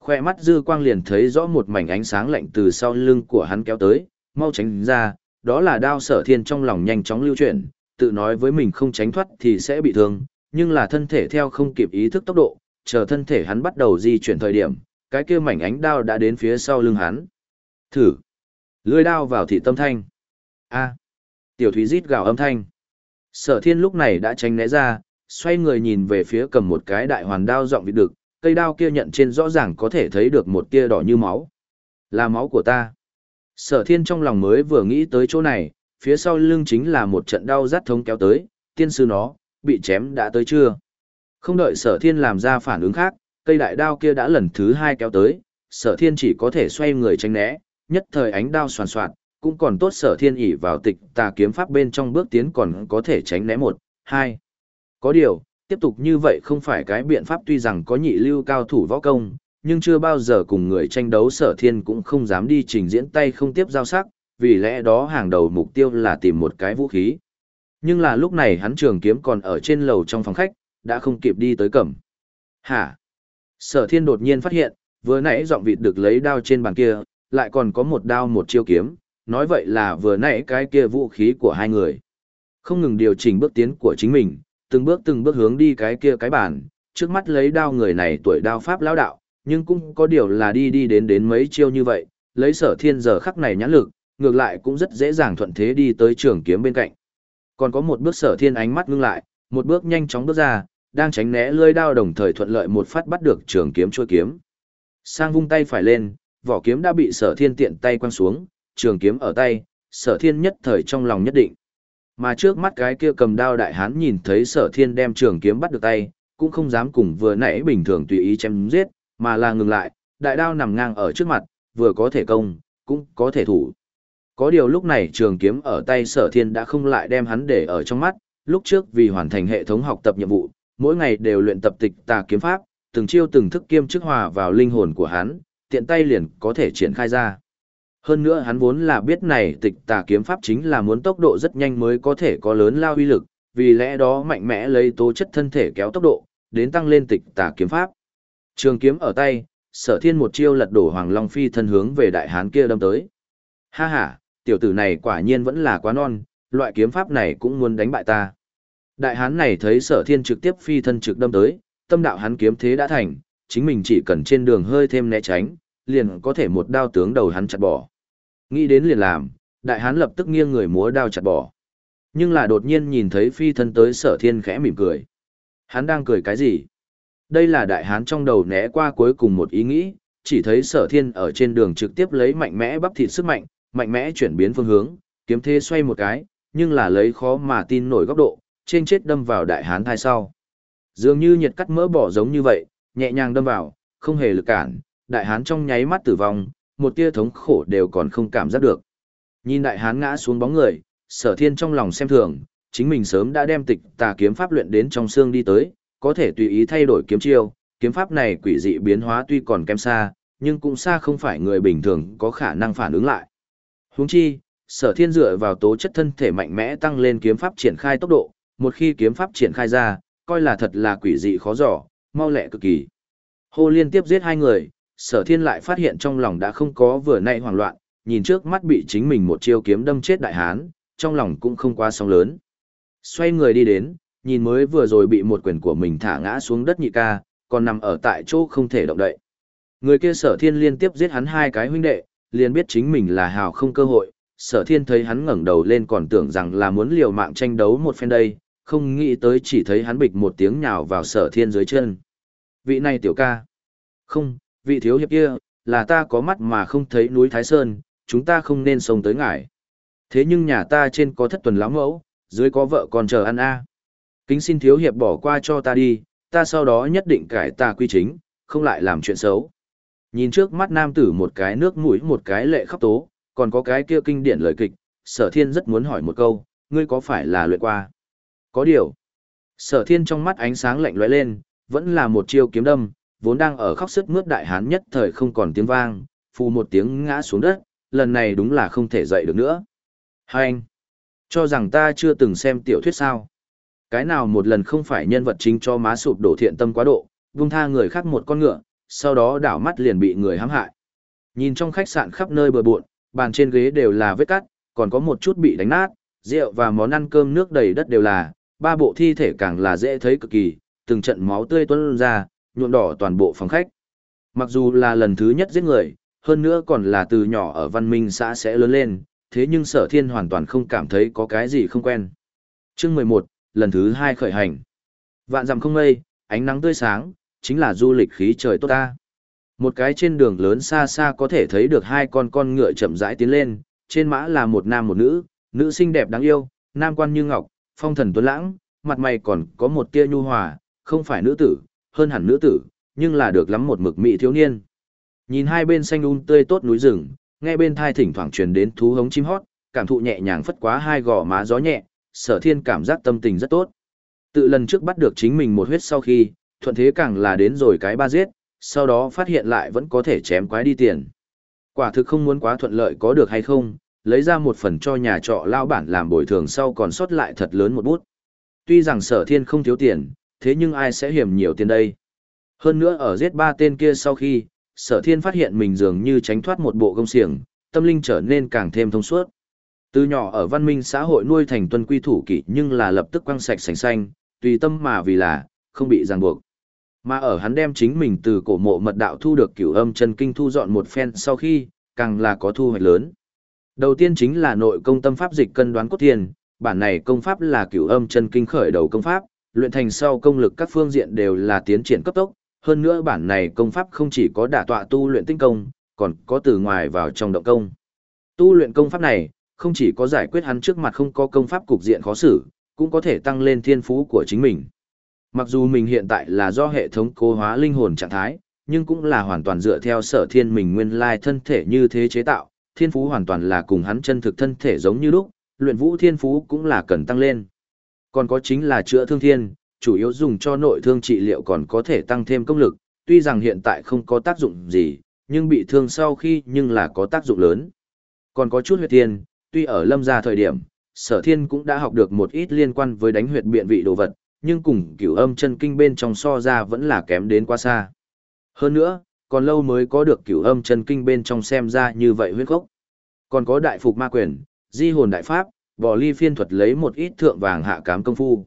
Khoe mắt dư quang liền thấy rõ một mảnh ánh sáng lạnh từ sau lưng của hắn kéo tới, mau tránh ra, đó là đao sở thiên trong lòng nhanh chóng lưu chuyển, tự nói với mình không tránh thoát thì sẽ bị thương, nhưng là thân thể theo không kịp ý thức tốc độ, chờ thân thể hắn bắt đầu di chuyển thời điểm, cái kia mảnh ánh đao đã đến phía sau lưng hắn. Thử. Lưỡi đao vào thị tâm thanh. A. Tiểu thúy rít gào âm thanh. Sở thiên lúc này đã tránh né ra, xoay người nhìn về phía cầm một cái đại hoàn đao giọng vịt đực, cây đao kia nhận trên rõ ràng có thể thấy được một tia đỏ như máu. Là máu của ta. Sở thiên trong lòng mới vừa nghĩ tới chỗ này, phía sau lưng chính là một trận đau rát thống kéo tới, tiên sư nó, bị chém đã tới chưa? Không đợi sở thiên làm ra phản ứng khác, cây đại đao kia đã lần thứ hai kéo tới, sở thiên chỉ có thể xoay người tránh né, nhất thời ánh đao soàn soạt, cũng còn tốt sở thiên ỉ vào tịch tà kiếm pháp bên trong bước tiến còn có thể tránh né một, hai. Có điều, tiếp tục như vậy không phải cái biện pháp tuy rằng có nhị lưu cao thủ võ công, nhưng chưa bao giờ cùng người tranh đấu sở thiên cũng không dám đi trình diễn tay không tiếp giao sắc, vì lẽ đó hàng đầu mục tiêu là tìm một cái vũ khí. Nhưng là lúc này hắn trường kiếm còn ở trên lầu trong phòng khách, đã không kịp đi tới cẩm. Hả? Sở thiên đột nhiên phát hiện, vừa nãy giọng vịt được lấy đao trên bàn kia, lại còn có một đao một chiêu kiếm, nói vậy là vừa nãy cái kia vũ khí của hai người. Không ngừng điều chỉnh bước tiến của chính mình, từng bước từng bước hướng đi cái kia cái bàn, trước mắt lấy đao người này tuổi đao pháp lão đạo, nhưng cũng có điều là đi đi đến đến mấy chiêu như vậy, lấy sở thiên giờ khắc này nhãn lực, ngược lại cũng rất dễ dàng thuận thế đi tới trường kiếm bên cạnh. Còn có một bước sở thiên ánh mắt ngưng lại, một bước nhanh chóng bước ra, đang tránh né lưỡi đao đồng thời thuận lợi một phát bắt được trường kiếm chua kiếm. Sang vung tay phải lên, vỏ kiếm đã bị sở thiên tiện tay quăng xuống, trường kiếm ở tay, sở thiên nhất thời trong lòng nhất định. Mà trước mắt cái kia cầm đao đại hán nhìn thấy sở thiên đem trường kiếm bắt được tay, cũng không dám cùng vừa nãy bình thường tùy ý chém giết, mà là ngừng lại, đại đao nằm ngang ở trước mặt, vừa có thể công, cũng có thể thủ. Có điều lúc này trường kiếm ở tay sở thiên đã không lại đem hắn để ở trong mắt, lúc trước vì hoàn thành hệ thống học tập nhiệm vụ, mỗi ngày đều luyện tập tịch tà kiếm pháp, từng chiêu từng thức kiêm chức hòa vào linh hồn của hắn, tiện tay liền có thể triển khai ra. Hơn nữa hắn vốn là biết này tịch tà kiếm pháp chính là muốn tốc độ rất nhanh mới có thể có lớn lao uy lực, vì lẽ đó mạnh mẽ lấy tố chất thân thể kéo tốc độ, đến tăng lên tịch tà kiếm pháp. Trường kiếm ở tay, sở thiên một chiêu lật đổ Hoàng Long Phi thân hướng về đại hán kia đâm tới. Ha ha, tiểu tử này quả nhiên vẫn là quá non, loại kiếm pháp này cũng muốn đánh bại ta. Đại hán này thấy sở thiên trực tiếp phi thân trực đâm tới, tâm đạo hắn kiếm thế đã thành, chính mình chỉ cần trên đường hơi thêm né tránh, liền có thể một đao tướng đầu hắn chặt bỏ. Nghĩ đến liền làm, đại hán lập tức nghiêng người múa đao chặt bỏ. Nhưng là đột nhiên nhìn thấy phi thân tới sở thiên khẽ mỉm cười. Hắn đang cười cái gì? Đây là đại hán trong đầu né qua cuối cùng một ý nghĩ, chỉ thấy sở thiên ở trên đường trực tiếp lấy mạnh mẽ bắp thịt sức mạnh, mạnh mẽ chuyển biến phương hướng, kiếm thế xoay một cái, nhưng là lấy khó mà tin nổi góc độ, trên chết đâm vào đại hán thai sau. Dường như nhiệt cắt mỡ bỏ giống như vậy, nhẹ nhàng đâm vào, không hề lực cản, đại hán trong nháy mắt tử vong, một tia thống khổ đều còn không cảm giác được. Nhìn đại hán ngã xuống bóng người, sở thiên trong lòng xem thường, chính mình sớm đã đem tịch tà kiếm pháp luyện đến trong xương đi tới, có thể tùy ý thay đổi kiếm chiêu, kiếm pháp này quỷ dị biến hóa tuy còn kém xa, nhưng cũng xa không phải người bình thường có khả năng phản ứng lại. Huống chi, sở thiên dựa vào tố chất thân thể mạnh mẽ tăng lên kiếm pháp triển khai tốc độ, một khi kiếm pháp triển khai ra, coi là thật là quỷ dị khó dò, mau lẹ cực kỳ. Hô liên tiếp giết hai người, sở thiên lại phát hiện trong lòng đã không có vừa nãy hoảng loạn, nhìn trước mắt bị chính mình một chiêu kiếm đâm chết đại hán, trong lòng cũng không quá sóng lớn. Xoay người đi đến, nhìn mới vừa rồi bị một quyền của mình thả ngã xuống đất nhị ca, còn nằm ở tại chỗ không thể động đậy. Người kia sở thiên liên tiếp giết hắn hai cái huynh đệ, liền biết chính mình là hào không cơ hội, sở thiên thấy hắn ngẩng đầu lên còn tưởng rằng là muốn liều mạng tranh đấu một phen đây, không nghĩ tới chỉ thấy hắn bịch một tiếng nhào vào sở thiên dưới chân. Vị này tiểu ca. Không, vị thiếu hiệp kia, là ta có mắt mà không thấy núi Thái Sơn, chúng ta không nên sống tới ngải. Thế nhưng nhà ta trên có thất tuần lão mẫu, dưới có vợ còn chờ ăn a. Kính xin thiếu hiệp bỏ qua cho ta đi, ta sau đó nhất định cải ta quy chính, không lại làm chuyện xấu. Nhìn trước mắt nam tử một cái nước mũi một cái lệ khóc tố, còn có cái kia kinh điển lời kịch, sở thiên rất muốn hỏi một câu, ngươi có phải là luyện qua? Có điều. Sở thiên trong mắt ánh sáng lạnh lóe lên, vẫn là một chiêu kiếm đâm, vốn đang ở khóc sức mướt đại hán nhất thời không còn tiếng vang, phù một tiếng ngã xuống đất, lần này đúng là không thể dậy được nữa. Hai anh, cho rằng ta chưa từng xem tiểu thuyết sao. Cái nào một lần không phải nhân vật chính cho má sụp đổ thiện tâm quá độ, vung tha người khác một con ngựa, sau đó đảo mắt liền bị người hãm hại. Nhìn trong khách sạn khắp nơi bừa bộn, bàn trên ghế đều là vết cắt, còn có một chút bị đánh nát, rượu và món ăn cơm nước đầy đất đều là, ba bộ thi thể càng là dễ thấy cực kỳ, từng trận máu tươi tuôn ra, nhuộm đỏ toàn bộ phòng khách. Mặc dù là lần thứ nhất giết người, hơn nữa còn là từ nhỏ ở văn minh xã sẽ lớn lên, thế nhưng sở thiên hoàn toàn không cảm thấy có cái gì không quen. chương 11, lần thứ hai khởi hành. Vạn dặm không mây, ánh nắng tươi sáng, chính là du lịch khí trời tốt ta. Một cái trên đường lớn xa xa có thể thấy được hai con con ngựa chậm rãi tiến lên, trên mã là một nam một nữ, nữ xinh đẹp đáng yêu, nam quan như ngọc, phong thần tuấn lãng, mặt mày còn có một tia nhu hòa, không phải nữ tử, hơn hẳn nữ tử, nhưng là được lắm một mực mỹ thiếu niên. Nhìn hai bên xanh um tươi tốt núi rừng, nghe bên thai thỉnh thoảng truyền đến thú hống chim hót, cảm thụ nhẹ nhàng phất quá hai gò má gió nhẹ, sở thiên cảm giác tâm tình rất tốt. Tự lần trước bắt được chính mình một huyết sau khi, thuận thế càng là đến rồi cái ba giết, sau đó phát hiện lại vẫn có thể chém quái đi tiền. Quả thực không muốn quá thuận lợi có được hay không, lấy ra một phần cho nhà trọ lao bản làm bồi thường sau còn sót lại thật lớn một bút. Tuy rằng sở thiên không thiếu tiền, thế nhưng ai sẽ hiểm nhiều tiền đây? Hơn nữa ở giết ba tên kia sau khi, sở thiên phát hiện mình dường như tránh thoát một bộ công siềng tâm linh trở nên càng thêm thông suốt. Từ nhỏ ở văn minh xã hội nuôi thành tuân quy thủ kỷ nhưng là lập tức quăng sạch sành xanh, tùy tâm mà vì là, không bị ràng buộc. Mà ở hắn đem chính mình từ cổ mộ mật đạo thu được cửu âm chân kinh thu dọn một phen sau khi, càng là có thu hoạch lớn. Đầu tiên chính là nội công tâm pháp dịch cân đoán cốt tiền, bản này công pháp là cửu âm chân kinh khởi đầu công pháp, luyện thành sau công lực các phương diện đều là tiến triển cấp tốc, hơn nữa bản này công pháp không chỉ có đả tọa tu luyện tinh công, còn có từ ngoài vào trong động công. Tu luyện công pháp này, không chỉ có giải quyết hắn trước mặt không có công pháp cục diện khó xử, cũng có thể tăng lên thiên phú của chính mình. Mặc dù mình hiện tại là do hệ thống cố hóa linh hồn trạng thái, nhưng cũng là hoàn toàn dựa theo sở thiên mình nguyên lai thân thể như thế chế tạo, thiên phú hoàn toàn là cùng hắn chân thực thân thể giống như lúc, luyện vũ thiên phú cũng là cần tăng lên. Còn có chính là chữa thương thiên, chủ yếu dùng cho nội thương trị liệu còn có thể tăng thêm công lực, tuy rằng hiện tại không có tác dụng gì, nhưng bị thương sau khi nhưng là có tác dụng lớn. Còn có chút huyết thiên, tuy ở lâm gia thời điểm, sở thiên cũng đã học được một ít liên quan với đánh huyệt biện vị đồ vật, nhưng cùng cửu âm chân kinh bên trong so ra vẫn là kém đến quá xa. Hơn nữa, còn lâu mới có được cửu âm chân kinh bên trong xem ra như vậy huyết khốc. Còn có đại phục ma quyền, di hồn đại pháp, Bò ly phiên thuật lấy một ít thượng vàng hạ cám công phu.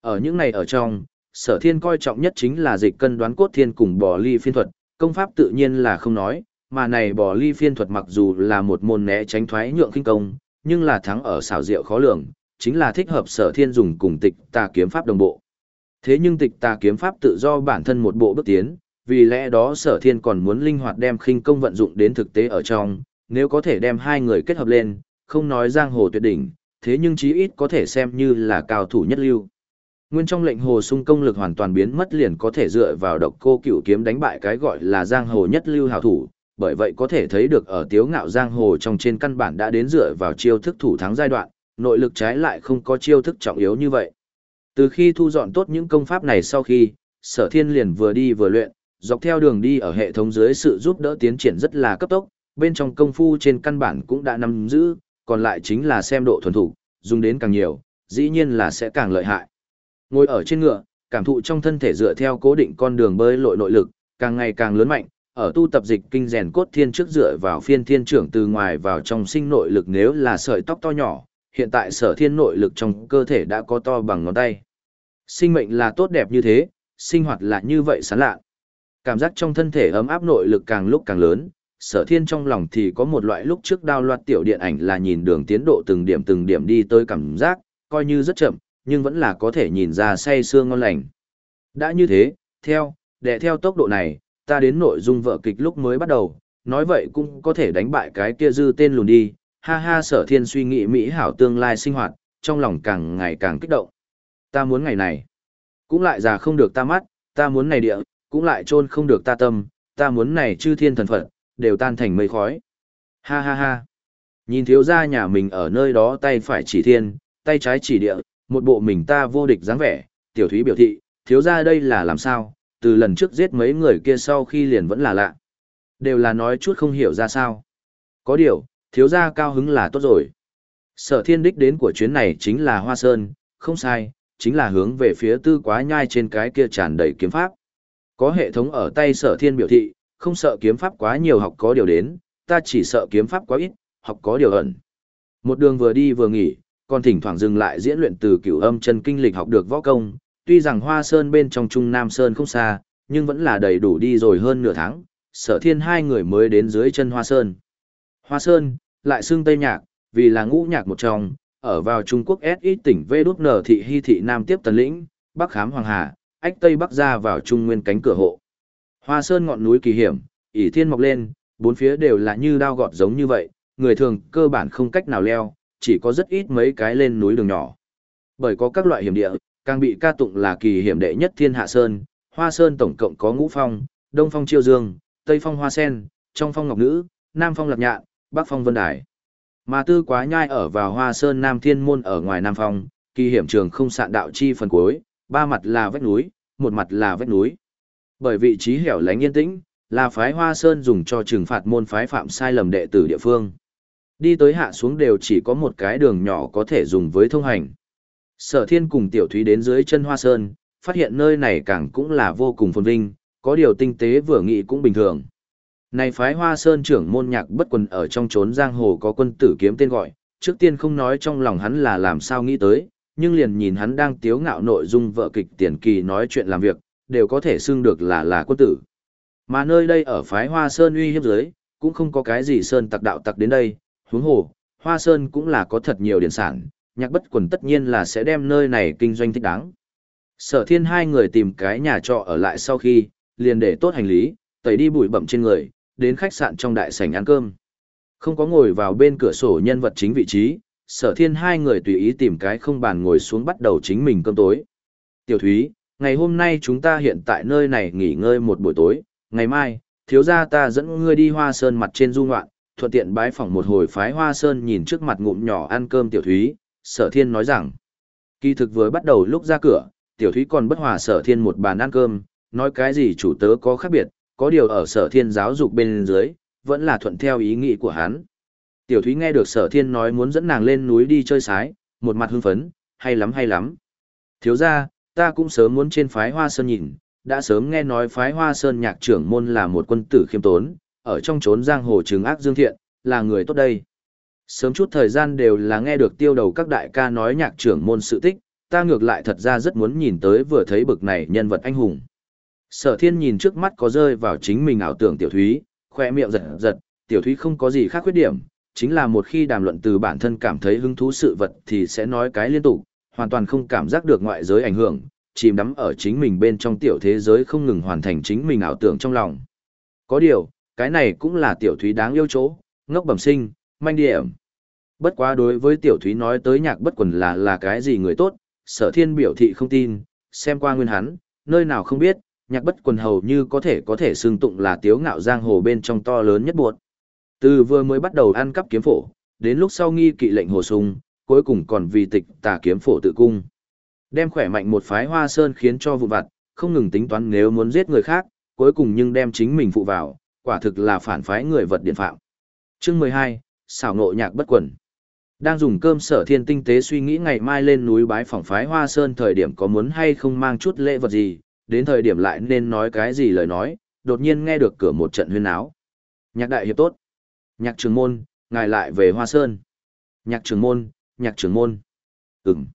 Ở những này ở trong, sở thiên coi trọng nhất chính là dịch cân đoán cốt thiên cùng bò ly phiên thuật, công pháp tự nhiên là không nói, mà này bò ly phiên thuật mặc dù là một môn né tránh thoái nhượng kinh công, nhưng là thắng ở xảo diệu khó lường, chính là thích hợp sở thiên dùng cùng tịch tà kiếm pháp đồng bộ. Thế nhưng tịch tà kiếm pháp tự do bản thân một bộ bước tiến, vì lẽ đó sở thiên còn muốn linh hoạt đem khinh công vận dụng đến thực tế ở trong, nếu có thể đem hai người kết hợp lên, không nói giang hồ tuyệt đỉnh, thế nhưng chí ít có thể xem như là cao thủ nhất lưu. Nguyên trong lệnh hồ sung công lực hoàn toàn biến mất liền có thể dựa vào độc cô cửu kiếm đánh bại cái gọi là giang hồ nhất lưu hào thủ, bởi vậy có thể thấy được ở tiếu ngạo giang hồ trong trên căn bản đã đến dựa vào chiêu thức thủ thắng giai đoạn, nội lực trái lại không có chiêu thức trọng yếu như vậy. Từ khi thu dọn tốt những công pháp này sau khi, sở thiên liền vừa đi vừa luyện, dọc theo đường đi ở hệ thống dưới sự giúp đỡ tiến triển rất là cấp tốc, bên trong công phu trên căn bản cũng đã nắm giữ, còn lại chính là xem độ thuần thủ, dùng đến càng nhiều, dĩ nhiên là sẽ càng lợi hại. Ngồi ở trên ngựa, cảm thụ trong thân thể dựa theo cố định con đường bơi lội nội lực, càng ngày càng lớn mạnh, ở tu tập dịch kinh rèn cốt thiên trước dựa vào phiên thiên trưởng từ ngoài vào trong sinh nội lực nếu là sợi tóc to nhỏ, hiện tại sở thiên nội lực trong cơ thể đã có to bằng ngón tay. Sinh mệnh là tốt đẹp như thế, sinh hoạt là như vậy sán lạ. Cảm giác trong thân thể ấm áp nội lực càng lúc càng lớn, sở thiên trong lòng thì có một loại lúc trước đao loạt tiểu điện ảnh là nhìn đường tiến độ từng điểm từng điểm đi tới cảm giác, coi như rất chậm, nhưng vẫn là có thể nhìn ra say sương ngon lành. Đã như thế, theo, để theo tốc độ này, ta đến nội dung vợ kịch lúc mới bắt đầu, nói vậy cũng có thể đánh bại cái kia dư tên lùn đi, ha ha sở thiên suy nghĩ mỹ hảo tương lai sinh hoạt, trong lòng càng ngày càng kích động. Ta muốn ngày này, cũng lại già không được ta mắt, ta muốn này địa, cũng lại trôn không được ta tâm, ta muốn này chư thiên thần phật, đều tan thành mây khói. Ha ha ha. Nhìn thiếu gia nhà mình ở nơi đó tay phải chỉ thiên, tay trái chỉ địa, một bộ mình ta vô địch dáng vẻ, tiểu thúy biểu thị, thiếu gia đây là làm sao, từ lần trước giết mấy người kia sau khi liền vẫn là lạ. Đều là nói chút không hiểu ra sao. Có điều, thiếu gia cao hứng là tốt rồi. Sở thiên đích đến của chuyến này chính là Hoa Sơn, không sai, chính là hướng về phía tư quá nhai trên cái kia tràn đầy kiếm pháp. Có hệ thống ở tay sở thiên biểu thị, không sợ kiếm pháp quá nhiều học có điều đến, ta chỉ sợ kiếm pháp quá ít, học có điều ẩn. Một đường vừa đi vừa nghỉ, còn thỉnh thoảng dừng lại diễn luyện từ cửu âm chân kinh lịch học được võ công, tuy rằng Hoa Sơn bên trong Trung Nam Sơn không xa, nhưng vẫn là đầy đủ đi rồi hơn nửa tháng, sở thiên hai người mới đến dưới chân Hoa Sơn. Hoa Sơn, lại xưng Tây Nhạc, vì là ngũ nhạc một trong, ở vào Trung Quốc S ít tỉnh V đút nở thị hy thị Nam tiếp tần lĩnh, Bắc khám Hoàng Hà, ách Tây Bắc ra vào Trung Nguyên cánh cửa hộ. Hoa Sơn ngọn núi kỳ hiểm, ỷ thiên mọc lên, bốn phía đều là như đao gọt giống như vậy, người thường cơ bản không cách nào leo, chỉ có rất ít mấy cái lên núi đường nhỏ. Bởi có các loại hiểm địa, càng bị ca tụng là kỳ hiểm đệ nhất thiên hạ sơn, Hoa Sơn tổng cộng có ngũ phong, Đông phong chiêu dương, Tây phong hoa sen, trong phong ngọc nữ, Nam phong lạc nhạn, Bắc phong vân đài. Mà tư quá nhai ở vào Hoa Sơn Nam Thiên Môn ở ngoài Nam phong, kỳ hiểm trường không sạn đạo chi phần cuối, ba mặt là vách núi, một mặt là vách núi. Bởi vị trí hẻo lánh yên tĩnh, là phái Hoa Sơn dùng cho trừng phạt môn phái phạm sai lầm đệ tử địa phương. Đi tới hạ xuống đều chỉ có một cái đường nhỏ có thể dùng với thông hành. Sở thiên cùng tiểu thúy đến dưới chân Hoa Sơn, phát hiện nơi này càng cũng là vô cùng phồn vinh, có điều tinh tế vừa nghĩ cũng bình thường. Này phái Hoa Sơn trưởng môn nhạc bất quần ở trong trốn giang hồ có quân tử kiếm tên gọi, trước tiên không nói trong lòng hắn là làm sao nghĩ tới, nhưng liền nhìn hắn đang tiếu ngạo nội dung vợ kịch tiền kỳ nói chuyện làm việc, đều có thể xưng được là là quân tử. Mà nơi đây ở phái Hoa Sơn uy hiếp dưới, cũng không có cái gì Sơn tặc đạo tặc đến đây, huống hồ, Hoa Sơn cũng là có thật nhiều điển sản, nhạc bất quần tất nhiên là sẽ đem nơi này kinh doanh thích đáng. Sở thiên hai người tìm cái nhà trọ ở lại sau khi, liền để tốt hành lý, tẩy đi bụi bậm trên người, đến khách sạn trong đại sảnh ăn cơm. Không có ngồi vào bên cửa sổ nhân vật chính vị trí, sở thiên hai người tùy ý tìm cái không bàn ngồi xuống bắt đầu chính mình cơm tối. Tiểu Thúy, ngày hôm nay chúng ta hiện tại nơi này nghỉ ngơi một buổi tối, ngày mai, thiếu gia ta dẫn ngươi đi hoa sơn mặt trên du ngoạn, thuận tiện bái phỏng một hồi phái hoa sơn nhìn trước mặt ngụm nhỏ ăn cơm Tiểu Thúy, sở thiên nói rằng, kỳ thực vừa bắt đầu lúc ra cửa, Tiểu Thúy còn bất hòa sở thiên một bàn ăn cơm, nói cái gì chủ tớ có khác biệt, có điều ở sở thiên giáo dục bên dưới, vẫn là thuận theo ý nghĩ của hắn. Tiểu Thúy nghe được sở thiên nói muốn dẫn nàng lên núi đi chơi sái, một mặt hưng phấn, hay lắm hay lắm. Thiếu ra, ta cũng sớm muốn trên phái hoa sơn nhìn, đã sớm nghe nói phái hoa sơn nhạc trưởng môn là một quân tử khiêm tốn, ở trong trốn giang hồ trừng ác dương thiện, là người tốt đây. Sớm chút thời gian đều là nghe được tiêu đầu các đại ca nói nhạc trưởng môn sự tích, ta ngược lại thật ra rất muốn nhìn tới vừa thấy bực này nhân vật anh hùng. Sở thiên nhìn trước mắt có rơi vào chính mình ảo tưởng tiểu thúy, khoe miệng giật giật, tiểu thúy không có gì khác khuyết điểm, chính là một khi đàm luận từ bản thân cảm thấy hứng thú sự vật thì sẽ nói cái liên tục, hoàn toàn không cảm giác được ngoại giới ảnh hưởng, chìm đắm ở chính mình bên trong tiểu thế giới không ngừng hoàn thành chính mình ảo tưởng trong lòng. Có điều, cái này cũng là tiểu thúy đáng yêu chỗ, ngốc bẩm sinh, manh điểm. Bất quá đối với tiểu thúy nói tới nhạc bất quần là là cái gì người tốt, sở thiên biểu thị không tin, xem qua nguyên hắn, nơi nào không biết, nhạc bất quần hầu như có thể có thể xương tụng là tiếu ngạo giang hồ bên trong to lớn nhất buộc. Từ vừa mới bắt đầu ăn cắp kiếm phổ, đến lúc sau nghi kỵ lệnh hồ sung, cuối cùng còn vì tịch tà kiếm phổ tự cung. Đem khỏe mạnh một phái hoa sơn khiến cho vụ vặt, không ngừng tính toán nếu muốn giết người khác, cuối cùng nhưng đem chính mình phụ vào, quả thực là phản phái người vật điện phạm. Chương 12, xảo ngộ nhạc bất quần. Đang dùng cơm sở thiên tinh tế suy nghĩ ngày mai lên núi bái phỏng phái hoa sơn thời điểm có muốn hay không mang chút lễ vật gì, đến thời điểm lại nên nói cái gì lời nói, đột nhiên nghe được cửa một trận huyên áo. Nhạc đại hiệp tốt. Nhạc trường môn, ngài lại về hoa sơn. Nhạc trường môn, nhạc trưởng môn. Ừm.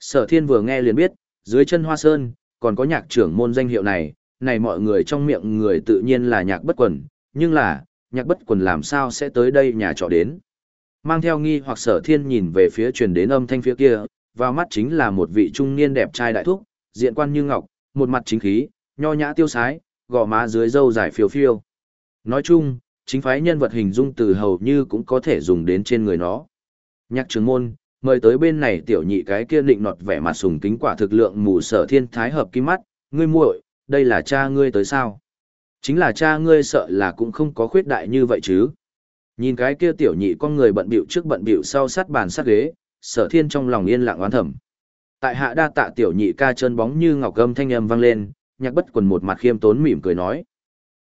Sở thiên vừa nghe liền biết, dưới chân hoa sơn, còn có nhạc trưởng môn danh hiệu này, này mọi người trong miệng người tự nhiên là nhạc bất quần, nhưng là, nhạc bất quần làm sao sẽ tới đây nhà trọ đến. Mang theo nghi hoặc sở thiên nhìn về phía truyền đến âm thanh phía kia, vào mắt chính là một vị trung niên đẹp trai đại thúc, diện quan như ngọc, một mặt chính khí, nho nhã tiêu sái, gò má dưới râu dài phiêu phiêu. Nói chung, chính phái nhân vật hình dung từ hầu như cũng có thể dùng đến trên người nó. Nhạc trưởng môn, mời tới bên này tiểu nhị cái kia định nọt vẻ mặt sùng kính quả thực lượng mù sở thiên thái hợp kim mắt, ngươi muội, đây là cha ngươi tới sao? Chính là cha ngươi sợ là cũng không có khuyết đại như vậy chứ. Nhìn cái kia tiểu nhị con người bận bịu trước bận bịu sau sát bàn sát ghế, sở thiên trong lòng yên lặng oán thầm. Tại hạ đa tạ tiểu nhị ca chân bóng như ngọc gâm thanh âm vang lên, nhạc bất quần một mặt khiêm tốn mỉm cười nói.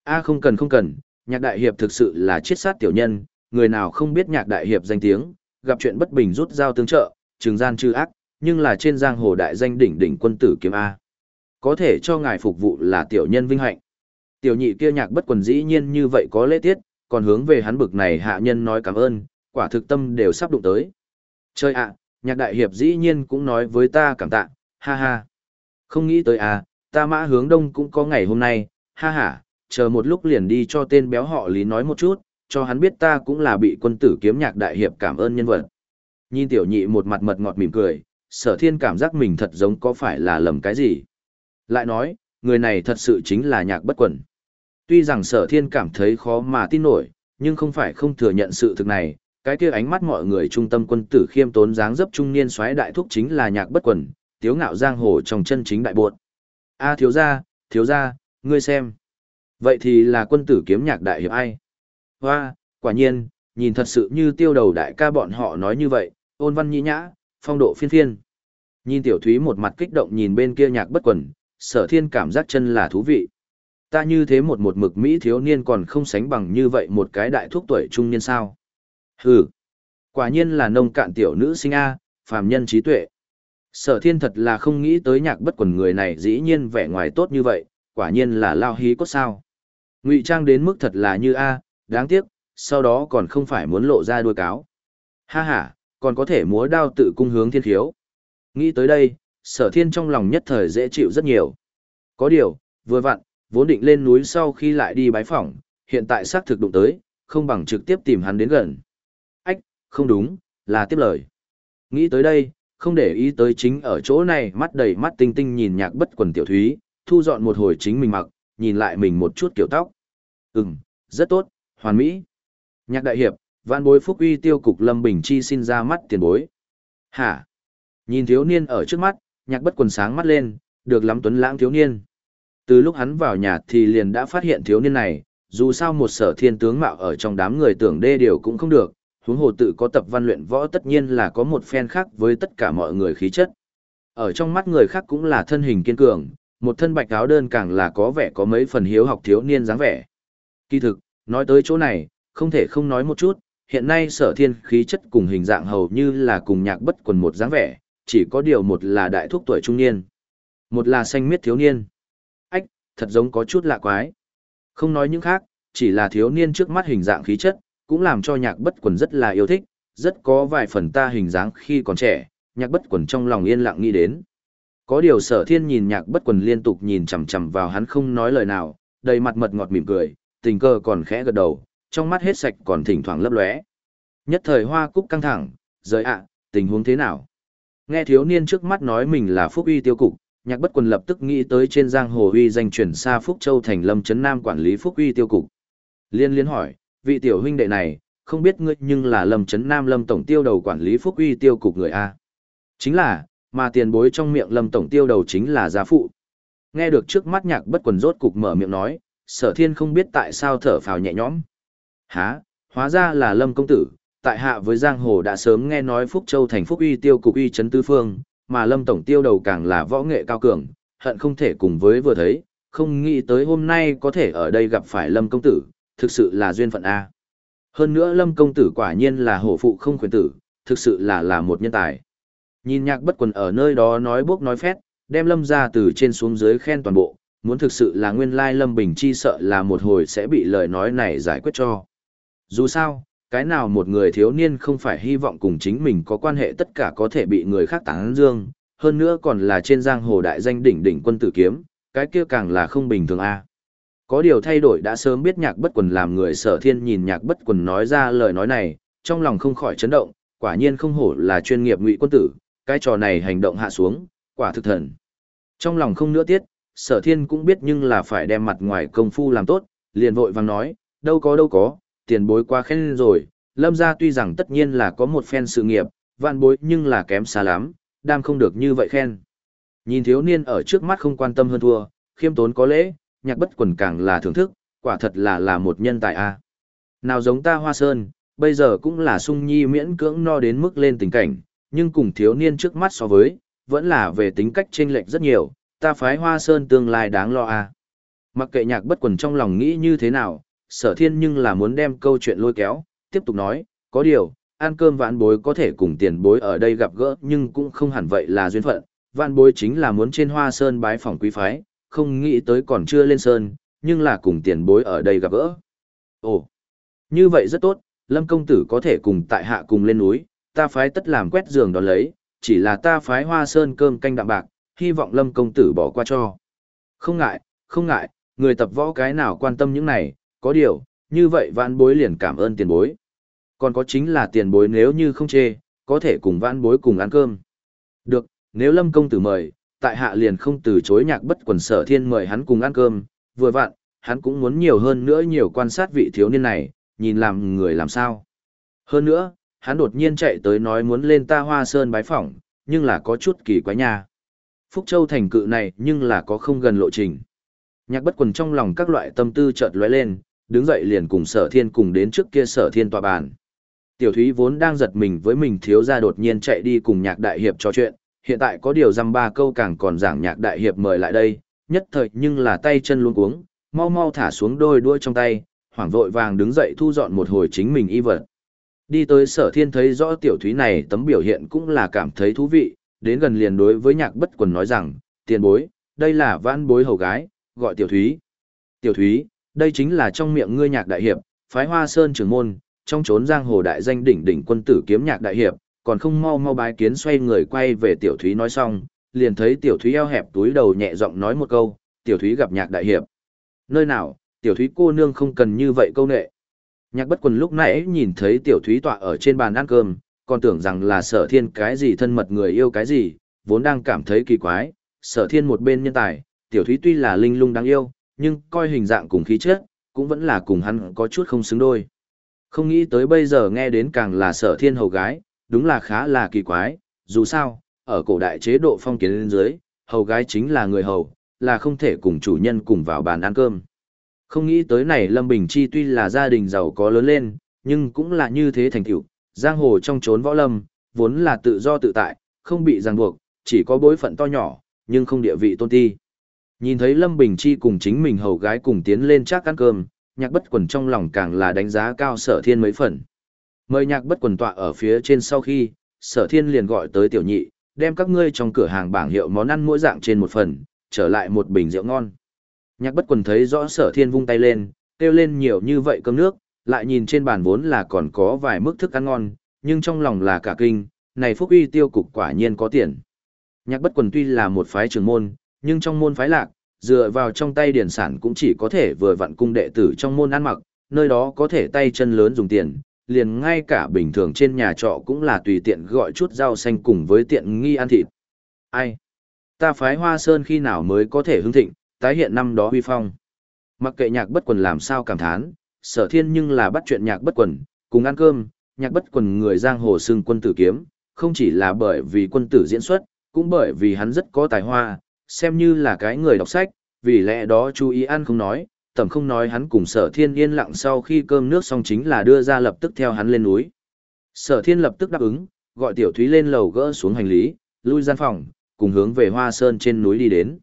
a không cần không cần, nhạc đại hiệp thực sự là chiết sát tiểu nhân, người nào không biết nhạc đại hiệp danh tiếng, gặp chuyện bất bình rút dao tương trợ, trường gian trừ ác, nhưng là trên giang hồ đại danh đỉnh đỉnh quân tử kiếm A. Có thể cho ngài phục vụ là tiểu nhân vinh hạnh. Tiểu nhị kia nhạc bất quần dĩ nhiên như vậy có lễ tiết, còn hướng về hắn bực này hạ nhân nói cảm ơn, quả thực tâm đều sắp đụng tới. Chơi ạ, nhạc đại hiệp dĩ nhiên cũng nói với ta cảm tạ, ha ha. Không nghĩ tới à, ta mã hướng đông cũng có ngày hôm nay, ha ha, chờ một lúc liền đi cho tên béo họ lý nói một chút, cho hắn biết ta cũng là bị quân tử kiếm nhạc đại hiệp cảm ơn nhân vật. Nhìn tiểu nhị một mặt mật ngọt mỉm cười, sở thiên cảm giác mình thật giống có phải là lầm cái gì. Lại nói, người này thật sự chính là nhạc bất quẩn. Tuy rằng sở thiên cảm thấy khó mà tin nổi, nhưng không phải không thừa nhận sự thực này, cái kia ánh mắt mọi người trung tâm quân tử khiêm tốn dáng dấp trung niên xoáy đại thúc chính là nhạc bất quẩn, tiếu ngạo giang hồ trong chân chính đại buột. A thiếu gia, thiếu gia, ngươi xem. Vậy thì là quân tử kiếm nhạc đại hiệp ai? Hoa, quả nhiên, nhìn thật sự như tiêu đầu đại ca bọn họ nói như vậy, ôn văn nhĩ nhã, phong độ phiên phiên. Nhìn tiểu thúy một mặt kích động nhìn bên kia nhạc bất quẩn, sở thiên cảm giác chân là thú vị. Ta như thế một một mực Mỹ thiếu niên còn không sánh bằng như vậy một cái đại thuốc tuổi trung niên sao. Hừ, quả nhiên là nông cạn tiểu nữ sinh A, phàm nhân trí tuệ. Sở thiên thật là không nghĩ tới nhạc bất quần người này dĩ nhiên vẻ ngoài tốt như vậy, quả nhiên là lao hí cốt sao. Ngụy trang đến mức thật là như A, đáng tiếc, sau đó còn không phải muốn lộ ra đuôi cáo. Ha ha, còn có thể múa đao tự cung hướng thiên khiếu. Nghĩ tới đây, sở thiên trong lòng nhất thời dễ chịu rất nhiều. Có điều, vừa vặn, vốn định lên núi sau khi lại đi bái phỏng, hiện tại xác thực đụng tới, không bằng trực tiếp tìm hắn đến gần. Ách, không đúng, là tiếp lời. Nghĩ tới đây, không để ý tới chính ở chỗ này mắt đầy mắt tinh tinh nhìn nhạc bất quần tiểu thúy, thu dọn một hồi chính mình mặc, nhìn lại mình một chút kiểu tóc. Ừm, rất tốt, hoàn mỹ. Nhạc đại hiệp, vạn bối phúc uy tiêu cục lâm bình chi xin ra mắt tiền bối. Hả? Nhìn thiếu niên ở trước mắt, nhạc bất quần sáng mắt lên, được lắm tuấn lãng thiếu niên. Từ lúc hắn vào nhà thì liền đã phát hiện thiếu niên này, dù sao một sở thiên tướng mạo ở trong đám người tưởng đê điều cũng không được, huống hồ tự có tập văn luyện võ tất nhiên là có một phen khác với tất cả mọi người khí chất. Ở trong mắt người khác cũng là thân hình kiên cường, một thân bạch áo đơn càng là có vẻ có mấy phần hiếu học thiếu niên dáng vẻ. Kỳ thực, nói tới chỗ này, không thể không nói một chút, hiện nay sở thiên khí chất cùng hình dạng hầu như là cùng nhạc bất quần một dáng vẻ, chỉ có điều một là đại thúc tuổi trung niên, một là xanh miết thiếu niên. Ách, thật giống có chút lạ quái. Không nói những khác, chỉ là thiếu niên trước mắt hình dạng khí chất, cũng làm cho nhạc bất quần rất là yêu thích, rất có vài phần ta hình dáng khi còn trẻ, nhạc bất quần trong lòng yên lặng nghĩ đến. Có điều sở thiên nhìn nhạc bất quần liên tục nhìn chằm chằm vào hắn không nói lời nào, đầy mặt mật ngọt mỉm cười, tình cờ còn khẽ gật đầu, trong mắt hết sạch còn thỉnh thoảng lấp lóe. Nhất thời hoa cúc căng thẳng, rời ạ, tình huống thế nào? Nghe thiếu niên trước mắt nói mình là phúc uy tiêu cục, nhạc bất quần lập tức nghĩ tới trên giang hồ uy danh chuyển xa Phúc Châu thành lâm chấn nam quản lý phúc uy tiêu cục. Liên liên hỏi, vị tiểu huynh đệ này, không biết ngươi nhưng là lâm chấn nam lâm tổng tiêu đầu quản lý phúc uy tiêu cục người A. Chính là, mà tiền bối trong miệng lâm tổng tiêu đầu chính là gia phụ. Nghe được trước mắt nhạc bất quần rốt cục mở miệng nói, sở thiên không biết tại sao thở phào nhẹ nhõm. Há, hóa ra là lâm công tử, tại hạ với giang hồ đã sớm nghe nói Phúc Châu thành Phúc uy tiêu cục uy chấn tư phương, mà lâm tổng tiêu đầu càng là võ nghệ cao cường, hận không thể cùng với vừa thấy, không nghĩ tới hôm nay có thể ở đây gặp phải lâm công tử, thực sự là duyên phận A. Hơn nữa lâm công tử quả nhiên là hổ phụ không khuyến tử, thực sự là là một nhân tài. Nhìn nhạc bất quần ở nơi đó nói bốc nói phét, đem lâm ra từ trên xuống dưới khen toàn bộ, muốn thực sự là nguyên lai lâm bình chi sợ là một hồi sẽ bị lời nói này giải quyết cho. Dù sao, cái nào một người thiếu niên không phải hy vọng cùng chính mình có quan hệ tất cả có thể bị người khác tán dương, hơn nữa còn là trên giang hồ đại danh đỉnh đỉnh quân tử kiếm, cái kia càng là không bình thường a. Có điều thay đổi đã sớm biết nhạc bất quần làm người sở thiên nhìn nhạc bất quần nói ra lời nói này, trong lòng không khỏi chấn động, quả nhiên không hổ là chuyên nghiệp ngụy quân tử, cái trò này hành động hạ xuống, quả thực thần. Trong lòng không nữa tiết, sở thiên cũng biết nhưng là phải đem mặt ngoài công phu làm tốt, liền vội vàng nói, đâu có đâu có, tiền bối quá khen rồi, lâm gia tuy rằng tất nhiên là có một phen sự nghiệp, vạn bối nhưng là kém xa lắm, đam không được như vậy khen. Nhìn thiếu niên ở trước mắt không quan tâm hơn thua, khiêm tốn có lễ, nhạc bất quần càng là thưởng thức, quả thật là là một nhân tài a. Nào giống ta hoa sơn, bây giờ cũng là sung nhi miễn cưỡng no đến mức lên tình cảnh, nhưng cùng thiếu niên trước mắt so với, vẫn là về tính cách chênh lệch rất nhiều, ta phái hoa sơn tương lai đáng lo à? Mặc kệ nhạc bất quần trong lòng nghĩ như thế nào, sở thiên nhưng là muốn đem câu chuyện lôi kéo, tiếp tục nói, có điều, ăn cơm vạn bối có thể cùng tiền bối ở đây gặp gỡ nhưng cũng không hẳn vậy là duyên phận, vạn bối chính là muốn trên hoa sơn bái phòng quý phái, không nghĩ tới còn chưa lên sơn, nhưng là cùng tiền bối ở đây gặp gỡ. Ồ, như vậy rất tốt, lâm công tử có thể cùng tại hạ cùng lên núi, ta phái tất làm quét giường đón lấy, chỉ là ta phái hoa sơn cơm canh đạm bạc, hy vọng lâm công tử bỏ qua cho. Không ngại, không ngại, người tập võ cái nào quan tâm những này, có điều, như vậy vãn bối liền cảm ơn tiền bối. Còn có chính là tiền bối nếu như không chê, có thể cùng vãn bối cùng ăn cơm. Được, nếu lâm công tử mời, tại hạ liền không từ chối nhạc bất quần sở thiên mời hắn cùng ăn cơm, vừa vặn, hắn cũng muốn nhiều hơn nữa nhiều quan sát vị thiếu niên này, nhìn làm người làm sao. Hơn nữa, hắn đột nhiên chạy tới nói muốn lên ta hoa sơn bái phỏng, nhưng là có chút kỳ quái nha. Phúc Châu thành cự này nhưng là có không gần lộ trình. Nhạc bất quần trong lòng các loại tâm tư chợt lóe lên, đứng dậy liền cùng sở thiên cùng đến trước kia sở thiên tòa bàn. Tiểu thúy vốn đang giật mình với mình thiếu ra đột nhiên chạy đi cùng nhạc đại hiệp trò chuyện, hiện tại có điều dăm ba câu càng còn giảng nhạc đại hiệp mời lại đây, nhất thời nhưng là tay chân luôn cuống, mau mau thả xuống đôi đuôi trong tay, hoảng vội vàng đứng dậy thu dọn một hồi chính mình y vật. Đi tới sở thiên thấy rõ tiểu thúy này tấm biểu hiện cũng là cảm thấy thú vị, đến gần liền đối với nhạc bất quần nói rằng, tiền bối, đây là vãn bối hầu gái, gọi tiểu thúy. Tiểu thúy, đây chính là trong miệng ngươi nhạc đại hiệp, phái hoa sơn trưởng môn, trong chốn giang hồ đại danh đỉnh đỉnh quân tử kiếm nhạc đại hiệp, còn không mau mau bái kiến xoay người quay về tiểu thúy nói xong, liền thấy tiểu thúy eo hẹp túi đầu nhẹ giọng nói một câu, tiểu thúy gặp nhạc đại hiệp. Nơi nào, tiểu thúy cô nương không cần như vậy câu nệ. Nhạc bất quần lúc nãy nhìn thấy tiểu thúy tọa ở trên bàn ăn cơm, còn tưởng rằng là sở thiên cái gì thân mật người yêu cái gì, vốn đang cảm thấy kỳ quái, sở thiên một bên nhân tài, tiểu thúy tuy là linh lung đáng yêu, nhưng coi hình dạng cùng khí chất, cũng vẫn là cùng hắn có chút không xứng đôi. Không nghĩ tới bây giờ nghe đến càng là sở thiên hầu gái, đúng là khá là kỳ quái, dù sao, ở cổ đại chế độ phong kiến lên dưới, hầu gái chính là người hầu, là không thể cùng chủ nhân cùng vào bàn ăn cơm. Không nghĩ tới này Lâm Bình Chi tuy là gia đình giàu có lớn lên, nhưng cũng là như thế thành tựu, giang hồ trong chốn võ lâm, vốn là tự do tự tại, không bị ràng buộc, chỉ có bối phận to nhỏ, nhưng không địa vị tôn ti. Nhìn thấy Lâm Bình Chi cùng chính mình hầu gái cùng tiến lên chắc ăn cơm, nhạc bất quần trong lòng càng là đánh giá cao sở thiên mấy phần. Mời nhạc bất quần tọa ở phía trên sau khi, sở thiên liền gọi tới tiểu nhị, đem các ngươi trong cửa hàng bảng hiệu món ăn mỗi dạng trên một phần, trở lại một bình rượu ngon. Nhạc bất quần thấy rõ sở thiên vung tay lên, kêu lên nhiều như vậy cơm nước, lại nhìn trên bàn vốn là còn có vài mức thức ăn ngon, nhưng trong lòng là cả kinh, này phúc uy tiêu cục quả nhiên có tiền. Nhạc bất quần tuy là một phái trường môn, nhưng trong môn phái lạc, dựa vào trong tay điển sản cũng chỉ có thể vừa vặn cung đệ tử trong môn ăn mặc, nơi đó có thể tay chân lớn dùng tiền, liền ngay cả bình thường trên nhà trọ cũng là tùy tiện gọi chút rau xanh cùng với tiện nghi ăn thịt. Ai? Ta phái hoa sơn khi nào mới có thể hưng thịnh, tái hiện năm đó huy phong. Mặc kệ nhạc bất quần làm sao cảm thán, sở thiên nhưng là bắt chuyện nhạc bất quần, cùng ăn cơm, nhạc bất quần người giang hồ xưng quân tử kiếm, không chỉ là bởi vì quân tử diễn xuất, cũng bởi vì hắn rất có tài hoa, xem như là cái người đọc sách, vì lẽ đó chú ý ăn không nói, tầm không nói hắn cùng sở thiên yên lặng sau khi cơm nước xong chính là đưa ra lập tức theo hắn lên núi. Sở thiên lập tức đáp ứng, gọi tiểu thúy lên lầu gỡ xuống hành lý, lui gian phòng, cùng hướng về hoa sơn trên núi đi đến.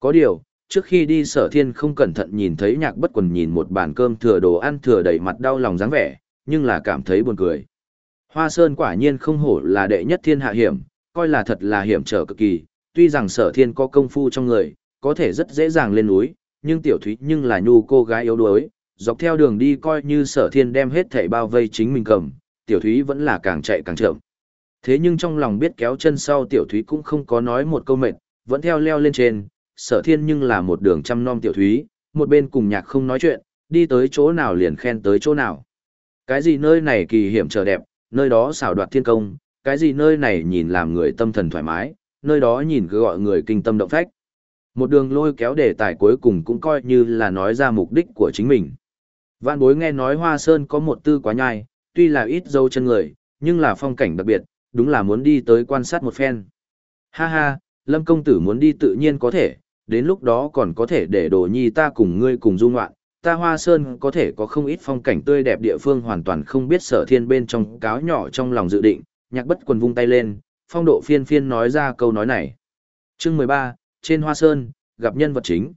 Có điều, trước khi đi sở thiên không cẩn thận nhìn thấy nhạc bất quần nhìn một bàn cơm thừa đồ ăn thừa đầy mặt đau lòng dáng vẻ, nhưng là cảm thấy buồn cười. Hoa sơn quả nhiên không hổ là đệ nhất thiên hạ hiểm, coi là thật là hiểm trở cực kỳ, tuy rằng sở thiên có công phu trong người, có thể rất dễ dàng lên núi, nhưng tiểu thúy nhưng là nhu cô gái yếu đuối, dọc theo đường đi coi như sở thiên đem hết thảy bao vây chính mình cầm, tiểu thúy vẫn là càng chạy càng chậm. Thế nhưng trong lòng biết kéo chân sau tiểu thúy cũng không có nói một câu mệt, vẫn theo leo lên trên, sở thiên nhưng là một đường chăm nom tiểu thúy, một bên cùng nhạc không nói chuyện, đi tới chỗ nào liền khen tới chỗ nào. Cái gì nơi này kỳ hiểm trở đẹp, nơi đó xảo đoạt thiên công, cái gì nơi này nhìn làm người tâm thần thoải mái, nơi đó nhìn cứ gọi người kinh tâm động phách. Một đường lôi kéo đề tài cuối cùng cũng coi như là nói ra mục đích của chính mình. Vạn bối nghe nói Hoa Sơn có một tư quá nhai, tuy là ít dâu chân người, nhưng là phong cảnh đặc biệt, đúng là muốn đi tới quan sát một phen. Ha ha, Lâm công tử muốn đi tự nhiên có thể, đến lúc đó còn có thể để đồ nhi ta cùng ngươi cùng du ngoạn, ta Hoa Sơn có thể có không ít phong cảnh tươi đẹp địa phương hoàn toàn không biết sở thiên bên trong cáo nhỏ trong lòng dự định, nhạc bất quần vung tay lên, phong độ phiên phiên nói ra câu nói này. Chương 13, trên Hoa Sơn, gặp nhân vật chính.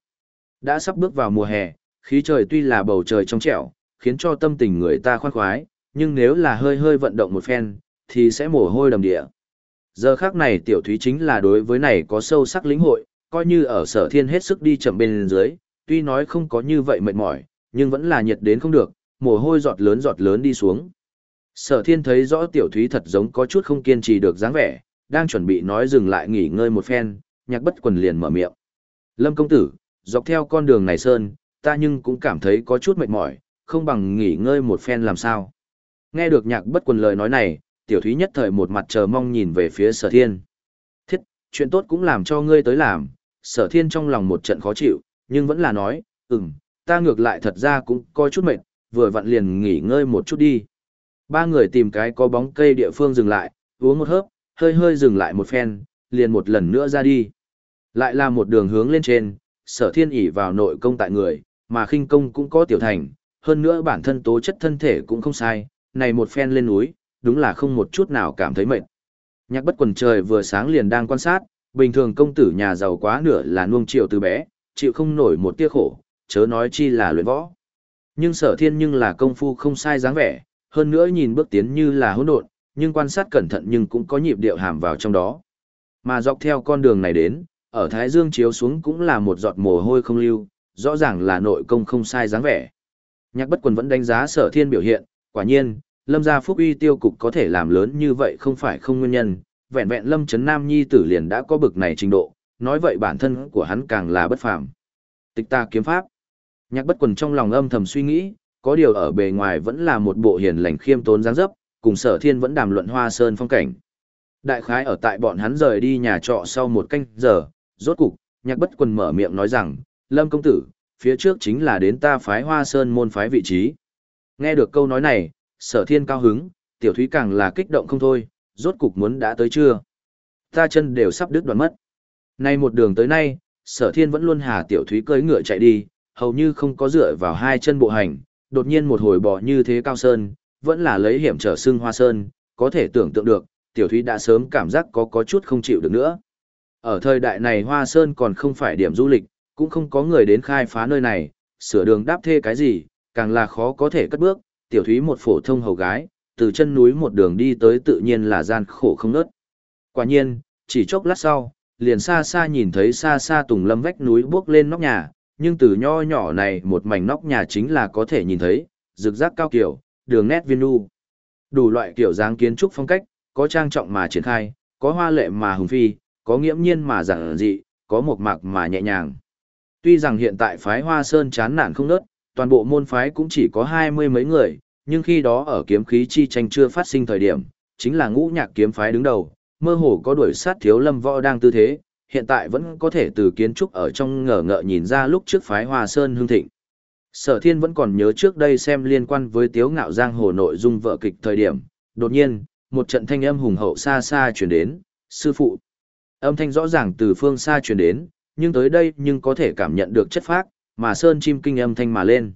Đã sắp bước vào mùa hè, khí trời tuy là bầu trời trong trẻo, khiến cho tâm tình người ta khoan khoái, nhưng nếu là hơi hơi vận động một phen, thì sẽ mồ hôi đầm địa. Giờ khác này tiểu thúy chính là đối với này có sâu sắc lĩnh hội, coi như ở sở thiên hết sức đi chậm bên dưới, tuy nói không có như vậy mệt mỏi, nhưng vẫn là nhiệt đến không được, mồ hôi giọt lớn giọt lớn đi xuống. Sở thiên thấy rõ tiểu thúy thật giống có chút không kiên trì được dáng vẻ, đang chuẩn bị nói dừng lại nghỉ ngơi một phen, nhạc bất quần liền mở miệng. Lâm công tử, dọc theo con đường này sơn, ta nhưng cũng cảm thấy có chút mệt mỏi, không bằng nghỉ ngơi một phen làm sao. Nghe được nhạc bất quần lời nói này, tiểu thúy nhất thời một mặt chờ mong nhìn về phía sở thiên. Thiết, chuyện tốt cũng làm cho ngươi tới làm, sở thiên trong lòng một trận khó chịu, nhưng vẫn là nói, ừm, ta ngược lại thật ra cũng có chút mệt, vừa vặn liền nghỉ ngơi một chút đi. Ba người tìm cái có bóng cây địa phương dừng lại, uống một hớp, hơi hơi dừng lại một phen, liền một lần nữa ra đi. Lại là một đường hướng lên trên, sở thiên ỉ vào nội công tại người, mà khinh công cũng có tiểu thành, hơn nữa bản thân tố chất thân thể cũng không sai, này một phen lên núi, đúng là không một chút nào cảm thấy mệt. Nhạc bất quần trời vừa sáng liền đang quan sát, bình thường công tử nhà giàu quá nửa là nuông chiều từ bé, chịu không nổi một tia khổ, chớ nói chi là luyện võ. Nhưng sở thiên nhưng là công phu không sai dáng vẻ, hơn nữa nhìn bước tiến như là hỗn độn, nhưng quan sát cẩn thận nhưng cũng có nhịp điệu hàm vào trong đó. Mà dọc theo con đường này đến, ở Thái Dương chiếu xuống cũng là một giọt mồ hôi không lưu, rõ ràng là nội công không sai dáng vẻ. Nhạc bất quần vẫn đánh giá sở thiên biểu hiện, quả nhiên, lâm gia phúc uy tiêu cục có thể làm lớn như vậy không phải không nguyên nhân, vẹn vẹn lâm chấn nam nhi tử liền đã có bực này trình độ, nói vậy bản thân của hắn càng là bất phàm. Tịch ta kiếm pháp. Nhạc bất quần trong lòng âm thầm suy nghĩ, có điều ở bề ngoài vẫn là một bộ hiền lành khiêm tốn dáng dấp, cùng sở thiên vẫn đàm luận hoa sơn phong cảnh. Đại khái ở tại bọn hắn rời đi nhà trọ sau một canh giờ, rốt cục, nhạc bất quần mở miệng nói rằng, Lâm công tử, phía trước chính là đến ta phái hoa sơn môn phái vị trí. Nghe được câu nói này, sở thiên cao hứng, tiểu thúy càng là kích động không thôi, rốt cục muốn đã tới chưa. Ta chân đều sắp đứt đoạn mất. Nay một đường tới nay, sở thiên vẫn luôn hà tiểu thúy cưỡi ngựa chạy đi, hầu như không có dựa vào hai chân bộ hành, đột nhiên một hồi bò như thế cao sơn, vẫn là lấy hiểm trở sưng hoa sơn, có thể tưởng tượng được, tiểu thúy đã sớm cảm giác có có chút không chịu được nữa. Ở thời đại này hoa sơn còn không phải điểm du lịch, cũng không có người đến khai phá nơi này, sửa đường đáp thê cái gì, càng là khó có thể cất bước, tiểu thúy một phổ thông hầu gái, từ chân núi một đường đi tới tự nhiên là gian khổ không nớt. Quả nhiên, chỉ chốc lát sau, liền xa xa nhìn thấy xa xa tùng lâm vách núi bước lên nóc nhà, nhưng từ nho nhỏ này một mảnh nóc nhà chính là có thể nhìn thấy, rực rác cao kiểu, đường nét viên nu. Đủ loại kiểu dáng kiến trúc phong cách, có trang trọng mà triển khai, có hoa lệ mà hùng phi, có nghiễm nhiên mà giản dị, có một mạc mà nhẹ nhàng. Tuy rằng hiện tại phái Hoa Sơn chán nản không nớt, toàn bộ môn phái cũng chỉ có hai mươi mấy người, nhưng khi đó ở kiếm khí chi tranh chưa phát sinh thời điểm, chính là ngũ nhạc kiếm phái đứng đầu, mơ hồ có đuổi sát thiếu lâm võ đang tư thế, hiện tại vẫn có thể từ kiến trúc ở trong ngờ ngợ nhìn ra lúc trước phái Hoa Sơn hương thịnh. Sở thiên vẫn còn nhớ trước đây xem liên quan với tiếu ngạo giang hồ nội dung vợ kịch thời điểm, đột nhiên, một trận thanh âm hùng hậu xa xa chuyển đến, sư phụ. Âm thanh rõ ràng từ phương xa chuyển đến, nhưng tới đây nhưng có thể cảm nhận được chất phác, mà sơn chim kinh âm thanh mà lên.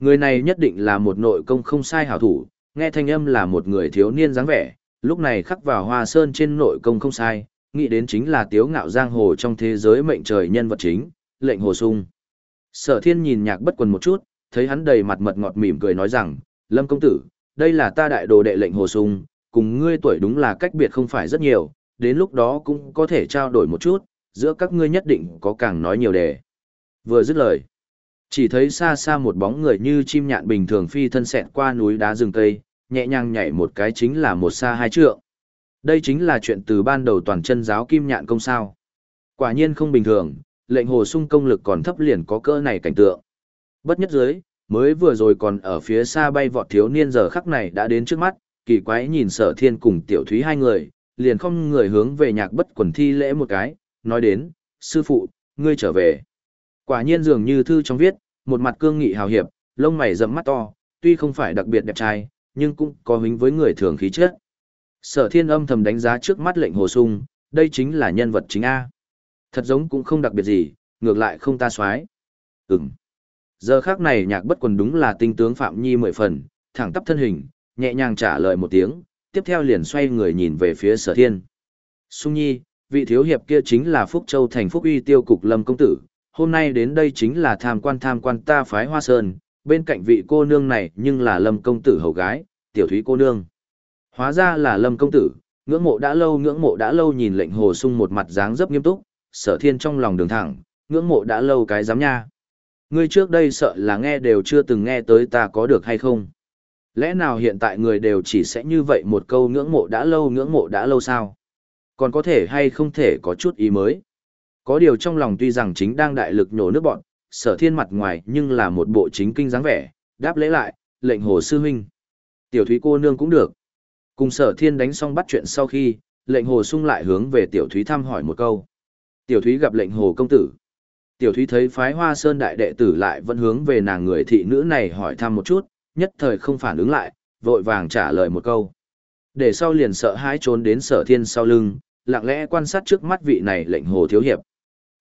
Người này nhất định là một nội công không sai hảo thủ, nghe thanh âm là một người thiếu niên dáng vẻ, lúc này khắc vào hoa sơn trên nội công không sai, nghĩ đến chính là tiếu ngạo giang hồ trong thế giới mệnh trời nhân vật chính, lệnh hồ sung. Sở thiên nhìn nhạc bất quần một chút, thấy hắn đầy mặt mật ngọt mỉm cười nói rằng, Lâm công tử, đây là ta đại đồ đệ lệnh hồ sung, cùng ngươi tuổi đúng là cách biệt không phải rất nhiều, đến lúc đó cũng có thể trao đổi một chút, giữa các ngươi nhất định có càng nói nhiều đề. Vừa dứt lời, chỉ thấy xa xa một bóng người như chim nhạn bình thường phi thân xẹt qua núi đá rừng cây, nhẹ nhàng nhảy một cái chính là một xa hai trượng. Đây chính là chuyện từ ban đầu toàn chân giáo kim nhạn công sao. Quả nhiên không bình thường, lệnh hồ sung công lực còn thấp liền có cỡ này cảnh tượng. Bất nhất dưới, mới vừa rồi còn ở phía xa bay vọt thiếu niên giờ khắc này đã đến trước mắt, kỳ quái nhìn sở thiên cùng tiểu thúy hai người, liền không người hướng về nhạc bất quần thi lễ một cái, nói đến, sư phụ, ngươi trở về. Quả nhiên dường như thư trong viết, một mặt cương nghị hào hiệp, lông mày rậm mắt to, tuy không phải đặc biệt đẹp trai, nhưng cũng có hứng với người thường khí chất. Sở thiên âm thầm đánh giá trước mắt lệnh hồ sung, đây chính là nhân vật chính A. Thật giống cũng không đặc biệt gì, ngược lại không ta xoái. Ừm. Giờ khác này nhạc bất quần đúng là tinh tướng Phạm Nhi mười phần, thẳng tắp thân hình, nhẹ nhàng trả lời một tiếng, tiếp theo liền xoay người nhìn về phía sở thiên. Sung Nhi, vị thiếu hiệp kia chính là Phúc Châu thành Phúc uy tiêu cục lâm công tử, hôm nay đến đây chính là tham quan tham quan ta phái hoa sơn, bên cạnh vị cô nương này nhưng là lâm công tử hầu gái, tiểu thúy cô nương. Hóa ra là lâm công tử, ngưỡng mộ đã lâu ngưỡng mộ đã lâu nhìn lệnh hồ sung một mặt dáng dấp nghiêm túc, sở thiên trong lòng đường thẳng, ngưỡng mộ đã lâu cái dám nha. Ngươi trước đây sợ là nghe đều chưa từng nghe tới ta có được hay không? Lẽ nào hiện tại người đều chỉ sẽ như vậy một câu ngưỡng mộ đã lâu ngưỡng mộ đã lâu sao? Còn có thể hay không thể có chút ý mới? Có điều trong lòng tuy rằng chính đang đại lực nhổ nước bọn, sở thiên mặt ngoài nhưng là một bộ chính kinh dáng vẻ, đáp lễ lại, lệnh hồ sư huynh. Tiểu thúy cô nương cũng được. Cùng sở thiên đánh xong bắt chuyện sau khi, lệnh hồ sung lại hướng về tiểu thúy thăm hỏi một câu. Tiểu thúy gặp lệnh hồ công tử. Tiểu thúy thấy phái hoa sơn đại đệ tử lại vẫn hướng về nàng người thị nữ này hỏi thăm một chút, nhất thời không phản ứng lại, vội vàng trả lời một câu. Để sau liền sợ hãi trốn đến sở thiên sau lưng, lặng lẽ quan sát trước mắt vị này lệnh hồ thiếu hiệp.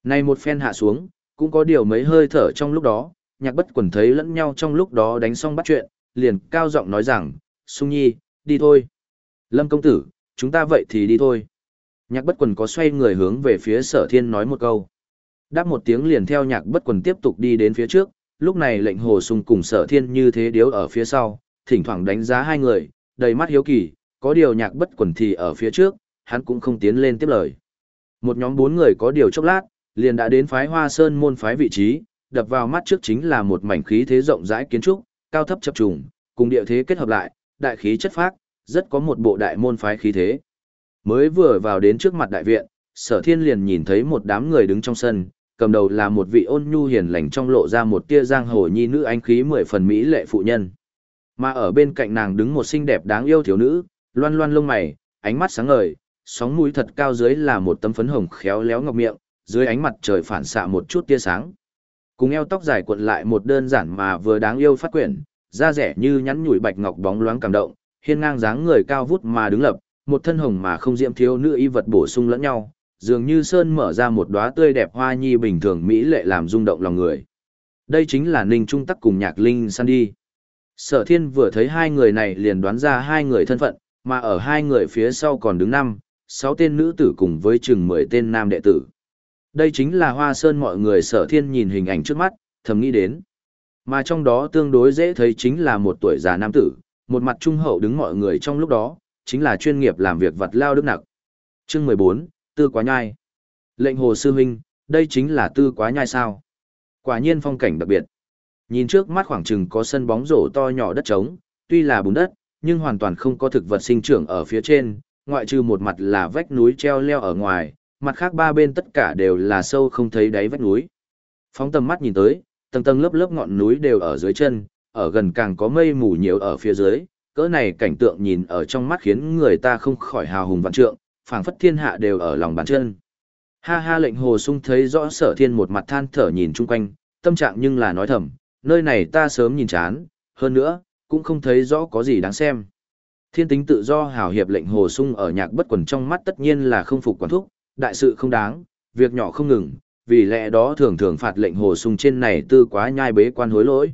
Này một phen hạ xuống, cũng có điều mấy hơi thở trong lúc đó, nhạc bất quần thấy lẫn nhau trong lúc đó đánh xong bắt chuyện, liền cao giọng nói rằng, Sung Nhi, đi thôi. Lâm công tử, chúng ta vậy thì đi thôi. Nhạc bất quần có xoay người hướng về phía sở thiên nói một câu. Đáp một tiếng liền theo nhạc bất quần tiếp tục đi đến phía trước, lúc này lệnh hồ sung cùng sở thiên như thế điếu ở phía sau, thỉnh thoảng đánh giá hai người, đầy mắt hiếu kỳ, có điều nhạc bất quần thì ở phía trước, hắn cũng không tiến lên tiếp lời. Một nhóm bốn người có điều chốc lát, liền đã đến phái hoa sơn môn phái vị trí, đập vào mắt trước chính là một mảnh khí thế rộng rãi kiến trúc, cao thấp chập trùng, cùng địa thế kết hợp lại, đại khí chất phác, rất có một bộ đại môn phái khí thế. Mới vừa vào đến trước mặt đại viện, sở thiên liền nhìn thấy một đám người đứng trong sân, cầm đầu là một vị ôn nhu hiền lành trong lộ ra một tia giang hồ nhi nữ ánh khí mười phần mỹ lệ phụ nhân. Mà ở bên cạnh nàng đứng một xinh đẹp đáng yêu thiếu nữ, loan loan lông mày, ánh mắt sáng ngời, sóng mũi thật cao dưới là một tấm phấn hồng khéo léo ngọc miệng, dưới ánh mặt trời phản xạ một chút tia sáng. Cùng eo tóc dài cuộn lại một đơn giản mà vừa đáng yêu phát quyển, da rẻ như nhắn nhủi bạch ngọc bóng loáng cảm động, hiên ngang dáng người cao vút mà đứng lập, một thân hồng mà không diễm thiếu nữ y vật bổ sung lẫn nhau, dường như sơn mở ra một đóa tươi đẹp hoa nhi bình thường mỹ lệ làm rung động lòng người. Đây chính là Ninh Trung Tắc cùng Nhạc Linh San đi. Sở Thiên vừa thấy hai người này liền đoán ra hai người thân phận, mà ở hai người phía sau còn đứng năm, sáu tên nữ tử cùng với chừng mười tên nam đệ tử. Đây chính là Hoa Sơn mọi người Sở Thiên nhìn hình ảnh trước mắt, thầm nghĩ đến. Mà trong đó tương đối dễ thấy chính là một tuổi già nam tử, một mặt trung hậu đứng mọi người trong lúc đó, chính là chuyên nghiệp làm việc vật lao đức nặc. Chương 14, Tư Quá Nhai. Lệnh Hồ Sư minh đây chính là Tư Quá Nhai sao? Quả nhiên phong cảnh đặc biệt. Nhìn trước mắt khoảng chừng có sân bóng rổ to nhỏ đất trống, tuy là bùn đất, nhưng hoàn toàn không có thực vật sinh trưởng ở phía trên, ngoại trừ một mặt là vách núi treo leo ở ngoài, mặt khác ba bên tất cả đều là sâu không thấy đáy vách núi. Phóng tầm mắt nhìn tới, tầng tầng lớp lớp ngọn núi đều ở dưới chân, ở gần càng có mây mù nhiều ở phía dưới, cỡ này cảnh tượng nhìn ở trong mắt khiến người ta không khỏi hào hùng vạn trượng, phảng phất thiên hạ đều ở lòng bàn chân. Ha ha lệnh hồ sung thấy rõ sở thiên một mặt than thở nhìn chung quanh, tâm trạng nhưng là nói thầm, nơi này ta sớm nhìn chán, hơn nữa, cũng không thấy rõ có gì đáng xem. Thiên tính tự do hào hiệp lệnh hồ sung ở nhạc bất quần trong mắt tất nhiên là không phục quản thúc, đại sự không đáng, việc nhỏ không ngừng, vì lẽ đó thường thường phạt lệnh hồ sung trên này tư quá nhai bế quan hối lỗi.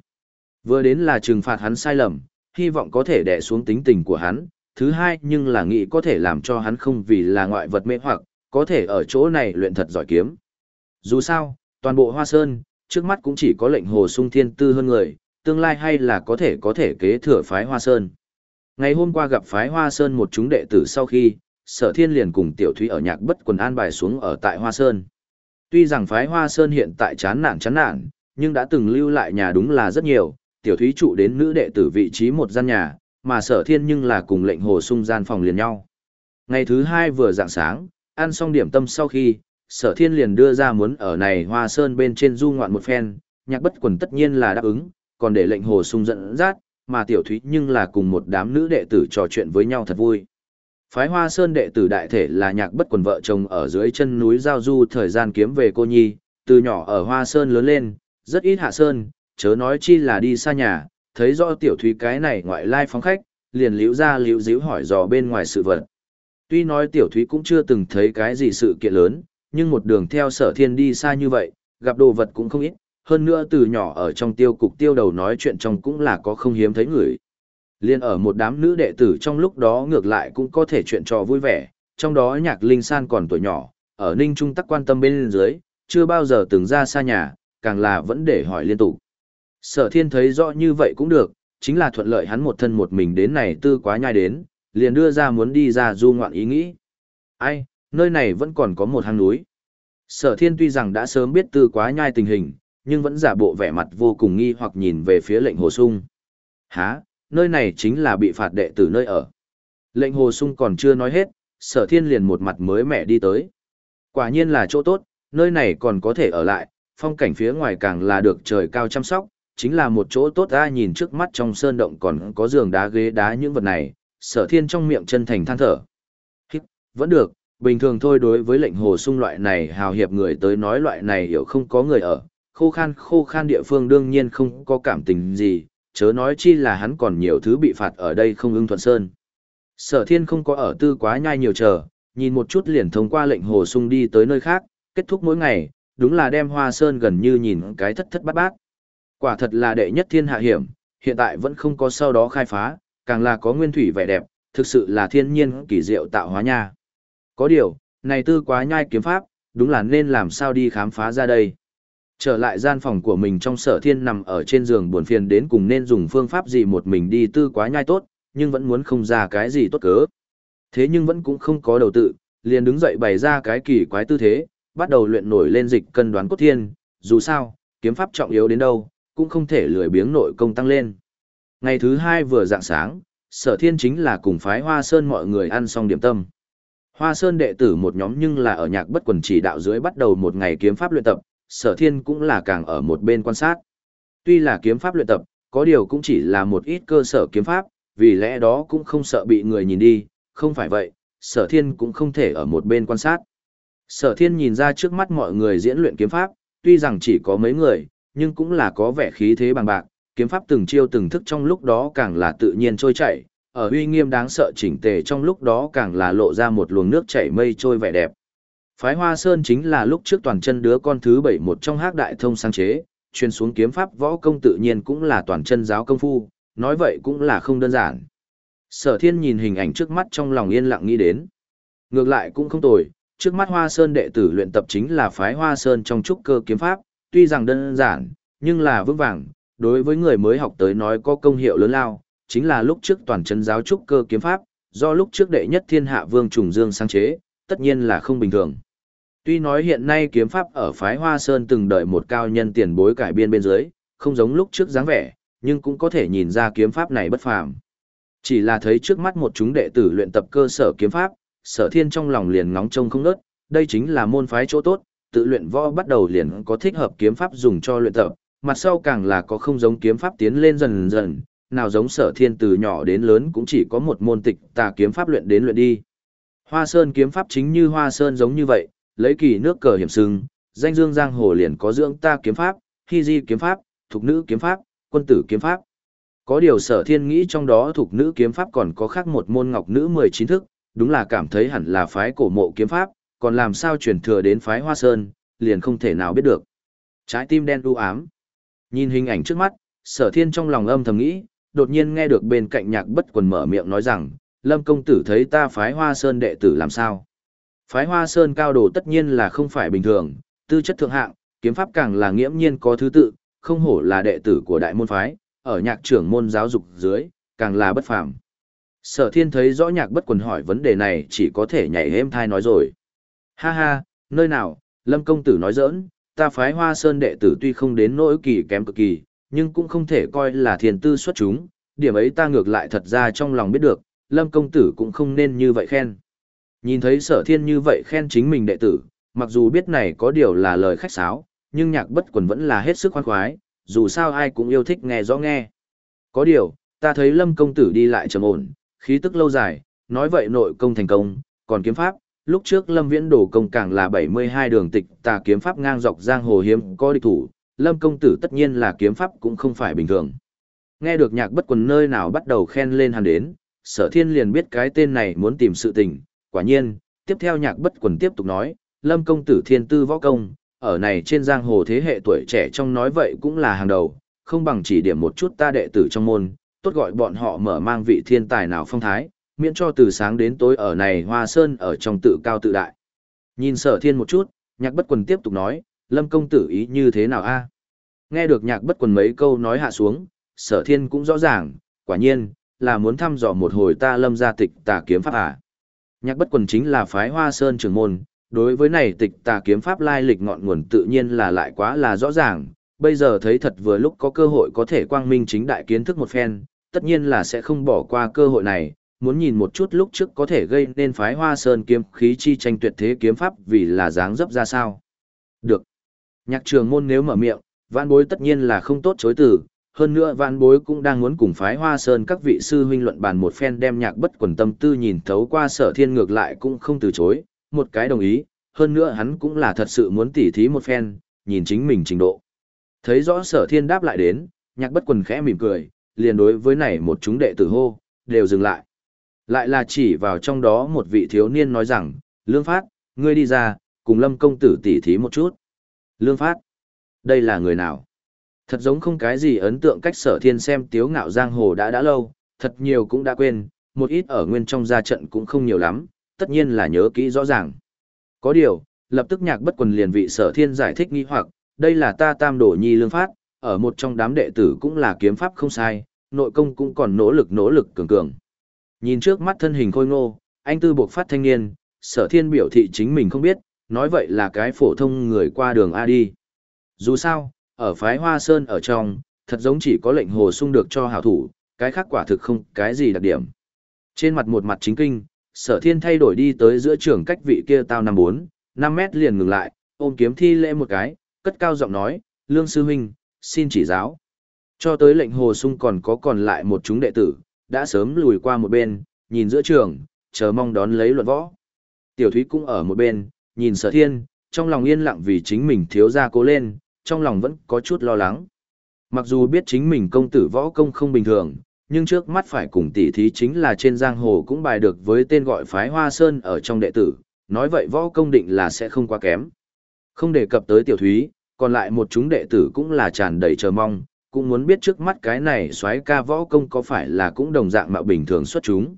Vừa đến là trừng phạt hắn sai lầm, hy vọng có thể đè xuống tính tình của hắn, thứ hai nhưng là nghĩ có thể làm cho hắn không vì là ngoại vật mê hoặc, có thể ở chỗ này luyện thật giỏi kiếm. Dù sao, toàn bộ Hoa Sơn, trước mắt cũng chỉ có lệnh hồ sung thiên tư hơn người, tương lai hay là có thể có thể kế thừa phái Hoa Sơn. Ngày hôm qua gặp phái Hoa Sơn một chúng đệ tử sau khi, sở thiên liền cùng tiểu thúy ở nhạc bất quần an bài xuống ở tại Hoa Sơn. Tuy rằng phái Hoa Sơn hiện tại chán nản chán nản, nhưng đã từng lưu lại nhà đúng là rất nhiều, tiểu thúy trụ đến nữ đệ tử vị trí một gian nhà, mà sở thiên nhưng là cùng lệnh hồ sung gian phòng liền nhau. Ngày thứ hai vừa dạng sáng, ăn xong điểm tâm sau khi, sở thiên liền đưa ra muốn ở này hoa sơn bên trên du ngoạn một phen, nhạc bất quần tất nhiên là đáp ứng, còn để lệnh hồ sung dẫn dắt, mà tiểu thúy nhưng là cùng một đám nữ đệ tử trò chuyện với nhau thật vui. Phái hoa sơn đệ tử đại thể là nhạc bất quần vợ chồng ở dưới chân núi giao du thời gian kiếm về cô nhi, từ nhỏ ở hoa sơn lớn lên, rất ít hạ sơn, chớ nói chi là đi xa nhà, thấy rõ tiểu thúy cái này ngoại lai phóng khách, liền liễu ra liễu díu hỏi dò bên ngoài sự vật. Tuy nói tiểu thúy cũng chưa từng thấy cái gì sự kiện lớn, nhưng một đường theo sở thiên đi xa như vậy, gặp đồ vật cũng không ít, hơn nữa từ nhỏ ở trong tiêu cục tiêu đầu nói chuyện trong cũng là có không hiếm thấy người. Liên ở một đám nữ đệ tử trong lúc đó ngược lại cũng có thể chuyện trò vui vẻ, trong đó nhạc linh san còn tuổi nhỏ, ở ninh trung tắc quan tâm bên dưới, chưa bao giờ từng ra xa nhà, càng là vẫn để hỏi liên tục. Sở thiên thấy rõ như vậy cũng được, chính là thuận lợi hắn một thân một mình đến này tư quá nhai đến, liền đưa ra muốn đi ra du ngoạn ý nghĩ. Ai, nơi này vẫn còn có một hang núi. Sở thiên tuy rằng đã sớm biết tư quá nhai tình hình, nhưng vẫn giả bộ vẻ mặt vô cùng nghi hoặc nhìn về phía lệnh hồ sung. Hả, nơi này chính là bị phạt đệ tử nơi ở. Lệnh hồ sung còn chưa nói hết, sở thiên liền một mặt mới mẻ đi tới. Quả nhiên là chỗ tốt, nơi này còn có thể ở lại, phong cảnh phía ngoài càng là được trời cao chăm sóc, chính là một chỗ tốt ra nhìn trước mắt trong sơn động còn có giường đá ghế đá những vật này, sở thiên trong miệng chân thành than thở. Hít, vẫn được, bình thường thôi đối với lệnh hồ sung loại này hào hiệp người tới nói loại này hiểu không có người ở, khô khan khô khan địa phương đương nhiên không có cảm tình gì, chớ nói chi là hắn còn nhiều thứ bị phạt ở đây không ưng thuận sơn. Sở thiên không có ở tư quá nhai nhiều chờ, nhìn một chút liền thông qua lệnh hồ sung đi tới nơi khác, kết thúc mỗi ngày, đúng là đem hoa sơn gần như nhìn cái thất thất bát bát. Quả thật là đệ nhất thiên hạ hiểm, hiện tại vẫn không có sau đó khai phá, càng là có nguyên thủy vẻ đẹp, thực sự là thiên nhiên kỳ diệu tạo hóa nha. Có điều, này tư quá nhai kiếm pháp, đúng là nên làm sao đi khám phá ra đây. Trở lại gian phòng của mình trong sở thiên nằm ở trên giường buồn phiền đến cùng nên dùng phương pháp gì một mình đi tư quá nhai tốt, nhưng vẫn muốn không ra cái gì tốt cớ. Thế nhưng vẫn cũng không có đầu tự, liền đứng dậy bày ra cái kỳ quái tư thế, bắt đầu luyện nổi lên dịch cân đoán cốt thiên, dù sao, kiếm pháp trọng yếu đến đâu, cũng không thể lười biếng nội công tăng lên. Ngày thứ hai vừa dạng sáng, sở thiên chính là cùng phái Hoa Sơn mọi người ăn xong điểm tâm. Hoa Sơn đệ tử một nhóm nhưng là ở nhạc bất quần chỉ đạo dưới bắt đầu một ngày kiếm pháp luyện tập, sở thiên cũng là càng ở một bên quan sát. Tuy là kiếm pháp luyện tập, có điều cũng chỉ là một ít cơ sở kiếm pháp, vì lẽ đó cũng không sợ bị người nhìn đi, không phải vậy, sở thiên cũng không thể ở một bên quan sát. Sở thiên nhìn ra trước mắt mọi người diễn luyện kiếm pháp, tuy rằng chỉ có mấy người, nhưng cũng là có vẻ khí thế bằng bạc, kiếm pháp từng chiêu từng thức trong lúc đó càng là tự nhiên trôi chảy, ở uy nghiêm đáng sợ chỉnh tề trong lúc đó càng là lộ ra một luồng nước chảy mây trôi vẻ đẹp. Phái Hoa Sơn chính là lúc trước toàn chân đứa con thứ bảy một trong hắc đại thông sáng chế, truyền xuống kiếm pháp võ công tự nhiên cũng là toàn chân giáo công phu, nói vậy cũng là không đơn giản. Sở thiên nhìn hình ảnh trước mắt trong lòng yên lặng nghĩ đến. Ngược lại cũng không tồi, trước mắt Hoa Sơn đệ tử luyện tập chính là phái Hoa Sơn trong trúc cơ kiếm pháp, tuy rằng đơn giản, nhưng là vững vàng, đối với người mới học tới nói có công hiệu lớn lao, chính là lúc trước toàn chân giáo trúc cơ kiếm pháp, do lúc trước đệ nhất thiên hạ vương trùng dương sáng chế, tất nhiên là không bình thường. Tuy nói hiện nay kiếm pháp ở phái Hoa Sơn từng đợi một cao nhân tiền bối cải biên bên dưới, không giống lúc trước dáng vẻ, nhưng cũng có thể nhìn ra kiếm pháp này bất phàm. Chỉ là thấy trước mắt một chúng đệ tử luyện tập cơ sở kiếm pháp, sở thiên trong lòng liền ngóng trông không ngớt, đây chính là môn phái chỗ tốt, tự luyện võ bắt đầu liền có thích hợp kiếm pháp dùng cho luyện tập, mặt sau càng là có không giống kiếm pháp tiến lên dần dần, nào giống sở thiên từ nhỏ đến lớn cũng chỉ có một môn tịch tà kiếm pháp luyện đến luyện đi. Hoa Sơn kiếm pháp chính như Hoa Sơn giống như vậy, lấy kỳ nước cờ hiểm sưng, danh dương giang hồ liền có dưỡng ta kiếm pháp, hy di kiếm pháp, thục nữ kiếm pháp, quân tử kiếm pháp. Có điều sở thiên nghĩ trong đó thục nữ kiếm pháp còn có khác một môn ngọc nữ 19 thức, đúng là cảm thấy hẳn là phái cổ mộ kiếm pháp, còn làm sao truyền thừa đến phái Hoa Sơn, liền không thể nào biết được. Trái tim đen u ám. Nhìn hình ảnh trước mắt, sở thiên trong lòng âm thầm nghĩ, đột nhiên nghe được bên cạnh nhạc bất quần mở miệng nói rằng, Lâm công tử thấy ta phái Hoa Sơn đệ tử làm sao? Phái Hoa Sơn cao đồ tất nhiên là không phải bình thường, tư chất thượng hạng, kiếm pháp càng là nghiễm nhiên có thứ tự, không hổ là đệ tử của đại môn phái, ở nhạc trưởng môn giáo dục dưới, càng là bất phàm. Sở thiên thấy rõ nhạc bất quần hỏi vấn đề này chỉ có thể nhảy êm thai nói rồi. Ha ha, nơi nào, Lâm công tử nói giỡn, ta phái hoa sơn đệ tử tuy không đến nỗi kỳ kém cực kỳ, nhưng cũng không thể coi là thiền tư xuất chúng, điểm ấy ta ngược lại thật ra trong lòng biết được, Lâm công tử cũng không nên như vậy khen. Nhìn thấy sở thiên như vậy khen chính mình đệ tử, mặc dù biết này có điều là lời khách sáo, nhưng nhạc bất quần vẫn là hết sức khoan khoái, dù sao ai cũng yêu thích nghe rõ nghe. Có điều, ta thấy lâm công tử đi lại trầm ổn, khí tức lâu dài, nói vậy nội công thành công, còn kiếm pháp, lúc trước lâm viễn đổ công càng là 72 đường tịch tà kiếm pháp ngang dọc giang hồ hiếm có địch thủ, lâm công tử tất nhiên là kiếm pháp cũng không phải bình thường. Nghe được nhạc bất quần nơi nào bắt đầu khen lên hẳn đến, sở thiên liền biết cái tên này muốn tìm sự tình, quả nhiên, tiếp theo nhạc bất quần tiếp tục nói, lâm công tử thiên tư võ công, ở này trên giang hồ thế hệ tuổi trẻ trong nói vậy cũng là hàng đầu, không bằng chỉ điểm một chút ta đệ tử trong môn, tốt gọi bọn họ mở mang vị thiên tài nào phong thái, miễn cho từ sáng đến tối ở này hoa sơn ở trong tự cao tự đại. Nhìn sở thiên một chút, nhạc bất quần tiếp tục nói, lâm công tử ý như thế nào a Nghe được nhạc bất quần mấy câu nói hạ xuống, sở thiên cũng rõ ràng, quả nhiên, là muốn thăm dò một hồi ta lâm gia tịch tà kiếm pháp à. Nhạc bất quần chính là phái hoa sơn trưởng môn, đối với này tịch tà kiếm pháp lai lịch ngọn nguồn tự nhiên là lại quá là rõ ràng, bây giờ thấy thật vừa lúc có cơ hội có thể quang minh chính đại kiến thức một phen, tất nhiên là sẽ không bỏ qua cơ hội này, muốn nhìn một chút lúc trước có thể gây nên phái hoa sơn kiếm khí chi tranh tuyệt thế kiếm pháp vì là dáng dấp ra sao. Được. Nhạc trường môn nếu mở miệng, vạn bối tất nhiên là không tốt chối từ, hơn nữa vạn bối cũng đang muốn cùng phái hoa sơn các vị sư huynh luận bàn một phen đem nhạc bất quần tâm tư nhìn thấu qua sở thiên ngược lại cũng không từ chối, một cái đồng ý, hơn nữa hắn cũng là thật sự muốn tỉ thí một phen, nhìn chính mình trình độ. Thấy rõ sở thiên đáp lại đến, nhạc bất quần khẽ mỉm cười, liền đối với này một chúng đệ tử hô, đều dừng lại. Lại là chỉ vào trong đó một vị thiếu niên nói rằng, Lương Phát, ngươi đi ra, cùng lâm công tử tỉ thí một chút. Lương Phát, đây là người nào? Thật giống không cái gì ấn tượng cách sở thiên xem tiếu ngạo giang hồ đã đã lâu, thật nhiều cũng đã quên, một ít ở nguyên trong gia trận cũng không nhiều lắm, tất nhiên là nhớ kỹ rõ ràng. Có điều, lập tức nhạc bất quần liền vị sở thiên giải thích nghi hoặc, đây là ta tam đổ nhi lương phát, ở một trong đám đệ tử cũng là kiếm pháp không sai, nội công cũng còn nỗ lực nỗ lực cường cường. Nhìn trước mắt thân hình khôi ngô, anh tư buộc phát thanh niên, sở thiên biểu thị chính mình không biết, nói vậy là cái phổ thông người qua đường A đi. Dù sao, ở phái Hoa Sơn ở trong, thật giống chỉ có lệnh hồ sung được cho hảo thủ, cái khác quả thực không cái gì đặc điểm. Trên mặt một mặt chính kinh, sở thiên thay đổi đi tới giữa trường cách vị kia tao năm bốn, năm mét liền ngừng lại, ôm kiếm thi lễ một cái, cất cao giọng nói, lương sư huynh, xin chỉ giáo. Cho tới lệnh hồ sung còn có còn lại một chúng đệ tử, đã sớm lùi qua một bên, nhìn giữa trường, chờ mong đón lấy luận võ. Tiểu thúy cũng ở một bên, nhìn sở thiên, trong lòng yên lặng vì chính mình thiếu ra cố lên, trong lòng vẫn có chút lo lắng. Mặc dù biết chính mình công tử võ công không bình thường, nhưng trước mắt phải cùng tỷ thí chính là trên giang hồ cũng bài được với tên gọi phái Hoa Sơn ở trong đệ tử, nói vậy võ công định là sẽ không quá kém. Không đề cập tới tiểu thúy, còn lại một chúng đệ tử cũng là tràn đầy chờ mong, cũng muốn biết trước mắt cái này xoáy ca võ công có phải là cũng đồng dạng mạo bình thường xuất chúng.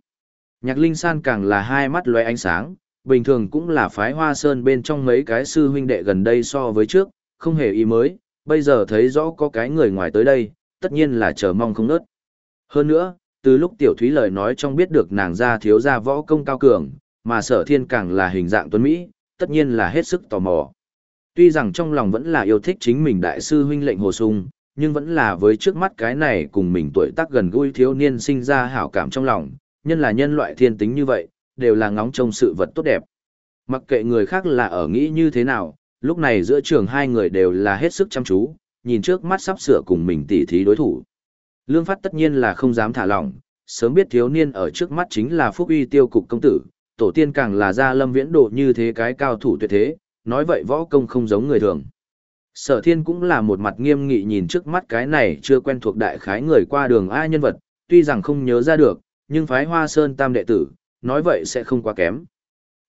Nhạc Linh San càng là hai mắt loe ánh sáng, bình thường cũng là phái Hoa Sơn bên trong mấy cái sư huynh đệ gần đây so với trước, không hề ý mới, bây giờ thấy rõ có cái người ngoài tới đây, tất nhiên là chờ mong không nớt. Hơn nữa, từ lúc tiểu thúy lời nói trong biết được nàng ra thiếu gia võ công cao cường, mà sở thiên càng là hình dạng tuấn Mỹ, tất nhiên là hết sức tò mò. Tuy rằng trong lòng vẫn là yêu thích chính mình đại sư huynh lệnh hồ sung, nhưng vẫn là với trước mắt cái này cùng mình tuổi tác gần gũi thiếu niên sinh ra hảo cảm trong lòng, nhân là nhân loại thiên tính như vậy, đều là ngóng trông sự vật tốt đẹp. Mặc kệ người khác là ở nghĩ như thế nào, lúc này giữa trường hai người đều là hết sức chăm chú, nhìn trước mắt sắp sửa cùng mình tỉ thí đối thủ. Lương Phát tất nhiên là không dám thả lỏng, sớm biết thiếu niên ở trước mắt chính là phúc uy tiêu cục công tử, tổ tiên càng là gia lâm viễn độ như thế cái cao thủ tuyệt thế, nói vậy võ công không giống người thường. Sở thiên cũng là một mặt nghiêm nghị nhìn trước mắt cái này chưa quen thuộc đại khái người qua đường ai nhân vật, tuy rằng không nhớ ra được, nhưng phái hoa sơn tam đệ tử, nói vậy sẽ không quá kém.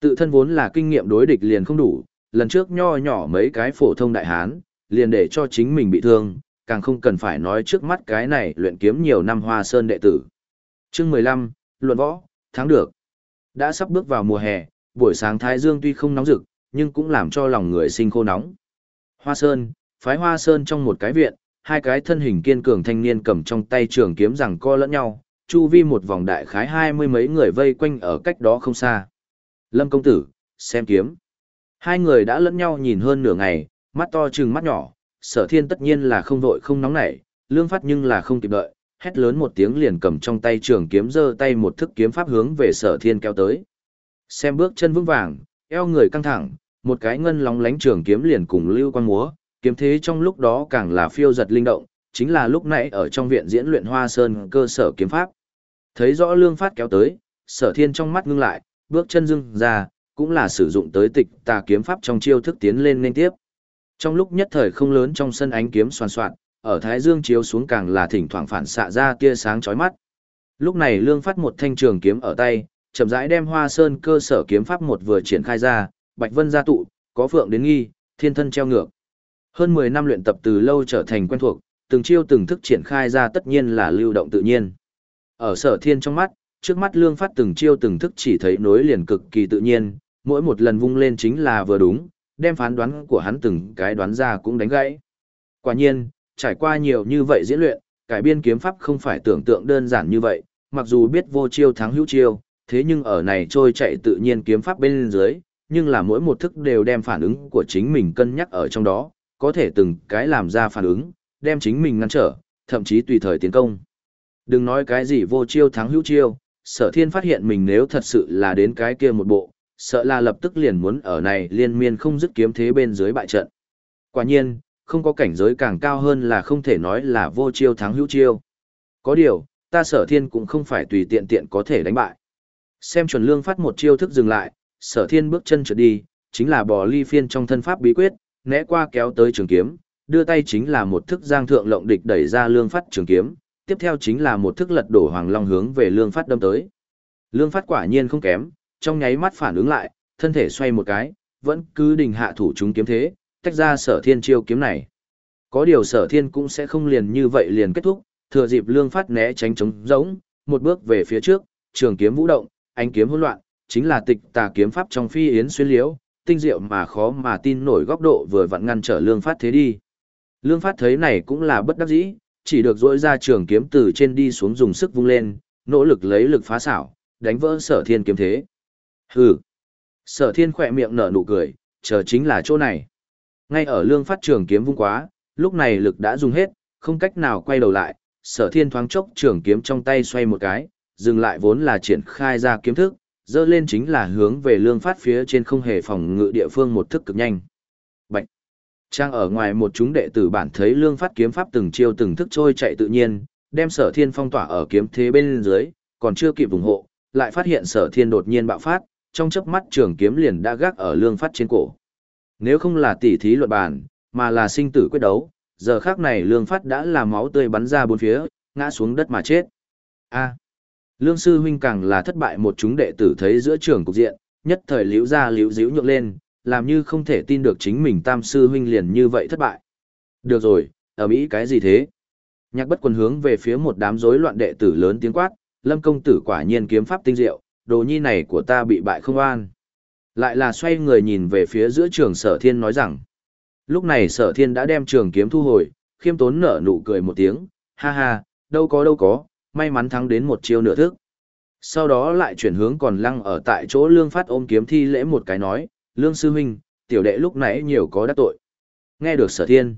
Tự thân vốn là kinh nghiệm đối địch liền không đủ, lần trước nho nhỏ mấy cái phổ thông đại hán, liền để cho chính mình bị thương, càng không cần phải nói trước mắt cái này luyện kiếm nhiều năm hoa sơn đệ tử. Chương 15, luận võ, thắng được. Đã sắp bước vào mùa hè, buổi sáng thái dương tuy không nóng rực, nhưng cũng làm cho lòng người sinh khô nóng. Hoa Sơn, phái Hoa Sơn trong một cái viện, hai cái thân hình kiên cường thanh niên cầm trong tay trường kiếm rằng co lẫn nhau, chu vi một vòng đại khái hai mươi mấy người vây quanh ở cách đó không xa. Lâm công tử, xem kiếm. Hai người đã lẫn nhau nhìn hơn nửa ngày, mắt to trừng mắt nhỏ, sở thiên tất nhiên là không vội không nóng nảy, lương phát nhưng là không kịp đợi, hét lớn một tiếng liền cầm trong tay trường kiếm giơ tay một thức kiếm pháp hướng về sở thiên kéo tới. Xem bước chân vững vàng, eo người căng thẳng, một cái ngân lóng lánh trường kiếm liền cùng lưu quan múa, kiếm thế trong lúc đó càng là phiêu giật linh động, chính là lúc nãy ở trong viện diễn luyện hoa sơn cơ sở kiếm pháp. Thấy rõ lương phát kéo tới, sở thiên trong mắt ngưng lại, bước chân dưng ra, cũng là sử dụng tới tịch tà kiếm pháp trong chiêu thức tiến lên nên tiếp. Trong lúc nhất thời không lớn trong sân ánh kiếm xoan xoạn, ở thái dương chiếu xuống càng là thỉnh thoảng phản xạ ra tia sáng chói mắt. Lúc này lương phát một thanh trường kiếm ở tay, chậm rãi đem hoa sơn cơ sở kiếm pháp một vừa triển khai ra, bạch vân gia tụ, có phượng đến nghi, thiên thân treo ngược. Hơn 10 năm luyện tập từ lâu trở thành quen thuộc, từng chiêu từng thức triển khai ra tất nhiên là lưu động tự nhiên. Ở sở thiên trong mắt, trước mắt lương phát từng chiêu từng thức chỉ thấy nối liền cực kỳ tự nhiên, mỗi một lần vung lên chính là vừa đúng, đem phán đoán của hắn từng cái đoán ra cũng đánh gãy. Quả nhiên, trải qua nhiều như vậy diễn luyện, cải biên kiếm pháp không phải tưởng tượng đơn giản như vậy, mặc dù biết vô chiêu thắng hữu chiêu, thế nhưng ở này trôi chạy tự nhiên kiếm pháp bên dưới, nhưng là mỗi một thức đều đem phản ứng của chính mình cân nhắc ở trong đó, có thể từng cái làm ra phản ứng, đem chính mình ngăn trở, thậm chí tùy thời tiến công. Đừng nói cái gì vô chiêu thắng hữu chiêu, sở thiên phát hiện mình nếu thật sự là đến cái kia một bộ, sợ là lập tức liền muốn ở này liên miên không dứt kiếm thế bên dưới bại trận. Quả nhiên, không có cảnh giới càng cao hơn là không thể nói là vô chiêu thắng hữu chiêu. Có điều, ta sở thiên cũng không phải tùy tiện tiện có thể đánh bại. Xem chuẩn lương phát một chiêu thức dừng lại, sở thiên bước chân trượt đi, chính là bò ly phiên trong thân pháp bí quyết, né qua kéo tới trường kiếm, đưa tay chính là một thức giang thượng lộng địch đẩy ra lương phát trường kiếm, tiếp theo chính là một thức lật đổ hoàng long hướng về lương phát đâm tới. Lương phát quả nhiên không kém, trong nháy mắt phản ứng lại, thân thể xoay một cái, vẫn cứ đình hạ thủ chúng kiếm thế, tách ra sở thiên chiêu kiếm này. Có điều sở thiên cũng sẽ không liền như vậy liền kết thúc, thừa dịp lương phát né tránh chống giống, một bước về phía trước, trường kiếm vũ động, ánh kiếm hỗn loạn, chính là tịch tà kiếm pháp trong phi yến xuyên liễu, tinh diệu mà khó mà tin nổi góc độ vừa vặn ngăn trở lương phát thế đi. Lương phát thấy này cũng là bất đắc dĩ, chỉ được dỗi ra trường kiếm từ trên đi xuống dùng sức vung lên, nỗ lực lấy lực phá xảo, đánh vỡ sở thiên kiếm thế. Hừ. Sở thiên khỏe miệng nở nụ cười, chờ chính là chỗ này. Ngay ở lương phát trường kiếm vung quá, lúc này lực đã dùng hết, không cách nào quay đầu lại, sở thiên thoáng chốc trường kiếm trong tay xoay một cái, dừng lại vốn là triển khai ra kiếm thức, dơ lên chính là hướng về lương phát phía trên không hề phòng ngự địa phương một thức cực nhanh. Bạch! Trang ở ngoài một chúng đệ tử bản thấy lương phát kiếm pháp từng chiêu từng thức trôi chạy tự nhiên, đem sở thiên phong tỏa ở kiếm thế bên dưới, còn chưa kịp ủng hộ, lại phát hiện sở thiên đột nhiên bạo phát, trong chớp mắt trường kiếm liền đã gác ở lương phát trên cổ. Nếu không là tỉ thí luận bàn, mà là sinh tử quyết đấu, giờ khác này lương phát đã là máu tươi bắn ra bốn phía, ngã xuống đất mà chết. A. Lương sư huynh càng là thất bại một chúng đệ tử thấy giữa trường cục diện, nhất thời liễu ra liễu díu nhượng lên, làm như không thể tin được chính mình tam sư huynh liền như vậy thất bại. Được rồi, ở Mỹ cái gì thế? Nhạc bất quần hướng về phía một đám rối loạn đệ tử lớn tiếng quát, lâm công tử quả nhiên kiếm pháp tinh diệu, đồ nhi này của ta bị bại không an. Lại là xoay người nhìn về phía giữa trường sở thiên nói rằng, lúc này sở thiên đã đem trường kiếm thu hồi, khiêm tốn nở nụ cười một tiếng, ha ha, đâu có đâu có, may mắn thắng đến một chiêu nửa thức. Sau đó lại chuyển hướng còn lăng ở tại chỗ lương phát ôm kiếm thi lễ một cái nói, Lương sư huynh, tiểu đệ lúc nãy nhiều có đắc tội. Nghe được sở thiên.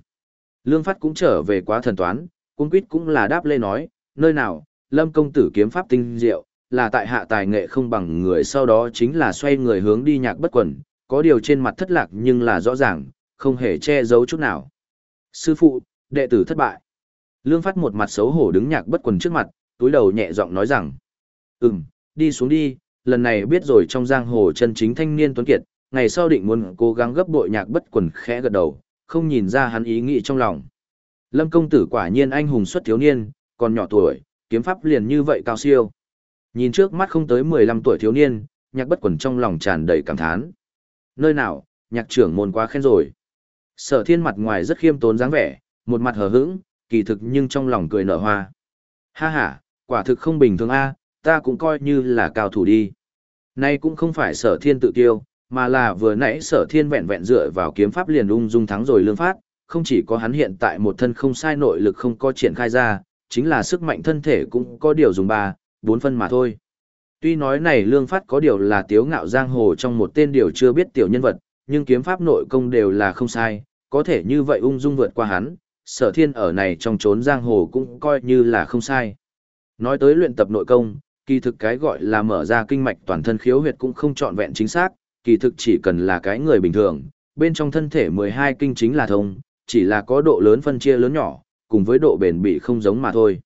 Lương phát cũng trở về quá thần toán, cung quýt cũng là đáp lê nói, nơi nào, lâm công tử kiếm pháp tinh diệu, là tại hạ tài nghệ không bằng người sau đó chính là xoay người hướng đi nhạc bất quần, có điều trên mặt thất lạc nhưng là rõ ràng, không hề che giấu chút nào. Sư phụ, đệ tử thất bại. Lương phát một mặt xấu hổ đứng nhạc bất quần trước mặt, túi đầu nhẹ giọng nói rằng, ừm, đi xuống đi, lần này biết rồi trong giang hồ chân chính thanh niên tuấn kiệt, ngày sau định muốn cố gắng gấp bội nhạc bất quần khẽ gật đầu, không nhìn ra hắn ý nghĩ trong lòng. Lâm công tử quả nhiên anh hùng xuất thiếu niên, còn nhỏ tuổi, kiếm pháp liền như vậy cao siêu. Nhìn trước mắt không tới 15 tuổi thiếu niên, nhạc bất quần trong lòng tràn đầy cảm thán. Nơi nào, nhạc trưởng môn quá khen rồi. Sở thiên mặt ngoài rất khiêm tốn dáng vẻ, một mặt hờ hững, kỳ thực nhưng trong lòng cười nở hoa. Ha ha, quả thực không bình thường a, ta cũng coi như là cao thủ đi. Nay cũng không phải sở thiên tự tiêu, mà là vừa nãy sở thiên vẹn vẹn dựa vào kiếm pháp liền ung dung thắng rồi lương phát, không chỉ có hắn hiện tại một thân không sai nội lực không có triển khai ra, chính là sức mạnh thân thể cũng có điều dùng ba, bốn phân mà thôi. Tuy nói này lương phát có điều là tiếu ngạo giang hồ trong một tên điều chưa biết tiểu nhân vật, nhưng kiếm pháp nội công đều là không sai, có thể như vậy ung dung vượt qua hắn, sở thiên ở này trong trốn giang hồ cũng coi như là không sai. Nói tới luyện tập nội công, kỳ thực cái gọi là mở ra kinh mạch toàn thân khiếu huyệt cũng không trọn vẹn chính xác, kỳ thực chỉ cần là cái người bình thường, bên trong thân thể 12 kinh chính là thông, chỉ là có độ lớn phân chia lớn nhỏ, cùng với độ bền bị không giống mà thôi.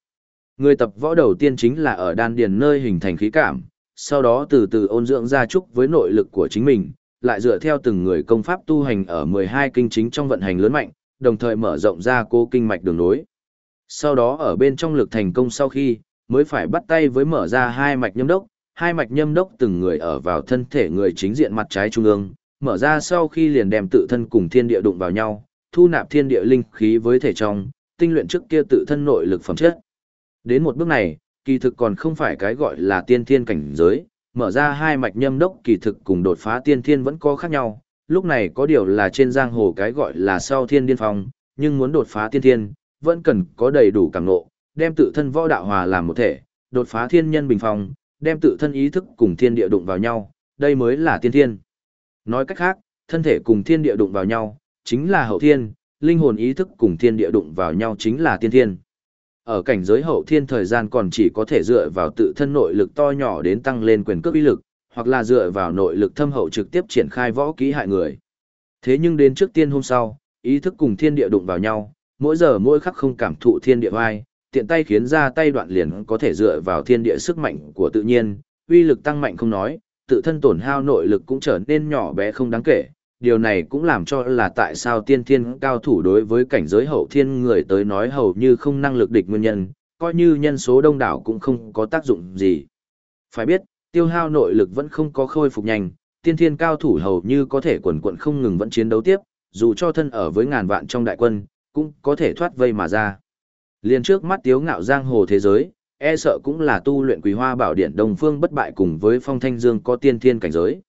Người tập võ đầu tiên chính là ở đan điền nơi hình thành khí cảm, sau đó từ từ ôn dưỡng ra trúc với nội lực của chính mình, lại dựa theo từng người công pháp tu hành ở 12 kinh chính trong vận hành lớn mạnh, đồng thời mở rộng ra cố kinh mạch đường nối. Sau đó ở bên trong lực thành công sau khi, mới phải bắt tay với mở ra hai mạch nhâm đốc, hai mạch nhâm đốc từng người ở vào thân thể người chính diện mặt trái trung ương, mở ra sau khi liền đem tự thân cùng thiên địa đụng vào nhau, thu nạp thiên địa linh khí với thể trong, tinh luyện trước kia tự thân nội lực phẩm chất. Đến một bước này, kỳ thực còn không phải cái gọi là tiên thiên cảnh giới, mở ra hai mạch nhâm đốc kỳ thực cùng đột phá tiên thiên vẫn có khác nhau, lúc này có điều là trên giang hồ cái gọi là sau thiên điên phong, nhưng muốn đột phá tiên thiên, vẫn cần có đầy đủ cảm ngộ, đem tự thân võ đạo hòa làm một thể, đột phá thiên nhân bình phong, đem tự thân ý thức cùng thiên địa đụng vào nhau, đây mới là tiên thiên. Nói cách khác, thân thể cùng thiên địa đụng vào nhau, chính là hậu thiên, linh hồn ý thức cùng thiên địa đụng vào nhau chính là tiên thiên. Ở cảnh giới hậu thiên thời gian còn chỉ có thể dựa vào tự thân nội lực to nhỏ đến tăng lên quyền cước uy lực, hoặc là dựa vào nội lực thâm hậu trực tiếp triển khai võ kỹ hại người. Thế nhưng đến trước tiên hôm sau, ý thức cùng thiên địa đụng vào nhau, mỗi giờ mỗi khắc không cảm thụ thiên địa vai, tiện tay khiến ra tay đoạn liền có thể dựa vào thiên địa sức mạnh của tự nhiên, uy lực tăng mạnh không nói, tự thân tổn hao nội lực cũng trở nên nhỏ bé không đáng kể. Điều này cũng làm cho là tại sao tiên thiên cao thủ đối với cảnh giới hậu thiên người tới nói hầu như không năng lực địch nguyên nhân, coi như nhân số đông đảo cũng không có tác dụng gì. Phải biết, tiêu hao nội lực vẫn không có khôi phục nhanh, tiên thiên cao thủ hầu như có thể quần quận không ngừng vẫn chiến đấu tiếp, dù cho thân ở với ngàn vạn trong đại quân, cũng có thể thoát vây mà ra. Liên trước mắt tiếu ngạo giang hồ thế giới, e sợ cũng là tu luyện quỳ hoa bảo điện đồng phương bất bại cùng với phong thanh dương có tiên thiên cảnh giới.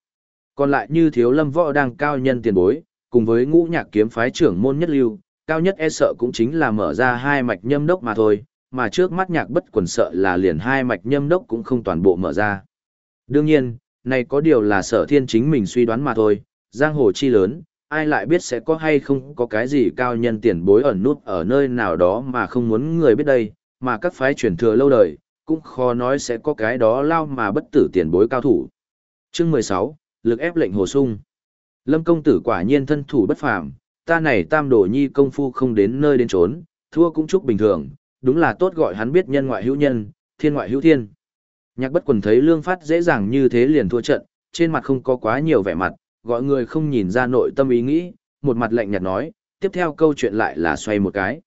Còn lại như thiếu lâm võ đang cao nhân tiền bối, cùng với ngũ nhạc kiếm phái trưởng môn nhất lưu, cao nhất e sợ cũng chính là mở ra hai mạch nhâm đốc mà thôi, mà trước mắt nhạc bất quần sợ là liền hai mạch nhâm đốc cũng không toàn bộ mở ra. Đương nhiên, này có điều là sở thiên chính mình suy đoán mà thôi, giang hồ chi lớn, ai lại biết sẽ có hay không có cái gì cao nhân tiền bối ẩn nút ở nơi nào đó mà không muốn người biết đây, mà các phái truyền thừa lâu đời, cũng khó nói sẽ có cái đó lao mà bất tử tiền bối cao thủ. Chương 16, lực ép lệnh hồ sung. Lâm công tử quả nhiên thân thủ bất phàm, ta này tam đồ nhi công phu không đến nơi đến trốn, thua cũng chúc bình thường, đúng là tốt gọi hắn biết nhân ngoại hữu nhân, thiên ngoại hữu thiên. Nhạc bất quần thấy lương phát dễ dàng như thế liền thua trận, trên mặt không có quá nhiều vẻ mặt, gọi người không nhìn ra nội tâm ý nghĩ, một mặt lạnh nhạt nói, tiếp theo câu chuyện lại là xoay một cái.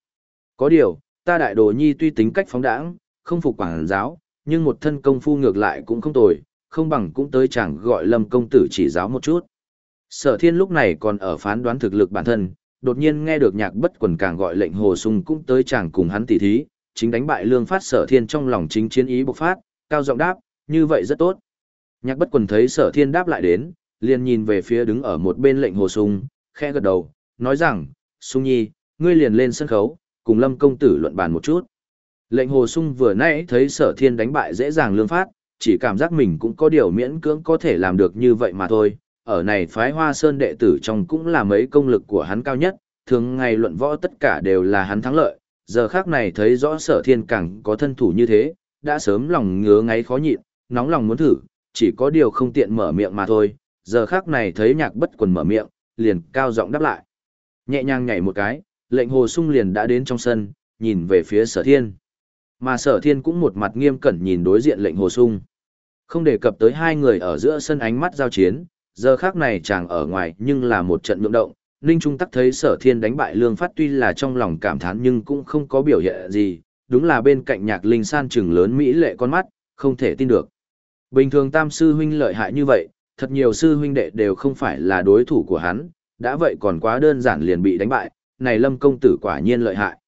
Có điều, ta đại đồ nhi tuy tính cách phóng đãng, không phục quảng giáo, nhưng một thân công phu ngược lại cũng không tồi, không bằng cũng tới chẳng gọi lâm công tử chỉ giáo một chút. Sở thiên lúc này còn ở phán đoán thực lực bản thân, đột nhiên nghe được nhạc bất quần càng gọi lệnh hồ sung cũng tới chẳng cùng hắn tỉ thí, chính đánh bại lương phát sở thiên trong lòng chính chiến ý bộc phát, cao giọng đáp, như vậy rất tốt. Nhạc bất quần thấy sở thiên đáp lại đến, liền nhìn về phía đứng ở một bên lệnh hồ sung, khẽ gật đầu, nói rằng, sung nhi, ngươi liền lên sân khấu, cùng lâm công tử luận bàn một chút. Lệnh hồ sung vừa nãy thấy sở thiên đánh bại dễ dàng lương phát, chỉ cảm giác mình cũng có điều miễn cưỡng có thể làm được như vậy mà thôi, ở này phái hoa sơn đệ tử trong cũng là mấy công lực của hắn cao nhất, thường ngày luận võ tất cả đều là hắn thắng lợi, giờ khác này thấy rõ sở thiên càng có thân thủ như thế, đã sớm lòng ngứa ngáy khó nhịn, nóng lòng muốn thử, chỉ có điều không tiện mở miệng mà thôi, giờ khác này thấy nhạc bất quần mở miệng, liền cao giọng đáp lại. Nhẹ nhàng nhảy một cái, lệnh hồ sung liền đã đến trong sân, nhìn về phía sở thiên. Mà sở thiên cũng một mặt nghiêm cẩn nhìn đối diện lệnh hồ sung. Không đề cập tới hai người ở giữa sân ánh mắt giao chiến, giờ khác này chàng ở ngoài nhưng là một trận nhượng động. Ninh Trung tắc thấy sở thiên đánh bại lương phát tuy là trong lòng cảm thán nhưng cũng không có biểu hiện gì, đúng là bên cạnh nhạc linh san trừng lớn mỹ lệ con mắt, không thể tin được. Bình thường tam sư huynh lợi hại như vậy, thật nhiều sư huynh đệ đều không phải là đối thủ của hắn, đã vậy còn quá đơn giản liền bị đánh bại, này lâm công tử quả nhiên lợi hại.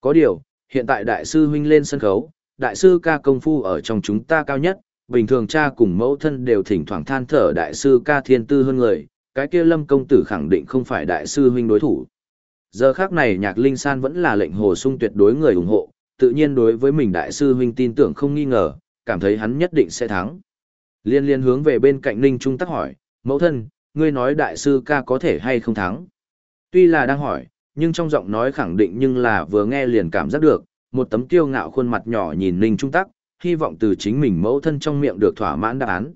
Có điều, hiện tại đại sư huynh lên sân khấu, đại sư ca công phu ở trong chúng ta cao nhất, bình thường cha cùng mẫu thân đều thỉnh thoảng than thở đại sư ca thiên tư hơn người, cái kia lâm công tử khẳng định không phải đại sư huynh đối thủ. Giờ khác này nhạc linh san vẫn là lệnh hồ sung tuyệt đối người ủng hộ, tự nhiên đối với mình đại sư huynh tin tưởng không nghi ngờ, cảm thấy hắn nhất định sẽ thắng. Liên liên hướng về bên cạnh Ninh Trung tắc hỏi, mẫu thân, ngươi nói đại sư ca có thể hay không thắng. Tuy là đang hỏi, nhưng trong giọng nói khẳng định nhưng là vừa nghe liền cảm giác được, một tấm kiêu ngạo khuôn mặt nhỏ nhìn Ninh Trung tắc, hy vọng từ chính mình mẫu thân trong miệng được thỏa mãn đáp án.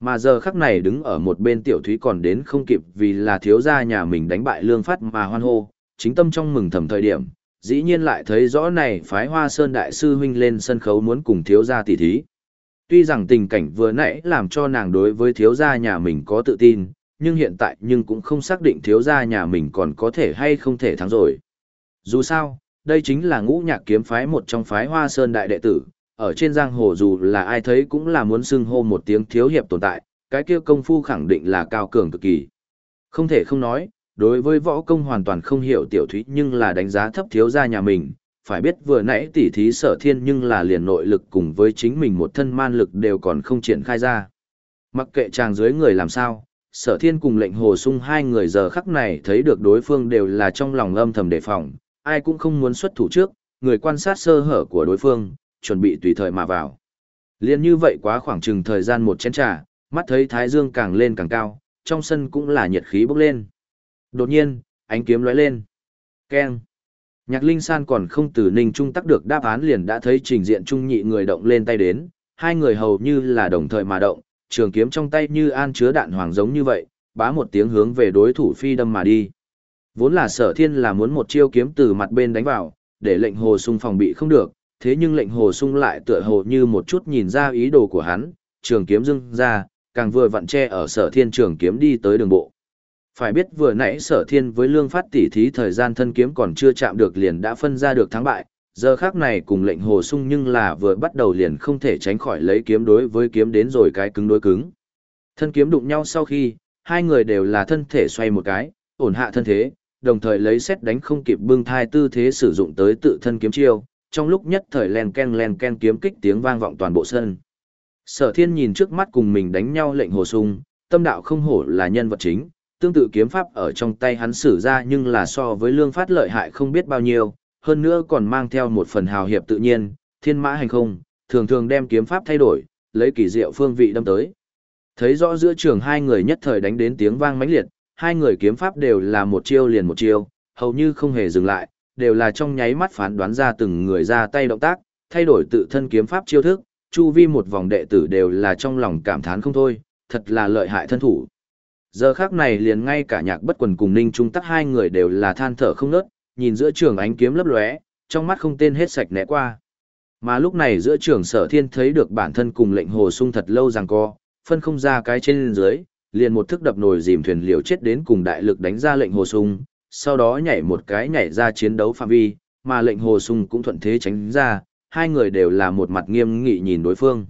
Mà giờ khắc này đứng ở một bên tiểu thúy còn đến không kịp vì là thiếu gia nhà mình đánh bại lương phát mà hoan hô, chính tâm trong mừng thầm thời điểm, dĩ nhiên lại thấy rõ này phái hoa sơn đại sư huynh lên sân khấu muốn cùng thiếu gia tỷ thí. Tuy rằng tình cảnh vừa nãy làm cho nàng đối với thiếu gia nhà mình có tự tin, nhưng hiện tại nhưng cũng không xác định thiếu gia nhà mình còn có thể hay không thể thắng rồi. Dù sao, đây chính là ngũ nhạc kiếm phái một trong phái hoa sơn đại đệ tử, ở trên giang hồ dù là ai thấy cũng là muốn xưng hô một tiếng thiếu hiệp tồn tại, cái kia công phu khẳng định là cao cường cực kỳ. Không thể không nói, đối với võ công hoàn toàn không hiểu tiểu thúy nhưng là đánh giá thấp thiếu gia nhà mình, phải biết vừa nãy tỉ thí sở thiên nhưng là liền nội lực cùng với chính mình một thân man lực đều còn không triển khai ra. Mặc kệ chàng dưới người làm sao, sở thiên cùng lệnh hồ sung hai người giờ khắc này thấy được đối phương đều là trong lòng âm thầm đề phòng, ai cũng không muốn xuất thủ trước, người quan sát sơ hở của đối phương, chuẩn bị tùy thời mà vào. Liên như vậy quá khoảng chừng thời gian một chén trà, mắt thấy thái dương càng lên càng cao, trong sân cũng là nhiệt khí bốc lên. Đột nhiên, ánh kiếm lóe lên. Keng. Nhạc Linh San còn không từ Ninh Trung tắc được đáp án liền đã thấy trình diện trung nhị người động lên tay đến, hai người hầu như là đồng thời mà động, trường kiếm trong tay như an chứa đạn hoàng giống như vậy, bá một tiếng hướng về đối thủ phi đâm mà đi. Vốn là sở thiên là muốn một chiêu kiếm từ mặt bên đánh vào, để lệnh hồ sung phòng bị không được, thế nhưng lệnh hồ sung lại tựa hồ như một chút nhìn ra ý đồ của hắn, trường kiếm dưng ra, càng vừa vặn che ở sở thiên trường kiếm đi tới đường bộ. Phải biết vừa nãy sở thiên với lương phát tỉ thí thời gian thân kiếm còn chưa chạm được liền đã phân ra được thắng bại, giờ khác này cùng lệnh hồ sung nhưng là vừa bắt đầu liền không thể tránh khỏi lấy kiếm đối với kiếm đến rồi cái cứng đối cứng. Thân kiếm đụng nhau sau khi, hai người đều là thân thể xoay một cái, ổn hạ thân thế, đồng thời lấy xét đánh không kịp bưng thai tư thế sử dụng tới tự thân kiếm chiêu, trong lúc nhất thời len ken len ken kiếm kích tiếng vang vọng toàn bộ sân. Sở thiên nhìn trước mắt cùng mình đánh nhau lệnh hồ sung, tâm đạo không hổ là nhân vật chính, tương tự kiếm pháp ở trong tay hắn sử ra nhưng là so với lương phát lợi hại không biết bao nhiêu, hơn nữa còn mang theo một phần hào hiệp tự nhiên, thiên mã hành không, thường thường đem kiếm pháp thay đổi, lấy kỳ diệu phương vị đâm tới. Thấy rõ giữa trường hai người nhất thời đánh đến tiếng vang mãnh liệt, hai người kiếm pháp đều là một chiêu liền một chiêu, hầu như không hề dừng lại, đều là trong nháy mắt phán đoán ra từng người ra tay động tác, thay đổi tự thân kiếm pháp chiêu thức, chu vi một vòng đệ tử đều là trong lòng cảm thán không thôi, thật là lợi hại thân thủ. Giờ khác này liền ngay cả nhạc bất quần cùng ninh trung tắc hai người đều là than thở không nớt, nhìn giữa trường ánh kiếm lấp lóe, trong mắt không tên hết sạch né qua. Mà lúc này giữa trường sở thiên thấy được bản thân cùng lệnh hồ sung thật lâu rằng co, phân không ra cái trên dưới, liền một thức đập nồi dìm thuyền liều chết đến cùng đại lực đánh ra lệnh hồ sung, sau đó nhảy một cái nhảy ra chiến đấu phạm vi, mà lệnh hồ sung cũng thuận thế tránh ra, hai người đều là một mặt nghiêm nghị nhìn đối phương.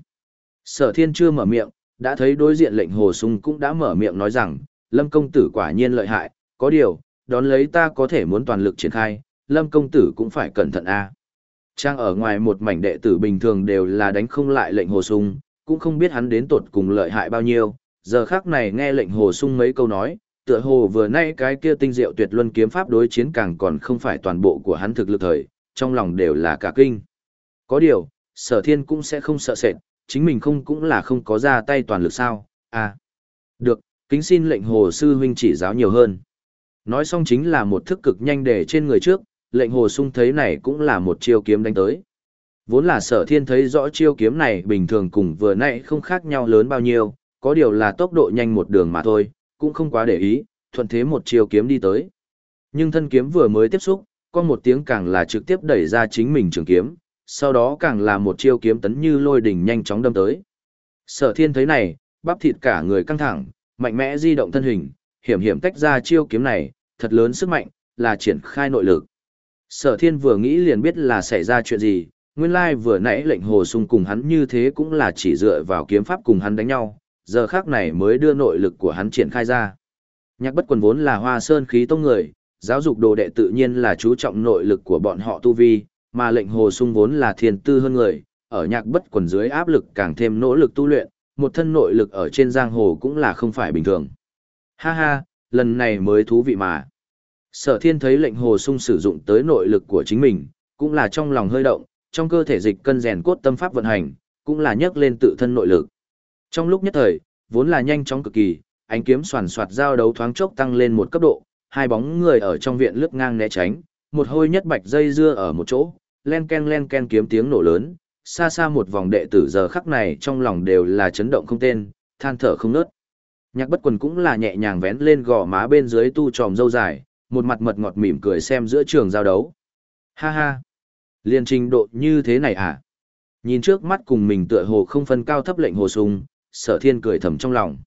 Sở thiên chưa mở miệng, đã thấy đối diện lệnh hồ sung cũng đã mở miệng nói rằng, lâm công tử quả nhiên lợi hại, có điều, đón lấy ta có thể muốn toàn lực triển khai, lâm công tử cũng phải cẩn thận a. Trang ở ngoài một mảnh đệ tử bình thường đều là đánh không lại lệnh hồ sung, cũng không biết hắn đến tột cùng lợi hại bao nhiêu, giờ khác này nghe lệnh hồ sung mấy câu nói, tựa hồ vừa nay cái kia tinh diệu tuyệt luân kiếm pháp đối chiến càng còn không phải toàn bộ của hắn thực lực thời, trong lòng đều là cả kinh. Có điều, sở thiên cũng sẽ không sợ sệt, chính mình không cũng là không có ra tay toàn lực sao, à. Được, Kính xin lệnh hồ sư huynh chỉ giáo nhiều hơn. Nói xong chính là một thức cực nhanh để trên người trước, lệnh hồ sung thấy này cũng là một chiêu kiếm đánh tới. Vốn là sở thiên thấy rõ chiêu kiếm này bình thường cùng vừa nãy không khác nhau lớn bao nhiêu, có điều là tốc độ nhanh một đường mà thôi, cũng không quá để ý, thuận thế một chiêu kiếm đi tới. Nhưng thân kiếm vừa mới tiếp xúc, con một tiếng càng là trực tiếp đẩy ra chính mình trường kiếm, sau đó càng là một chiêu kiếm tấn như lôi đỉnh nhanh chóng đâm tới. Sở thiên thấy này, bắp thịt cả người căng thẳng, mạnh mẽ di động thân hình, hiểm hiểm tách ra chiêu kiếm này, thật lớn sức mạnh, là triển khai nội lực. Sở thiên vừa nghĩ liền biết là xảy ra chuyện gì, nguyên lai vừa nãy lệnh hồ sung cùng hắn như thế cũng là chỉ dựa vào kiếm pháp cùng hắn đánh nhau, giờ khác này mới đưa nội lực của hắn triển khai ra. Nhạc bất quần vốn là hoa sơn khí tông người, giáo dục đồ đệ tự nhiên là chú trọng nội lực của bọn họ tu vi, mà lệnh hồ sung vốn là thiên tư hơn người, ở nhạc bất quần dưới áp lực càng thêm nỗ lực tu luyện, một thân nội lực ở trên giang hồ cũng là không phải bình thường. Ha ha, lần này mới thú vị mà. Sở thiên thấy lệnh hồ sung sử dụng tới nội lực của chính mình, cũng là trong lòng hơi động, trong cơ thể dịch cân rèn cốt tâm pháp vận hành, cũng là nhấc lên tự thân nội lực. Trong lúc nhất thời, vốn là nhanh chóng cực kỳ, ánh kiếm soàn soạt giao đấu thoáng chốc tăng lên một cấp độ, hai bóng người ở trong viện lướt ngang né tránh, một hôi nhất bạch dây dưa ở một chỗ, len ken len ken kiếm tiếng nổ lớn, xa xa một vòng đệ tử giờ khắc này trong lòng đều là chấn động không tên, than thở không nớt. Nhạc bất quần cũng là nhẹ nhàng vén lên gò má bên dưới tu tròm dâu dài, một mặt mật ngọt mỉm cười xem giữa trường giao đấu. Ha ha! Liên trình độ như thế này à? Nhìn trước mắt cùng mình tựa hồ không phân cao thấp lệnh hồ sung, sở thiên cười thầm trong lòng.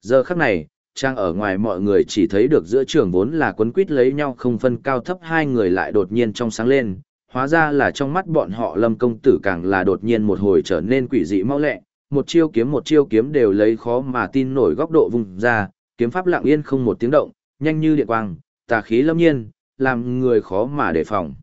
Giờ khắc này, trang ở ngoài mọi người chỉ thấy được giữa trường vốn là quấn quýt lấy nhau không phân cao thấp hai người lại đột nhiên trong sáng lên, hóa ra là trong mắt bọn họ lâm công tử càng là đột nhiên một hồi trở nên quỷ dị mau lẹ, một chiêu kiếm một chiêu kiếm đều lấy khó mà tin nổi góc độ vùng ra, kiếm pháp lặng yên không một tiếng động, nhanh như điện quang, tà khí lâm nhiên, làm người khó mà đề phòng.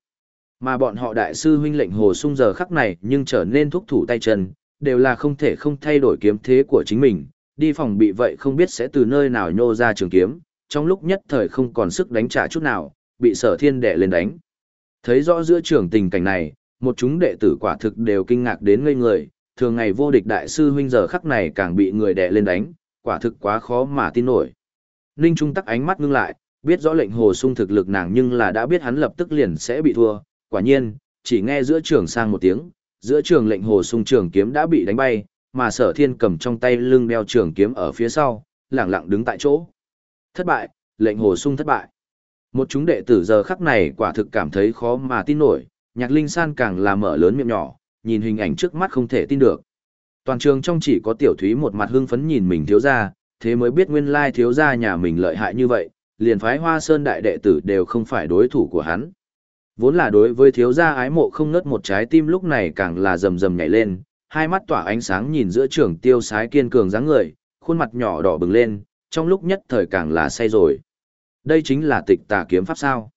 Mà bọn họ đại sư huynh lệnh hồ sung giờ khắc này nhưng trở nên thúc thủ tay chân, đều là không thể không thay đổi kiếm thế của chính mình, đi phòng bị vậy không biết sẽ từ nơi nào nhô ra trường kiếm, trong lúc nhất thời không còn sức đánh trả chút nào, bị sở thiên đệ lên đánh. Thấy rõ giữa trường tình cảnh này, một chúng đệ tử quả thực đều kinh ngạc đến ngây người, thường ngày vô địch đại sư huynh giờ khắc này càng bị người đệ lên đánh, quả thực quá khó mà tin nổi. Ninh Trung tắc ánh mắt ngưng lại, biết rõ lệnh hồ sung thực lực nàng nhưng là đã biết hắn lập tức liền sẽ bị thua, quả nhiên, chỉ nghe giữa trường sang một tiếng, giữa trường lệnh hồ sung trường kiếm đã bị đánh bay, mà sở thiên cầm trong tay lưng đeo trường kiếm ở phía sau, lẳng lặng đứng tại chỗ. Thất bại, lệnh hồ sung thất bại. Một chúng đệ tử giờ khắc này quả thực cảm thấy khó mà tin nổi, nhạc linh san càng là mở lớn miệng nhỏ, nhìn hình ảnh trước mắt không thể tin được. Toàn trường trong chỉ có tiểu thúy một mặt hưng phấn nhìn mình thiếu gia thế mới biết nguyên lai thiếu gia nhà mình lợi hại như vậy, liền phái hoa sơn đại đệ tử đều không phải đối thủ của hắn. Vốn là đối với thiếu gia ái mộ không ngớt một trái tim lúc này càng là rầm rầm nhảy lên, hai mắt tỏa ánh sáng nhìn giữa trường tiêu sái kiên cường dáng người, khuôn mặt nhỏ đỏ bừng lên, trong lúc nhất thời càng là say rồi. Đây chính là tịch tà kiếm pháp sao.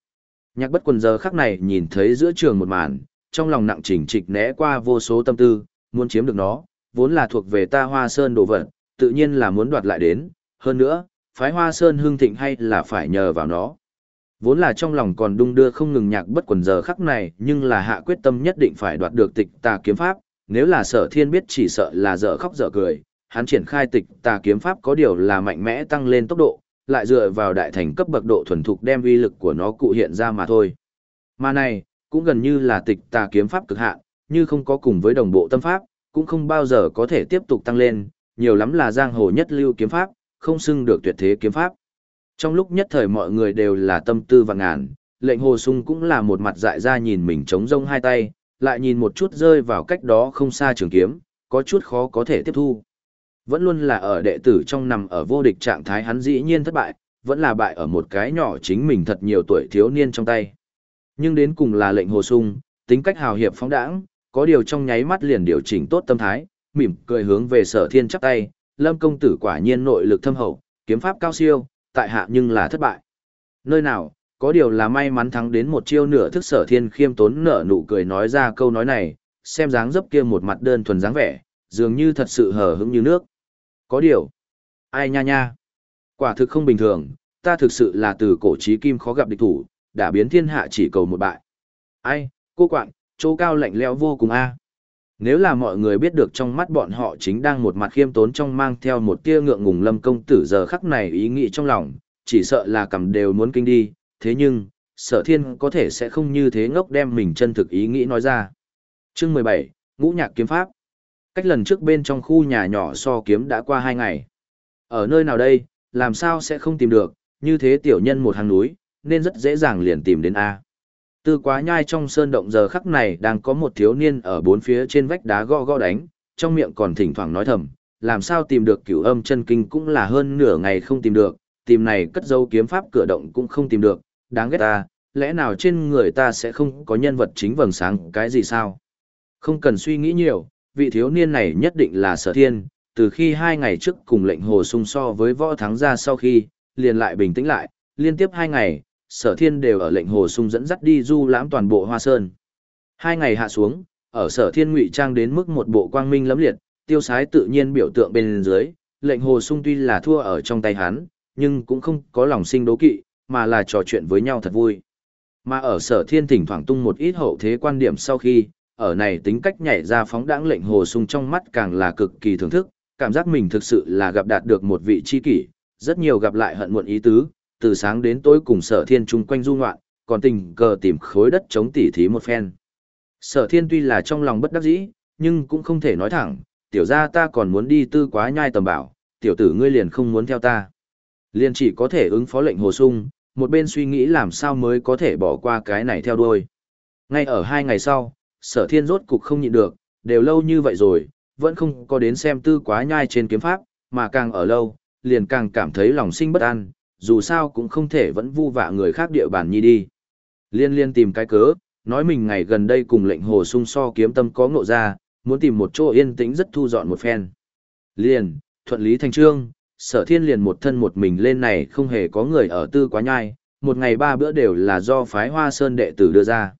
Nhạc bất quần giờ khắc này nhìn thấy giữa trường một màn, trong lòng nặng chỉnh trịch né qua vô số tâm tư, muốn chiếm được nó, vốn là thuộc về ta hoa sơn đồ vật, tự nhiên là muốn đoạt lại đến, hơn nữa, phái hoa sơn hương thịnh hay là phải nhờ vào nó. Vốn là trong lòng còn đung đưa không ngừng nhạc bất quần giờ khắc này, nhưng là hạ quyết tâm nhất định phải đoạt được tịch tà kiếm pháp, nếu là sở thiên biết chỉ sợ là dở khóc dở cười, hắn triển khai tịch tà kiếm pháp có điều là mạnh mẽ tăng lên tốc độ, lại dựa vào đại thành cấp bậc độ thuần thục đem uy lực của nó cụ hiện ra mà thôi. Mà này, cũng gần như là tịch tà kiếm pháp cực hạn, như không có cùng với đồng bộ tâm pháp, cũng không bao giờ có thể tiếp tục tăng lên, nhiều lắm là giang hồ nhất lưu kiếm pháp, không xưng được tuyệt thế kiếm pháp. Trong lúc nhất thời mọi người đều là tâm tư và ngàn, lệnh hồ sung cũng là một mặt dại ra nhìn mình trống rông hai tay, lại nhìn một chút rơi vào cách đó không xa trường kiếm, có chút khó có thể tiếp thu. Vẫn luôn là ở đệ tử trong nằm ở vô địch trạng thái hắn dĩ nhiên thất bại, vẫn là bại ở một cái nhỏ chính mình thật nhiều tuổi thiếu niên trong tay. Nhưng đến cùng là lệnh hồ sung, tính cách hào hiệp phóng đãng, có điều trong nháy mắt liền điều chỉnh tốt tâm thái, mỉm cười hướng về sở thiên chắp tay, lâm công tử quả nhiên nội lực thâm hậu, kiếm pháp cao siêu, tại hạ nhưng là thất bại. Nơi nào, có điều là may mắn thắng đến một chiêu nửa thức sở thiên khiêm tốn nở nụ cười nói ra câu nói này, xem dáng dấp kia một mặt đơn thuần dáng vẻ, dường như thật sự hờ hững như nước. Có điều, ai nha nha, quả thực không bình thường, ta thực sự là từ cổ trí kim khó gặp địch thủ, đã biến thiên hạ chỉ cầu một bại. Ai, cô quạng, chỗ cao lạnh lẽo vô cùng a. Nếu là mọi người biết được trong mắt bọn họ chính đang một mặt khiêm tốn trong mang theo một tia ngượng ngùng lâm công tử giờ khắc này ý nghĩ trong lòng, chỉ sợ là cầm đều muốn kinh đi, thế nhưng, sở thiên có thể sẽ không như thế ngốc đem mình chân thực ý nghĩ nói ra. Chương 17, Ngũ Nhạc Kiếm Pháp Cách lần trước bên trong khu nhà nhỏ so kiếm đã qua hai ngày. Ở nơi nào đây, làm sao sẽ không tìm được, như thế tiểu nhân một hàng núi, nên rất dễ dàng liền tìm đến A. Tư quá nhai trong sơn động giờ khắc này đang có một thiếu niên ở bốn phía trên vách đá gõ gõ đánh, trong miệng còn thỉnh thoảng nói thầm, làm sao tìm được cửu âm chân kinh cũng là hơn nửa ngày không tìm được, tìm này cất dấu kiếm pháp cửa động cũng không tìm được, đáng ghét ta, lẽ nào trên người ta sẽ không có nhân vật chính vầng sáng cái gì sao? Không cần suy nghĩ nhiều, vị thiếu niên này nhất định là sở thiên, từ khi hai ngày trước cùng lệnh hồ sung so với võ thắng ra sau khi, liền lại bình tĩnh lại, liên tiếp hai ngày, sở thiên đều ở lệnh hồ sung dẫn dắt đi du lãm toàn bộ hoa sơn. Hai ngày hạ xuống, ở sở thiên ngụy trang đến mức một bộ quang minh lẫm liệt, tiêu sái tự nhiên biểu tượng bên dưới, lệnh hồ sung tuy là thua ở trong tay hắn, nhưng cũng không có lòng sinh đố kỵ, mà là trò chuyện với nhau thật vui. Mà ở sở thiên thỉnh thoảng tung một ít hậu thế quan điểm sau khi, ở này tính cách nhảy ra phóng đãng lệnh hồ sung trong mắt càng là cực kỳ thưởng thức, cảm giác mình thực sự là gặp đạt được một vị tri kỷ, rất nhiều gặp lại hận muộn ý tứ, từ sáng đến tối cùng sở thiên chung quanh du ngoạn, còn tình cờ tìm khối đất chống tỉ thí một phen. Sở thiên tuy là trong lòng bất đắc dĩ, nhưng cũng không thể nói thẳng, tiểu ra ta còn muốn đi tư quá nhai tầm bảo, tiểu tử ngươi liền không muốn theo ta. Liền chỉ có thể ứng phó lệnh hồ sung, một bên suy nghĩ làm sao mới có thể bỏ qua cái này theo đuôi. Ngay ở hai ngày sau, sở thiên rốt cục không nhịn được, đều lâu như vậy rồi, vẫn không có đến xem tư quá nhai trên kiếm pháp, mà càng ở lâu, liền càng cảm thấy lòng sinh bất an, dù sao cũng không thể vẫn vu vạ người khác địa bàn nhi đi. Liên liên tìm cái cớ, nói mình ngày gần đây cùng lệnh hồ sung so kiếm tâm có ngộ ra, muốn tìm một chỗ yên tĩnh rất thu dọn một phen. Liền, thuận lý thành trương, sở thiên liền một thân một mình lên này không hề có người ở tư quá nhai, một ngày ba bữa đều là do phái hoa sơn đệ tử đưa ra.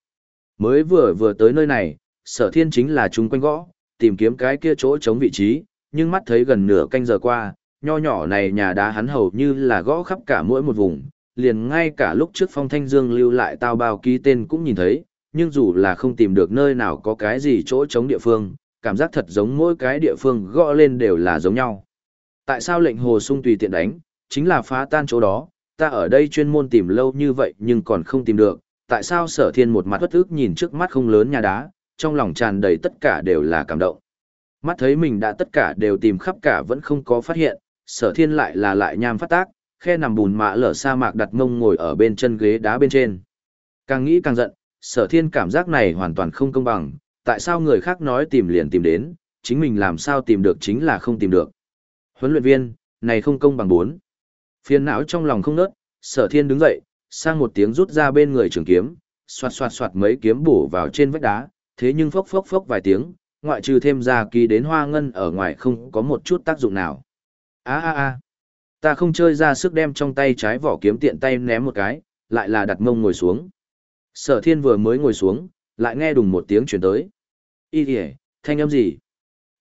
Mới vừa vừa tới nơi này, sở thiên chính là chung quanh gõ, tìm kiếm cái kia chỗ chống vị trí, nhưng mắt thấy gần nửa canh giờ qua, nho nhỏ này nhà đá hắn hầu như là gõ khắp cả mỗi một vùng, liền ngay cả lúc trước phong thanh dương lưu lại tao bao ký tên cũng nhìn thấy, nhưng dù là không tìm được nơi nào có cái gì chỗ chống địa phương, cảm giác thật giống mỗi cái địa phương gõ lên đều là giống nhau. Tại sao lệnh hồ sung tùy tiện đánh, chính là phá tan chỗ đó, ta ở đây chuyên môn tìm lâu như vậy nhưng còn không tìm được, tại sao sở thiên một mặt bất ức nhìn trước mắt không lớn nhà đá, trong lòng tràn đầy tất cả đều là cảm động. Mắt thấy mình đã tất cả đều tìm khắp cả vẫn không có phát hiện, sở thiên lại là lại nham phát tác, khe nằm bùn mạ lở sa mạc đặt mông ngồi ở bên chân ghế đá bên trên. Càng nghĩ càng giận, sở thiên cảm giác này hoàn toàn không công bằng, tại sao người khác nói tìm liền tìm đến, chính mình làm sao tìm được chính là không tìm được. Huấn luyện viên, này không công bằng bốn. Phiền não trong lòng không nớt, sở thiên đứng dậy, sang một tiếng rút ra bên người trường kiếm, xoạt xoạt xoạt mấy kiếm bổ vào trên vách đá, thế nhưng phốc phốc phốc vài tiếng, ngoại trừ thêm ra kỳ đến hoa ngân ở ngoài không có một chút tác dụng nào a a a ta không chơi ra sức đem trong tay trái vỏ kiếm tiện tay ném một cái, lại là đặt mông ngồi xuống. Sở thiên vừa mới ngồi xuống, lại nghe đùng một tiếng chuyển tới. y ỉa thanh âm gì?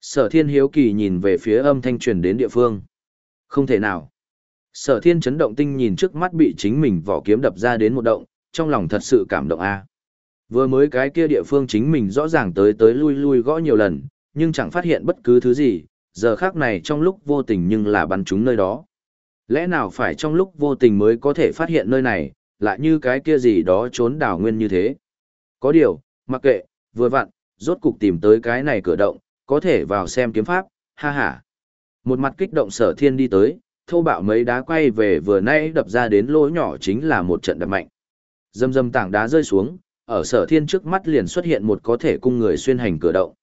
Sở thiên hiếu kỳ nhìn về phía âm thanh truyền đến địa phương. Không thể nào. Sở thiên chấn động tinh nhìn trước mắt bị chính mình vỏ kiếm đập ra đến một động, trong lòng thật sự cảm động a. Vừa mới cái kia địa phương chính mình rõ ràng tới tới lui lui gõ nhiều lần, nhưng chẳng phát hiện bất cứ thứ gì, giờ khác này trong lúc vô tình nhưng là bắn trúng nơi đó. Lẽ nào phải trong lúc vô tình mới có thể phát hiện nơi này, lại như cái kia gì đó trốn đảo nguyên như thế. Có điều, mặc kệ, vừa vặn, rốt cục tìm tới cái này cửa động, có thể vào xem kiếm pháp, ha ha. Một mặt kích động sở thiên đi tới, thô bạo mấy đá quay về vừa nay đập ra đến lỗ nhỏ chính là một trận đập mạnh. Dâm dâm tảng đá rơi xuống, ở sở thiên trước mắt liền xuất hiện một có thể cung người xuyên hành cửa động.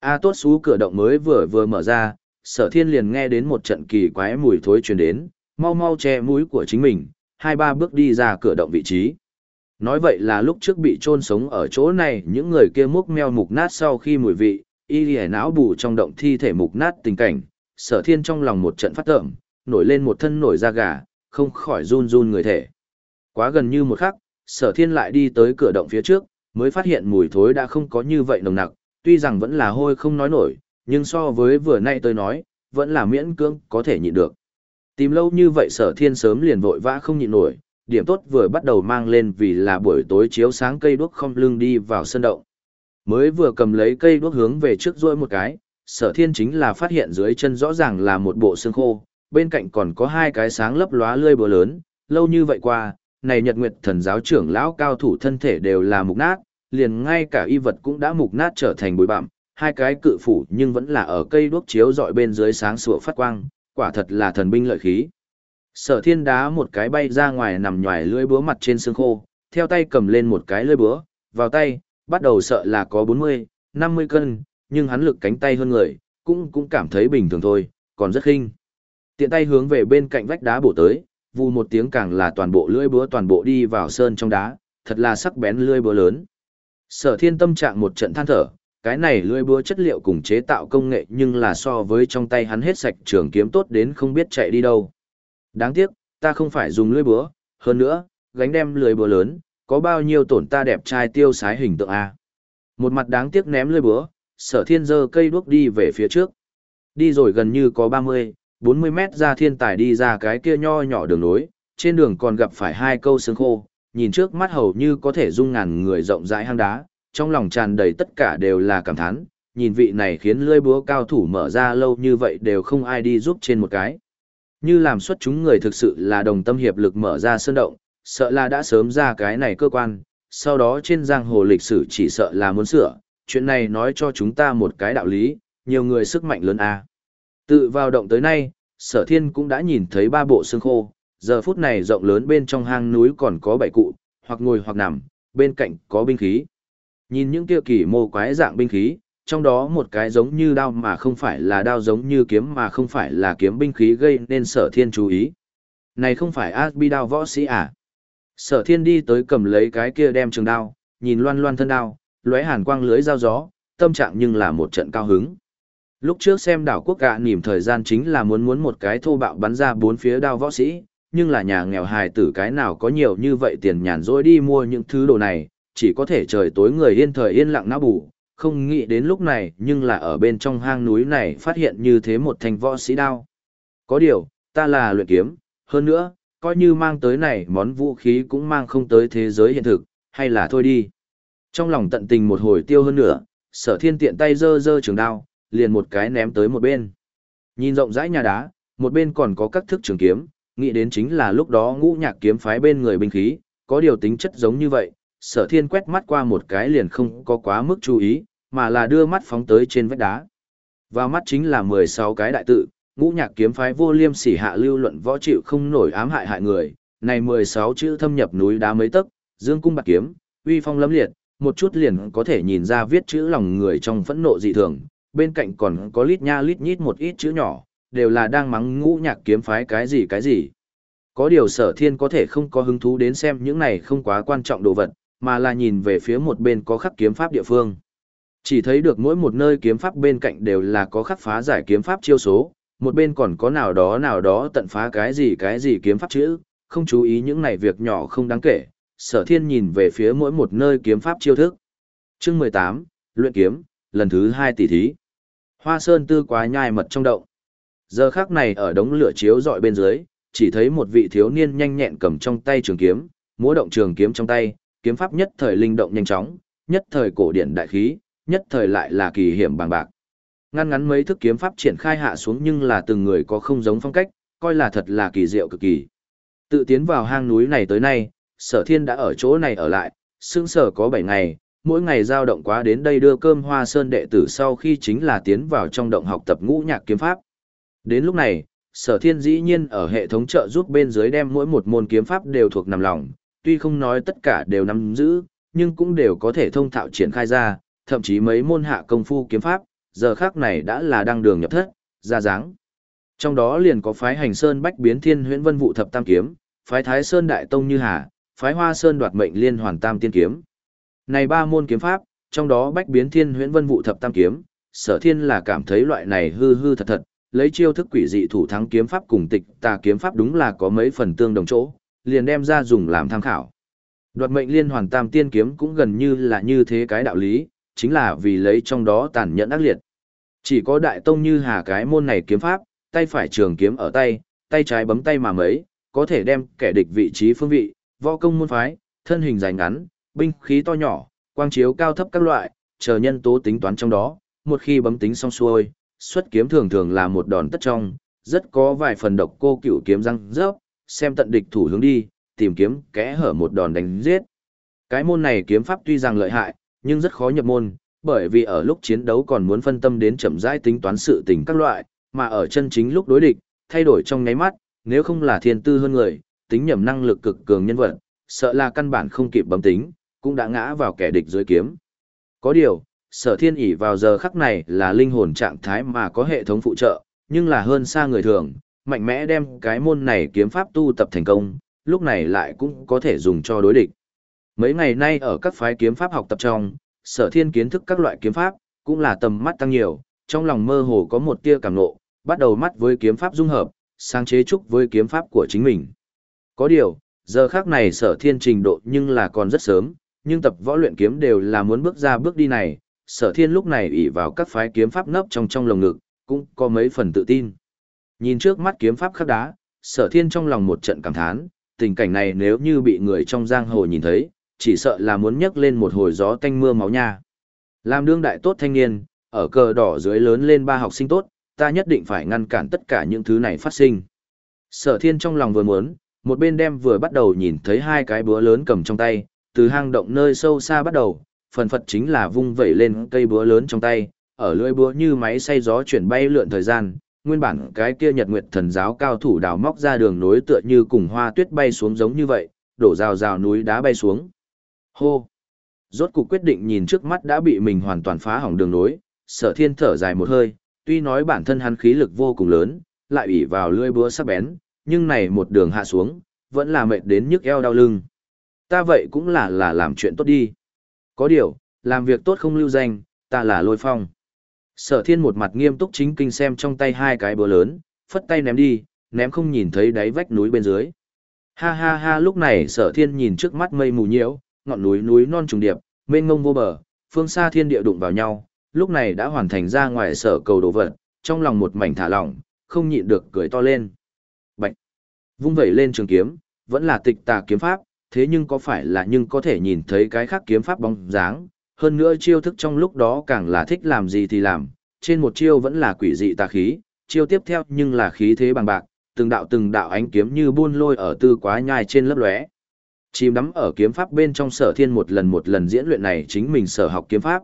A tốt xú cửa động mới vừa vừa mở ra, sở thiên liền nghe đến một trận kỳ quái mùi thối truyền đến, mau mau che mũi của chính mình, hai ba bước đi ra cửa động vị trí. Nói vậy là lúc trước bị chôn sống ở chỗ này những người kia múc meo mục nát sau khi mùi vị, y lìa não bù trong động thi thể mục nát tình cảnh, sở thiên trong lòng một trận phát tởm, nổi lên một thân nổi da gà, không khỏi run run người thể. Quá gần như một khắc, sở thiên lại đi tới cửa động phía trước, mới phát hiện mùi thối đã không có như vậy nồng nặc, tuy rằng vẫn là hôi không nói nổi, nhưng so với vừa nay tôi nói, vẫn là miễn cưỡng có thể nhịn được. Tìm lâu như vậy sở thiên sớm liền vội vã không nhịn nổi, điểm tốt vừa bắt đầu mang lên vì là buổi tối chiếu sáng cây đuốc không lưng đi vào sân động. Mới vừa cầm lấy cây đuốc hướng về trước rôi một cái, sở thiên chính là phát hiện dưới chân rõ ràng là một bộ xương khô, bên cạnh còn có hai cái sáng lấp lóa lươi bờ lớn, lâu như vậy qua, này nhật nguyệt thần giáo trưởng lão cao thủ thân thể đều là mục nát, liền ngay cả y vật cũng đã mục nát trở thành bụi bặm, hai cái cự phủ nhưng vẫn là ở cây đuốc chiếu dọi bên dưới sáng sủa phát quang, quả thật là thần binh lợi khí. Sở thiên đá một cái bay ra ngoài nằm nhòi lưỡi búa mặt trên xương khô, theo tay cầm lên một cái lưỡi búa, vào tay, bắt đầu sợ là có 40, 50 cân, nhưng hắn lực cánh tay hơn người, cũng cũng cảm thấy bình thường thôi, còn rất khinh. Tiện tay hướng về bên cạnh vách đá bổ tới, vù một tiếng càng là toàn bộ lưỡi búa toàn bộ đi vào sơn trong đá, thật là sắc bén lưỡi búa lớn. Sở thiên tâm trạng một trận than thở, cái này lưỡi búa chất liệu cùng chế tạo công nghệ nhưng là so với trong tay hắn hết sạch trường kiếm tốt đến không biết chạy đi đâu. Đáng tiếc, ta không phải dùng lưỡi búa, hơn nữa, gánh đem lưỡi búa lớn, có bao nhiêu tổn ta đẹp trai tiêu sái hình tượng A. Một mặt đáng tiếc ném lưỡi búa, sở thiên giơ cây đuốc đi về phía trước. Đi rồi gần như có 30, 40 mét ra thiên tài đi ra cái kia nho nhỏ đường nối, trên đường còn gặp phải hai câu xương khô, nhìn trước mắt hầu như có thể dung ngàn người rộng rãi hang đá, trong lòng tràn đầy tất cả đều là cảm thán, nhìn vị này khiến lưỡi búa cao thủ mở ra lâu như vậy đều không ai đi giúp trên một cái. Như làm xuất chúng người thực sự là đồng tâm hiệp lực mở ra sơn động, sợ là đã sớm ra cái này cơ quan, sau đó trên giang hồ lịch sử chỉ sợ là muốn sửa, chuyện này nói cho chúng ta một cái đạo lý, nhiều người sức mạnh lớn a. Tự vào động tới nay, sở thiên cũng đã nhìn thấy ba bộ xương khô, giờ phút này rộng lớn bên trong hang núi còn có bảy cụ, hoặc ngồi hoặc nằm, bên cạnh có binh khí. Nhìn những kia kỳ mô quái dạng binh khí, trong đó một cái giống như đao mà không phải là đao giống như kiếm mà không phải là kiếm binh khí gây nên sở thiên chú ý. Này không phải Asbi đao võ sĩ à? Sở thiên đi tới cầm lấy cái kia đem trường đao, nhìn loan loan thân đao, lóe hàn quang lưới dao gió, tâm trạng nhưng là một trận cao hứng. Lúc trước xem đảo quốc gạ nỉm thời gian chính là muốn muốn một cái thô bạo bắn ra bốn phía đao võ sĩ, nhưng là nhà nghèo hài tử cái nào có nhiều như vậy tiền nhàn rỗi đi mua những thứ đồ này, chỉ có thể trời tối người yên thời yên lặng não bù, không nghĩ đến lúc này nhưng là ở bên trong hang núi này phát hiện như thế một thanh võ sĩ đao. Có điều, ta là luyện kiếm, hơn nữa, coi như mang tới này món vũ khí cũng mang không tới thế giới hiện thực, hay là thôi đi. Trong lòng tận tình một hồi tiêu hơn nữa, sở thiên tiện tay giơ giơ trường đao, liền một cái ném tới một bên. Nhìn rộng rãi nhà đá, một bên còn có các thức trường kiếm, nghĩ đến chính là lúc đó ngũ nhạc kiếm phái bên người binh khí, có điều tính chất giống như vậy, sở thiên quét mắt qua một cái liền không có quá mức chú ý, mà là đưa mắt phóng tới trên vách đá. Vào mắt chính là 16 cái đại tự, ngũ nhạc kiếm phái vô liêm sỉ hạ lưu luận võ chịu không nổi ám hại hại người, này 16 chữ thâm nhập núi đá mấy tấc, dương cung bạc kiếm, uy phong lấm liệt, một chút liền có thể nhìn ra viết chữ lòng người trong phẫn nộ dị thường, bên cạnh còn có lít nha lít nhít một ít chữ nhỏ, đều là đang mắng ngũ nhạc kiếm phái cái gì cái gì. Có điều sở thiên có thể không có hứng thú đến xem những này không quá quan trọng đồ vật, mà là nhìn về phía một bên có khắc kiếm pháp địa phương. Chỉ thấy được mỗi một nơi kiếm pháp bên cạnh đều là có khắc phá giải kiếm pháp chiêu số, một bên còn có nào đó nào đó tận phá cái gì cái gì kiếm pháp chữ, không chú ý những này việc nhỏ không đáng kể. Sở thiên nhìn về phía mỗi một nơi kiếm pháp chiêu thức. Chương 18, Luyện kiếm, lần thứ 2 tỷ thí. Hoa sơn tư quá nhai mật trong động. Giờ khác này ở đống lửa chiếu dọi bên dưới, chỉ thấy một vị thiếu niên nhanh nhẹn cầm trong tay trường kiếm, múa động trường kiếm trong tay, kiếm pháp nhất thời linh động nhanh chóng, nhất thời cổ điển đại khí, nhất thời lại là kỳ hiểm bằng bạc. Ngăn ngắn mấy thức kiếm pháp triển khai hạ xuống nhưng là từng người có không giống phong cách, coi là thật là kỳ diệu cực kỳ. Tự tiến vào hang núi này tới nay, sở thiên đã ở chỗ này ở lại, sương sở có 7 ngày, mỗi ngày giao động quá đến đây đưa cơm hoa sơn đệ tử sau khi chính là tiến vào trong động học tập ngũ nhạc kiếm pháp. Đến lúc này, sở thiên dĩ nhiên ở hệ thống trợ giúp bên dưới đem mỗi một môn kiếm pháp đều thuộc nằm lòng, tuy không nói tất cả đều nắm giữ, nhưng cũng đều có thể thông thạo triển khai ra, thậm chí mấy môn hạ công phu kiếm pháp, giờ khác này đã là đăng đường nhập thất, ra dáng. Trong đó liền có phái hành sơn bách biến thiên huyễn vân vụ thập tam kiếm, phái thái sơn đại tông như hà, phái hoa sơn đoạt mệnh liên hoàn tam tiên kiếm. Này ba môn kiếm pháp, trong đó bách biến thiên huyễn vân vụ thập tam kiếm, sở thiên là cảm thấy loại này hư hư thật thật, lấy chiêu thức quỷ dị thủ thắng kiếm pháp cùng tịch tà kiếm pháp đúng là có mấy phần tương đồng chỗ, liền đem ra dùng làm tham khảo. Đoạt mệnh liên hoàn tam tiên kiếm cũng gần như là như thế cái đạo lý, chính là vì lấy trong đó tàn nhẫn ác liệt. Chỉ có đại tông như hà cái môn này kiếm pháp, tay phải trường kiếm ở tay, tay trái bấm tay mà mấy, có thể đem kẻ địch vị trí phương vị, võ công môn phái, thân hình dài ngắn, binh khí to nhỏ, quang chiếu cao thấp các loại, chờ nhân tố tính toán trong đó, một khi bấm tính xong xuôi, xuất kiếm thường thường là một đòn tất trong, rất có vài phần độc cô cựu kiếm răng rớp, xem tận địch thủ hướng đi, tìm kiếm kẽ hở một đòn đánh giết. Cái môn này kiếm pháp tuy rằng lợi hại, nhưng rất khó nhập môn, bởi vì ở lúc chiến đấu còn muốn phân tâm đến chậm rãi tính toán sự tình các loại, mà ở chân chính lúc đối địch, thay đổi trong nháy mắt, nếu không là thiên tư hơn người, tính nhầm năng lực cực cường nhân vật, sợ là căn bản không kịp bấm tính, cũng đã ngã vào kẻ địch dưới kiếm. Có điều, sở thiên ỉ vào giờ khắc này là linh hồn trạng thái mà có hệ thống phụ trợ, nhưng là hơn xa người thường, mạnh mẽ đem cái môn này kiếm pháp tu tập thành công, lúc này lại cũng có thể dùng cho đối địch. Mấy ngày nay ở các phái kiếm pháp học tập trong, sở thiên kiến thức các loại kiếm pháp, cũng là tầm mắt tăng nhiều, trong lòng mơ hồ có một tia cảm nộ, bắt đầu mắt với kiếm pháp dung hợp, sáng chế trúc với kiếm pháp của chính mình. Có điều, giờ khác này sở thiên trình độ nhưng là còn rất sớm, nhưng tập võ luyện kiếm đều là muốn bước ra bước đi này, sở thiên lúc này ỷ vào các phái kiếm pháp nấp trong trong lồng ngực, cũng có mấy phần tự tin. Nhìn trước mắt kiếm pháp khắc đá, sở thiên trong lòng một trận cảm thán, tình cảnh này nếu như bị người trong giang hồ nhìn thấy, chỉ sợ là muốn nhấc lên một hồi gió tanh mưa máu nha. Làm đương đại tốt thanh niên, ở cờ đỏ dưới lớn lên ba học sinh tốt, ta nhất định phải ngăn cản tất cả những thứ này phát sinh. Sở thiên trong lòng vừa muốn, một bên đem vừa bắt đầu nhìn thấy hai cái búa lớn cầm trong tay, từ hang động nơi sâu xa bắt đầu, phần phật chính là vung vẩy lên cây búa lớn trong tay, ở lưỡi búa như máy xay gió chuyển bay lượn thời gian, nguyên bản cái kia nhật nguyệt thần giáo cao thủ đào móc ra đường nối tựa như cùng hoa tuyết bay xuống giống như vậy, đổ rào rào núi đá bay xuống. Hô! Rốt cục quyết định nhìn trước mắt đã bị mình hoàn toàn phá hỏng đường nối, sở thiên thở dài một hơi, tuy nói bản thân hắn khí lực vô cùng lớn, lại ủy vào lưỡi búa sắc bén, nhưng này một đường hạ xuống, vẫn là mệt đến nhức eo đau lưng. Ta vậy cũng là là làm chuyện tốt đi. Có điều, làm việc tốt không lưu danh, ta là lôi phong. Sở thiên một mặt nghiêm túc chính kinh xem trong tay hai cái búa lớn, phất tay ném đi, ném không nhìn thấy đáy vách núi bên dưới. Ha ha ha lúc này sở thiên nhìn trước mắt mây mù nhiễu, ngọn núi núi non trùng điệp, mênh ngông vô bờ, phương xa thiên địa đụng vào nhau, lúc này đã hoàn thành ra ngoài sở cầu đồ vật, trong lòng một mảnh thả lỏng, không nhịn được cười to lên. Bạch! Vung vẩy lên trường kiếm, vẫn là tịch tà kiếm pháp, thế nhưng có phải là nhưng có thể nhìn thấy cái khác kiếm pháp bóng dáng, hơn nữa chiêu thức trong lúc đó càng là thích làm gì thì làm, trên một chiêu vẫn là quỷ dị tà khí, chiêu tiếp theo nhưng là khí thế bằng bạc, từng đạo từng đạo ánh kiếm như buôn lôi ở tư quá nhai trên lớp lóe. Chìm đắm ở kiếm pháp bên trong sở thiên một lần một lần diễn luyện này chính mình sở học kiếm pháp.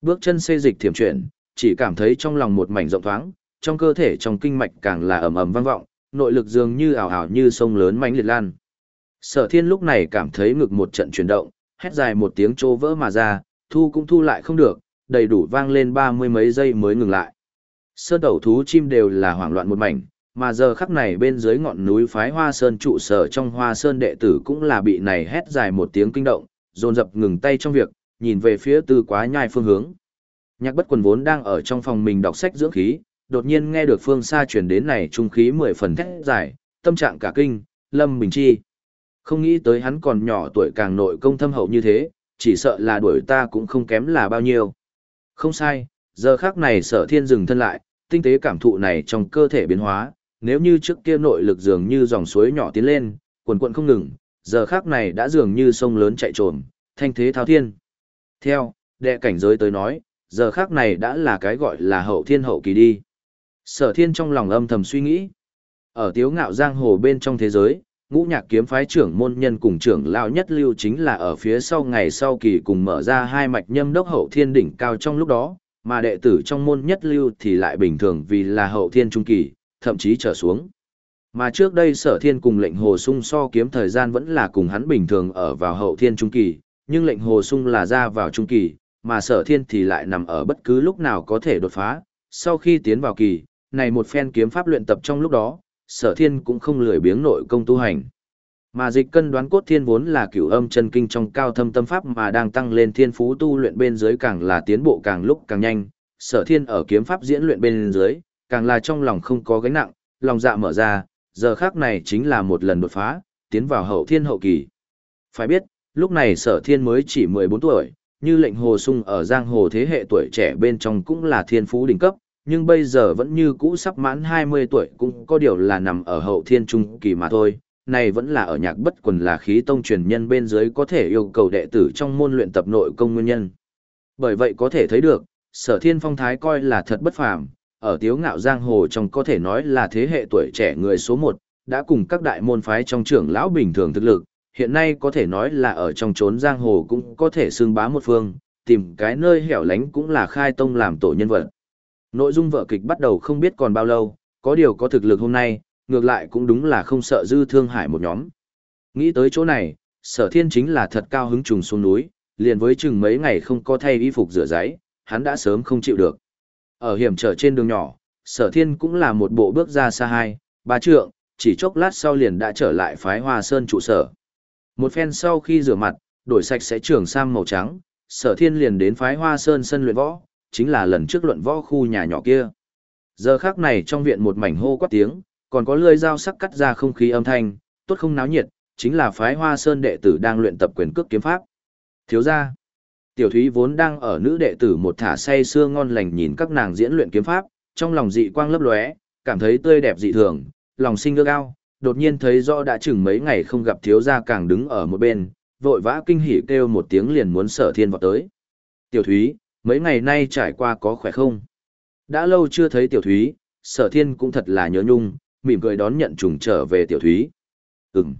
Bước chân xê dịch thiểm chuyển, chỉ cảm thấy trong lòng một mảnh rộng thoáng, trong cơ thể trong kinh mạch càng là ầm ầm vang vọng, nội lực dường như ảo ảo như sông lớn mãnh liệt lan. Sở thiên lúc này cảm thấy ngực một trận chuyển động, hét dài một tiếng trô vỡ mà ra, thu cũng thu lại không được, đầy đủ vang lên ba mươi mấy giây mới ngừng lại. Sơn đầu thú chim đều là hoảng loạn một mảnh, mà giờ khắc này bên dưới ngọn núi phái hoa sơn trụ sở trong hoa sơn đệ tử cũng là bị này hét dài một tiếng kinh động, dồn dập ngừng tay trong việc, nhìn về phía tư quá nhai phương hướng. Nhạc bất quần vốn đang ở trong phòng mình đọc sách dưỡng khí, đột nhiên nghe được phương xa truyền đến này trung khí mười phần thét dài, tâm trạng cả kinh, lâm bình chi. Không nghĩ tới hắn còn nhỏ tuổi càng nội công thâm hậu như thế, chỉ sợ là đuổi ta cũng không kém là bao nhiêu. Không sai, giờ khác này sở thiên dừng thân lại, tinh tế cảm thụ này trong cơ thể biến hóa, nếu như trước kia nội lực dường như dòng suối nhỏ tiến lên, cuồn cuộn không ngừng, giờ khác này đã dường như sông lớn chạy trồm, thanh thế thao thiên. Theo, đệ cảnh giới tới nói, giờ khác này đã là cái gọi là hậu thiên hậu kỳ đi. Sở thiên trong lòng âm thầm suy nghĩ. Ở tiếu ngạo giang hồ bên trong thế giới, ngũ nhạc kiếm phái trưởng môn nhân cùng trưởng lao nhất lưu chính là ở phía sau ngày sau kỳ cùng mở ra hai mạch nhâm đốc hậu thiên đỉnh cao trong lúc đó, mà đệ tử trong môn nhất lưu thì lại bình thường vì là hậu thiên trung kỳ, thậm chí trở xuống. Mà trước đây sở thiên cùng lệnh hồ sung so kiếm thời gian vẫn là cùng hắn bình thường ở vào hậu thiên trung kỳ, nhưng lệnh hồ sung là ra vào trung kỳ, mà sở thiên thì lại nằm ở bất cứ lúc nào có thể đột phá. Sau khi tiến vào kỳ, này một phen kiếm pháp luyện tập trong lúc đó, sở thiên cũng không lười biếng nội công tu hành. Mà dịch cân đoán cốt thiên vốn là cửu âm chân kinh trong cao thâm tâm pháp mà đang tăng lên thiên phú tu luyện bên dưới càng là tiến bộ càng lúc càng nhanh, sở thiên ở kiếm pháp diễn luyện bên dưới, càng là trong lòng không có gánh nặng, lòng dạ mở ra, giờ khác này chính là một lần đột phá, tiến vào hậu thiên hậu kỳ. Phải biết, lúc này sở thiên mới chỉ 14 tuổi, như lệnh hồ sung ở giang hồ thế hệ tuổi trẻ bên trong cũng là thiên phú đỉnh cấp, nhưng bây giờ vẫn như cũ sắp mãn 20 tuổi cũng có điều là nằm ở hậu thiên trung kỳ mà thôi. Này vẫn là ở nhạc bất quần là khí tông truyền nhân bên dưới có thể yêu cầu đệ tử trong môn luyện tập nội công nguyên nhân. Bởi vậy có thể thấy được, sở thiên phong thái coi là thật bất phàm, ở tiếu ngạo giang hồ trong có thể nói là thế hệ tuổi trẻ người số một, đã cùng các đại môn phái trong trưởng lão bình thường thực lực, hiện nay có thể nói là ở trong trốn giang hồ cũng có thể xương bá một phương, tìm cái nơi hẻo lánh cũng là khai tông làm tổ nhân vật. Nội dung vở kịch bắt đầu không biết còn bao lâu, có điều có thực lực hôm nay, ngược lại cũng đúng là không sợ dư thương hải một nhóm. Nghĩ tới chỗ này, sở thiên chính là thật cao hứng trùng xuống núi, liền với chừng mấy ngày không có thay y phục rửa giấy, hắn đã sớm không chịu được. Ở hiểm trở trên đường nhỏ, sở thiên cũng là một bộ bước ra xa hai, ba trượng, chỉ chốc lát sau liền đã trở lại phái hoa sơn trụ sở. Một phen sau khi rửa mặt, đổi sạch sẽ trường sang màu trắng, sở thiên liền đến phái hoa sơn sân luyện võ, chính là lần trước luận võ khu nhà nhỏ kia. Giờ khác này trong viện một mảnh hô quát tiếng, còn có lưỡi dao sắc cắt ra không khí âm thanh, tốt không náo nhiệt, chính là phái hoa sơn đệ tử đang luyện tập quyền cước kiếm pháp. Thiếu gia, tiểu thúy vốn đang ở nữ đệ tử một thả say sưa ngon lành nhìn các nàng diễn luyện kiếm pháp, trong lòng dị quang lấp lóe, cảm thấy tươi đẹp dị thường, lòng sinh ước ao, đột nhiên thấy rõ đã chừng mấy ngày không gặp thiếu gia càng đứng ở một bên, vội vã kinh hỉ kêu một tiếng liền muốn sở thiên vọt tới. Tiểu thúy, mấy ngày nay trải qua có khỏe không? Đã lâu chưa thấy tiểu thúy, sở thiên cũng thật là nhớ nhung, mỉm cười đón nhận trùng trở về tiểu thúy. Ừm.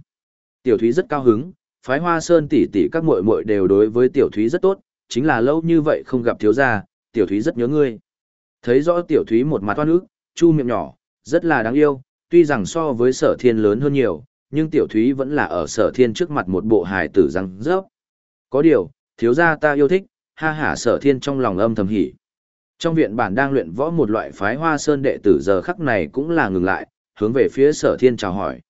Tiểu thúy rất cao hứng, phái hoa sơn tỷ tỷ các muội muội đều đối với tiểu thúy rất tốt, chính là lâu như vậy không gặp thiếu gia, tiểu thúy rất nhớ ngươi. Thấy rõ tiểu thúy một mặt toan ức, chu miệng nhỏ, rất là đáng yêu, tuy rằng so với sở thiên lớn hơn nhiều, nhưng tiểu thúy vẫn là ở sở thiên trước mặt một bộ hài tử răng rớp. Có điều, thiếu gia ta yêu thích, ha hả sở thiên trong lòng âm thầm hỉ. Trong viện bản đang luyện võ một loại phái hoa sơn đệ tử giờ khắc này cũng là ngừng lại, hướng về phía sở thiên chào hỏi.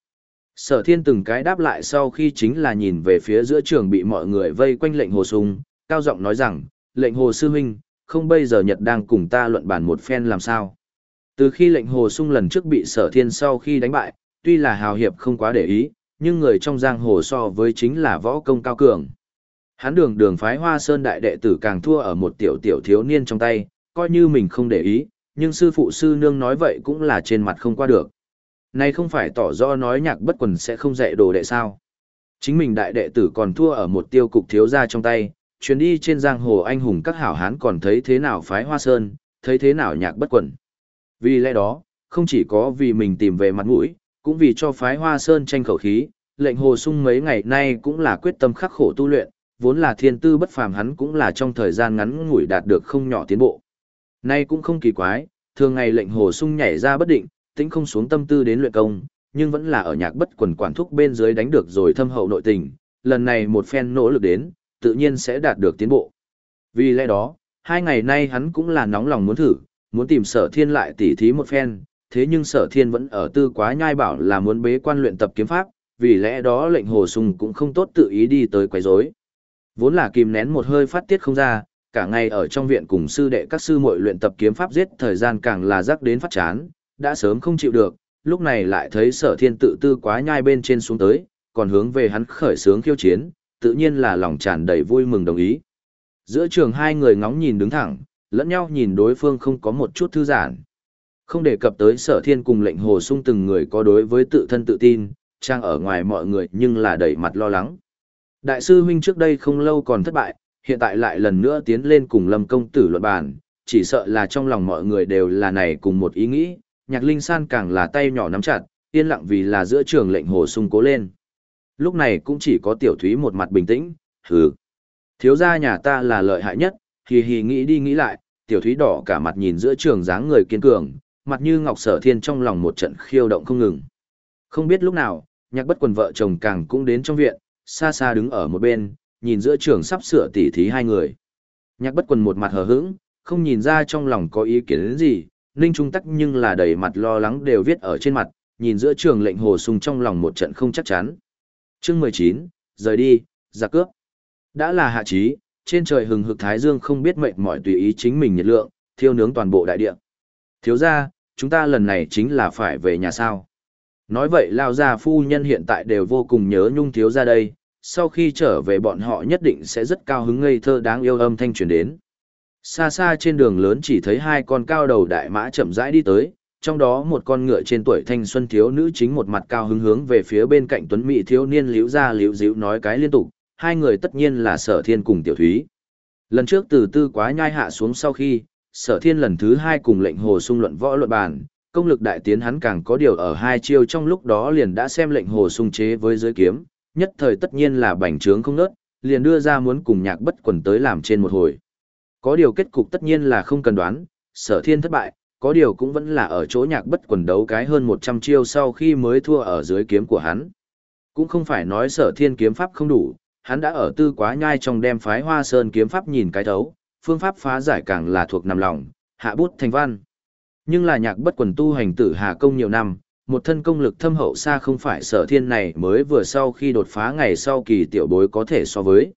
Sở thiên từng cái đáp lại sau khi chính là nhìn về phía giữa trường bị mọi người vây quanh lệnh hồ sung, cao giọng nói rằng, lệnh hồ sư huynh, không bây giờ Nhật đang cùng ta luận bàn một phen làm sao. Từ khi lệnh hồ sung lần trước bị sở thiên sau khi đánh bại, tuy là hào hiệp không quá để ý, nhưng người trong giang hồ so với chính là võ công cao cường. Hắn đường đường phái hoa sơn đại đệ tử càng thua ở một tiểu tiểu thiếu niên trong tay, coi như mình không để ý, nhưng sư phụ sư nương nói vậy cũng là trên mặt không qua được. Này không phải tỏ rõ nói nhạc bất quần sẽ không dạy đồ đệ sao. Chính mình đại đệ tử còn thua ở một tiêu cục thiếu gia trong tay, chuyến đi trên giang hồ anh hùng các hảo hán còn thấy thế nào phái hoa sơn, thấy thế nào nhạc bất quần. Vì lẽ đó, không chỉ có vì mình tìm về mặt mũi, cũng vì cho phái hoa sơn tranh khẩu khí, lệnh hồ sung mấy ngày nay cũng là quyết tâm khắc khổ tu luyện, vốn là thiên tư bất phàm hắn cũng là trong thời gian ngắn ngủi đạt được không nhỏ tiến bộ. Nay cũng không kỳ quái, thường ngày lệnh hồ sung nhảy ra bất định, tĩnh không xuống tâm tư đến luyện công, nhưng vẫn là ở nhạc bất quần quản thúc bên dưới đánh được rồi thâm hậu nội tình, lần này một phen nỗ lực đến, tự nhiên sẽ đạt được tiến bộ. Vì lẽ đó, hai ngày nay hắn cũng là nóng lòng muốn thử, muốn tìm sở thiên lại tỉ thí một phen, thế nhưng sở thiên vẫn ở tư quá nhai bảo là muốn bế quan luyện tập kiếm pháp, vì lẽ đó lệnh hồ sung cũng không tốt tự ý đi tới quấy rối. Vốn là kìm nén một hơi phát tiết không ra, cả ngày ở trong viện cùng sư đệ các sư muội luyện tập kiếm pháp giết thời gian càng là rắc đến phát chán, đã sớm không chịu được, lúc này lại thấy sở thiên tự tư quá nhai bên trên xuống tới, còn hướng về hắn khởi sướng khiêu chiến, tự nhiên là lòng tràn đầy vui mừng đồng ý. Giữa trường hai người ngóng nhìn đứng thẳng, lẫn nhau nhìn đối phương không có một chút thư giãn. Không đề cập tới sở thiên cùng lệnh hồ sung từng người có đối với tự thân tự tin, trang ở ngoài mọi người nhưng là đầy mặt lo lắng. Đại sư huynh trước đây không lâu còn thất bại, hiện tại lại lần nữa tiến lên cùng lâm công tử luận bàn, chỉ sợ là trong lòng mọi người đều là này cùng một ý nghĩ, nhạc linh san càng là tay nhỏ nắm chặt, yên lặng vì là giữa trường lệnh hồ sung cố lên. Lúc này cũng chỉ có tiểu thúy một mặt bình tĩnh, hừ. Thiếu gia nhà ta là lợi hại nhất, hì hì nghĩ đi nghĩ lại, tiểu thúy đỏ cả mặt nhìn giữa trường dáng người kiên cường, mặt như ngọc sở thiên trong lòng một trận khiêu động không ngừng. Không biết lúc nào, nhạc bất quần vợ chồng càng cũng đến trong viện, xa xa đứng ở một bên, nhìn giữa trường sắp sửa tỉ thí hai người. Nhạc bất quần một mặt hờ hững, không nhìn ra trong lòng có ý kiến đến gì, Ninh Trung Tắc nhưng là đầy mặt lo lắng đều viết ở trên mặt, nhìn giữa trường lệnh hồ sung trong lòng một trận không chắc chắn. chương 19, rời đi, ra cướp. Đã là hạ trí, trên trời hừng hực thái dương không biết mệnh mỏi tùy ý chính mình nhiệt lượng, thiêu nướng toàn bộ đại địa. Thiếu ra, chúng ta lần này chính là phải về nhà sao. Nói vậy lao gia phu nhân hiện tại đều vô cùng nhớ nhung thiếu ra đây, sau khi trở về bọn họ nhất định sẽ rất cao hứng ngây thơ đáng yêu âm thanh truyền đến. Xa xa trên đường lớn chỉ thấy hai con cao đầu đại mã chậm rãi đi tới, trong đó một con ngựa trên tuổi thanh xuân thiếu nữ chính một mặt cao hứng hướng về phía bên cạnh tuấn mỹ thiếu niên liễu ra liễu dịu nói cái liên tục, hai người tất nhiên là sở thiên cùng tiểu thúy. Lần trước từ tư quá nhai hạ xuống sau khi, sở thiên lần thứ hai cùng lệnh hồ sung luận võ luận bàn, công lực đại tiến hắn càng có điều ở hai chiêu trong lúc đó liền đã xem lệnh hồ sung chế với giới kiếm, nhất thời tất nhiên là bành trướng không nớt, liền đưa ra muốn cùng nhạc bất quần tới làm trên một hồi. Có điều kết cục tất nhiên là không cần đoán, sở thiên thất bại, có điều cũng vẫn là ở chỗ nhạc bất quần đấu cái hơn 100 chiêu sau khi mới thua ở dưới kiếm của hắn. Cũng không phải nói sở thiên kiếm pháp không đủ, hắn đã ở tư quá nhai trong đem phái hoa sơn kiếm pháp nhìn cái thấu, phương pháp phá giải càng là thuộc nằm lòng, hạ bút thành văn. Nhưng là nhạc bất quần tu hành tử hà công nhiều năm, một thân công lực thâm hậu xa không phải sở thiên này mới vừa sau khi đột phá ngày sau kỳ tiểu bối có thể so với.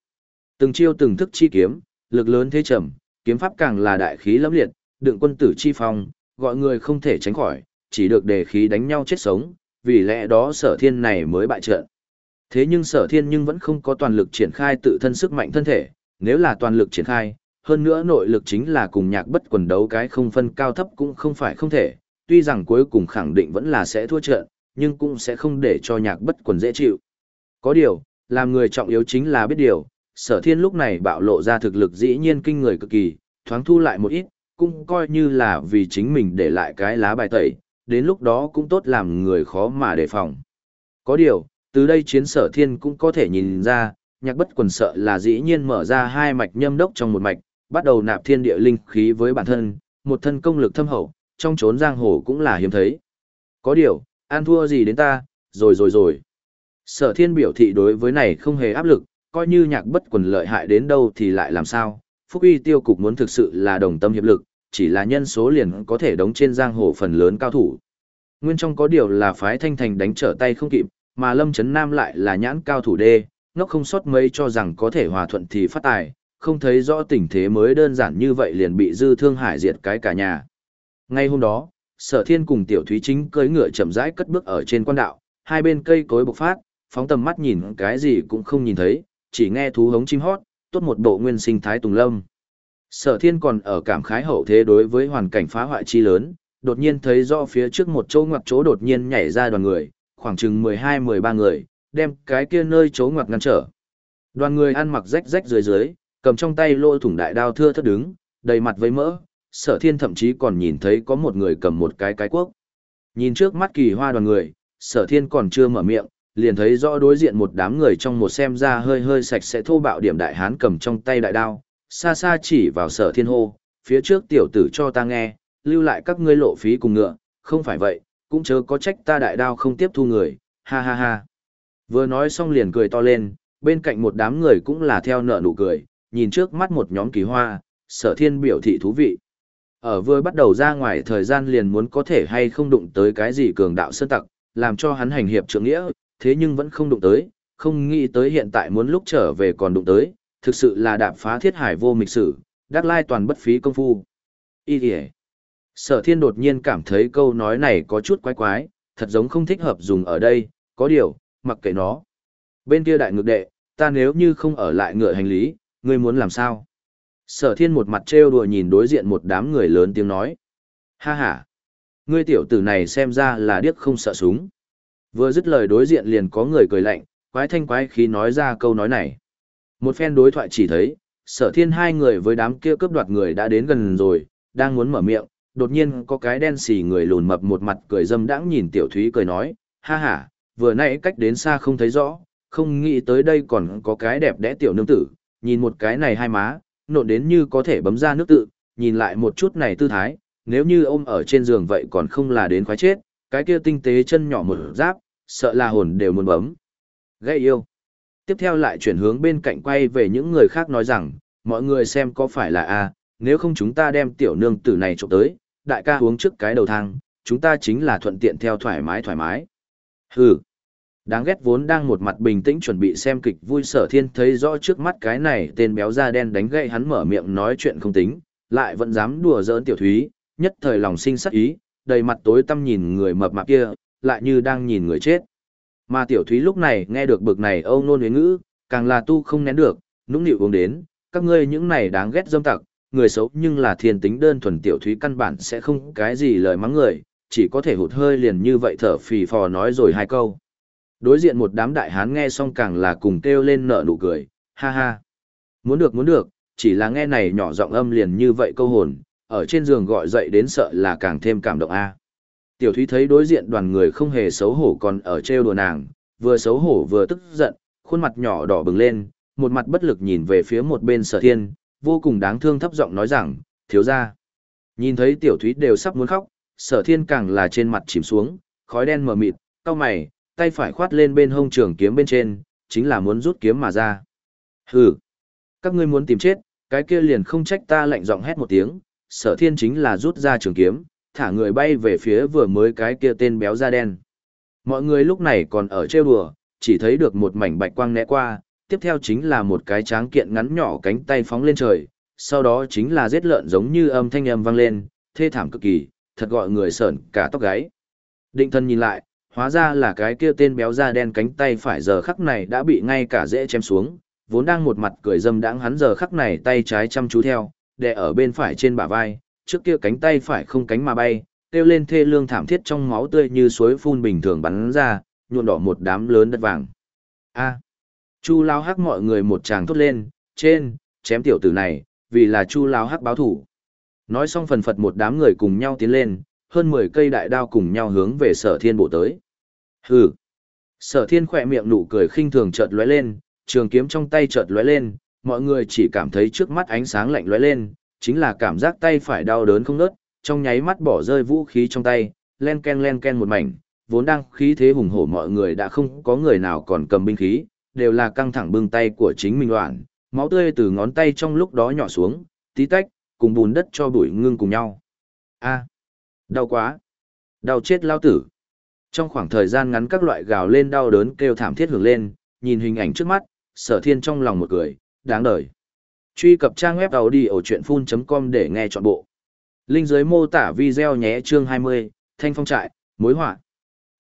Từng chiêu từng thức chi kiếm, lực lớn thế trầm, kiếm pháp càng là đại khí lẫm liệt, đựng quân tử chi phong, gọi người không thể tránh khỏi, chỉ được đề khí đánh nhau chết sống, vì lẽ đó sở thiên này mới bại trận. Thế nhưng sở thiên nhưng vẫn không có toàn lực triển khai tự thân sức mạnh thân thể, nếu là toàn lực triển khai, hơn nữa nội lực chính là cùng nhạc bất quần đấu cái không phân cao thấp cũng không phải không thể, tuy rằng cuối cùng khẳng định vẫn là sẽ thua trận, nhưng cũng sẽ không để cho nhạc bất quần dễ chịu. Có điều, làm người trọng yếu chính là biết điều, sở thiên lúc này bạo lộ ra thực lực dĩ nhiên kinh người cực kỳ, thoáng thu lại một ít, cũng coi như là vì chính mình để lại cái lá bài tẩy, đến lúc đó cũng tốt làm người khó mà đề phòng. Có điều, từ đây chiến sở thiên cũng có thể nhìn ra, nhạc bất quần sợ là dĩ nhiên mở ra hai mạch nhâm đốc trong một mạch, bắt đầu nạp thiên địa linh khí với bản thân, một thân công lực thâm hậu, trong chốn giang hồ cũng là hiếm thấy. Có điều, an thua gì đến ta, rồi rồi rồi. Sở thiên biểu thị đối với này không hề áp lực, coi như nhạc bất quần lợi hại đến đâu thì lại làm sao, Phúc uy tiêu cục muốn thực sự là đồng tâm hiệp lực, chỉ là nhân số liền có thể đóng trên giang hồ phần lớn cao thủ. Nguyên trong có điều là phái thanh thành đánh trở tay không kịp, mà Lâm chấn Nam lại là nhãn cao thủ đê, nó không sót mấy cho rằng có thể hòa thuận thì phát tài, không thấy rõ tình thế mới đơn giản như vậy liền bị dư thương hải diệt cái cả nhà. Ngay hôm đó, sở thiên cùng tiểu thúy chính cưỡi ngựa chậm rãi cất bước ở trên quan đạo, hai bên cây cối bộc phát, phóng tầm mắt nhìn cái gì cũng không nhìn thấy, chỉ nghe thú hống chim hót, tốt một bộ nguyên sinh thái tùng lâm. Sở thiên còn ở cảm khái hậu thế đối với hoàn cảnh phá hoại chi lớn, đột nhiên thấy rõ phía trước một chỗ ngoặc chỗ đột nhiên nhảy ra đoàn người, khoảng chừng 12-13 người, đem cái kia nơi chỗ ngoặc ngăn trở. Đoàn người ăn mặc rách rách dưới dưới, cầm trong tay lỗ thủng đại đao thưa thất đứng, đầy mặt với mỡ, sở thiên thậm chí còn nhìn thấy có một người cầm một cái cái quốc. Nhìn trước mắt kỳ hoa đoàn người, sở thiên còn chưa mở miệng, liền thấy rõ đối diện một đám người trong một xem ra hơi hơi sạch sẽ thô bạo điểm đại hán cầm trong tay đại đao, xa xa chỉ vào sở thiên hô, phía trước tiểu tử cho ta nghe, lưu lại các ngươi lộ phí cùng ngựa, không phải vậy, cũng chớ có trách ta đại đao không tiếp thu người, ha ha ha. Vừa nói xong liền cười to lên, bên cạnh một đám người cũng là theo nợ nụ cười, nhìn trước mắt một nhóm kỳ hoa, sở thiên biểu thị thú vị. Ở vừa bắt đầu ra ngoài thời gian liền muốn có thể hay không đụng tới cái gì cường đạo sơn tặc, làm cho hắn hành hiệp trưởng nghĩa, thế nhưng vẫn không đụng tới, không nghĩ tới hiện tại muốn lúc trở về còn đụng tới, thực sự là đạp phá thiết hải vô mịch sử, đắc lai toàn bất phí công phu. Ý kìa. Sở thiên đột nhiên cảm thấy câu nói này có chút quái quái, thật giống không thích hợp dùng ở đây, có điều, mặc kệ nó. Bên kia đại ngược đệ, ta nếu như không ở lại ngựa hành lý, ngươi muốn làm sao? Sở thiên một mặt trêu đùa nhìn đối diện một đám người lớn tiếng nói. Ha ha! Ngươi tiểu tử này xem ra là điếc không sợ súng. Vừa dứt lời đối diện liền có người cười lạnh, quái thanh quái khí nói ra câu nói này. Một phen đối thoại chỉ thấy, sở thiên hai người với đám kia cướp đoạt người đã đến gần rồi, đang muốn mở miệng, đột nhiên có cái đen xì người lùn mập một mặt cười dâm đãng nhìn tiểu thúy cười nói, ha ha, vừa nãy cách đến xa không thấy rõ, không nghĩ tới đây còn có cái đẹp đẽ tiểu nương tử, nhìn một cái này hai má, nộn đến như có thể bấm ra nước tự, nhìn lại một chút này tư thái, nếu như ôm ở trên giường vậy còn không là đến khoái chết, cái kia tinh tế chân nhỏ một giáp, sợ là hồn đều muốn bấm. Gây yêu. Tiếp theo lại chuyển hướng bên cạnh quay về những người khác nói rằng, mọi người xem có phải là A, nếu không chúng ta đem tiểu nương tử này trộm tới, đại ca uống trước cái đầu thang, chúng ta chính là thuận tiện theo thoải mái thoải mái. Hừ. Đáng ghét vốn đang một mặt bình tĩnh chuẩn bị xem kịch vui sở thiên thấy rõ trước mắt cái này tên béo da đen đánh gậy hắn mở miệng nói chuyện không tính, lại vẫn dám đùa giỡn tiểu thúy, nhất thời lòng sinh sắc ý, đầy mặt tối tăm nhìn người mập mạp kia, lại như đang nhìn người chết. Mà tiểu thúy lúc này nghe được bực này âu nôn huyến ngữ, càng là tu không nén được, nũng nịu uống đến, các ngươi những này đáng ghét dâm tặc, người xấu nhưng là thiên tính đơn thuần tiểu thúy căn bản sẽ không cái gì lời mắng người, chỉ có thể hụt hơi liền như vậy thở phì phò nói rồi hai câu. Đối diện một đám đại hán nghe xong càng là cùng kêu lên nở nụ cười, ha ha. Muốn được muốn được, chỉ là nghe này nhỏ giọng âm liền như vậy câu hồn, ở trên giường gọi dậy đến sợ là càng thêm cảm động a. Tiểu Thúy thấy đối diện đoàn người không hề xấu hổ còn ở trêu đùa nàng, vừa xấu hổ vừa tức giận, khuôn mặt nhỏ đỏ bừng lên, một mặt bất lực nhìn về phía một bên sở thiên, vô cùng đáng thương thấp giọng nói rằng, thiếu gia. Nhìn thấy tiểu thúy đều sắp muốn khóc, sở thiên càng là trên mặt chìm xuống, khói đen mờ mịt, cao mày, tay phải khoát lên bên hông trường kiếm bên trên, chính là muốn rút kiếm mà ra. Hừ, các ngươi muốn tìm chết, cái kia liền không trách ta lạnh giọng hét một tiếng, sở thiên chính là rút ra trường kiếm, thả người bay về phía vừa mới cái kia tên béo da đen. Mọi người lúc này còn ở trêu đùa, chỉ thấy được một mảnh bạch quang né qua, tiếp theo chính là một cái tráng kiện ngắn nhỏ cánh tay phóng lên trời, sau đó chính là giết lợn giống như âm thanh âm vang lên, thê thảm cực kỳ, thật gọi người sởn cả tóc gáy. Định thân nhìn lại, hóa ra là cái kia tên béo da đen cánh tay phải giờ khắc này đã bị ngay cả dễ chém xuống, vốn đang một mặt cười dâm đãng hắn giờ khắc này tay trái chăm chú theo, đè ở bên phải trên bả vai, trước kia cánh tay phải không cánh mà bay, kêu lên thê lương thảm thiết trong máu tươi như suối phun bình thường bắn ra, nhuộn đỏ một đám lớn đất vàng. A. Chu Lao Hắc mọi người một tràng thốt lên, trên, chém tiểu tử này, vì là Chu Lao Hắc báo thủ. Nói xong phần phật một đám người cùng nhau tiến lên, hơn 10 cây đại đao cùng nhau hướng về sở thiên bộ tới. Hừ. Sở thiên khỏe miệng nụ cười khinh thường chợt lóe lên, trường kiếm trong tay chợt lóe lên, mọi người chỉ cảm thấy trước mắt ánh sáng lạnh lóe lên, chính là cảm giác tay phải đau đớn không ngớt, trong nháy mắt bỏ rơi vũ khí trong tay, len ken len ken một mảnh, vốn đang khí thế hùng hổ mọi người đã không có người nào còn cầm binh khí, đều là căng thẳng bưng tay của chính mình loạn, máu tươi từ ngón tay trong lúc đó nhỏ xuống, tí tách, cùng bùn đất cho bụi ngưng cùng nhau. A, đau quá, đau chết lao tử. Trong khoảng thời gian ngắn các loại gào lên đau đớn kêu thảm thiết hưởng lên, nhìn hình ảnh trước mắt, sở thiên trong lòng một cười, đáng đời. Truy cập trang web đầu đi ở chuyện full.com để nghe trọn bộ. Linh dưới mô tả video nhé chương 20, thanh phong trại, mối họa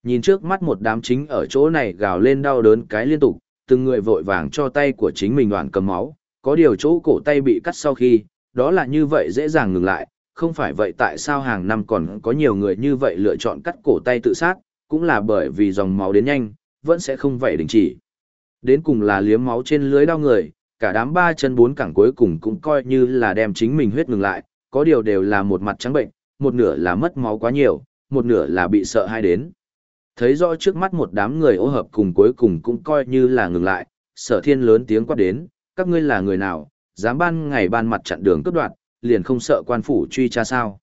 Nhìn trước mắt một đám chính ở chỗ này gào lên đau đớn cái liên tục, từng người vội vàng cho tay của chính mình đoạn cầm máu, có điều chỗ cổ tay bị cắt sau khi, đó là như vậy dễ dàng ngừng lại, không phải vậy tại sao hàng năm còn có nhiều người như vậy lựa chọn cắt cổ tay tự sát, cũng là bởi vì dòng máu đến nhanh, vẫn sẽ không vậy đình chỉ. Đến cùng là liếm máu trên lưới đau người, cả đám ba chân bốn cẳng cuối cùng cũng coi như là đem chính mình huyết ngừng lại, có điều đều là một mặt trắng bệnh, một nửa là mất máu quá nhiều, một nửa là bị sợ hai đến. Thấy rõ trước mắt một đám người ô hợp cùng cuối cùng cũng coi như là ngừng lại, sở thiên lớn tiếng quát đến, các ngươi là người nào, dám ban ngày ban mặt chặn đường cướp đoạt, liền không sợ quan phủ truy tra sao.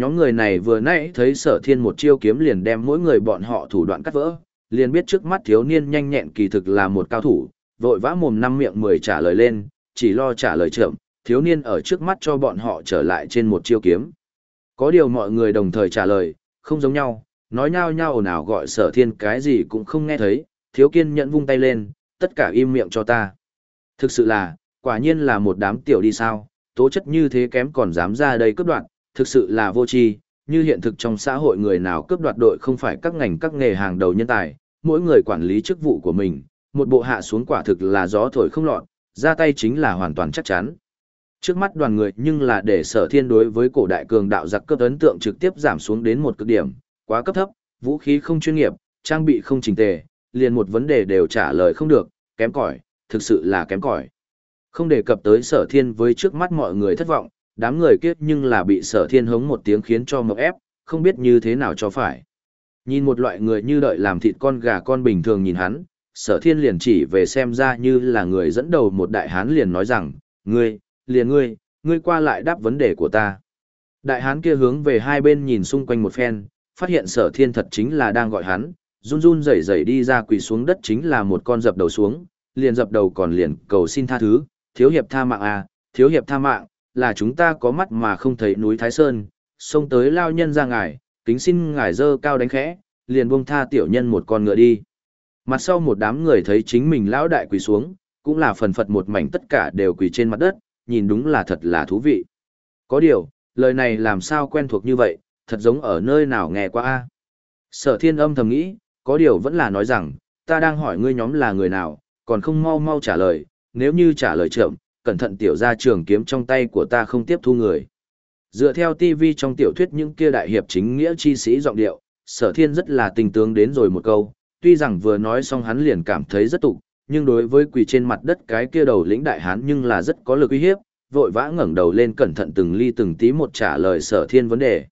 Nhóm người này vừa nãy thấy sở thiên một chiêu kiếm liền đem mỗi người bọn họ thủ đoạn cắt vỡ, liền biết trước mắt thiếu niên nhanh nhẹn kỳ thực là một cao thủ, vội vã mồm năm miệng mười trả lời lên, chỉ lo trả lời chậm, thiếu niên ở trước mắt cho bọn họ trở lại trên một chiêu kiếm. Có điều mọi người đồng thời trả lời, không giống nhau, nói nhao nhao ồn ào gọi sở thiên cái gì cũng không nghe thấy, thiếu kiên nhẫn vung tay lên, tất cả im miệng cho ta. Thực sự là, quả nhiên là một đám tiểu đi sao, tố chất như thế kém còn dám ra đây cướp đoạt, thực sự là vô tri như hiện thực trong xã hội người nào cướp đoạt đội không phải các ngành các nghề hàng đầu nhân tài, mỗi người quản lý chức vụ của mình, một bộ hạ xuống quả thực là gió thổi không lọt, ra tay chính là hoàn toàn chắc chắn. Trước mắt đoàn người nhưng là để sở thiên đối với cổ đại cường đạo giặc cướp ấn tượng trực tiếp giảm xuống đến một cực điểm, quá cấp thấp, vũ khí không chuyên nghiệp, trang bị không chỉnh tề, liền một vấn đề đều trả lời không được, kém cỏi, thực sự là kém cỏi. Không đề cập tới sở thiên với trước mắt mọi người thất vọng, đám người kiếp nhưng là bị sở thiên hống một tiếng khiến cho mộng ép, không biết như thế nào cho phải. Nhìn một loại người như đợi làm thịt con gà con bình thường nhìn hắn, sở thiên liền chỉ về xem ra như là người dẫn đầu một đại hán liền nói rằng, ngươi, liền ngươi, ngươi qua lại đáp vấn đề của ta. Đại hán kia hướng về hai bên nhìn xung quanh một phen, phát hiện sở thiên thật chính là đang gọi hắn, run run rẩy rẩy đi ra quỳ xuống đất chính là một con dập đầu xuống, liền dập đầu còn liền cầu xin tha thứ, thiếu hiệp tha mạng à, thiếu hiệp tha mạng, là chúng ta có mắt mà không thấy núi Thái Sơn, xông tới lao nhân ra ngài, kính xin ngài dơ cao đánh khẽ, liền buông tha tiểu nhân một con ngựa đi. Mặt sau một đám người thấy chính mình lão đại quỳ xuống, cũng là phần phật một mảnh tất cả đều quỳ trên mặt đất, nhìn đúng là thật là thú vị. Có điều, lời này làm sao quen thuộc như vậy, thật giống ở nơi nào nghe qua a Sở thiên âm thầm nghĩ, có điều vẫn là nói rằng, ta đang hỏi ngươi nhóm là người nào, còn không mau mau trả lời, nếu như trả lời chậm, cẩn thận tiểu ra trường kiếm trong tay của ta không tiếp thu người. Dựa theo TV trong tiểu thuyết những kia đại hiệp chính nghĩa chi sĩ giọng điệu, sở thiên rất là tình tướng đến rồi một câu, tuy rằng vừa nói xong hắn liền cảm thấy rất tục, nhưng đối với quỳ trên mặt đất cái kia đầu lĩnh đại hán nhưng là rất có lực uy hiếp, vội vã ngẩng đầu lên cẩn thận từng ly từng tí một trả lời sở thiên vấn đề.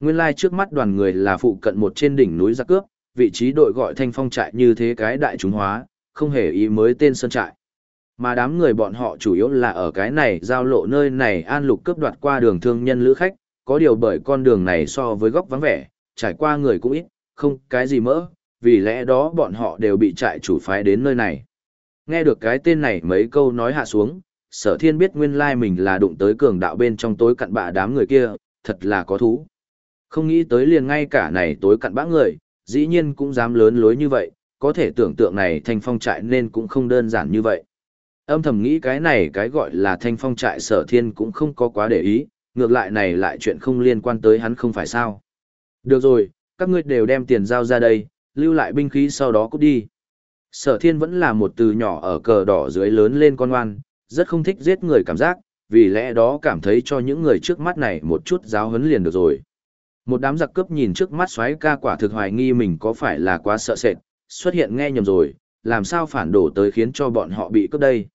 Nguyên lai like trước mắt đoàn người là phụ cận một trên đỉnh núi giặc cướp, vị trí đội gọi thanh phong trại như thế cái đại chúng hóa, không hề ý mới tên sơn trại. Mà đám người bọn họ chủ yếu là ở cái này giao lộ nơi này an lục cướp đoạt qua đường thương nhân lữ khách, có điều bởi con đường này so với góc vắng vẻ, trải qua người cũng ít, không cái gì mỡ, vì lẽ đó bọn họ đều bị trại chủ phái đến nơi này. Nghe được cái tên này mấy câu nói hạ xuống, sở thiên biết nguyên lai mình là đụng tới cường đạo bên trong tối cặn bạ đám người kia, thật là có thú. Không nghĩ tới liền ngay cả này tối cặn bã người, dĩ nhiên cũng dám lớn lối như vậy, có thể tưởng tượng này thành phong trại nên cũng không đơn giản như vậy. Âm thầm nghĩ cái này cái gọi là thanh phong trại sở thiên cũng không có quá để ý, ngược lại này lại chuyện không liên quan tới hắn không phải sao. Được rồi, các ngươi đều đem tiền giao ra đây, lưu lại binh khí sau đó cút đi. Sở thiên vẫn là một từ nhỏ ở cờ đỏ dưới lớn lên con ngoan, rất không thích giết người cảm giác, vì lẽ đó cảm thấy cho những người trước mắt này một chút giáo huấn liền được rồi. Một đám giặc cướp nhìn trước mắt xoáy ca quả thực hoài nghi mình có phải là quá sợ sệt, xuất hiện nghe nhầm rồi, làm sao phản đổ tới khiến cho bọn họ bị cướp đây.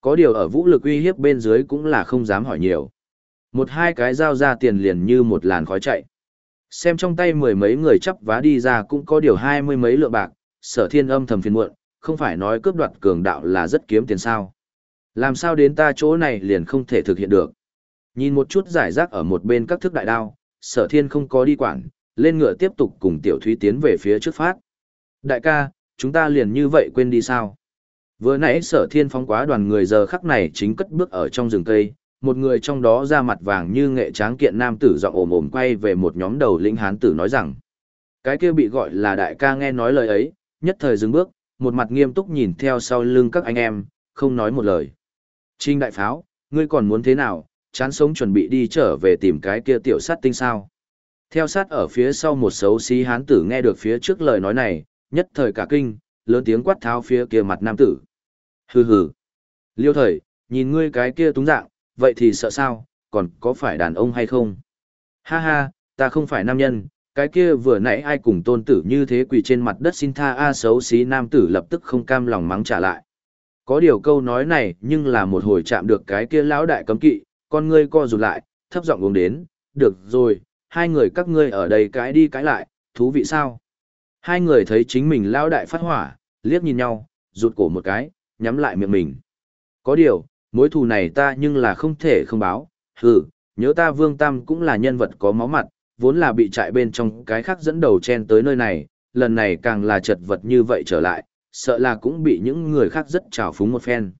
Có điều ở vũ lực uy hiếp bên dưới cũng là không dám hỏi nhiều. Một hai cái dao ra tiền liền như một làn khói chạy. Xem trong tay mười mấy người chấp vá đi ra cũng có điều hai mươi mấy lượng bạc, sở thiên âm thầm phiền muộn, không phải nói cướp đoạt cường đạo là rất kiếm tiền sao. Làm sao đến ta chỗ này liền không thể thực hiện được. Nhìn một chút giải rác ở một bên các thức đại đao, sở thiên không có đi quản, lên ngựa tiếp tục cùng tiểu thúy tiến về phía trước phát. Đại ca, chúng ta liền như vậy quên đi sao? Vừa nãy sở thiên phóng quá đoàn người giờ khắc này chính cất bước ở trong rừng cây, một người trong đó ra mặt vàng như nghệ tráng kiện nam tử giọng ồm ồm quay về một nhóm đầu lĩnh hán tử nói rằng. Cái kia bị gọi là đại ca nghe nói lời ấy, nhất thời dừng bước, một mặt nghiêm túc nhìn theo sau lưng các anh em, không nói một lời. Trinh đại pháo, ngươi còn muốn thế nào, chán sống chuẩn bị đi trở về tìm cái kia tiểu sát tinh sao. Theo sát ở phía sau một xấu xí hán tử nghe được phía trước lời nói này, nhất thời cả kinh, lớn tiếng quát tháo phía kia mặt nam tử. Hừ hừ. Liêu thời, nhìn ngươi cái kia túng dạng, vậy thì sợ sao, còn có phải đàn ông hay không? Ha ha, ta không phải nam nhân, cái kia vừa nãy ai cùng tôn tử như thế quỳ trên mặt đất xin tha a xấu xí nam tử lập tức không cam lòng mắng trả lại. Có điều câu nói này nhưng là một hồi chạm được cái kia lão đại cấm kỵ, con ngươi co rụt lại, thấp giọng uống đến, được rồi, hai người các ngươi ở đây cãi đi cãi lại, thú vị sao? Hai người thấy chính mình lao đại phát hỏa, liếc nhìn nhau, rụt cổ một cái, nhắm lại miệng mình. Có điều, mối thù này ta nhưng là không thể không báo, hừ, nhớ ta Vương Tam cũng là nhân vật có máu mặt, vốn là bị trại bên trong cái khác dẫn đầu chen tới nơi này, lần này càng là chật vật như vậy trở lại, sợ là cũng bị những người khác rất trào phúng một phen.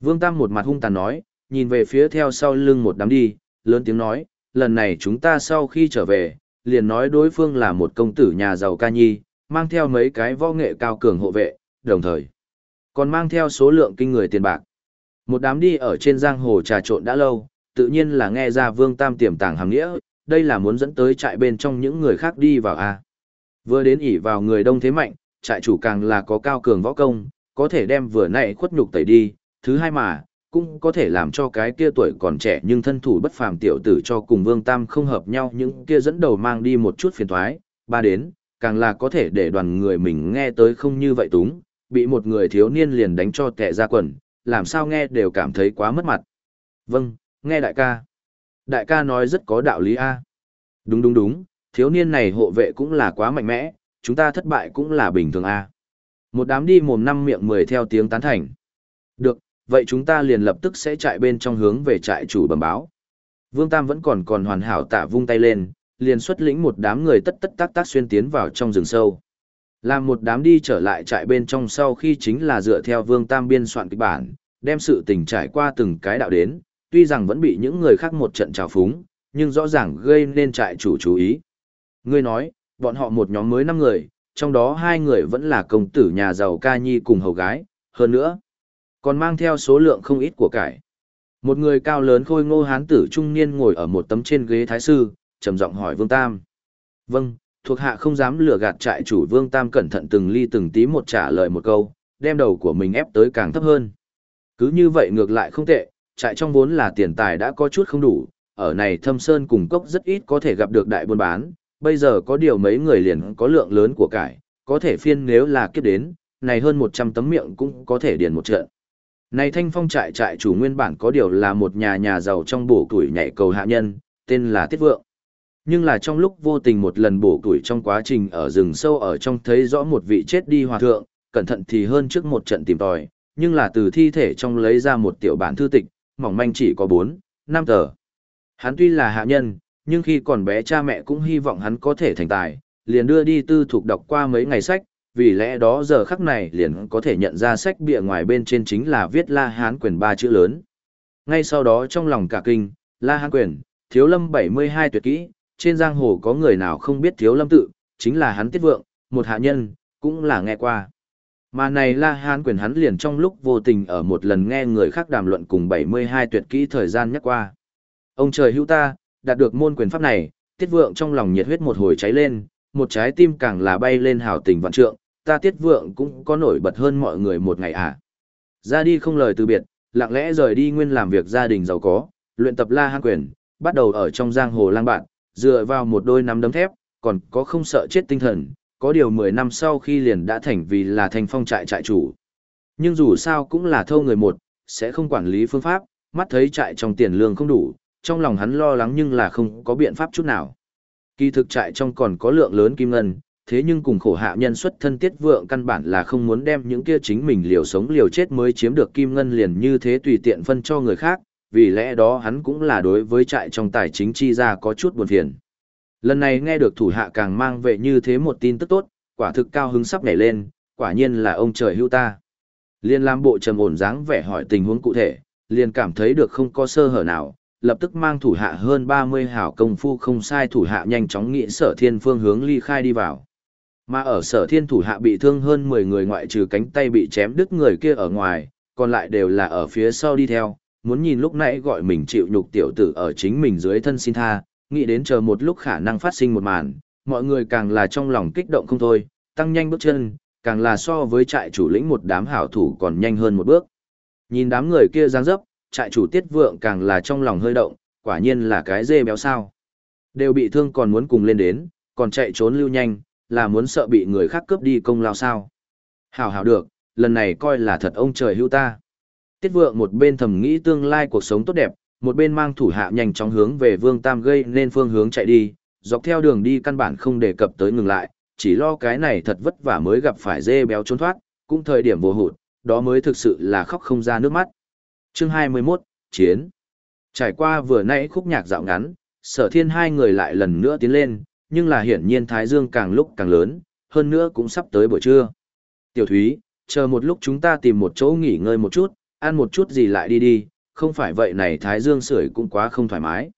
Vương Tam một mặt hung tàn nói, nhìn về phía theo sau lưng một đám đi, lớn tiếng nói, lần này chúng ta sau khi trở về, liền nói đối phương là một công tử nhà giàu ca nhi, mang theo mấy cái võ nghệ cao cường hộ vệ, đồng thời còn mang theo số lượng kinh người tiền bạc. Một đám đi ở trên giang hồ trà trộn đã lâu, tự nhiên là nghe ra Vương Tam tiềm tàng hàm nghĩa, đây là muốn dẫn tới trại bên trong những người khác đi vào a. Vừa đến ỉ vào người đông thế mạnh, trại chủ càng là có cao cường võ công, có thể đem vừa nãy khuất nhục tẩy đi, thứ hai mà, cũng có thể làm cho cái kia tuổi còn trẻ nhưng thân thủ bất phàm tiểu tử cho cùng Vương Tam không hợp nhau những kia dẫn đầu mang đi một chút phiền toái, ba đến, càng là có thể để đoàn người mình nghe tới không như vậy túng, bị một người thiếu niên liền đánh cho tệ ra quần, làm sao nghe đều cảm thấy quá mất mặt. Vâng, nghe đại ca. Đại ca nói rất có đạo lý a. Đúng đúng đúng, thiếu niên này hộ vệ cũng là quá mạnh mẽ, chúng ta thất bại cũng là bình thường a. Một đám đi mồm năm miệng mười theo tiếng tán thành. Được, vậy chúng ta liền lập tức sẽ chạy bên trong hướng về trại chủ bẩm báo. Vương Tam vẫn còn còn hoàn hảo tạ vung tay lên, liền xuất lĩnh một đám người tất tất tác tác xuyên tiến vào trong rừng sâu. Làm một đám đi trở lại trại bên trong sau khi chính là dựa theo Vương Tam biên soạn kịch bản, đem sự tình trải qua từng cái đạo đến, tuy rằng vẫn bị những người khác một trận trào phúng, nhưng rõ ràng gây nên trại chủ chú ý. Ngươi nói, bọn họ một nhóm mới năm người, trong đó hai người vẫn là công tử nhà giàu ca nhi cùng hầu gái, hơn nữa, còn mang theo số lượng không ít của cải. Một người cao lớn khôi ngô hán tử trung niên ngồi ở một tấm trên ghế thái sư, trầm giọng hỏi Vương Tam. Vâng, thuộc hạ không dám lừa gạt trại chủ Vương Tam cẩn thận từng ly từng tí một trả lời một câu, đem đầu của mình ép tới càng thấp hơn. Cứ như vậy ngược lại không tệ, trại trong vốn là tiền tài đã có chút không đủ, ở này thâm sơn cùng cốc rất ít có thể gặp được đại buôn bán, bây giờ có điều mấy người liền có lượng lớn của cải, có thể phiên nếu là kiếp đến, này hơn 100 tấm miệng cũng có thể điền một trận. Này thanh phong trại trại chủ nguyên bản có điều là một nhà nhà giàu trong bổ tuổi nhảy cầu hạ nhân, tên là Tiết Vượng. Nhưng là trong lúc vô tình một lần bổ tuổi trong quá trình ở rừng sâu ở trong thấy rõ một vị chết đi hòa thượng, cẩn thận thì hơn trước một trận tìm tòi, nhưng là từ thi thể trong lấy ra một tiểu bản thư tịch, mỏng manh chỉ có 4, 5 tờ. Hắn tuy là hạ nhân, nhưng khi còn bé cha mẹ cũng hy vọng hắn có thể thành tài, liền đưa đi tư thuộc đọc qua mấy ngày sách, vì lẽ đó giờ khắc này liền có thể nhận ra sách bìa ngoài bên trên chính là viết La Hán quyền ba chữ lớn. Ngay sau đó trong lòng cả kinh, La Hán quyền, Thiếu Lâm 72 tuyệt kỹ, trên giang hồ có người nào không biết Thiếu Lâm tự, chính là hắn tiết vượng, một hạ nhân, cũng là nghe qua. Mà này La Hán quyền hắn liền trong lúc vô tình ở một lần nghe người khác đàm luận cùng 72 tuyệt kỹ thời gian nhắc qua. Ông trời hữu ta, đạt được môn quyền pháp này, tiết vượng trong lòng nhiệt huyết một hồi cháy lên, một trái tim càng là bay lên hào tình vạn trượng, ta tiết vượng cũng có nổi bật hơn mọi người một ngày à. Ra đi không lời từ biệt, lặng lẽ rời đi nguyên làm việc gia đình giàu có, luyện tập la hán quyền, bắt đầu ở trong giang hồ lang bạn, dựa vào một đôi nắm đấm thép, còn có không sợ chết tinh thần, có điều 10 năm sau khi liền đã thành vì là thành phong trại trại chủ. Nhưng dù sao cũng là thâu người một, sẽ không quản lý phương pháp, mắt thấy trại trong tiền lương không đủ, trong lòng hắn lo lắng nhưng là không có biện pháp chút nào. Kỳ thực trại trong còn có lượng lớn kim ngân, thế nhưng cùng khổ hạ nhân xuất thân tiết vượng căn bản là không muốn đem những kia chính mình liều sống liều chết mới chiếm được kim ngân liền như thế tùy tiện phân cho người khác, vì lẽ đó hắn cũng là đối với trại trong tài chính chi ra có chút buồn phiền. Lần này nghe được thủ hạ càng mang về như thế một tin tức tốt, quả thực cao hứng sắp nhảy lên, quả nhiên là ông trời hưu ta. Liên Lam bộ trầm ổn dáng vẻ hỏi tình huống cụ thể, liền cảm thấy được không có sơ hở nào, lập tức mang thủ hạ hơn 30 hảo công phu không sai thủ hạ nhanh chóng nghĩ sở thiên phương hướng ly khai đi vào. Mà ở sở thiên thủ hạ bị thương hơn 10 người ngoại trừ cánh tay bị chém đứt người kia ở ngoài, còn lại đều là ở phía sau đi theo, muốn nhìn lúc nãy gọi mình chịu nhục tiểu tử ở chính mình dưới thân xin tha, nghĩ đến chờ một lúc khả năng phát sinh một màn, mọi người càng là trong lòng kích động không thôi, tăng nhanh bước chân, càng là so với trại chủ lĩnh một đám hảo thủ còn nhanh hơn một bước. Nhìn đám người kia dáng dấp, trại chủ tiết vượng càng là trong lòng hơi động, quả nhiên là cái dê béo sao. Đều bị thương còn muốn cùng lên đến, còn chạy trốn lưu nhanh, là muốn sợ bị người khác cướp đi công lao sao. Hảo hảo được, lần này coi là thật ông trời hưu ta. Tiết vượng một bên thầm nghĩ tương lai cuộc sống tốt đẹp, một bên mang thủ hạ nhanh chóng hướng về vương tam gây nên phương hướng chạy đi, dọc theo đường đi căn bản không đề cập tới ngừng lại, chỉ lo cái này thật vất vả mới gặp phải dê béo trốn thoát, cũng thời điểm vô hụt, đó mới thực sự là khóc không ra nước mắt. Chương 21, Chiến Trải qua vừa nãy khúc nhạc dạo ngắn, sở thiên hai người lại lần nữa tiến lên, nhưng là hiển nhiên Thái Dương càng lúc càng lớn, hơn nữa cũng sắp tới buổi trưa. Tiểu Thúy, chờ một lúc chúng ta tìm một chỗ nghỉ ngơi một chút, ăn một chút gì lại đi đi, không phải vậy này Thái Dương sưởi cũng quá không thoải mái.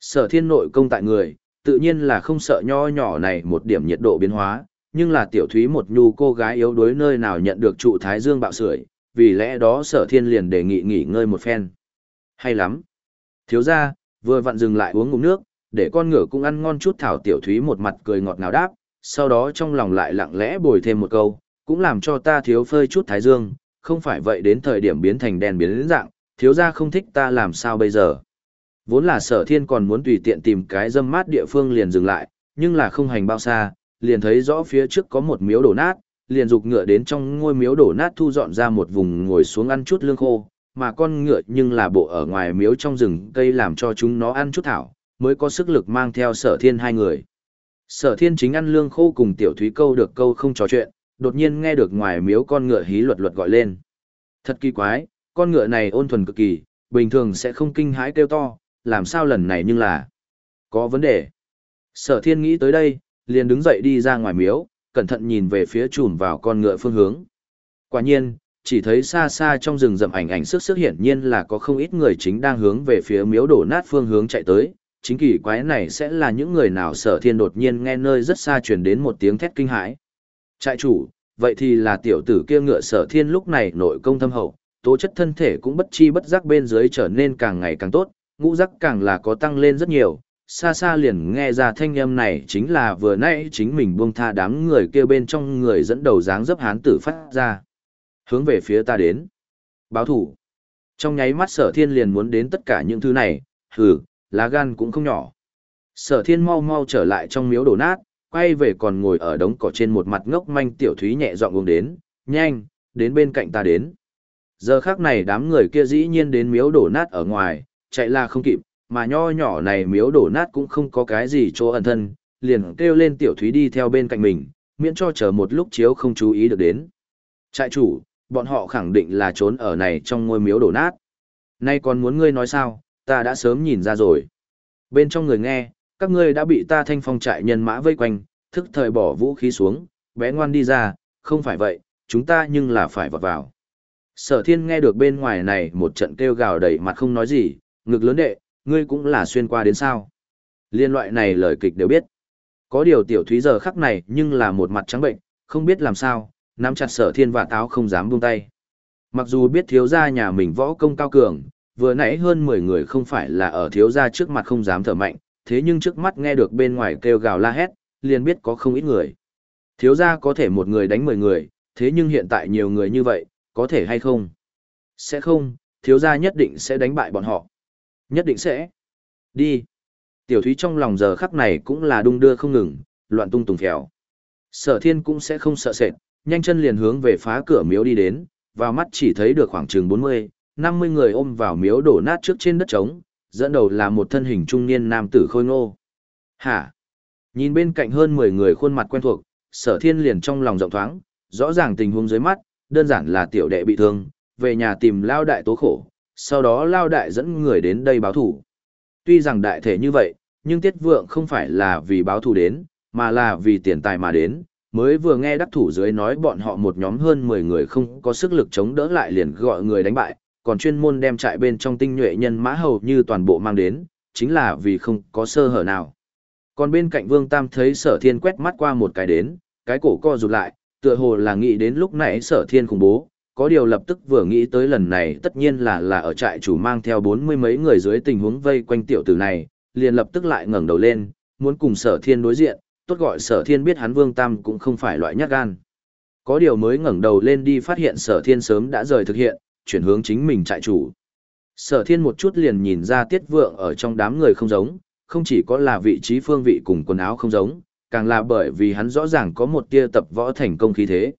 Sở thiên nội công tại người, tự nhiên là không sợ nho nhỏ này một điểm nhiệt độ biến hóa, nhưng là tiểu thúy một nhu cô gái yếu đuối nơi nào nhận được trụ Thái Dương bạo sưởi, vì lẽ đó sở thiên liền đề nghị nghỉ ngơi một phen. Hay lắm. Thiếu ra, vừa vặn dừng lại uống ngụm nước, để con ngựa cũng ăn ngon chút thảo tiểu thúy một mặt cười ngọt ngào đáp, sau đó trong lòng lại lặng lẽ bồi thêm một câu, cũng làm cho ta thiếu phơi chút thái dương, không phải vậy đến thời điểm biến thành đèn biến đến dạng, thiếu gia không thích ta làm sao bây giờ. Vốn là sở thiên còn muốn tùy tiện tìm cái dâm mát địa phương liền dừng lại, nhưng là không hành bao xa, liền thấy rõ phía trước có một miếu đổ nát, liền dục ngựa đến trong ngôi miếu đổ nát thu dọn ra một vùng ngồi xuống ăn chút lương khô, mà con ngựa nhưng là bộ ở ngoài miếu trong rừng cây làm cho chúng nó ăn chút thảo, mới có sức lực mang theo sở thiên hai người. Sở thiên chính ăn lương khô cùng tiểu thúy câu được câu không trò chuyện, đột nhiên nghe được ngoài miếu con ngựa hí luật luật gọi lên. Thật kỳ quái, con ngựa này ôn thuần cực kỳ, bình thường sẽ không kinh hãi kêu to, làm sao lần này nhưng là có vấn đề. Sở thiên nghĩ tới đây, liền đứng dậy đi ra ngoài miếu, cẩn thận nhìn về phía chùm vào con ngựa phương hướng. Quả nhiên, chỉ thấy xa xa trong rừng rậm ảnh ảnh sức sức hiển nhiên là có không ít người chính đang hướng về phía miếu đổ nát phương hướng chạy tới, chính kỳ quái này sẽ là những người nào sở thiên đột nhiên nghe nơi rất xa truyền đến một tiếng thét kinh hãi. Trại chủ, vậy thì là tiểu tử kia ngựa sở thiên lúc này nội công thâm hậu, tố chất thân thể cũng bất chi bất giác bên dưới trở nên càng ngày càng tốt, ngũ giác càng là có tăng lên rất nhiều. Xa xa liền nghe ra thanh âm này chính là vừa nãy chính mình buông tha đám người kia bên trong người dẫn đầu dáng dấp hán tử phát ra. Hướng về phía ta đến. Báo thủ. Trong nháy mắt sở thiên liền muốn đến tất cả những thứ này, hừ, lá gan cũng không nhỏ. Sở thiên mau mau trở lại trong miếu đổ nát, quay về còn ngồi ở đống cỏ trên một mặt ngốc manh tiểu thúy nhẹ dọn uống đến, nhanh, đến bên cạnh ta đến. Giờ khác này đám người kia dĩ nhiên đến miếu đổ nát ở ngoài, chạy là không kịp, mà nho nhỏ này miếu đổ nát cũng không có cái gì chỗ ẩn thân, liền kêu lên tiểu thúy đi theo bên cạnh mình, miễn cho chờ một lúc chiếu không chú ý được đến. Trại chủ, bọn họ khẳng định là trốn ở này trong ngôi miếu đổ nát. Nay còn muốn ngươi nói sao, ta đã sớm nhìn ra rồi. Bên trong người nghe, các ngươi đã bị ta thanh phong trại nhân mã vây quanh, thức thời bỏ vũ khí xuống, bé ngoan đi ra, không phải vậy, chúng ta nhưng là phải vọt vào. Sở thiên nghe được bên ngoài này một trận kêu gào đầy mặt không nói gì, ngực lớn đệ, ngươi cũng là xuyên qua đến sao. Liên loại này lời kịch đều biết. Có điều tiểu thúy giờ khắc này nhưng là một mặt trắng bệnh, không biết làm sao, nắm chặt sở thiên và táo không dám buông tay. Mặc dù biết thiếu gia nhà mình võ công cao cường, vừa nãy hơn 10 người không phải là ở thiếu gia trước mặt không dám thở mạnh, thế nhưng trước mắt nghe được bên ngoài kêu gào la hét, liền biết có không ít người. Thiếu gia có thể một người đánh 10 người, thế nhưng hiện tại nhiều người như vậy, có thể hay không? Sẽ không, thiếu gia nhất định sẽ đánh bại bọn họ. Nhất định sẽ. Đi. Tiểu thúy trong lòng giờ khắc này cũng là đung đưa không ngừng, loạn tung tùng phèo. Sở thiên cũng sẽ không sợ sệt, nhanh chân liền hướng về phá cửa miếu đi đến, vào mắt chỉ thấy được khoảng chừng 40, 50 người ôm vào miếu đổ nát trước trên đất trống, dẫn đầu là một thân hình trung niên nam tử khôi ngô. Hả? Nhìn bên cạnh hơn 10 người khuôn mặt quen thuộc, sở thiên liền trong lòng rộng thoáng, rõ ràng tình huống dưới mắt, đơn giản là tiểu đệ bị thương, về nhà tìm lao đại tố khổ, sau đó lao đại dẫn người đến đây báo thủ. Tuy rằng đại thể như vậy, nhưng tiết vượng không phải là vì báo thù đến, mà là vì tiền tài mà đến, mới vừa nghe đắc thủ dưới nói bọn họ một nhóm hơn 10 người không có sức lực chống đỡ lại liền gọi người đánh bại, còn chuyên môn đem trại bên trong tinh nhuệ nhân mã hầu như toàn bộ mang đến, chính là vì không có sơ hở nào. Còn bên cạnh Vương Tam thấy sở thiên quét mắt qua một cái đến, cái cổ co rụt lại, tựa hồ là nghĩ đến lúc nãy sở thiên khủng bố, có điều lập tức vừa nghĩ tới lần này tất nhiên là là ở trại chủ mang theo bốn mươi mấy người dưới tình huống vây quanh tiểu tử này, liền lập tức lại ngẩng đầu lên, muốn cùng sở thiên đối diện, tốt gọi sở thiên biết hắn vương tam cũng không phải loại nhát gan. Có điều mới ngẩng đầu lên đi phát hiện sở thiên sớm đã rời thực hiện, chuyển hướng chính mình trại chủ. Sở thiên một chút liền nhìn ra tiết vượng ở trong đám người không giống, không chỉ có là vị trí phương vị cùng quần áo không giống, càng là bởi vì hắn rõ ràng có một tia tập võ thành công khí thế.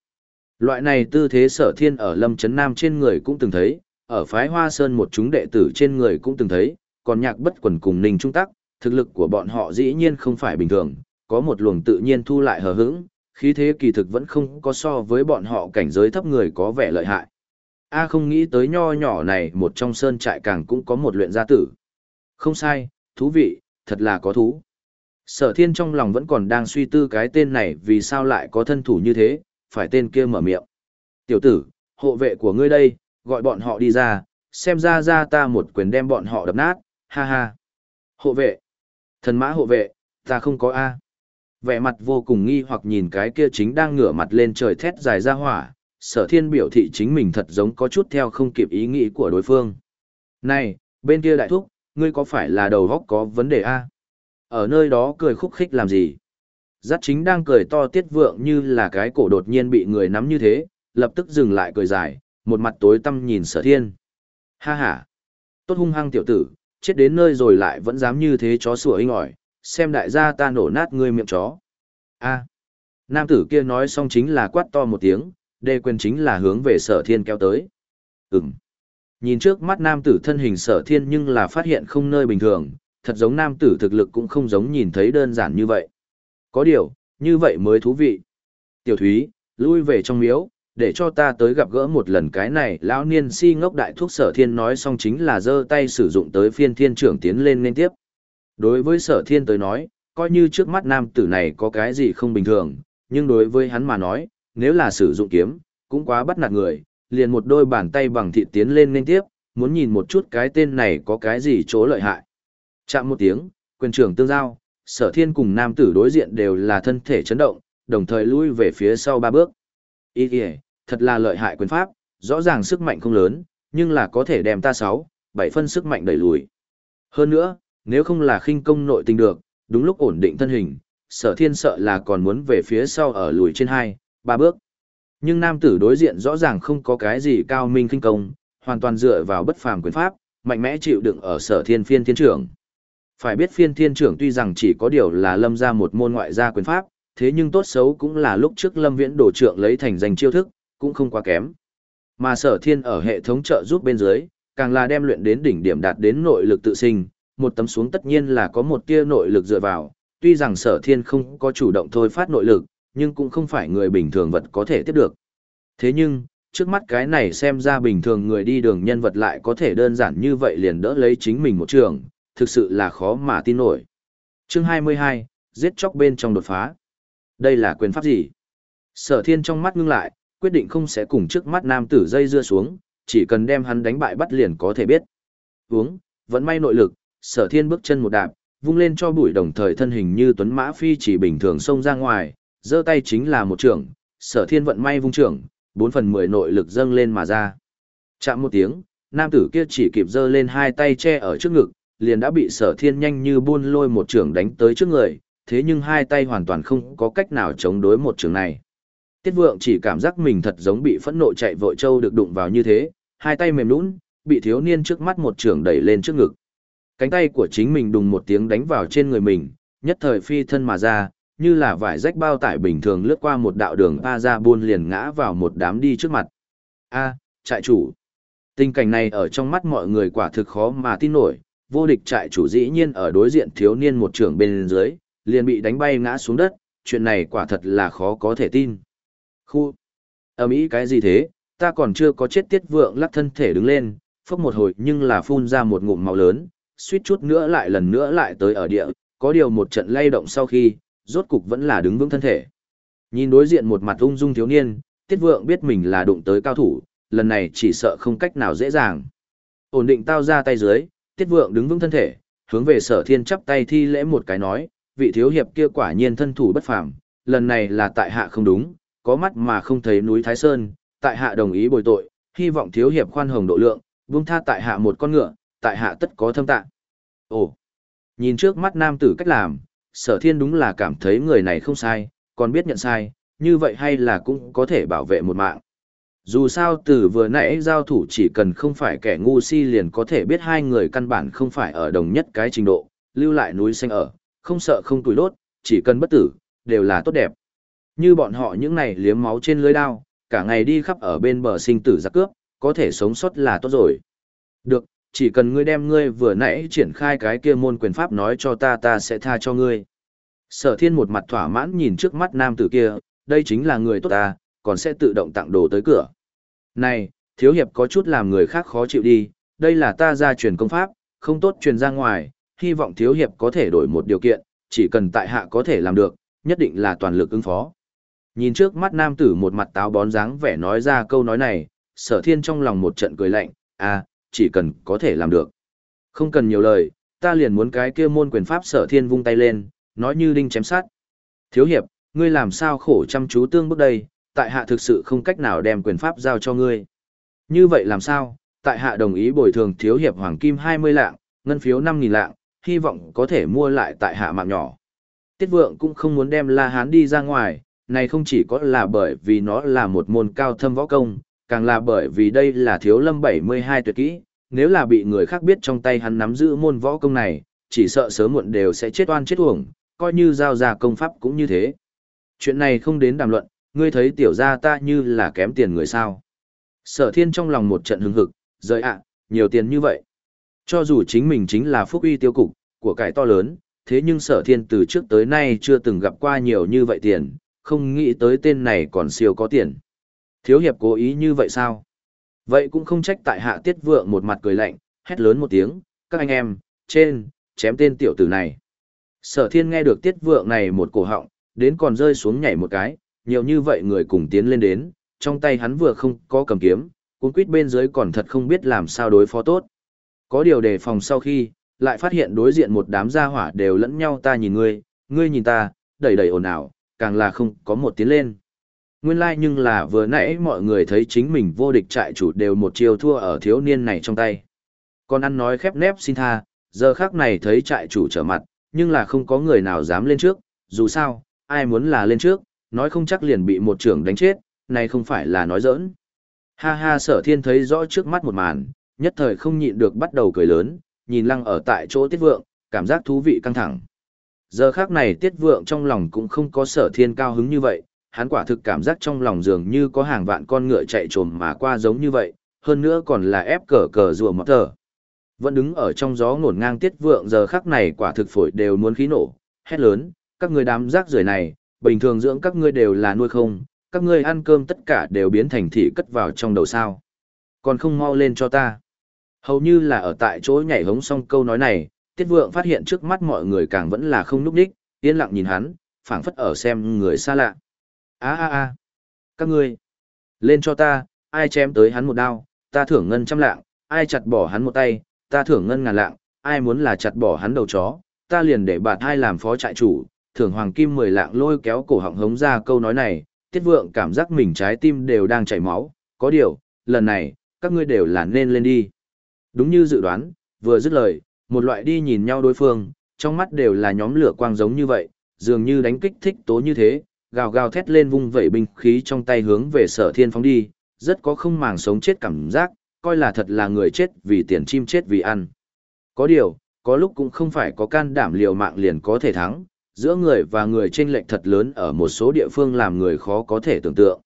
Loại này tư thế sở thiên ở lâm chấn nam trên người cũng từng thấy, ở phái hoa sơn một chúng đệ tử trên người cũng từng thấy, còn nhạc bất quần cùng ninh trung tắc, thực lực của bọn họ dĩ nhiên không phải bình thường, có một luồng tự nhiên thu lại hờ hững, khí thế kỳ thực vẫn không có so với bọn họ cảnh giới thấp người có vẻ lợi hại. A không nghĩ tới nho nhỏ này một trong sơn trại càng cũng có một luyện gia tử. Không sai, thú vị, thật là có thú. Sở thiên trong lòng vẫn còn đang suy tư cái tên này vì sao lại có thân thủ như thế, phải tên kia mở miệng. Tiểu tử, hộ vệ của ngươi đây, gọi bọn họ đi ra, xem ra ra ta một quyền đem bọn họ đập nát, ha ha. Hộ vệ, thần mã hộ vệ, ta không có A. Vẻ mặt vô cùng nghi hoặc nhìn cái kia chính đang ngửa mặt lên trời thét dài ra hỏa, sở thiên biểu thị chính mình thật giống có chút theo không kịp ý nghĩ của đối phương. Này, bên kia đại thúc, ngươi có phải là đầu góc có vấn đề A? Ở nơi đó cười khúc khích làm gì? Giác chính đang cười to tiết vượng như là cái cổ đột nhiên bị người nắm như thế, lập tức dừng lại cười dài, một mặt tối tăm nhìn sở thiên. Ha ha! Tốt hung hăng tiểu tử, chết đến nơi rồi lại vẫn dám như thế chó sủa inh ỏi, xem đại gia ta nổ nát ngươi miệng chó. A! Nam tử kia nói xong chính là quát to một tiếng, đề quyền chính là hướng về sở thiên kéo tới. Ừm! Nhìn trước mắt nam tử thân hình sở thiên nhưng là phát hiện không nơi bình thường, thật giống nam tử thực lực cũng không giống nhìn thấy đơn giản như vậy. Có điều, như vậy mới thú vị. Tiểu Thúy, lui về trong miếu, để cho ta tới gặp gỡ một lần cái này. Lão niên si ngốc đại thuốc sở thiên nói xong chính là giơ tay sử dụng tới phiên thiên trưởng tiến lên nên tiếp. Đối với sở thiên tới nói, coi như trước mắt nam tử này có cái gì không bình thường, nhưng đối với hắn mà nói, nếu là sử dụng kiếm, cũng quá bắt nạt người, liền một đôi bàn tay bằng thịt tiến lên nên tiếp, muốn nhìn một chút cái tên này có cái gì chỗ lợi hại. Chạm một tiếng, quyền trưởng tương giao, sở thiên cùng nam tử đối diện đều là thân thể chấn động, đồng thời lui về phía sau ba bước. Ý kìa, thật là lợi hại quyền pháp, rõ ràng sức mạnh không lớn, nhưng là có thể đem ta sáu, bảy phân sức mạnh đẩy lùi. Hơn nữa, nếu không là khinh công nội tình được, đúng lúc ổn định thân hình, sở thiên sợ là còn muốn về phía sau ở lùi trên hai, ba bước. Nhưng nam tử đối diện rõ ràng không có cái gì cao minh kinh công, hoàn toàn dựa vào bất phàm quyền pháp, mạnh mẽ chịu đựng ở sở thiên phiên thiên trưởng. Phải biết phiên thiên trưởng tuy rằng chỉ có điều là lâm ra một môn ngoại gia quyền pháp, thế nhưng tốt xấu cũng là lúc trước lâm viễn đổ trượng lấy thành danh chiêu thức, cũng không quá kém. Mà sở thiên ở hệ thống trợ giúp bên dưới, càng là đem luyện đến đỉnh điểm đạt đến nội lực tự sinh, một tấm xuống tất nhiên là có một tia nội lực dựa vào, tuy rằng sở thiên không có chủ động thôi phát nội lực, nhưng cũng không phải người bình thường vật có thể tiếp được. Thế nhưng, trước mắt cái này xem ra bình thường người đi đường nhân vật lại có thể đơn giản như vậy liền đỡ lấy chính mình một trường, thực sự là khó mà tin nổi. Chương 22, giết chóc bên trong đột phá. Đây là quyền pháp gì? Sở thiên trong mắt ngưng lại, quyết định không sẽ cùng trước mắt nam tử dây dưa xuống, chỉ cần đem hắn đánh bại bắt liền có thể biết. Uống, vẫn may nội lực, sở thiên bước chân một đạp, vung lên cho bụi đồng thời thân hình như tuấn mã phi chỉ bình thường xông ra ngoài, giơ tay chính là một trưởng, sở thiên vận may vung trưởng, bốn phần mười nội lực dâng lên mà ra. Chạm một tiếng, nam tử kia chỉ kịp giơ lên hai tay che ở trước ngực, liền đã bị sở thiên nhanh như buôn lôi một trưởng đánh tới trước người, thế nhưng hai tay hoàn toàn không có cách nào chống đối một trường này. Tiết vượng chỉ cảm giác mình thật giống bị phẫn nộ chạy vội trâu được đụng vào như thế, hai tay mềm nũng, bị thiếu niên trước mắt một trường đẩy lên trước ngực. Cánh tay của chính mình đùng một tiếng đánh vào trên người mình, nhất thời phi thân mà ra, như là vải rách bao tải bình thường lướt qua một đạo đường pa ra buôn liền ngã vào một đám đi trước mặt. A, trại chủ. Tình cảnh này ở trong mắt mọi người quả thực khó mà tin nổi, vô địch trại chủ dĩ nhiên ở đối diện thiếu niên một trưởng bên dưới, liền bị đánh bay ngã xuống đất, chuyện này quả thật là khó có thể tin. Khu, ầm ĩ cái gì thế, ta còn chưa có chết tiết vượng lắc thân thể đứng lên, phốc một hồi nhưng là phun ra một ngụm máu lớn, suýt chút nữa lại lần nữa lại tới ở địa, có điều một trận lay động sau khi, rốt cục vẫn là đứng vững thân thể. Nhìn đối diện một mặt ung dung thiếu niên, tiết vượng biết mình là đụng tới cao thủ, lần này chỉ sợ không cách nào dễ dàng. Ổn định tao ra tay dưới, tiết vượng đứng vững thân thể, hướng về sở thiên chắp tay thi lễ một cái nói, vị thiếu hiệp kia quả nhiên thân thủ bất phàm, lần này là tại hạ không đúng, có mắt mà không thấy núi Thái Sơn, tại hạ đồng ý bồi tội, hy vọng thiếu hiệp khoan hồng độ lượng, buông tha tại hạ một con ngựa, tại hạ tất có thâm tạ. Ồ, nhìn trước mắt nam tử cách làm, sở thiên đúng là cảm thấy người này không sai, còn biết nhận sai, như vậy hay là cũng có thể bảo vệ một mạng. Dù sao từ vừa nãy giao thủ chỉ cần không phải kẻ ngu si liền có thể biết hai người căn bản không phải ở đồng nhất cái trình độ, lưu lại núi xanh ở, không sợ không tuổi đốt, chỉ cần bất tử, đều là tốt đẹp. Như bọn họ những này liếm máu trên lưới đao, cả ngày đi khắp ở bên bờ sinh tử giặc cướp, có thể sống sót là tốt rồi. Được, chỉ cần ngươi đem ngươi vừa nãy triển khai cái kia môn quyền pháp nói cho ta ta sẽ tha cho ngươi. Sở thiên một mặt thỏa mãn nhìn trước mắt nam tử kia, đây chính là người tốt ta, còn sẽ tự động tặng đồ tới cửa. Này, thiếu hiệp có chút làm người khác khó chịu đi, đây là ta ra truyền công pháp, không tốt truyền ra ngoài, hy vọng thiếu hiệp có thể đổi một điều kiện, chỉ cần tại hạ có thể làm được, nhất định là toàn lực ứng phó. Nhìn trước mắt nam tử một mặt táo bón dáng vẻ nói ra câu nói này, sở thiên trong lòng một trận cười lạnh, à, chỉ cần có thể làm được. Không cần nhiều lời, ta liền muốn cái kia môn quyền pháp sở thiên vung tay lên, nói như đinh chém sát. Thiếu hiệp, ngươi làm sao khổ chăm chú tương bước đây, tại hạ thực sự không cách nào đem quyền pháp giao cho ngươi. Như vậy làm sao, tại hạ đồng ý bồi thường thiếu hiệp hoàng kim 20 lạng, ngân phiếu 5.000 lạng, hy vọng có thể mua lại tại hạ mạng nhỏ. Tiết vượng cũng không muốn đem La Hán đi ra ngoài, này không chỉ có là bởi vì nó là một môn cao thâm võ công, càng là bởi vì đây là thiếu lâm 72 tuyệt kỹ, nếu là bị người khác biết trong tay hắn nắm giữ môn võ công này, chỉ sợ sớm muộn đều sẽ chết oan chết uổng, coi như giao ra công pháp cũng như thế. Chuyện này không đến đàm luận, ngươi thấy tiểu gia ta như là kém tiền người sao. Sở thiên trong lòng một trận hứng hực, rời ạ, nhiều tiền như vậy. Cho dù chính mình chính là phúc uy tiêu cục, của cải to lớn, thế nhưng sở thiên từ trước tới nay chưa từng gặp qua nhiều như vậy tiền, không nghĩ tới tên này còn siêu có tiền. Thiếu hiệp cố ý như vậy sao? Vậy cũng không trách tại hạ tiết vượng một mặt cười lạnh, hét lớn một tiếng, các anh em, trên, chém tên tiểu tử này. Sở thiên nghe được tiết vượng này một cổ họng, đến còn rơi xuống nhảy một cái, nhiều như vậy người cùng tiến lên đến, trong tay hắn vừa không có cầm kiếm, cuốn quýt bên dưới còn thật không biết làm sao đối phó tốt. Có điều đề phòng sau khi, lại phát hiện đối diện một đám gia hỏa đều lẫn nhau ta nhìn ngươi, ngươi nhìn ta, đẩy đẩy ồn ào, càng là không có một tiến lên. Nguyên lai like nhưng là vừa nãy mọi người thấy chính mình vô địch trại chủ đều một chiều thua ở thiếu niên này trong tay. Còn ăn nói khép nép xin tha, giờ khác này thấy trại chủ trở mặt, nhưng là không có người nào dám lên trước, dù sao, ai muốn là lên trước, nói không chắc liền bị một trưởng đánh chết, này không phải là nói giỡn. Ha ha sở thiên thấy rõ trước mắt một màn, nhất thời không nhịn được bắt đầu cười lớn, nhìn lăng ở tại chỗ tiết vượng, cảm giác thú vị căng thẳng. Giờ khác này tiết vượng trong lòng cũng không có sở thiên cao hứng như vậy, hắn quả thực cảm giác trong lòng dường như có hàng vạn con ngựa chạy trồm mà qua giống như vậy, hơn nữa còn là ép cờ cờ rùa mọt thở, Vẫn đứng ở trong gió ngổn ngang tiết vượng giờ khắc này quả thực phổi đều muốn khí nổ, hét lớn, các người đám rác rưởi này, bình thường dưỡng các ngươi đều là nuôi không, các ngươi ăn cơm tất cả đều biến thành thị cất vào trong đầu sao. Còn không mau lên cho ta. Hầu như là ở tại chỗ nhảy hống xong câu nói này, tiết vượng phát hiện trước mắt mọi người càng vẫn là không núp đích, yên lặng nhìn hắn, phảng phất ở xem người xa lạ a a a các ngươi, lên cho ta, ai chém tới hắn một đao, ta thưởng ngân trăm lạng, ai chặt bỏ hắn một tay, ta thưởng ngân ngàn lạng, ai muốn là chặt bỏ hắn đầu chó, ta liền để bạn hai làm phó trại chủ, thưởng hoàng kim mười lạng lôi kéo cổ họng hống ra câu nói này, tiết vượng cảm giác mình trái tim đều đang chảy máu, có điều, lần này, các ngươi đều là nên lên đi. Đúng như dự đoán, vừa dứt lời, một loại đi nhìn nhau đối phương, trong mắt đều là nhóm lửa quang giống như vậy, dường như đánh kích thích tố như thế, gào gào thét lên vung vẩy binh khí trong tay hướng về sở thiên phóng đi, rất có không màng sống chết cảm giác, coi là thật là người chết vì tiền chim chết vì ăn. Có điều, có lúc cũng không phải có can đảm liều mạng liền có thể thắng, giữa người và người chênh lệch thật lớn ở một số địa phương làm người khó có thể tưởng tượng.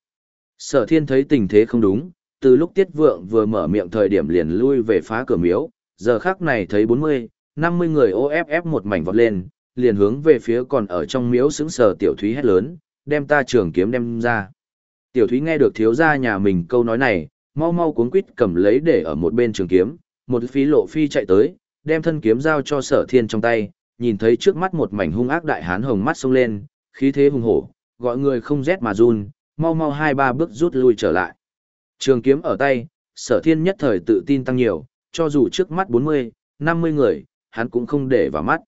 Sở thiên thấy tình thế không đúng, từ lúc tiết vượng vừa mở miệng thời điểm liền lui về phá cửa miếu, giờ khắc này thấy 40, 50 người OFF một mảnh vọt lên, liền hướng về phía còn ở trong miếu xứng sờ tiểu thúy hét lớn, đem ta trường kiếm đem ra. Tiểu thúy nghe được thiếu gia nhà mình câu nói này, mau mau cuốn quýt cầm lấy để ở một bên trường kiếm, một phí lộ phi chạy tới, đem thân kiếm giao cho sở thiên trong tay, nhìn thấy trước mắt một mảnh hung ác đại hán hồng mắt sông lên, khí thế hùng hổ, gọi người không rét mà run, mau mau hai ba bước rút lui trở lại. Trường kiếm ở tay, sở thiên nhất thời tự tin tăng nhiều, cho dù trước mắt 40, 50 người, hắn cũng không để vào mắt.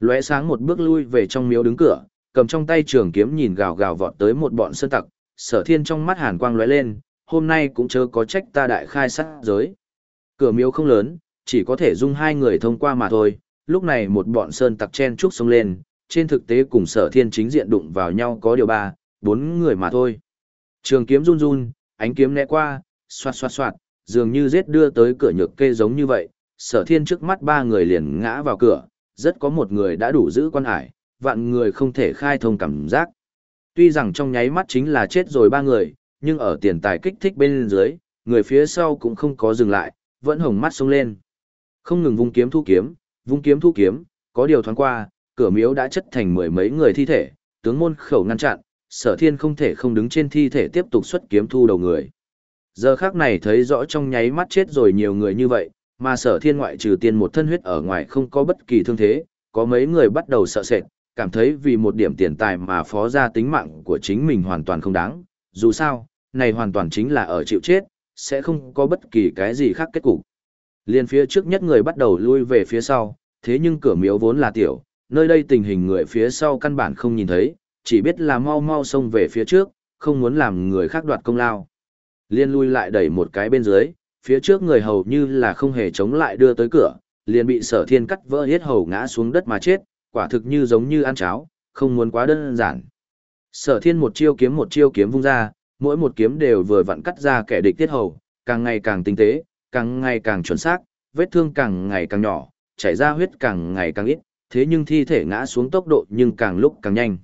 Lóe sáng một bước lui về trong miếu đứng cửa, cầm trong tay trường kiếm nhìn gào gào vọt tới một bọn sơn tặc, sở thiên trong mắt hàn quang lóe lên, hôm nay cũng chớ có trách ta đại khai sát giới. Cửa miếu không lớn, chỉ có thể dung hai người thông qua mà thôi, lúc này một bọn sơn tặc chen trúc xông lên, trên thực tế cùng sở thiên chính diện đụng vào nhau có điều ba, bốn người mà thôi. Trường kiếm run run, ánh kiếm né qua, xoạt xoạt xoạt, dường như giết đưa tới cửa nhược kê giống như vậy, sở thiên trước mắt ba người liền ngã vào cửa, rất có một người đã đủ giữ quan hải, vạn người không thể khai thông cảm giác. Tuy rằng trong nháy mắt chính là chết rồi ba người, nhưng ở tiền tài kích thích bên dưới, người phía sau cũng không có dừng lại, vẫn hồng mắt sông lên. Không ngừng vung kiếm thu kiếm, vung kiếm thu kiếm, có điều thoáng qua, cửa miếu đã chất thành mười mấy người thi thể, tướng môn khẩu ngăn chặn, sở thiên không thể không đứng trên thi thể tiếp tục xuất kiếm thu đầu người. Giờ khác này thấy rõ trong nháy mắt chết rồi nhiều người như vậy, mà sở thiên ngoại trừ tiên một thân huyết ở ngoài không có bất kỳ thương thế, có mấy người bắt đầu sợ sệt, cảm thấy vì một điểm tiền tài mà phó ra tính mạng của chính mình hoàn toàn không đáng. Dù sao, này hoàn toàn chính là ở chịu chết, sẽ không có bất kỳ cái gì khác kết cục. Liên phía trước nhất người bắt đầu lui về phía sau, thế nhưng cửa miếu vốn là tiểu, nơi đây tình hình người phía sau căn bản không nhìn thấy, chỉ biết là mau mau xông về phía trước, không muốn làm người khác đoạt công lao. Liên lui lại đẩy một cái bên dưới, phía trước người hầu như là không hề chống lại đưa tới cửa, liền bị sở thiên cắt vỡ hết hầu ngã xuống đất mà chết, quả thực như giống như ăn cháo, không muốn quá đơn giản. Sở thiên một chiêu kiếm một chiêu kiếm vung ra, mỗi một kiếm đều vừa vặn cắt ra kẻ địch tiết hầu, càng ngày càng tinh tế, càng ngày càng chuẩn xác, vết thương càng ngày càng nhỏ, chảy ra huyết càng ngày càng ít, thế nhưng thi thể ngã xuống tốc độ nhưng càng lúc càng nhanh.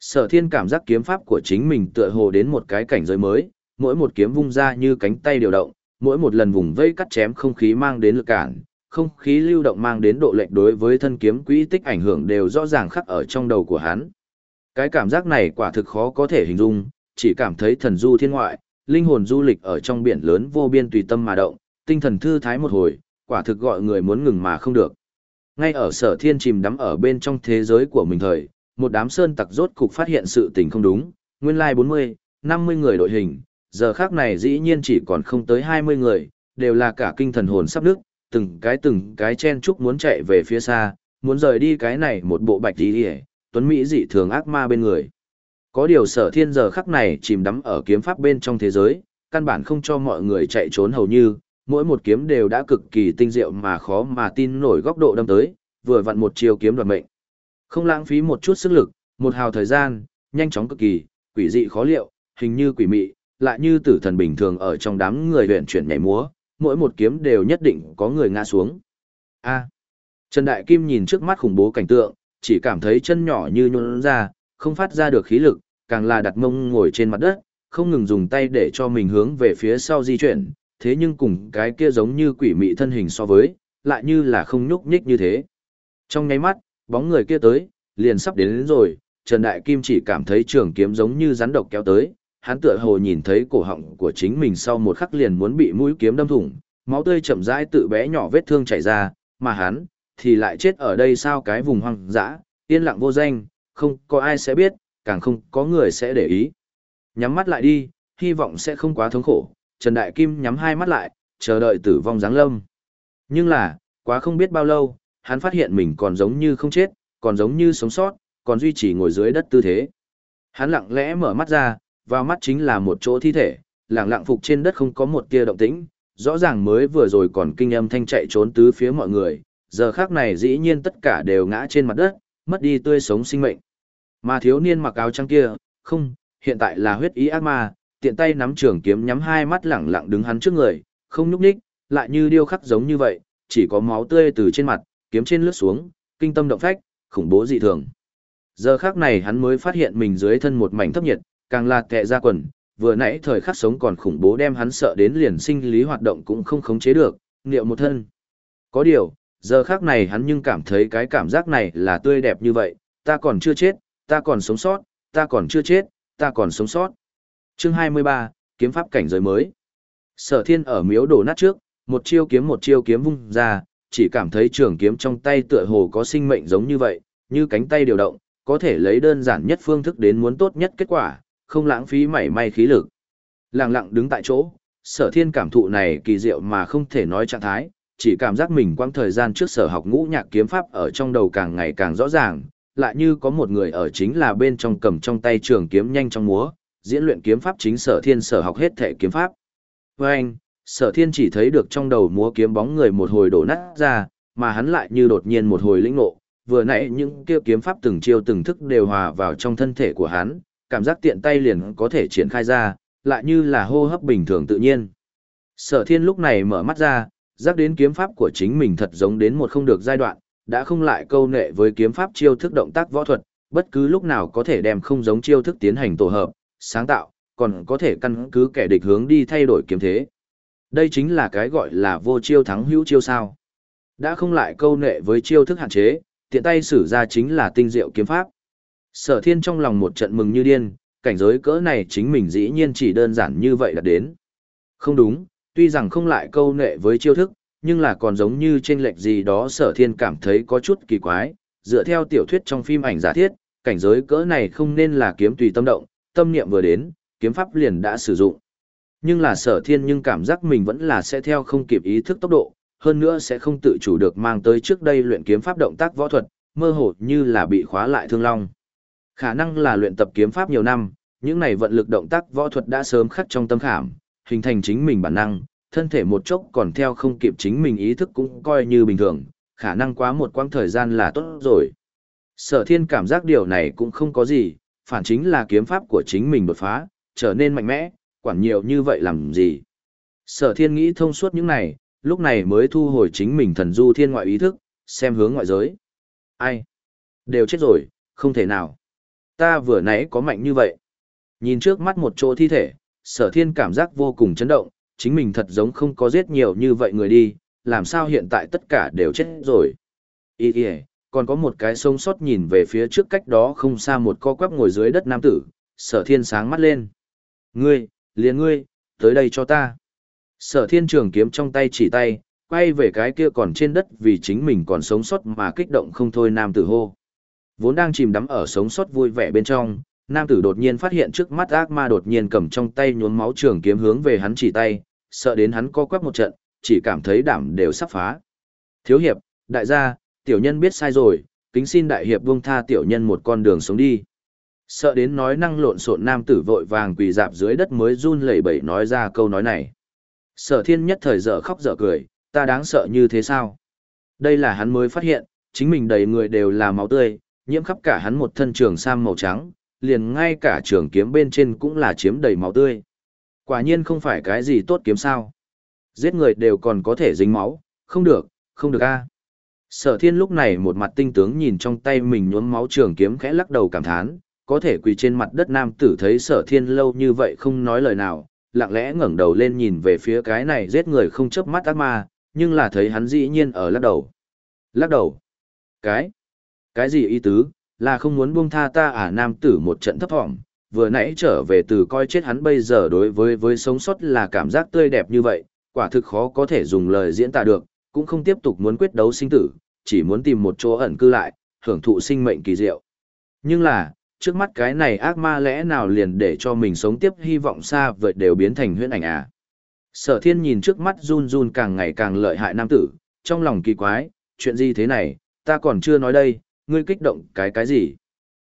Sở thiên cảm giác kiếm pháp của chính mình tựa hồ đến một cái cảnh giới mới, mỗi một kiếm vung ra như cánh tay điều động, mỗi một lần vùng vây cắt chém không khí mang đến lực cản, không khí lưu động mang đến độ lệch đối với thân kiếm quỹ tích ảnh hưởng đều rõ ràng khắc ở trong đầu của hắn. Cái cảm giác này quả thực khó có thể hình dung, chỉ cảm thấy thần du thiên ngoại, linh hồn du lịch ở trong biển lớn vô biên tùy tâm mà động, tinh thần thư thái một hồi, quả thực gọi người muốn ngừng mà không được. Ngay ở sở thiên chìm đắm ở bên trong thế giới của mình thời, một đám sơn tặc rốt cục phát hiện sự tình không đúng, nguyên lai like 40, 50 người đội hình, giờ khác này dĩ nhiên chỉ còn không tới 20 người, đều là cả kinh thần hồn sắp nước, từng cái từng cái chen chúc muốn chạy về phía xa, muốn rời đi cái này một bộ bạch đi đi tuấn Mỹ dị thường ác ma bên người. Có điều sở thiên giờ khắc này chìm đắm ở kiếm pháp bên trong thế giới, căn bản không cho mọi người chạy trốn hầu như, mỗi một kiếm đều đã cực kỳ tinh diệu mà khó mà tin nổi góc độ đâm tới, vừa vặn một chiều kiếm đoạt mệnh. Không lãng phí một chút sức lực, một hào thời gian, nhanh chóng cực kỳ, quỷ dị khó liệu, hình như quỷ mị, lại như tử thần bình thường ở trong đám người luyện chuyển nhảy múa, mỗi một kiếm đều nhất định có người ngã xuống. A. Trần Đại Kim nhìn trước mắt khủng bố cảnh tượng, chỉ cảm thấy chân nhỏ như nhũn ra, không phát ra được khí lực, càng là đặt mông ngồi trên mặt đất, không ngừng dùng tay để cho mình hướng về phía sau di chuyển, thế nhưng cùng cái kia giống như quỷ mị thân hình so với, lại như là không nhúc nhích như thế. Trong nháy mắt, bóng người kia tới, liền sắp đến, đến rồi, Trần Đại Kim chỉ cảm thấy trường kiếm giống như rắn độc kéo tới, hắn tựa hồ nhìn thấy cổ họng của chính mình sau một khắc liền muốn bị mũi kiếm đâm thủng, máu tươi chậm rãi tự bé nhỏ vết thương chảy ra, mà hắn thì lại chết ở đây sao cái vùng hoang dã, yên lặng vô danh, không có ai sẽ biết, càng không có người sẽ để ý. Nhắm mắt lại đi, hy vọng sẽ không quá thống khổ, Trần Đại Kim nhắm hai mắt lại, chờ đợi tử vong giáng lâm. Nhưng là, quá không biết bao lâu, hắn phát hiện mình còn giống như không chết, còn giống như sống sót, còn duy trì ngồi dưới đất tư thế. Hắn lặng lẽ mở mắt ra, vào mắt chính là một chỗ thi thể, lẳng lặng phục trên đất không có một tia động tĩnh, rõ ràng mới vừa rồi còn kinh âm thanh chạy trốn tứ phía mọi người, giờ khác này dĩ nhiên tất cả đều ngã trên mặt đất, mất đi tươi sống sinh mệnh. Mà thiếu niên mặc áo trắng kia, không, hiện tại là huyết ý ác ma, tiện tay nắm trường kiếm nhắm hai mắt lẳng lặng đứng hắn trước người, không nhúc nhích, lại như điêu khắc giống như vậy, chỉ có máu tươi từ trên mặt, kiếm trên lướt xuống, kinh tâm động phách, khủng bố dị thường. Giờ khắc này hắn mới phát hiện mình dưới thân một mảnh thấp nhiệt, càng là tệ ra quần, vừa nãy thời khắc sống còn khủng bố đem hắn sợ đến liền sinh lý hoạt động cũng không khống chế được, niệu một thân. Có điều, giờ khắc này hắn nhưng cảm thấy cái cảm giác này là tươi đẹp như vậy, ta còn chưa chết, ta còn sống sót, ta còn chưa chết, ta còn sống sót. Chương 23, kiếm pháp cảnh giới mới. Sở Thiên ở miếu đổ nát trước, một chiêu kiếm một chiêu kiếm vung ra, chỉ cảm thấy trường kiếm trong tay tựa hồ có sinh mệnh giống như vậy, như cánh tay điều động, có thể lấy đơn giản nhất phương thức đến muốn tốt nhất kết quả, không lãng phí mảy may khí lực. Lặng lặng đứng tại chỗ, sở thiên cảm thụ này kỳ diệu mà không thể nói trạng thái, chỉ cảm giác mình quãng thời gian trước sở học ngũ nhạc kiếm pháp ở trong đầu càng ngày càng rõ ràng, lại như có một người ở chính là bên trong cầm trong tay trường kiếm nhanh trong múa, diễn luyện kiếm pháp chính sở thiên sở học hết thể kiếm pháp. Với anh, sở thiên chỉ thấy được trong đầu múa kiếm bóng người một hồi đổ nát ra, mà hắn lại như đột nhiên một hồi lĩnh ngộ, vừa nãy những kia kiếm pháp từng chiêu từng thức đều hòa vào trong thân thể của hắn, cảm giác tiện tay liền có thể triển khai ra, lại như là hô hấp bình thường tự nhiên. Sở thiên lúc này mở mắt ra, giác đến kiếm pháp của chính mình thật giống đến một không được giai đoạn, đã không lại câu nệ với kiếm pháp chiêu thức động tác võ thuật, bất cứ lúc nào có thể đem không giống chiêu thức tiến hành tổ hợp, sáng tạo, còn có thể căn cứ kẻ địch hướng đi thay đổi kiếm thế. Đây chính là cái gọi là vô chiêu thắng hữu chiêu sao. Đã không lại câu nệ với chiêu thức hạn chế, tiện tay sử ra chính là tinh diệu kiếm pháp. Sở thiên trong lòng một trận mừng như điên, cảnh giới cỡ này chính mình dĩ nhiên chỉ đơn giản như vậy là đến. Không đúng, tuy rằng không lại câu nệ với chiêu thức, nhưng là còn giống như trên lệch gì đó sở thiên cảm thấy có chút kỳ quái, dựa theo tiểu thuyết trong phim ảnh giả thiết, cảnh giới cỡ này không nên là kiếm tùy tâm động, tâm niệm vừa đến, kiếm pháp liền đã sử dụng. Nhưng là sở thiên nhưng cảm giác mình vẫn là sẽ theo không kịp ý thức tốc độ, hơn nữa sẽ không tự chủ được mang tới trước đây luyện kiếm pháp động tác võ thuật, mơ hồ như là bị khóa lại thương long. Khả năng là luyện tập kiếm pháp nhiều năm, những này vận lực động tác võ thuật đã sớm khắc trong tâm khảm, hình thành chính mình bản năng, thân thể một chốc còn theo không kịp chính mình ý thức cũng coi như bình thường, khả năng quá một quãng thời gian là tốt rồi. Sở thiên cảm giác điều này cũng không có gì, phản chính là kiếm pháp của chính mình đột phá, trở nên mạnh mẽ, quản nhiều như vậy làm gì. Sở thiên nghĩ thông suốt những này, lúc này mới thu hồi chính mình thần du thiên ngoại ý thức, xem hướng ngoại giới. Ai? Đều chết rồi, không thể nào. Ta vừa nãy có mạnh như vậy. Nhìn trước mắt một chỗ thi thể, sở thiên cảm giác vô cùng chấn động, chính mình thật giống không có giết nhiều như vậy người đi, làm sao hiện tại tất cả đều chết rồi. Ý kìa, còn có một cái sông sót nhìn về phía trước cách đó không xa một co quắp ngồi dưới đất nam tử, sở thiên sáng mắt lên. Ngươi, liền ngươi, tới đây cho ta. Sở thiên trường kiếm trong tay chỉ tay, quay về cái kia còn trên đất vì chính mình còn sống sót mà kích động không thôi nam tử hô. Vốn đang chìm đắm ở sống sót vui vẻ bên trong, nam tử đột nhiên phát hiện trước mắt ác ma đột nhiên cầm trong tay nhuốm máu trường kiếm hướng về hắn chỉ tay, sợ đến hắn co quắp một trận, chỉ cảm thấy đảm đều sắp phá. Thiếu hiệp, đại gia, tiểu nhân biết sai rồi, kính xin đại hiệp buông tha tiểu nhân một con đường sống đi. Sợ đến nói năng lộn xộn nam tử vội vàng quỳ dạp dưới đất mới run lẩy bẩy nói ra câu nói này. Sở thiên nhất thời dở khóc dở cười, ta đáng sợ như thế sao? Đây là hắn mới phát hiện, chính mình đầy người đều là máu tươi, nhiễm khắp cả hắn một thân trường sam màu trắng, liền ngay cả trường kiếm bên trên cũng là chiếm đầy máu tươi. Quả nhiên không phải cái gì tốt kiếm sao. Giết người đều còn có thể dính máu, không được, không được a. Sở thiên lúc này một mặt tinh tướng nhìn trong tay mình nhuốm máu trường kiếm khẽ lắc đầu cảm thán, có thể quỳ trên mặt đất nam tử thấy sở thiên lâu như vậy không nói lời nào, lặng lẽ ngẩng đầu lên nhìn về phía cái này giết người không chớp mắt ác ma, nhưng là thấy hắn dĩ nhiên ở lắc đầu. Lắc đầu. Cái? Cái gì ý tứ, là không muốn buông tha ta à nam tử một trận thấp thỏm, vừa nãy trở về từ coi chết hắn bây giờ đối với với sống sót là cảm giác tươi đẹp như vậy, quả thực khó có thể dùng lời diễn tả được, cũng không tiếp tục muốn quyết đấu sinh tử, chỉ muốn tìm một chỗ ẩn cư lại, hưởng thụ sinh mệnh kỳ diệu. Nhưng là, trước mắt cái này ác ma lẽ nào liền để cho mình sống tiếp hy vọng xa vời đều biến thành huyễn ảnh à. Sở thiên nhìn trước mắt run run càng ngày càng lợi hại nam tử, trong lòng kỳ quái, chuyện gì thế này, ta còn chưa nói đây, ngươi kích động cái cái gì.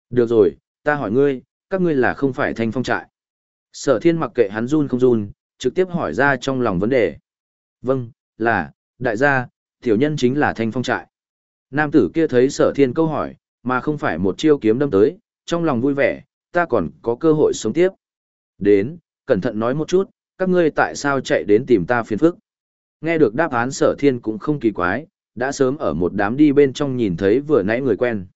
Được rồi, ta hỏi ngươi, các ngươi là không phải thanh phong trại. Sở thiên mặc kệ hắn run không run, trực tiếp hỏi ra trong lòng vấn đề. Vâng, là, đại gia, tiểu nhân chính là thanh phong trại. Nam tử kia thấy sở thiên câu hỏi, mà không phải một chiêu kiếm đâm tới, trong lòng vui vẻ, ta còn có cơ hội sống tiếp. Đến, cẩn thận nói một chút, các ngươi tại sao chạy đến tìm ta phiền phức. Nghe được đáp án sở thiên cũng không kỳ quái, đã sớm ở một đám đi bên trong nhìn thấy vừa nãy người quen.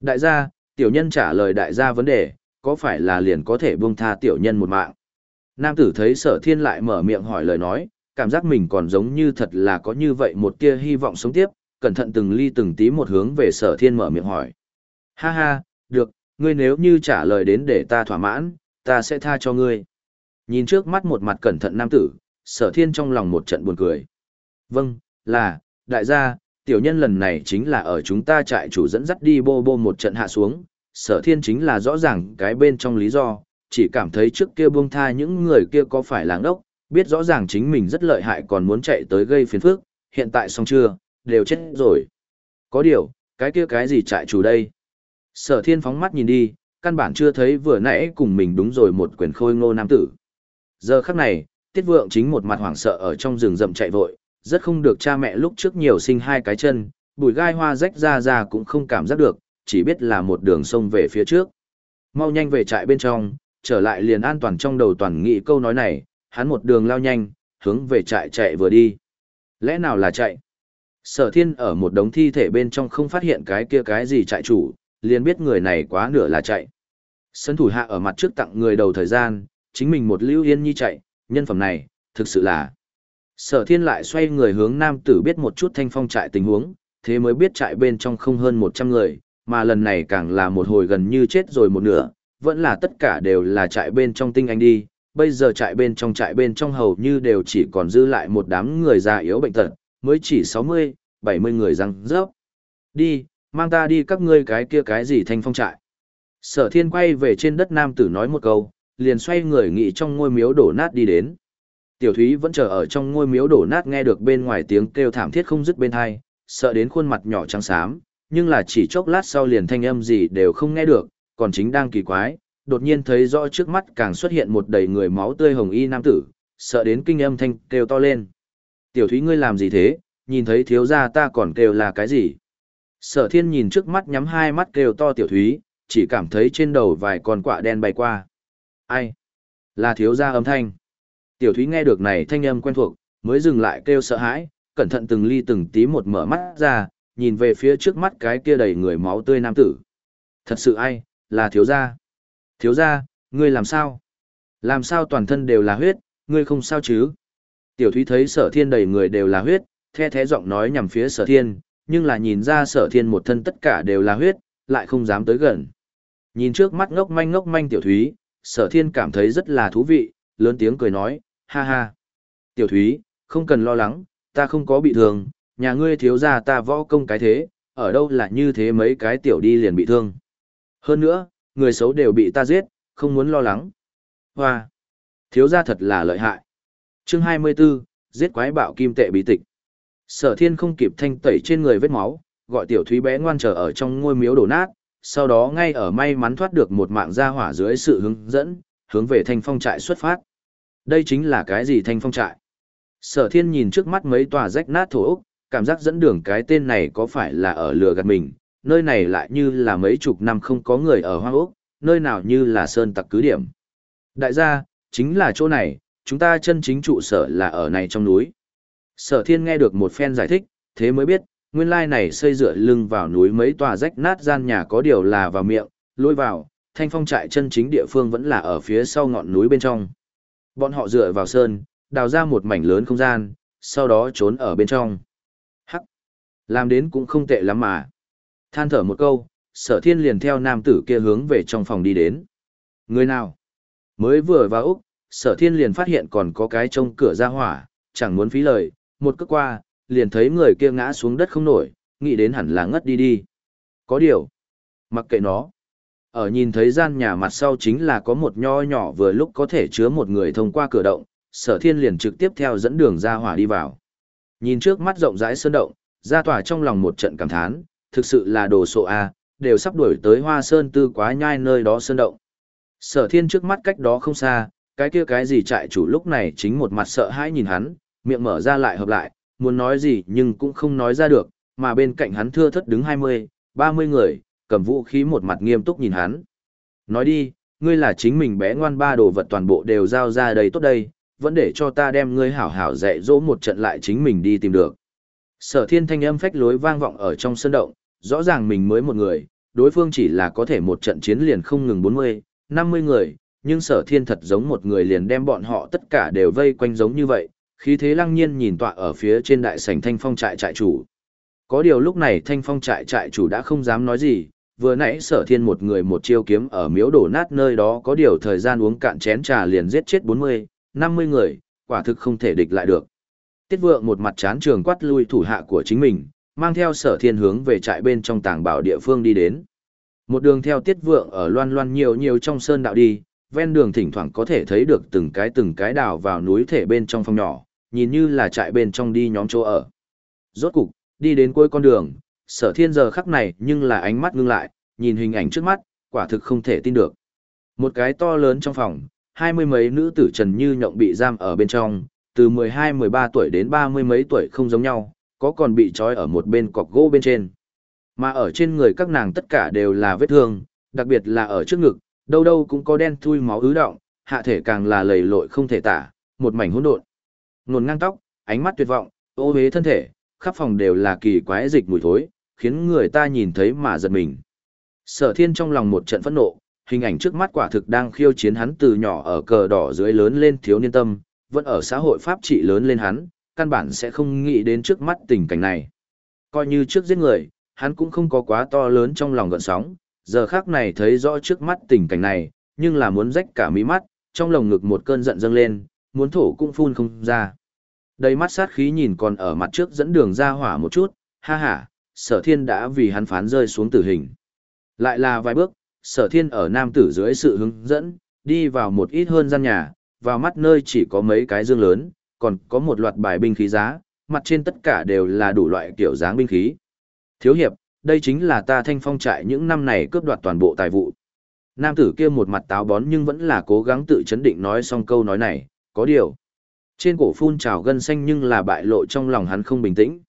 Đại gia, tiểu nhân trả lời đại gia vấn đề, có phải là liền có thể buông tha tiểu nhân một mạng? Nam tử thấy sở thiên lại mở miệng hỏi lời nói, cảm giác mình còn giống như thật là có như vậy một tia hy vọng sống tiếp, cẩn thận từng ly từng tí một hướng về sở thiên mở miệng hỏi. Ha ha, được, ngươi nếu như trả lời đến để ta thỏa mãn, ta sẽ tha cho ngươi. Nhìn trước mắt một mặt cẩn thận nam tử, sở thiên trong lòng một trận buồn cười. Vâng, là, đại gia, tiểu nhân lần này chính là ở chúng ta trại chủ dẫn dắt đi bô bô một trận hạ xuống, sở thiên chính là rõ ràng cái bên trong lý do, chỉ cảm thấy trước kia buông tha những người kia có phải làng đốc, biết rõ ràng chính mình rất lợi hại còn muốn chạy tới gây phiền phức, hiện tại xong chưa, đều chết rồi. Có điều, cái kia cái gì trại chủ đây? Sở thiên phóng mắt nhìn đi, căn bản chưa thấy vừa nãy cùng mình đúng rồi một quyền khôi ngô nam tử. Giờ khắc này, tiết vượng chính một mặt hoảng sợ ở trong rừng rậm chạy vội, rất không được cha mẹ lúc trước nhiều sinh hai cái chân, bùi gai hoa rách ra ra cũng không cảm giác được, chỉ biết là một đường sông về phía trước. Mau nhanh về trại bên trong, trở lại liền an toàn trong đầu toàn nghị câu nói này, hắn một đường lao nhanh, hướng về trại chạy vừa đi. Lẽ nào là chạy? Sở thiên ở một đống thi thể bên trong không phát hiện cái kia cái gì trại chủ, liền biết người này quá nửa là chạy. Sân thủ hạ ở mặt trước tặng người đầu thời gian, chính mình một lưu yên nhi chạy, nhân phẩm này, thực sự là. Sở thiên lại xoay người hướng nam tử biết một chút thanh phong trại tình huống, thế mới biết trại bên trong không hơn 100 người, mà lần này càng là một hồi gần như chết rồi một nửa, vẫn là tất cả đều là trại bên trong tinh anh đi, bây giờ trại bên trong trại bên trong hầu như đều chỉ còn dư lại một đám người già yếu bệnh tật, mới chỉ 60, 70 người răng rớp. Đi, mang ta đi các ngươi cái kia cái gì thanh phong trại. Sở thiên quay về trên đất nam tử nói một câu, liền xoay người nghĩ trong ngôi miếu đổ nát đi đến. Tiểu thúy vẫn chờ ở trong ngôi miếu đổ nát nghe được bên ngoài tiếng kêu thảm thiết không dứt bên hai, sợ đến khuôn mặt nhỏ trắng xám, nhưng là chỉ chốc lát sau liền thanh âm gì đều không nghe được, còn chính đang kỳ quái, đột nhiên thấy rõ trước mắt càng xuất hiện một đầy người máu tươi hồng y nam tử, sợ đến kinh âm thanh kêu to lên. Tiểu thúy ngươi làm gì thế, nhìn thấy thiếu gia ta còn kêu là cái gì? Sở thiên nhìn trước mắt nhắm hai mắt kêu to tiểu thúy, chỉ cảm thấy trên đầu vài con quạ đen bay qua. Ai? Là thiếu gia âm thanh. Tiểu thúy nghe được này thanh âm quen thuộc, mới dừng lại kêu sợ hãi, cẩn thận từng ly từng tí một mở mắt ra, nhìn về phía trước mắt cái kia đầy người máu tươi nam tử. Thật sự ai, là thiếu gia. Thiếu gia, ngươi làm sao? Làm sao toàn thân đều là huyết, ngươi không sao chứ? Tiểu thúy thấy sở thiên đầy người đều là huyết, the thế giọng nói nhằm phía sở thiên, nhưng là nhìn ra sở thiên một thân tất cả đều là huyết, lại không dám tới gần. Nhìn trước mắt ngốc manh ngốc manh tiểu thúy, sở thiên cảm thấy rất là thú vị, lớn tiếng cười nói, ha ha. Tiểu thúy, không cần lo lắng, ta không có bị thương, nhà ngươi thiếu gia ta võ công cái thế, ở đâu là như thế mấy cái tiểu đi liền bị thương. Hơn nữa, người xấu đều bị ta giết, không muốn lo lắng. Hoa! Thiếu gia thật là lợi hại. Chương 24, giết quái bạo kim tệ bí tịch. Sở thiên không kịp thanh tẩy trên người vết máu, gọi tiểu thúy bé ngoan trở ở trong ngôi miếu đổ nát, sau đó ngay ở may mắn thoát được một mạng gia hỏa dưới sự hướng dẫn, hướng về thanh phong trại xuất phát. Đây chính là cái gì thanh phong trại? Sở thiên nhìn trước mắt mấy tòa rách nát thổ ốc, cảm giác dẫn đường cái tên này có phải là ở lừa gạt mình, nơi này lại như là mấy chục năm không có người ở hoang ốc, nơi nào như là sơn tặc cứ điểm. Đại gia, chính là chỗ này, chúng ta chân chính trụ sở là ở này trong núi. Sở thiên nghe được một phen giải thích, thế mới biết, nguyên lai này xây dựa lưng vào núi mấy tòa rách nát gian nhà có điều là vào miệng, lôi vào, thanh phong trại chân chính địa phương vẫn là ở phía sau ngọn núi bên trong. Bọn họ dựa vào sơn, đào ra một mảnh lớn không gian, sau đó trốn ở bên trong. Hắc! Làm đến cũng không tệ lắm mà. Than thở một câu, sở thiên liền theo nam tử kia hướng về trong phòng đi đến. Người nào? Mới vừa vào Úc, sở thiên liền phát hiện còn có cái trông cửa ra hỏa, chẳng muốn phí lời, một cước qua, liền thấy người kia ngã xuống đất không nổi, nghĩ đến hẳn là ngất đi đi. Có điều, mặc kệ nó. Ở nhìn thấy gian nhà mặt sau chính là có một nho nhỏ vừa lúc có thể chứa một người thông qua cửa động, sở thiên liền trực tiếp theo dẫn đường ra hỏa đi vào. Nhìn trước mắt rộng rãi sơn động, ra tỏa trong lòng một trận cảm thán, thực sự là đồ sộ A, đều sắp đuổi tới hoa sơn tư quá nhai nơi đó sơn động. Sở thiên trước mắt cách đó không xa, cái kia cái gì trại chủ lúc này chính một mặt sợ hãi nhìn hắn, miệng mở ra lại hợp lại, muốn nói gì nhưng cũng không nói ra được, mà bên cạnh hắn thưa thất đứng 20, 30 người, cầm vũ khí một mặt nghiêm túc nhìn hắn. Nói đi, ngươi là chính mình bé ngoan ba đồ vật toàn bộ đều giao ra đây tốt đây, vẫn để cho ta đem ngươi hảo hảo dạy dỗ một trận lại chính mình đi tìm được. Sở thiên thanh âm phách lối vang vọng ở trong sân động, rõ ràng mình mới một người, đối phương chỉ là có thể một trận chiến liền không ngừng 40, 50 người, nhưng sở thiên thật giống một người liền đem bọn họ tất cả đều vây quanh giống như vậy, khí thế lăng nhiên nhìn tọa ở phía trên đại sảnh thanh phong trại trại chủ. Có điều lúc này thanh phong trại trại chủ đã không dám nói gì, vừa nãy sở thiên một người một chiêu kiếm ở miếu đổ nát nơi đó có điều thời gian uống cạn chén trà liền giết chết 40, 50 người, quả thực không thể địch lại được. Tiết vượng một mặt chán trường quát lui thủ hạ của chính mình, mang theo sở thiên hướng về trại bên trong tàng bảo địa phương đi đến. Một đường theo tiết vượng ở loan loan nhiều nhiều trong sơn đạo đi, ven đường thỉnh thoảng có thể thấy được từng cái từng cái đào vào núi thể bên trong phòng nhỏ, nhìn như là trại bên trong đi nhóm chỗ ở. Rốt cục, đi đến cuối con đường, sở thiên giờ khắc này nhưng là ánh mắt ngưng lại, nhìn hình ảnh trước mắt, quả thực không thể tin được. Một cái to lớn trong phòng, hai mươi mấy nữ tử trần như nhộng bị giam ở bên trong, từ 12-13 tuổi đến ba mươi mấy tuổi không giống nhau, có còn bị trói ở một bên cọc gỗ bên trên. Mà ở trên người các nàng tất cả đều là vết thương, đặc biệt là ở trước ngực, đâu đâu cũng có đen thui máu ứ động, hạ thể càng là lầy lội không thể tả, một mảnh hỗn độn. Nồn ngang tóc, ánh mắt tuyệt vọng, ô hế thân thể, khắp phòng đều là kỳ quái dịch mùi thối, khiến người ta nhìn thấy mà giật mình. Sở thiên trong lòng một trận phẫn nộ, hình ảnh trước mắt quả thực đang khiêu chiến hắn từ nhỏ ở cờ đỏ dưới lớn lên thiếu niên tâm, vẫn ở xã hội pháp trị lớn lên hắn, căn bản sẽ không nghĩ đến trước mắt tình cảnh này. Coi như trước giết người, hắn cũng không có quá to lớn trong lòng gợn sóng, giờ khác này thấy rõ trước mắt tình cảnh này, nhưng là muốn rách cả mí mắt, trong lồng ngực một cơn giận dâng lên, muốn thổ cũng phun không ra. Đầy mắt sát khí nhìn còn ở mặt trước dẫn đường ra hỏa một chút, ha ha, sở thiên đã vì hắn phán rơi xuống tử hình. Lại là vài bước, sở thiên ở nam tử dưới sự hướng dẫn, đi vào một ít hơn gian nhà, vào mắt nơi chỉ có mấy cái dương lớn, còn có một loạt bài binh khí giá, mặt trên tất cả đều là đủ loại kiểu dáng binh khí. Thiếu hiệp, đây chính là ta thanh phong trại những năm này cướp đoạt toàn bộ tài vụ. Nam tử kia một mặt táo bón nhưng vẫn là cố gắng tự chấn định nói xong câu nói này, có điều. Trên cổ phun trào gân xanh nhưng là bại lộ trong lòng hắn không bình tĩnh.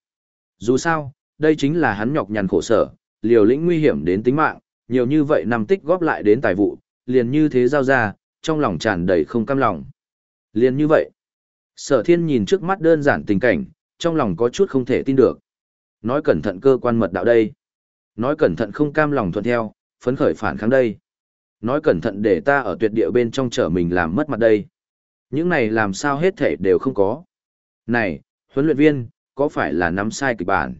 Dù sao, đây chính là hắn nhọc nhằn khổ sở, liều lĩnh nguy hiểm đến tính mạng, nhiều như vậy năm tích góp lại đến tài vụ, liền như thế giao ra, trong lòng tràn đầy không cam lòng. Liền như vậy, sở thiên nhìn trước mắt đơn giản tình cảnh, trong lòng có chút không thể tin được. Nói cẩn thận cơ quan mật đạo đây. Nói cẩn thận không cam lòng thuận theo, phấn khởi phản kháng đây. Nói cẩn thận để ta ở tuyệt địa bên trong trở mình làm mất mặt đây. Những này làm sao hết thể đều không có. Này, huấn luyện viên, có phải là nắm sai kịch bản?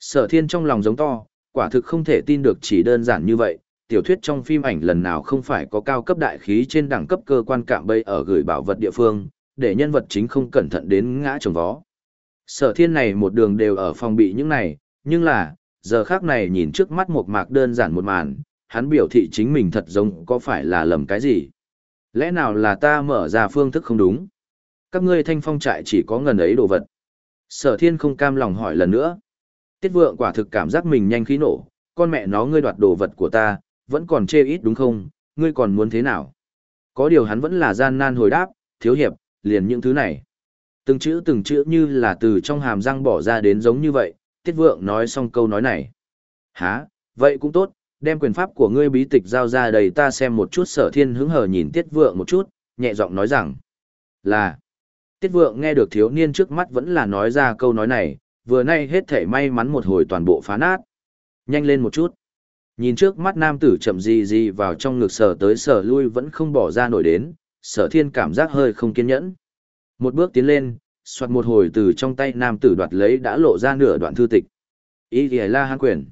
Sở thiên trong lòng giống to, quả thực không thể tin được chỉ đơn giản như vậy. Tiểu thuyết trong phim ảnh lần nào không phải có cao cấp đại khí trên đẳng cấp cơ quan cạm bẫy ở gửi bảo vật địa phương, để nhân vật chính không cẩn thận đến ngã trồng vó. Sở thiên này một đường đều ở phòng bị những này, nhưng là, giờ khác này nhìn trước mắt một mạc đơn giản một màn, hắn biểu thị chính mình thật giống có phải là lầm cái gì. Lẽ nào là ta mở ra phương thức không đúng? Các ngươi thanh phong trại chỉ có ngần ấy đồ vật. Sở thiên không cam lòng hỏi lần nữa. Tiết vượng quả thực cảm giác mình nhanh khí nổ, con mẹ nó ngươi đoạt đồ vật của ta, vẫn còn chê ít đúng không, ngươi còn muốn thế nào? Có điều hắn vẫn là gian nan hồi đáp, thiếu hiệp, liền những thứ này. Từng chữ từng chữ như là từ trong hàm răng bỏ ra đến giống như vậy, tiết vượng nói xong câu nói này. Hả, vậy cũng tốt, đem quyền pháp của ngươi bí tịch giao ra đầy ta xem một chút sở thiên hứng hờ nhìn tiết vượng một chút, nhẹ giọng nói rằng là. Tiết vượng nghe được thiếu niên trước mắt vẫn là nói ra câu nói này, vừa nay hết thể may mắn một hồi toàn bộ phá nát. Nhanh lên một chút. Nhìn trước mắt nam tử chậm gì gì vào trong ngực sở tới sở lui vẫn không bỏ ra nổi đến, sở thiên cảm giác hơi không kiên nhẫn. Một bước tiến lên, soạt một hồi từ trong tay nam tử đoạt lấy đã lộ ra nửa đoạn thư tịch. Ý thì la hán quyền.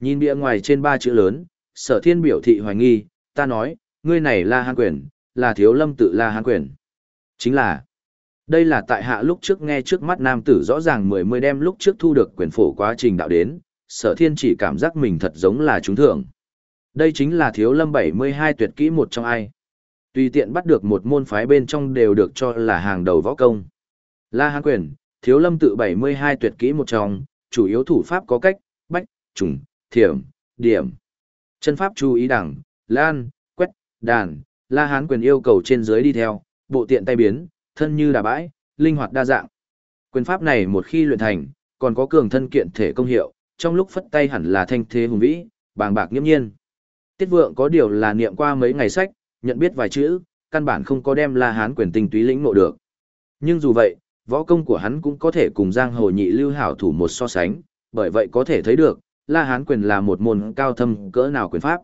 Nhìn bìa ngoài trên ba chữ lớn, sở thiên biểu thị hoài nghi, ta nói, ngươi này la hán quyền, là thiếu lâm tự la hán quyền. Chính là, đây là tại hạ lúc trước nghe trước mắt nam tử rõ ràng mười mươi đem lúc trước thu được quyền phổ quá trình đạo đến, sở thiên chỉ cảm giác mình thật giống là trúng thưởng. Đây chính là thiếu lâm 72 tuyệt kỹ một trong ai. Tùy tiện bắt được một môn phái bên trong đều được cho là hàng đầu võ công. La Hán Quyền, thiếu lâm tự 72 tuyệt kỹ một trong, chủ yếu thủ pháp có cách, bách, trùng, thiểm, điểm. Chân pháp chú ý đẳng, lan, quét, đàn, La Hán Quyền yêu cầu trên dưới đi theo, bộ tiện tay biến, thân như đà bãi, linh hoạt đa dạng. Quyền pháp này một khi luyện thành, còn có cường thân kiện thể công hiệu, trong lúc phất tay hẳn là thanh thế hùng vĩ, bàng bạc nghiêm nhiên. Tiết vượng có điều là niệm qua mấy ngày sách, nhận biết vài chữ, căn bản không có đem La Hán quyền tình túy lĩnh ngộ được. Nhưng dù vậy, võ công của hắn cũng có thể cùng Giang Hồ Nhị Lưu hảo thủ một so sánh, bởi vậy có thể thấy được, La Hán quyền là một môn cao thâm cỡ nào quyền pháp.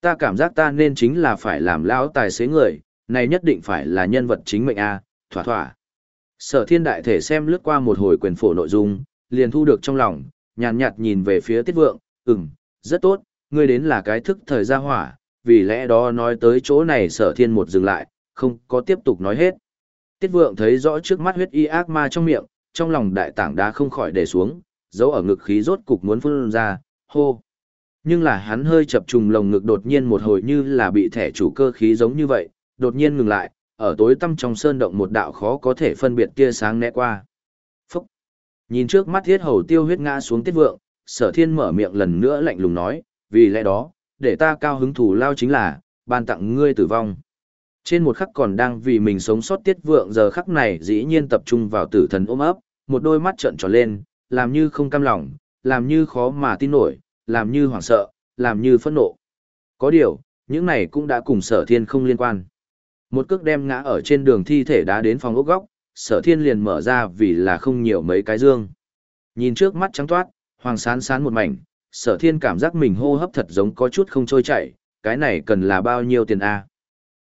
Ta cảm giác ta nên chính là phải làm lão tài xế người, này nhất định phải là nhân vật chính mệnh a, thỏa thỏa. Sở Thiên đại thể xem lướt qua một hồi quyền phổ nội dung, liền thu được trong lòng, nhàn nhạt nhìn về phía Tiết Vượng, "Ừm, rất tốt, ngươi đến là cái thức thời gia hỏa, vì lẽ đó nói tới chỗ này Sở Thiên một dừng lại, không có tiếp tục nói hết." Tiết Vượng thấy rõ trước mắt huyết y ác ma trong miệng, trong lòng đại tảng đá không khỏi để xuống, giấu ở ngực khí rốt cục muốn phun ra, hô. Nhưng là hắn hơi chập trùng lồng ngực đột nhiên một hồi như là bị thẻ chủ cơ khí giống như vậy, đột nhiên ngừng lại, ở tối tăm trong sơn động một đạo khó có thể phân biệt tia sáng né qua. Phúc! Nhìn trước mắt thiết hầu tiêu huyết ngã xuống tiết vượng, sở thiên mở miệng lần nữa lạnh lùng nói, vì lẽ đó, để ta cao hứng thủ lao chính là, ban tặng ngươi tử vong. Trên một khắc còn đang vì mình sống sót tiết vượng giờ khắc này dĩ nhiên tập trung vào tử thần ôm ấp, một đôi mắt trợn tròn lên, làm như không cam lòng, làm như khó mà tin nổi, làm như hoảng sợ, làm như phẫn nộ. Có điều, những này cũng đã cùng sở thiên không liên quan. Một cước đem ngã ở trên đường thi thể đá đến phòng ốc góc, sở thiên liền mở ra vì là không nhiều mấy cái dương. Nhìn trước mắt trắng toát, hoàng sán sán một mảnh, sở thiên cảm giác mình hô hấp thật giống có chút không trôi chảy, cái này cần là bao nhiêu tiền a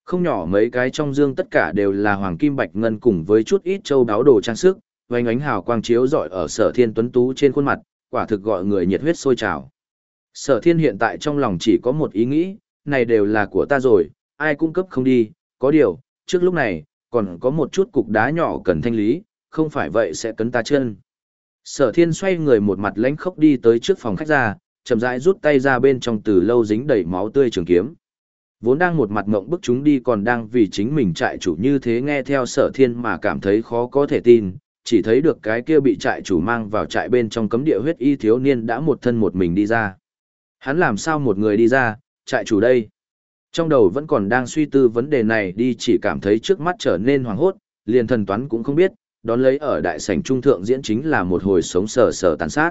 Không nhỏ mấy cái trong dương tất cả đều là hoàng kim bạch ngân cùng với chút ít châu đáo đồ trang sức, vành ánh hào quang chiếu rọi ở sở thiên tuấn tú trên khuôn mặt, quả thực gọi người nhiệt huyết sôi trào. Sở thiên hiện tại trong lòng chỉ có một ý nghĩ, này đều là của ta rồi, ai cung cấp không đi, có điều, trước lúc này, còn có một chút cục đá nhỏ cần thanh lý, không phải vậy sẽ cấn ta chân. Sở thiên xoay người một mặt lánh khốc đi tới trước phòng khách ra, chậm rãi rút tay ra bên trong từ lâu dính đầy máu tươi trường kiếm. Vốn đang một mặt ngộng bức chúng đi còn đang vì chính mình trại chủ như thế nghe theo sở thiên mà cảm thấy khó có thể tin, chỉ thấy được cái kia bị trại chủ mang vào trại bên trong cấm địa huyết y thiếu niên đã một thân một mình đi ra. Hắn làm sao một người đi ra, trại chủ đây? Trong đầu vẫn còn đang suy tư vấn đề này đi chỉ cảm thấy trước mắt trở nên hoàng hốt, liền thần toán cũng không biết, đón lấy ở đại sảnh trung thượng diễn chính là một hồi sống sờ sờ tàn sát.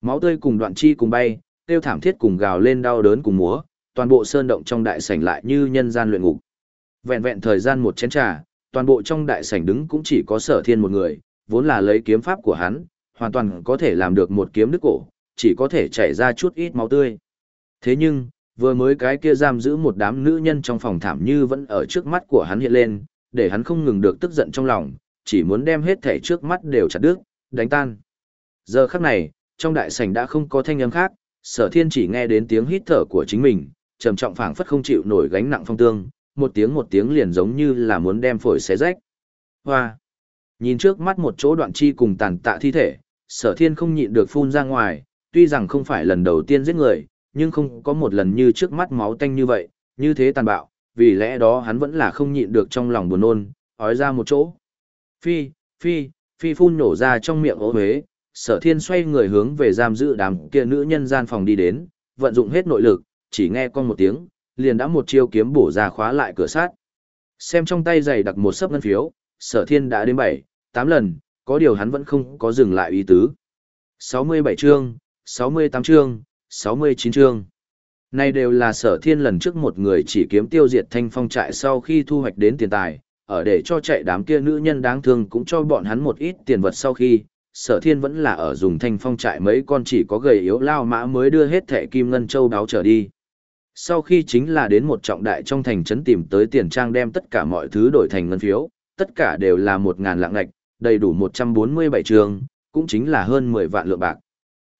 Máu tươi cùng đoạn chi cùng bay, tiêu thảm thiết cùng gào lên đau đớn cùng múa, toàn bộ sơn động trong đại sảnh lại như nhân gian luyện ngục. Vẹn vẹn thời gian một chén trà, toàn bộ trong đại sảnh đứng cũng chỉ có sở thiên một người, vốn là lấy kiếm pháp của hắn, hoàn toàn có thể làm được một kiếm đứt cổ, chỉ có thể chảy ra chút ít máu tươi. Thế nhưng, vừa mới cái kia giam giữ một đám nữ nhân trong phòng thảm như vẫn ở trước mắt của hắn hiện lên, để hắn không ngừng được tức giận trong lòng, chỉ muốn đem hết thể trước mắt đều chặt đứt, đánh tan. Giờ khắc này, trong đại sảnh đã không có thanh âm khác, sở thiên chỉ nghe đến tiếng hít thở của chính mình, trầm trọng phảng phất không chịu nổi gánh nặng phong tương, một tiếng một tiếng liền giống như là muốn đem phổi xé rách. Hoa! Nhìn trước mắt một chỗ đoạn chi cùng tàn tạ thi thể, sở thiên không nhịn được phun ra ngoài, tuy rằng không phải lần đầu tiên giết người, nhưng không có một lần như trước mắt máu tanh như vậy, như thế tàn bạo, vì lẽ đó hắn vẫn là không nhịn được trong lòng buồn nôn, ói ra một chỗ. Phi, phi, phi phun nổ ra trong miệng ố huế, sở thiên xoay người hướng về giam giữ đám kia nữ nhân gian phòng đi đến, vận dụng hết nội lực, chỉ nghe con một tiếng, liền đã một chiêu kiếm bổ ra khóa lại cửa sát. Xem trong tay giày đặt một sấp ngân phiếu, sở thiên đã đến 7, 8 lần, có điều hắn vẫn không có dừng lại ý tứ. 67 chương, 68 chương, 69 chương. Này đều là sở thiên lần trước một người chỉ kiếm tiêu diệt thanh phong trại sau khi thu hoạch đến tiền tài, ở để cho chạy đám kia nữ nhân đáng thương cũng cho bọn hắn một ít tiền vật sau khi, sở thiên vẫn là ở dùng thanh phong trại mấy con chỉ có gầy yếu lao mã mới đưa hết thẻ kim ngân châu đáo trở đi. Sau khi chính là đến một trọng đại trong thành trấn tìm tới tiền trang đem tất cả mọi thứ đổi thành ngân phiếu, tất cả đều là một ngàn lạng ngạch, đầy đủ 147 trường, cũng chính là hơn 10 vạn lượng bạc.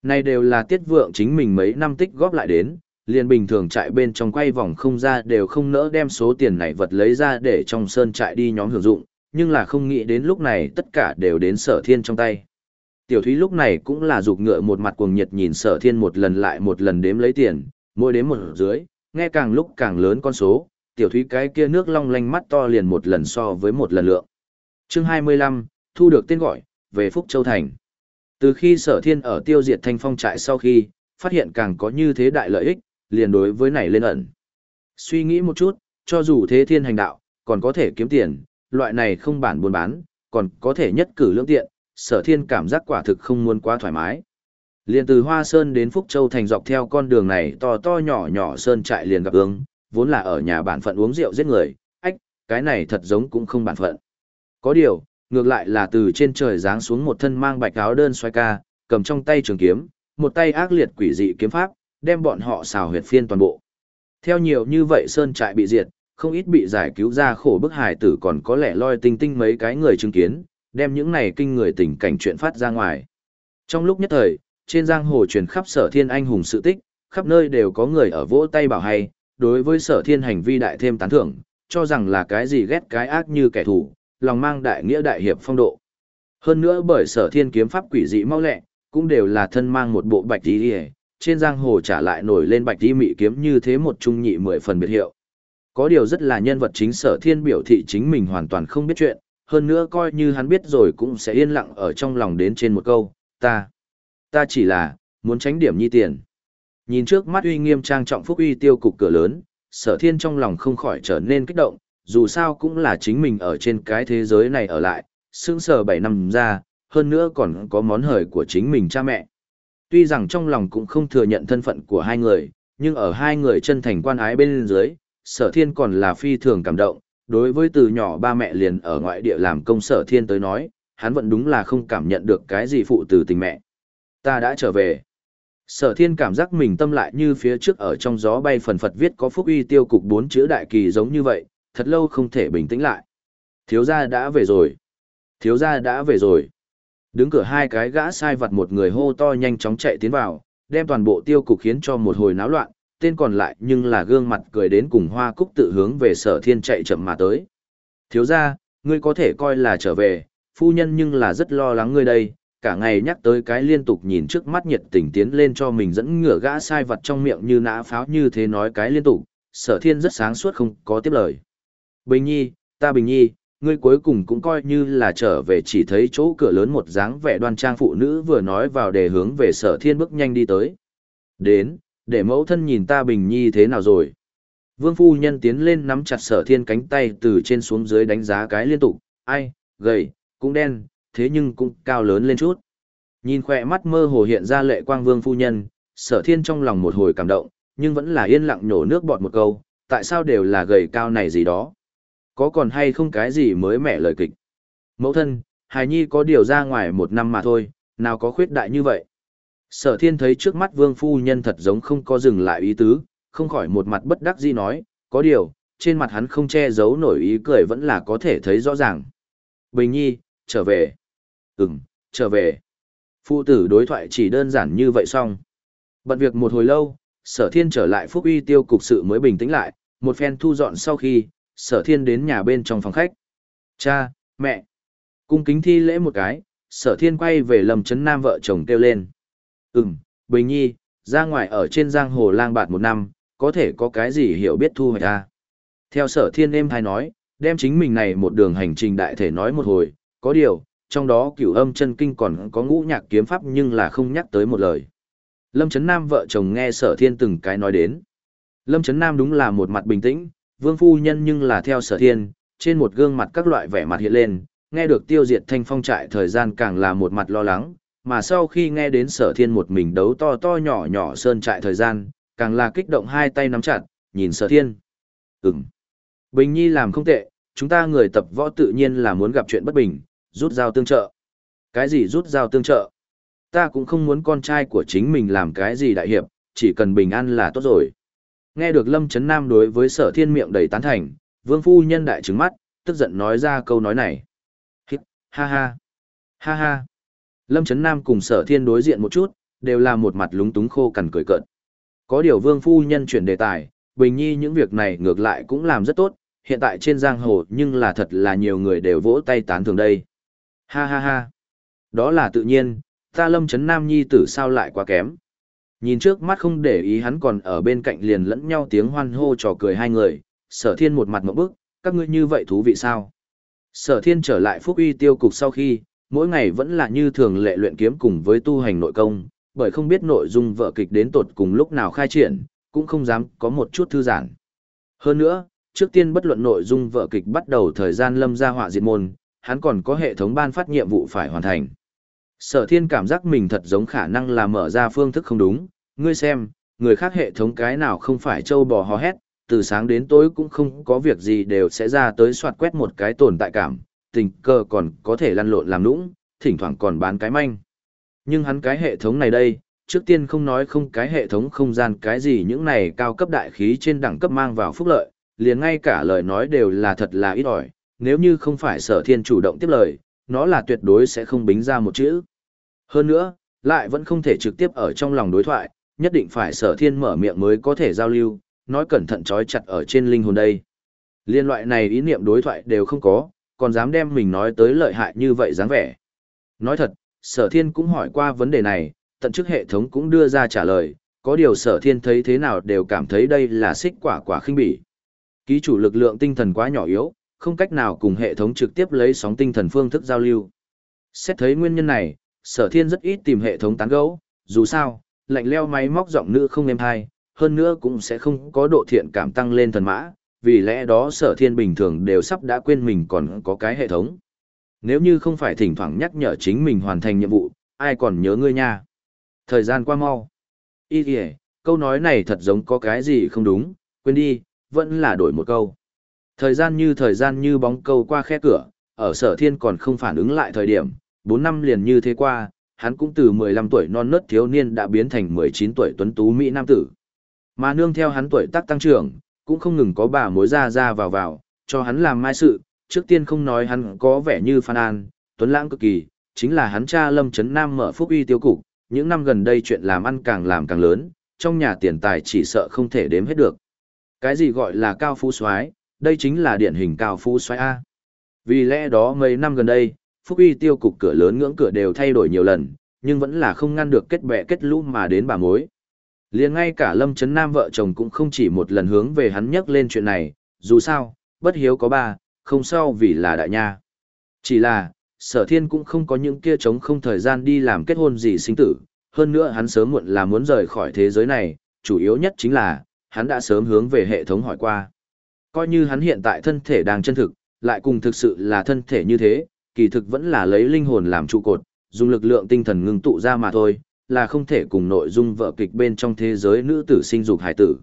Này đều là tiết vượng chính mình mấy năm tích góp lại đến, liền bình thường trại bên trong quay vòng không ra đều không nỡ đem số tiền này vật lấy ra để trong sơn trại đi nhóm hưởng dụng, nhưng là không nghĩ đến lúc này tất cả đều đến sở thiên trong tay. Tiểu thúy lúc này cũng là dục ngựa một mặt cuồng nhiệt nhìn sở thiên một lần lại một lần đếm lấy tiền, mỗi đếm một dưới, nghe càng lúc càng lớn con số, tiểu thúy cái kia nước long lanh mắt to liền một lần so với một lần lượng. Chương 25, thu được tên gọi, về Phúc Châu Thành. Từ khi sở thiên ở tiêu diệt thanh phong trại sau khi, phát hiện càng có như thế đại lợi ích, liền đối với này lên ẩn. Suy nghĩ một chút, cho dù thế thiên hành đạo, còn có thể kiếm tiền, loại này không bản buôn bán, còn có thể nhất cử lưỡng tiện, sở thiên cảm giác quả thực không muốn quá thoải mái. Liền từ Hoa Sơn đến Phúc Châu thành dọc theo con đường này to to nhỏ nhỏ sơn trại liền gặp ứng, vốn là ở nhà bản phận uống rượu giết người, ách, cái này thật giống cũng không bản phận. Có điều, ngược lại là từ trên trời giáng xuống một thân mang bạch áo đơn xoay ca, cầm trong tay trường kiếm, một tay ác liệt quỷ dị kiếm pháp, đem bọn họ xào huyệt phiên toàn bộ. Theo nhiều như vậy sơn trại bị diệt, không ít bị giải cứu ra khổ bức hải tử còn có lẽ loi tinh tinh mấy cái người chứng kiến, đem những này kinh người tình cảnh chuyện phát ra ngoài. Trong lúc nhất thời, trên giang hồ truyền khắp sở thiên anh hùng sự tích, khắp nơi đều có người ở vỗ tay bảo hay, đối với sở thiên hành vi đại thêm tán thưởng, cho rằng là cái gì ghét cái ác như kẻ thù, lòng mang đại nghĩa đại hiệp phong độ. Hơn nữa bởi sở thiên kiếm pháp quỷ dị mau lẹ, cũng đều là thân mang một bộ bạch tí trên giang hồ trả lại nổi lên bạch tí mị kiếm như thế một trung nhị mười phần biệt hiệu. Có điều rất là nhân vật chính sở thiên biểu thị chính mình hoàn toàn không biết chuyện, hơn nữa coi như hắn biết rồi cũng sẽ yên lặng ở trong lòng đến trên một câu, ta, ta chỉ là, muốn tránh điểm nhi tiền. Nhìn trước mắt uy nghiêm trang trọng phúc uy tiêu cục cửa lớn, sở thiên trong lòng không khỏi trở nên kích động, dù sao cũng là chính mình ở trên cái thế giới này ở lại, sững sờ 7 năm ra, hơn nữa còn có món hời của chính mình cha mẹ. Tuy rằng trong lòng cũng không thừa nhận thân phận của hai người, nhưng ở hai người chân thành quan ái bên dưới, sở thiên còn là phi thường cảm động, đối với từ nhỏ ba mẹ liền ở ngoại địa làm công sở thiên tới nói, hắn vẫn đúng là không cảm nhận được cái gì phụ từ tình mẹ. Ta đã trở về. Sở thiên cảm giác mình tâm lại như phía trước ở trong gió bay phần phật viết có phúc uy tiêu cục bốn chữ đại kỳ giống như vậy, thật lâu không thể bình tĩnh lại. Thiếu gia đã về rồi. Thiếu gia đã về rồi. Đứng cửa hai cái gã sai vặt một người hô to nhanh chóng chạy tiến vào, đem toàn bộ tiêu cục khiến cho một hồi náo loạn, tên còn lại nhưng là gương mặt cười đến cùng hoa cúc tự hướng về sở thiên chạy chậm mà tới. Thiếu gia, ngươi có thể coi là trở về, phu nhân nhưng là rất lo lắng ngươi đây, cả ngày nhắc tới cái liên tục nhìn trước mắt nhiệt tình tiến lên cho mình dẫn ngửa gã sai vật trong miệng như nã pháo như thế nói cái liên tục, sở thiên rất sáng suốt không có tiếp lời. Bình nhi, ta bình nhi, ngươi cuối cùng cũng coi như là trở về chỉ thấy chỗ cửa lớn một dáng vẻ đoan trang phụ nữ vừa nói vào để hướng về sở thiên bước nhanh đi tới. Đến, để mẫu thân nhìn ta bình nhi thế nào rồi. Vương phu nhân tiến lên nắm chặt sở thiên cánh tay từ trên xuống dưới đánh giá cái liên tục, ai, gầy, cũng đen, thế nhưng cũng cao lớn lên chút. Nhìn khỏe mắt mơ hồ hiện ra lệ quang vương phu nhân, sở thiên trong lòng một hồi cảm động, nhưng vẫn là yên lặng nhổ nước bọt một câu, tại sao đều là gầy cao này gì đó. Có còn hay không cái gì mới mẻ lời kịch. Mẫu thân, hài nhi có điều ra ngoài một năm mà thôi, nào có khuyết đại như vậy. Sở thiên thấy trước mắt vương phu nhân thật giống không có dừng lại ý tứ, không khỏi một mặt bất đắc dĩ nói, có điều, trên mặt hắn không che giấu nổi ý cười vẫn là có thể thấy rõ ràng. Bình nhi, trở về. Ừm, trở về. Phụ tử đối thoại chỉ đơn giản như vậy xong. Bận việc một hồi lâu, sở thiên trở lại phúc uy tiêu cục sự mới bình tĩnh lại, một phen thu dọn sau khi, sở thiên đến nhà bên trong phòng khách. Cha, mẹ. Cung kính thi lễ một cái, sở thiên quay về lầm chấn nam vợ chồng kêu lên. Ừm, Bình Nhi, ra ngoài ở trên giang hồ lang bạt một năm, có thể có cái gì hiểu biết thu hoạch ta. Theo sở thiên êm hay nói, đem chính mình này một đường hành trình đại thể nói một hồi, có điều, trong đó cửu âm chân kinh còn có ngũ nhạc kiếm pháp nhưng là không nhắc tới một lời. Lâm Trấn Nam vợ chồng nghe sở thiên từng cái nói đến. Lâm Trấn Nam đúng là một mặt bình tĩnh, vương phu nhân nhưng là theo sở thiên, trên một gương mặt các loại vẻ mặt hiện lên, nghe được tiêu diệt thanh phong trại thời gian càng là một mặt lo lắng, mà sau khi nghe đến sở thiên một mình đấu to to nhỏ nhỏ sơn trại thời gian, càng là kích động hai tay nắm chặt, nhìn sở thiên. Ừm. Bình Nhi làm không tệ, chúng ta người tập võ tự nhiên là muốn gặp chuyện bất bình, rút dao tương trợ. Cái gì rút dao tương trợ? Ta cũng không muốn con trai của chính mình làm cái gì đại hiệp, chỉ cần bình an là tốt rồi. Nghe được Lâm Trấn Nam đối với sở thiên miệng đầy tán thành, vương phu nhân đại trứng mắt, tức giận nói ra câu nói này. Hít, ha ha, ha ha. Lâm Trấn Nam cùng sở thiên đối diện một chút, đều là một mặt lúng túng khô cằn cười cợt. Có điều vương phu nhân chuyển đề tài, Bình Nhi những việc này ngược lại cũng làm rất tốt, hiện tại trên giang hồ nhưng là thật là nhiều người đều vỗ tay tán thường đây. Ha ha ha. Đó là tự nhiên, ta lâm chấn nam nhi tử sao lại quá kém. Nhìn trước mắt không để ý hắn còn ở bên cạnh liền lẫn nhau tiếng hoan hô trò cười hai người, sở thiên một mặt mẫu bức, các ngươi như vậy thú vị sao? Sở thiên trở lại phúc uy tiêu cục sau khi, mỗi ngày vẫn là như thường lệ luyện kiếm cùng với tu hành nội công, bởi không biết nội dung vợ kịch đến tột cùng lúc nào khai triển, cũng không dám có một chút thư giãn. Hơn nữa, trước tiên bất luận nội dung vợ kịch bắt đầu thời gian lâm gia họa diệt môn, hắn còn có hệ thống ban phát nhiệm vụ phải hoàn thành. Sở thiên cảm giác mình thật giống khả năng là mở ra phương thức không đúng, ngươi xem, người khác hệ thống cái nào không phải trâu bò hò hét, từ sáng đến tối cũng không có việc gì đều sẽ ra tới soạt quét một cái tồn tại cảm, tình cờ còn có thể lăn lộn làm nũng, thỉnh thoảng còn bán cái manh. Nhưng hắn cái hệ thống này đây, trước tiên không nói không cái hệ thống không gian cái gì những này cao cấp đại khí trên đẳng cấp mang vào phúc lợi, liền ngay cả lời nói đều là thật là ít ỏi, nếu như không phải sở thiên chủ động tiếp lời, nó là tuyệt đối sẽ không bính ra một chữ. Hơn nữa, lại vẫn không thể trực tiếp ở trong lòng đối thoại, nhất định phải sở thiên mở miệng mới có thể giao lưu, nói cẩn thận trói chặt ở trên linh hồn đây. Liên loại này ý niệm đối thoại đều không có, còn dám đem mình nói tới lợi hại như vậy dáng vẻ. Nói thật, sở thiên cũng hỏi qua vấn đề này, tận chức hệ thống cũng đưa ra trả lời, có điều sở thiên thấy thế nào đều cảm thấy đây là xích quả quả khinh bỉ. Ký chủ lực lượng tinh thần quá nhỏ yếu, không cách nào cùng hệ thống trực tiếp lấy sóng tinh thần phương thức giao lưu. Xét thấy nguyên nhân này, sở thiên rất ít tìm hệ thống tán gẫu, dù sao, lạnh leo máy móc giọng nữ không êm hay, hơn nữa cũng sẽ không có độ thiện cảm tăng lên thần mã, vì lẽ đó sở thiên bình thường đều sắp đã quên mình còn có cái hệ thống. Nếu như không phải thỉnh thoảng nhắc nhở chính mình hoàn thành nhiệm vụ, ai còn nhớ ngươi nha. Thời gian qua mau. Ý kìa, câu nói này thật giống có cái gì không đúng, quên đi, vẫn là đổi một câu. Thời gian như thời gian như bóng câu qua khe cửa, ở sở thiên còn không phản ứng lại thời điểm, 4 năm liền như thế qua, hắn cũng từ 15 tuổi non nớt thiếu niên đã biến thành 19 tuổi tuấn tú Mỹ Nam tử. Mà nương theo hắn tuổi tác tăng trưởng, cũng không ngừng có bà mối ra ra vào vào, cho hắn làm mai sự, trước tiên không nói hắn có vẻ như Phan An, tuấn lãng cực kỳ, chính là hắn cha Lâm Trấn Nam mở phúc uy tiêu cục, những năm gần đây chuyện làm ăn càng làm càng lớn, trong nhà tiền tài chỉ sợ không thể đếm hết được. Cái gì gọi là cao phú soái, đây chính là điển hình cao phú xoay a. Vì lẽ đó mấy năm gần đây, phúc uy tiêu cục cửa lớn ngưỡng cửa đều thay đổi nhiều lần, nhưng vẫn là không ngăn được kết bè kết lũ mà đến bà mối. Liền ngay cả Lâm Trấn Nam vợ chồng cũng không chỉ một lần hướng về hắn nhắc lên chuyện này, dù sao, bất hiếu có ba, không sao vì là đại nha. Chỉ là, sở thiên cũng không có những kia chống không thời gian đi làm kết hôn gì sinh tử, hơn nữa hắn sớm muộn là muốn rời khỏi thế giới này, chủ yếu nhất chính là, hắn đã sớm hướng về hệ thống hỏi qua. Coi như hắn hiện tại thân thể đang chân thực, lại cùng thực sự là thân thể như thế, kỳ thực vẫn là lấy linh hồn làm trụ cột, dùng lực lượng tinh thần ngưng tụ ra mà thôi, là không thể cùng nội dung vợ kịch bên trong thế giới nữ tử sinh dục hải tử.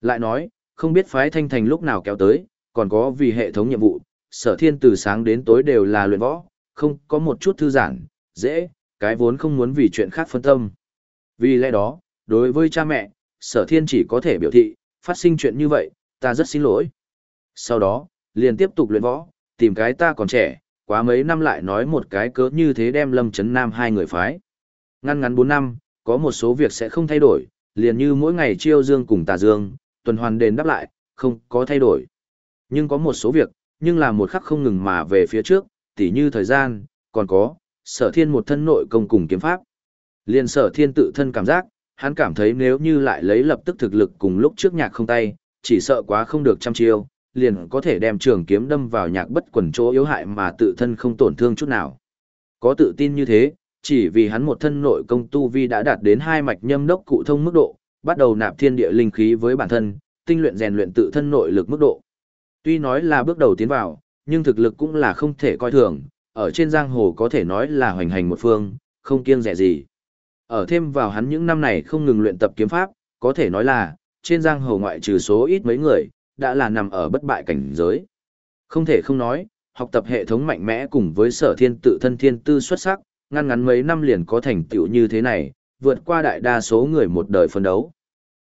Lại nói, không biết phái thanh thành lúc nào kéo tới, còn có vì hệ thống nhiệm vụ, sở thiên từ sáng đến tối đều là luyện võ, không có một chút thư giãn, dễ, cái vốn không muốn vì chuyện khác phân tâm. Vì lẽ đó, đối với cha mẹ, sở thiên chỉ có thể biểu thị, phát sinh chuyện như vậy, ta rất xin lỗi. Sau đó, liền tiếp tục luyện võ, tìm cái ta còn trẻ, quá mấy năm lại nói một cái cớ như thế đem lâm chấn nam hai người phái. Ngăn ngắn 4 năm, có một số việc sẽ không thay đổi, liền như mỗi ngày chiêu dương cùng tà dương, tuần hoàn đền đáp lại, không có thay đổi. Nhưng có một số việc, nhưng là một khắc không ngừng mà về phía trước, tỉ như thời gian, còn có, sở thiên một thân nội công cùng kiếm pháp. Liền sở thiên tự thân cảm giác, hắn cảm thấy nếu như lại lấy lập tức thực lực cùng lúc trước nhạc không tay, chỉ sợ quá không được trăm chiêu, liền có thể đem trường kiếm đâm vào nhạc bất quần chỗ yếu hại mà tự thân không tổn thương chút nào. Có tự tin như thế, chỉ vì hắn một thân nội công tu vi đã đạt đến hai mạch nhâm đốc cụ thông mức độ, bắt đầu nạp thiên địa linh khí với bản thân, tinh luyện rèn luyện tự thân nội lực mức độ. Tuy nói là bước đầu tiến vào, nhưng thực lực cũng là không thể coi thường, ở trên giang hồ có thể nói là hoành hành một phương, không kiêng rẻ gì. Ở thêm vào hắn những năm này không ngừng luyện tập kiếm pháp, có thể nói là, trên giang hồ ngoại trừ số ít mấy người, đã là nằm ở bất bại cảnh giới. Không thể không nói, học tập hệ thống mạnh mẽ cùng với sở thiên tự thân thiên tư xuất sắc, ngăn ngắn mấy năm liền có thành tựu như thế này, vượt qua đại đa số người một đời phân đấu.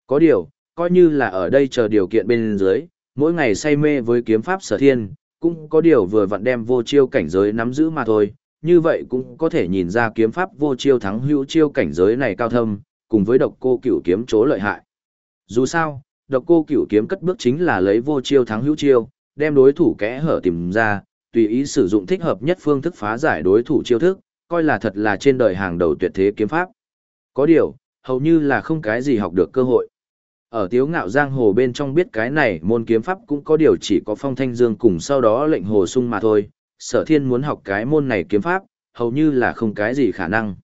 Có điều, coi như là ở đây chờ điều kiện bên dưới, mỗi ngày say mê với kiếm pháp sở thiên, cũng có điều vừa vặn đem vô chiêu cảnh giới nắm giữ mà thôi, như vậy cũng có thể nhìn ra kiếm pháp vô chiêu thắng hữu chiêu cảnh giới này cao thâm, cùng với độc cô cửu kiếm chỗ lợi hại. Dù sao, độc cô cửu kiếm cất bước chính là lấy vô chiêu thắng hữu chiêu, đem đối thủ kẽ hở tìm ra, tùy ý sử dụng thích hợp nhất phương thức phá giải đối thủ chiêu thức, coi là thật là trên đời hàng đầu tuyệt thế kiếm pháp. Có điều, hầu như là không cái gì học được cơ hội. Ở tiếu ngạo giang hồ bên trong biết cái này môn kiếm pháp cũng có điều chỉ có phong thanh dương cùng sau đó lệnh hồ sung mà thôi, sở thiên muốn học cái môn này kiếm pháp, hầu như là không cái gì khả năng.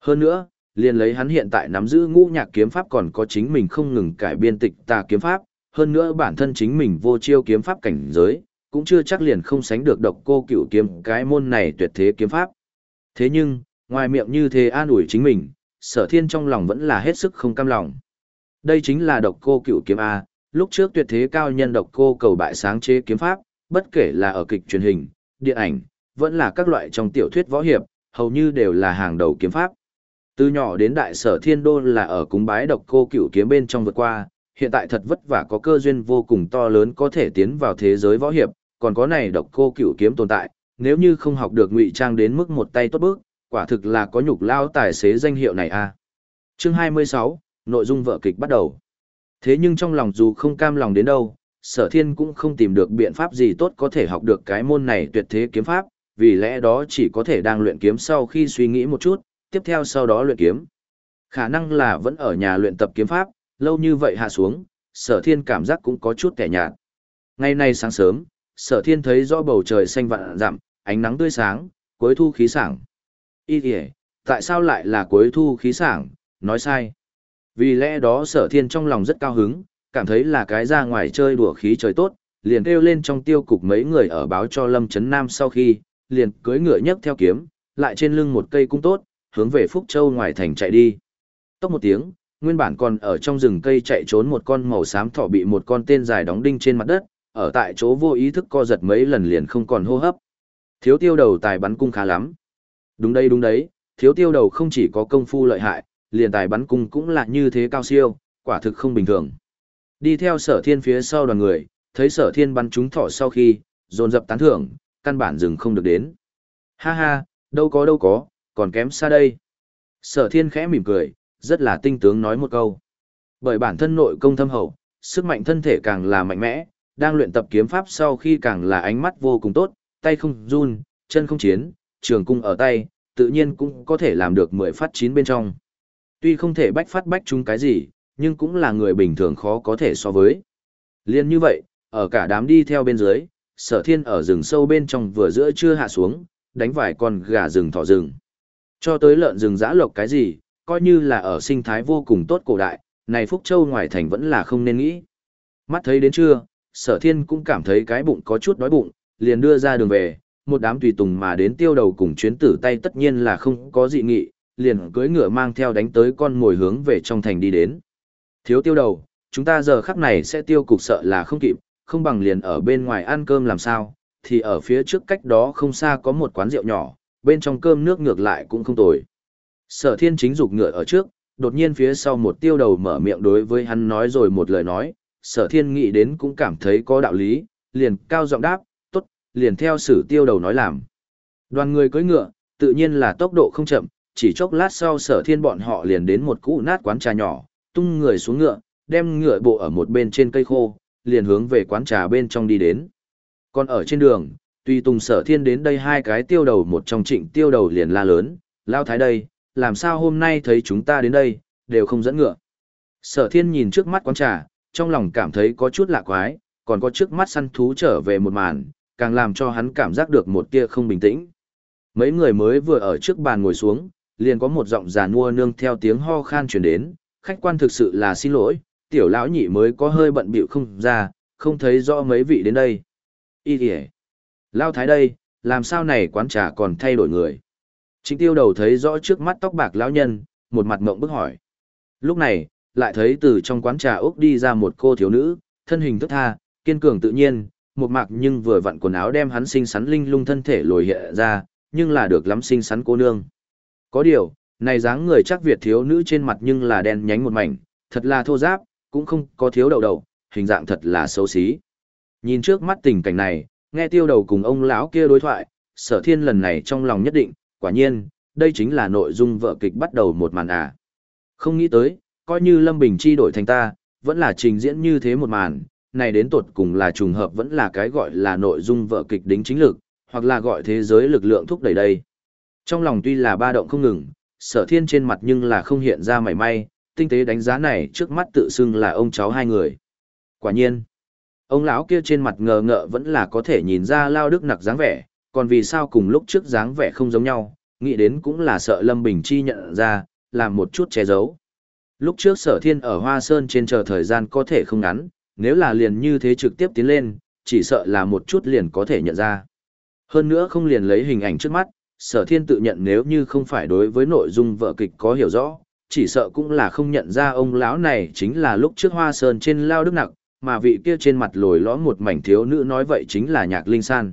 Hơn nữa, liền lấy hắn hiện tại nắm giữ ngũ nhạc kiếm pháp còn có chính mình không ngừng cải biên tịch tà kiếm pháp, hơn nữa bản thân chính mình vô chiêu kiếm pháp cảnh giới, cũng chưa chắc liền không sánh được độc cô cửu kiếm cái môn này tuyệt thế kiếm pháp. Thế nhưng, ngoài miệng như thế an ủi chính mình, sở thiên trong lòng vẫn là hết sức không cam lòng. Đây chính là độc cô cửu kiếm A, lúc trước tuyệt thế cao nhân độc cô cầu bại sáng chế kiếm pháp, bất kể là ở kịch truyền hình, điện ảnh, vẫn là các loại trong tiểu thuyết võ hiệp, hầu như đều là hàng đầu kiếm pháp. Từ nhỏ đến đại sở thiên đô là ở cúng bái độc cô cửu kiếm bên trong vượt qua, hiện tại thật vất vả có cơ duyên vô cùng to lớn có thể tiến vào thế giới võ hiệp, còn có này độc cô cửu kiếm tồn tại, nếu như không học được ngụy trang đến mức một tay tốt bước, quả thực là có nhục lao tài xế danh hiệu này a. Chương 26, nội dung vở kịch bắt đầu. Thế nhưng trong lòng dù không cam lòng đến đâu, sở thiên cũng không tìm được biện pháp gì tốt có thể học được cái môn này tuyệt thế kiếm pháp, vì lẽ đó chỉ có thể đang luyện kiếm sau khi suy nghĩ một chút, tiếp theo sau đó luyện kiếm. Khả năng là vẫn ở nhà luyện tập kiếm pháp, lâu như vậy hạ xuống, sở thiên cảm giác cũng có chút kẻ nhạt. Ngày nay sáng sớm, sở thiên thấy rõ bầu trời xanh vạn dặm, ánh nắng tươi sáng, cuối thu khí sảng. Ý kìa, tại sao lại là cuối thu khí sảng, nói sai. Vì lẽ đó sở thiên trong lòng rất cao hứng, cảm thấy là cái ra ngoài chơi đùa khí trời tốt, liền kêu lên trong tiêu cục mấy người ở báo cho Lâm Trấn Nam sau khi, liền cưỡi ngựa nhấc theo kiếm, lại trên lưng một cây cung tốt, hướng về Phúc Châu ngoài thành chạy đi. Tốc một tiếng, nguyên bản còn ở trong rừng cây chạy trốn một con màu xám thỏ bị một con tên dài đóng đinh trên mặt đất, ở tại chỗ vô ý thức co giật mấy lần liền không còn hô hấp. Thiếu tiêu đầu tài bắn cung khá lắm. Đúng đây đúng đấy, thiếu tiêu đầu không chỉ có công phu lợi hại, liền tài bắn cung cũng là như thế cao siêu, quả thực không bình thường. Đi theo sở thiên phía sau đoàn người, thấy sở thiên bắn trúng thỏ sau khi, dồn dập tán thưởng, căn bản dừng không được đến. Ha ha, đâu có đâu có, còn kém xa đây. Sở thiên khẽ mỉm cười, rất là tinh tướng nói một câu. Bởi bản thân nội công thâm hậu, sức mạnh thân thể càng là mạnh mẽ, đang luyện tập kiếm pháp sau khi càng là ánh mắt vô cùng tốt, tay không run, chân không chiến, trường cung ở tay, tự nhiên cũng có thể làm được mười phát chín bên trong. Tuy không thể bách phát bách chúng cái gì, nhưng cũng là người bình thường khó có thể so với. Liên như vậy, ở cả đám đi theo bên dưới, sở thiên ở rừng sâu bên trong vừa giữa chưa hạ xuống, đánh vài con gà rừng thỏ rừng. Cho tới lợn rừng giã lộc cái gì, coi như là ở sinh thái vô cùng tốt cổ đại, này Phúc Châu ngoài thành vẫn là không nên nghĩ. Mắt thấy đến trưa, sở thiên cũng cảm thấy cái bụng có chút đói bụng, liền đưa ra đường về, một đám tùy tùng mà đến tiêu đầu cùng chuyến tử tay tất nhiên là không có dị nghị, liền cưỡi ngựa mang theo đánh tới con mồi hướng về trong thành đi đến. Thiếu tiêu đầu, chúng ta giờ khắc này sẽ tiêu cục sợ là không kịp, không bằng liền ở bên ngoài ăn cơm làm sao, thì ở phía trước cách đó không xa có một quán rượu nhỏ, bên trong cơm nước ngược lại cũng không tồi. Sở thiên chính dục ngựa ở trước, đột nhiên phía sau một tiêu đầu mở miệng đối với hắn nói rồi một lời nói, sở thiên nghĩ đến cũng cảm thấy có đạo lý, liền cao giọng đáp, tốt, liền theo sử tiêu đầu nói làm. Đoàn người cưỡi ngựa, tự nhiên là tốc độ không chậm, chỉ chốc lát sau sở thiên bọn họ liền đến một cũ nát quán trà nhỏ, tung người xuống ngựa, đem ngựa bộ ở một bên trên cây khô, liền hướng về quán trà bên trong đi đến. Còn ở trên đường, tuy tùng sở thiên đến đây hai cái tiêu đầu một trong trịnh tiêu đầu liền la lớn, lao thái đây, làm sao hôm nay thấy chúng ta đến đây, đều không dẫn ngựa. Sở thiên nhìn trước mắt quán trà, trong lòng cảm thấy có chút lạ quái, còn có trước mắt săn thú trở về một màn, càng làm cho hắn cảm giác được một tia không bình tĩnh. Mấy người mới vừa ở trước bàn ngồi xuống, liền có một giọng già nua nương theo tiếng ho khan truyền đến, khách quan thực sự là xin lỗi, tiểu lão nhị mới có hơi bận bịu không ra, không thấy rõ mấy vị đến đây. Ý kìa, lao thái đây, làm sao này quán trà còn thay đổi người. Trịnh tiêu đầu thấy rõ trước mắt tóc bạc lão nhân, một mặt mộng bức hỏi. Lúc này, lại thấy từ trong quán trà ốc đi ra một cô thiếu nữ, thân hình thức tha, kiên cường tự nhiên, một mặc nhưng vừa vặn quần áo đem hắn xinh xắn linh lung thân thể lồi hiện ra, nhưng là được lắm xinh xắn cô nương. Có điều, này dáng người chắc Việt thiếu nữ trên mặt nhưng là đen nhánh một mảnh, thật là thô giáp, cũng không có thiếu đầu đầu, hình dạng thật là xấu xí. Nhìn trước mắt tình cảnh này, nghe tiêu đầu cùng ông lão kia đối thoại, sở thiên lần này trong lòng nhất định, quả nhiên, đây chính là nội dung vợ kịch bắt đầu một màn à. Không nghĩ tới, coi như Lâm Bình chi đổi thành ta, vẫn là trình diễn như thế một màn, này đến tột cùng là trùng hợp vẫn là cái gọi là nội dung vợ kịch đính chính lực, hoặc là gọi thế giới lực lượng thúc đẩy đây. Trong lòng tuy là ba động không ngừng, sở thiên trên mặt nhưng là không hiện ra mảy may, tinh tế đánh giá này trước mắt tự xưng là ông cháu hai người. Quả nhiên, ông lão kia trên mặt ngờ ngợ vẫn là có thể nhìn ra lao đức nặc dáng vẻ, còn vì sao cùng lúc trước dáng vẻ không giống nhau, nghĩ đến cũng là sợ Lâm Bình Chi nhận ra, làm một chút che giấu. Lúc trước sở thiên ở Hoa Sơn trên chờ thời gian có thể không ngắn, nếu là liền như thế trực tiếp tiến lên, chỉ sợ là một chút liền có thể nhận ra. Hơn nữa không liền lấy hình ảnh trước mắt, sở thiên tự nhận nếu như không phải đối với nội dung vợ kịch có hiểu rõ, chỉ sợ cũng là không nhận ra ông lão này chính là lúc trước Hoa Sơn trên lao đức nặng, mà vị kia trên mặt lồi lõm một mảnh thiếu nữ nói vậy chính là nhạc linh san.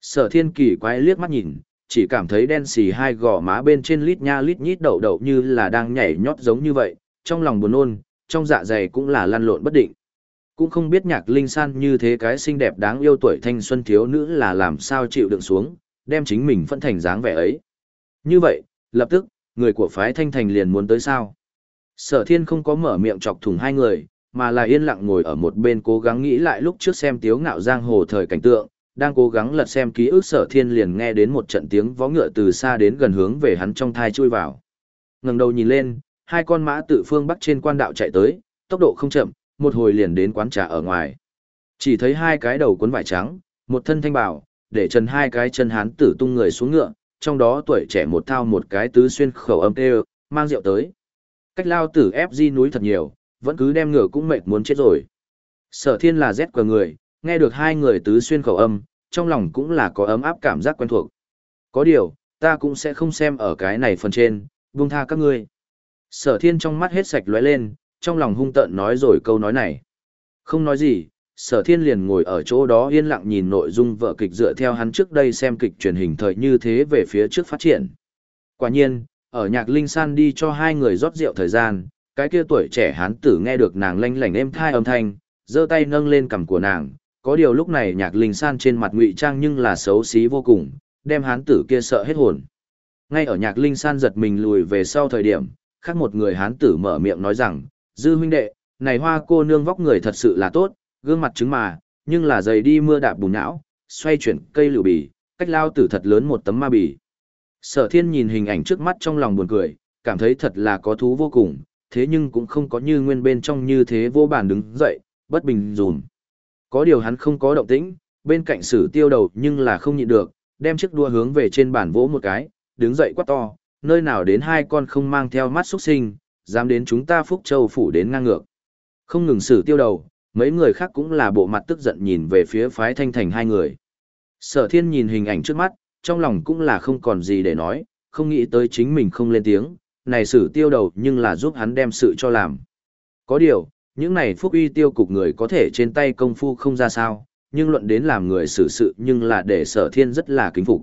Sở thiên kỳ quái liếc mắt nhìn, chỉ cảm thấy đen xì hai gò má bên trên lít nha lít nhít đậu đậu như là đang nhảy nhót giống như vậy, trong lòng buồn nôn, trong dạ dày cũng là lăn lộn bất định. Cũng không biết nhạc linh san như thế cái xinh đẹp đáng yêu tuổi thanh xuân thiếu nữ là làm sao chịu đựng xuống, đem chính mình phân thành dáng vẻ ấy. Như vậy, lập tức, người của phái thanh thành liền muốn tới sao. Sở thiên không có mở miệng chọc thủng hai người, mà là yên lặng ngồi ở một bên cố gắng nghĩ lại lúc trước xem tiếu ngạo giang hồ thời cảnh tượng, đang cố gắng lật xem ký ức sở thiên liền nghe đến một trận tiếng vó ngựa từ xa đến gần hướng về hắn trong thai chui vào. ngẩng đầu nhìn lên, hai con mã tự phương bắc trên quan đạo chạy tới, tốc độ không chậm, một hồi liền đến quán trà ở ngoài. Chỉ thấy hai cái đầu cuốn vải trắng, một thân thanh bảo, để trần hai cái chân hán tử tung người xuống ngựa, trong đó tuổi trẻ một thao một cái tứ xuyên khẩu âm tê mang rượu tới. Cách lao tử ép di núi thật nhiều, vẫn cứ đem ngựa cũng mệt muốn chết rồi. Sở thiên là rét của người, nghe được hai người tứ xuyên khẩu âm, trong lòng cũng là có ấm áp cảm giác quen thuộc. Có điều, ta cũng sẽ không xem ở cái này phần trên, buông tha các ngươi. Sở thiên trong mắt hết sạch lóe lên, trong lòng hung tợn nói rồi câu nói này. Không nói gì, sở thiên liền ngồi ở chỗ đó yên lặng nhìn nội dung vợ kịch dựa theo hắn trước đây xem kịch truyền hình thời như thế về phía trước phát triển. Quả nhiên, ở nhạc linh san đi cho hai người rót rượu thời gian, cái kia tuổi trẻ hán tử nghe được nàng lanh lảnh êm thai âm thanh, giơ tay nâng lên cằm của nàng, có điều lúc này nhạc linh san trên mặt ngụy trang nhưng là xấu xí vô cùng, đem hán tử kia sợ hết hồn. Ngay ở nhạc linh san giật mình lùi về sau thời điểm, khác một người hán tử mở miệng nói rằng, dư huynh đệ, này hoa cô nương vóc người thật sự là tốt, gương mặt trứng mà, nhưng là giày đi mưa đạp bùn não, xoay chuyển cây lựu bì, cách lao tử thật lớn một tấm ma bì. Sở thiên nhìn hình ảnh trước mắt trong lòng buồn cười, cảm thấy thật là có thú vô cùng, thế nhưng cũng không có như nguyên bên trong như thế vô bản đứng dậy, bất bình dùm. Có điều hắn không có động tĩnh, bên cạnh sử tiêu đầu nhưng là không nhịn được, đem chiếc đua hướng về trên bản vỗ một cái, đứng dậy quát to, nơi nào đến hai con không mang theo mắt xuất sinh, dám đến chúng ta Phúc Châu phủ đến ngang ngược. Không ngừng sử tiêu đầu, mấy người khác cũng là bộ mặt tức giận nhìn về phía phái thanh thành hai người. Sở thiên nhìn hình ảnh trước mắt, trong lòng cũng là không còn gì để nói, không nghĩ tới chính mình không lên tiếng, này sử tiêu đầu nhưng là giúp hắn đem sự cho làm. Có điều, những này phúc uy tiêu cục người có thể trên tay công phu không ra sao, nhưng luận đến làm người xử sự nhưng là để sở thiên rất là kính phục.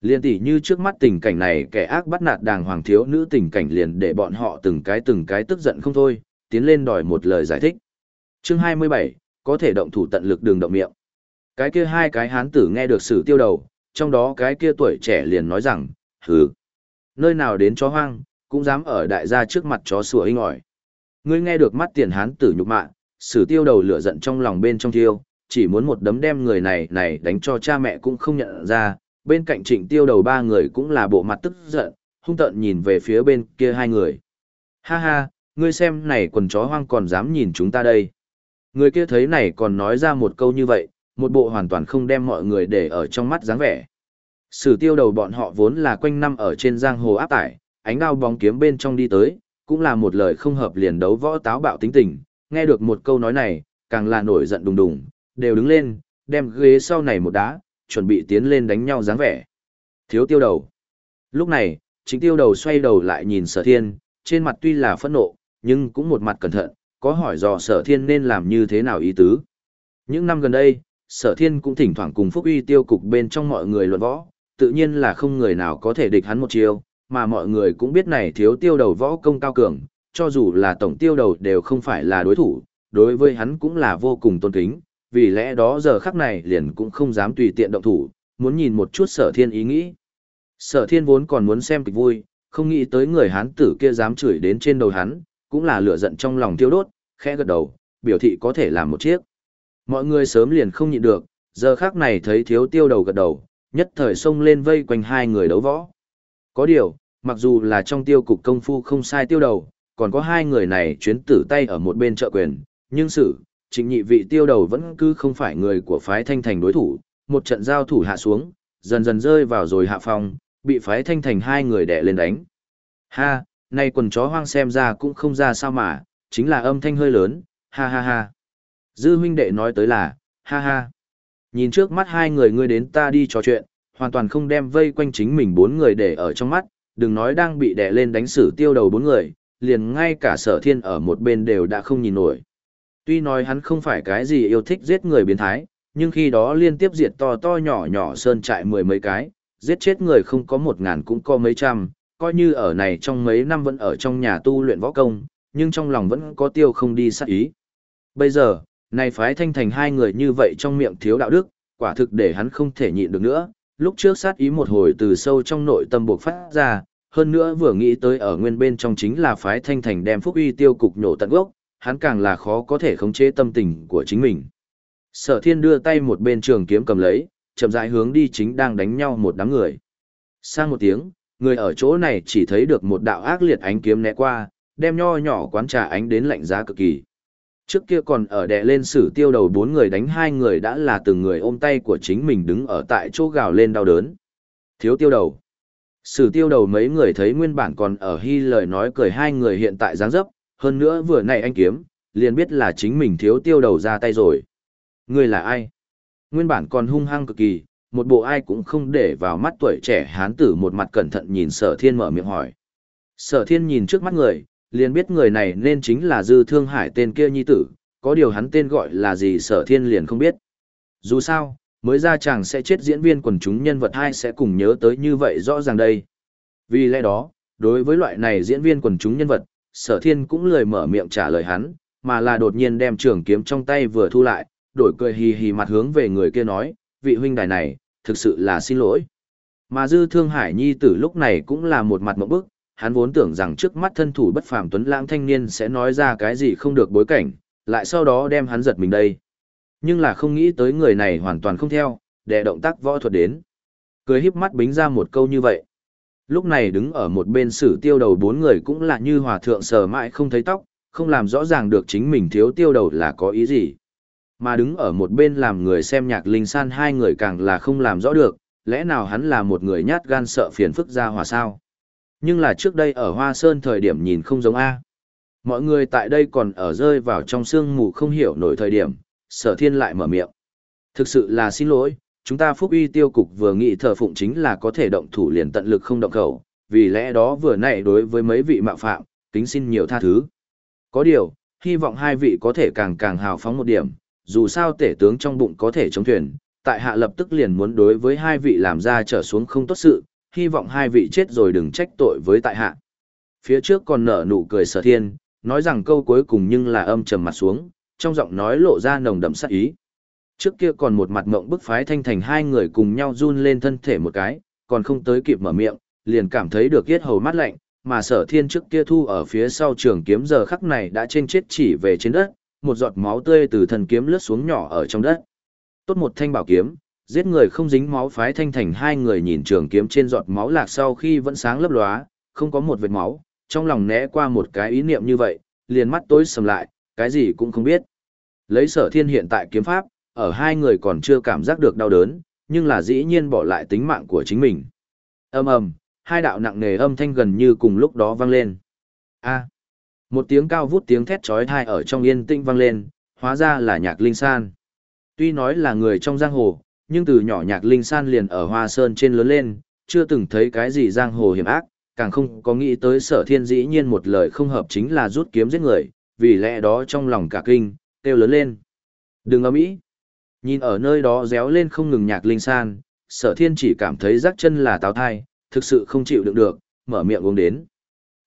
Liên tỷ như trước mắt tình cảnh này kẻ ác bắt nạt đàng hoàng thiếu nữ tình cảnh liền để bọn họ từng cái từng cái tức giận không thôi, tiến lên đòi một lời giải thích. Chương 27, có thể động thủ tận lực đường động miệng. Cái kia hai cái hán tử nghe được sử tiêu đầu, trong đó cái kia tuổi trẻ liền nói rằng, hừ, nơi nào đến chó hoang, cũng dám ở đại gia trước mặt chó sủa inh ỏi. Ngươi nghe được mắt tiền hán tử nhục mạ, sử tiêu đầu lửa giận trong lòng bên trong tiêu chỉ muốn một đấm đem người này này đánh cho cha mẹ cũng không nhận ra, bên cạnh trịnh tiêu đầu ba người cũng là bộ mặt tức giận, hung tợn nhìn về phía bên kia hai người. Ha ha, ngươi xem này quần chó hoang còn dám nhìn chúng ta đây. Người kia thấy này còn nói ra một câu như vậy, một bộ hoàn toàn không đem mọi người để ở trong mắt dáng vẻ. Sử tiêu đầu bọn họ vốn là quanh năm ở trên giang hồ áp tải, ánh đao bóng kiếm bên trong đi tới, cũng là một lời không hợp liền đấu võ táo bạo tính tình, nghe được một câu nói này, càng là nổi giận đùng đùng, đều đứng lên, đem ghế sau này một đá, chuẩn bị tiến lên đánh nhau dáng vẻ. Thiếu tiêu đầu. Lúc này, chính tiêu đầu xoay đầu lại nhìn sở thiên, trên mặt tuy là phẫn nộ, nhưng cũng một mặt cẩn thận, có hỏi dò sở thiên nên làm như thế nào ý tứ. Những năm gần đây, sở thiên cũng thỉnh thoảng cùng phúc uy tiêu cục bên trong mọi người luận võ, tự nhiên là không người nào có thể địch hắn một chiều, mà mọi người cũng biết này thiếu tiêu đầu võ công cao cường, cho dù là tổng tiêu đầu đều không phải là đối thủ, đối với hắn cũng là vô cùng tôn kính, vì lẽ đó giờ khắc này liền cũng không dám tùy tiện động thủ, muốn nhìn một chút sở thiên ý nghĩ. Sở thiên vốn còn muốn xem kịch vui, không nghĩ tới người hán tử kia dám chửi đến trên đầu hắn, cũng là lửa giận trong lòng tiêu đốt, khẽ gật đầu, biểu thị có thể làm một chiếc. Mọi người sớm liền không nhịn được, giờ khắc này thấy thiếu tiêu đầu gật đầu, nhất thời xông lên vây quanh hai người đấu võ. Có điều, mặc dù là trong tiêu cục công phu không sai tiêu đầu, còn có hai người này chuyến tử tay ở một bên trợ quyền, nhưng sự, trịnh nhị vị tiêu đầu vẫn cứ không phải người của phái thanh thành đối thủ, một trận giao thủ hạ xuống, dần dần rơi vào rồi hạ phong, bị phái thanh thành hai người đè lên đánh. Ha, nay quần chó hoang xem ra cũng không ra sao mà, chính là âm thanh hơi lớn, ha ha ha. Dư huynh đệ nói tới là, ha ha. Nhìn trước mắt hai người ngươi đến ta đi trò chuyện, hoàn toàn không đem vây quanh chính mình bốn người để ở trong mắt, đừng nói đang bị đè lên đánh xử tiêu đầu bốn người, liền ngay cả sở thiên ở một bên đều đã không nhìn nổi. Tuy nói hắn không phải cái gì yêu thích giết người biến thái, nhưng khi đó liên tiếp diệt to to nhỏ nhỏ sơn trại mười mấy cái, giết chết người không có một ngàn cũng có mấy trăm, coi như ở này trong mấy năm vẫn ở trong nhà tu luyện võ công, nhưng trong lòng vẫn có tiêu không đi sát ý. Bây giờ, này phái thanh thành hai người như vậy trong miệng thiếu đạo đức, quả thực để hắn không thể nhịn được nữa, lúc trước sát ý một hồi từ sâu trong nội tâm buộc phát ra, hơn nữa vừa nghĩ tới ở nguyên bên trong chính là phái thanh thành đem phúc uy tiêu cục nhổ tận gốc, hắn càng là khó có thể khống chế tâm tình của chính mình. Sở thiên đưa tay một bên trường kiếm cầm lấy, chậm rãi hướng đi chính đang đánh nhau một đám người. Sang một tiếng, người ở chỗ này chỉ thấy được một đạo ác liệt ánh kiếm né qua, đem nho nhỏ quán trà ánh đến lạnh giá cực kỳ. Trước kia còn ở đè lên sử tiêu đầu bốn người đánh hai người đã là từng người ôm tay của chính mình đứng ở tại chỗ gào lên đau đớn. Thiếu tiêu đầu. Sử tiêu đầu mấy người thấy nguyên bản còn ở hy lời nói cười hai người hiện tại dáng dấp, hơn nữa vừa nãy anh kiếm, liền biết là chính mình thiếu tiêu đầu ra tay rồi. Người là ai? Nguyên bản còn hung hăng cực kỳ, một bộ ai cũng không để vào mắt tuổi trẻ hán tử một mặt cẩn thận nhìn sở thiên mở miệng hỏi. Sở thiên nhìn trước mắt người, liền biết người này nên chính là dư thương hải tên kia nhi tử, có điều hắn tên gọi là gì sở thiên liền không biết. Dù sao, mới ra chàng sẽ chết diễn viên quần chúng nhân vật hai sẽ cùng nhớ tới như vậy rõ ràng đây. Vì lẽ đó, đối với loại này diễn viên quần chúng nhân vật, sở thiên cũng lười mở miệng trả lời hắn, mà là đột nhiên đem trường kiếm trong tay vừa thu lại, đổi cười hì hì mặt hướng về người kia nói, vị huynh đài này, thực sự là xin lỗi. Mà dư thương hải nhi tử lúc này cũng là một mặt mộng bức, hắn vốn tưởng rằng trước mắt thân thủ bất phàm tuấn lãng thanh niên sẽ nói ra cái gì không được bối cảnh, lại sau đó đem hắn giật mình đây. Nhưng là không nghĩ tới người này hoàn toàn không theo, để động tác võ thuật đến. Cười híp mắt bính ra một câu như vậy. Lúc này đứng ở một bên sử tiêu đầu bốn người cũng là như hòa thượng sờ mãi không thấy tóc, không làm rõ ràng được chính mình thiếu tiêu đầu là có ý gì. Mà đứng ở một bên làm người xem nhạc linh san hai người càng là không làm rõ được, lẽ nào hắn là một người nhát gan sợ phiền phức ra hòa sao. Nhưng là trước đây ở Hoa Sơn thời điểm nhìn không giống A. Mọi người tại đây còn ở rơi vào trong sương mù không hiểu nổi thời điểm, sở thiên lại mở miệng. Thực sự là xin lỗi, chúng ta phúc uy tiêu cục vừa nghĩ thờ phụng chính là có thể động thủ liền tận lực không động khẩu, vì lẽ đó vừa nãy đối với mấy vị mạo phạm, kính xin nhiều tha thứ. Có điều, hy vọng hai vị có thể càng càng hào phóng một điểm, dù sao tể tướng trong bụng có thể chống thuyền, tại hạ lập tức liền muốn đối với hai vị làm ra trở xuống không tốt sự, hy vọng hai vị chết rồi đừng trách tội với tại hạ. Phía trước còn nở nụ cười sở thiên, nói rằng câu cuối cùng nhưng là âm trầm mặt xuống, trong giọng nói lộ ra nồng đậm sát ý. Trước kia còn một mặt mộng bức phái thanh thành hai người cùng nhau run lên thân thể một cái, còn không tới kịp mở miệng, liền cảm thấy được yết hầu mát lạnh, mà sở thiên trước kia thu ở phía sau trường kiếm giờ khắc này đã trên chết chỉ về trên đất, một giọt máu tươi từ thần kiếm lướt xuống nhỏ ở trong đất. Tốt một thanh bảo kiếm, giết người không dính máu phái thanh thành hai người nhìn trường kiếm trên giọt máu lạc sau khi vẫn sáng lấp lóa, không có một vệt máu, trong lòng né qua một cái ý niệm như vậy, liền mắt tối sầm lại, cái gì cũng không biết. Lấy sở thiên hiện tại kiếm pháp, ở hai người còn chưa cảm giác được đau đớn, nhưng là dĩ nhiên bỏ lại tính mạng của chính mình. ầm ầm, hai đạo nặng nề âm thanh gần như cùng lúc đó vang lên. A. một tiếng cao vút tiếng thét chói tai ở trong yên tĩnh vang lên, hóa ra là Nhạc Linh San. Tuy nói là người trong giang hồ, nhưng từ nhỏ Nhạc Linh San liền ở Hoa Sơn trên lớn lên, chưa từng thấy cái gì giang hồ hiểm ác, càng không có nghĩ tới Sở Thiên dĩ nhiên một lời không hợp chính là rút kiếm giết người, vì lẽ đó trong lòng cả kinh, kêu lớn lên. Đừng ấm ý. Nhìn ở nơi đó réo lên không ngừng nhạc linh san, sở thiên chỉ cảm thấy rắc chân là táo thai, thực sự không chịu đựng được, mở miệng uống đến.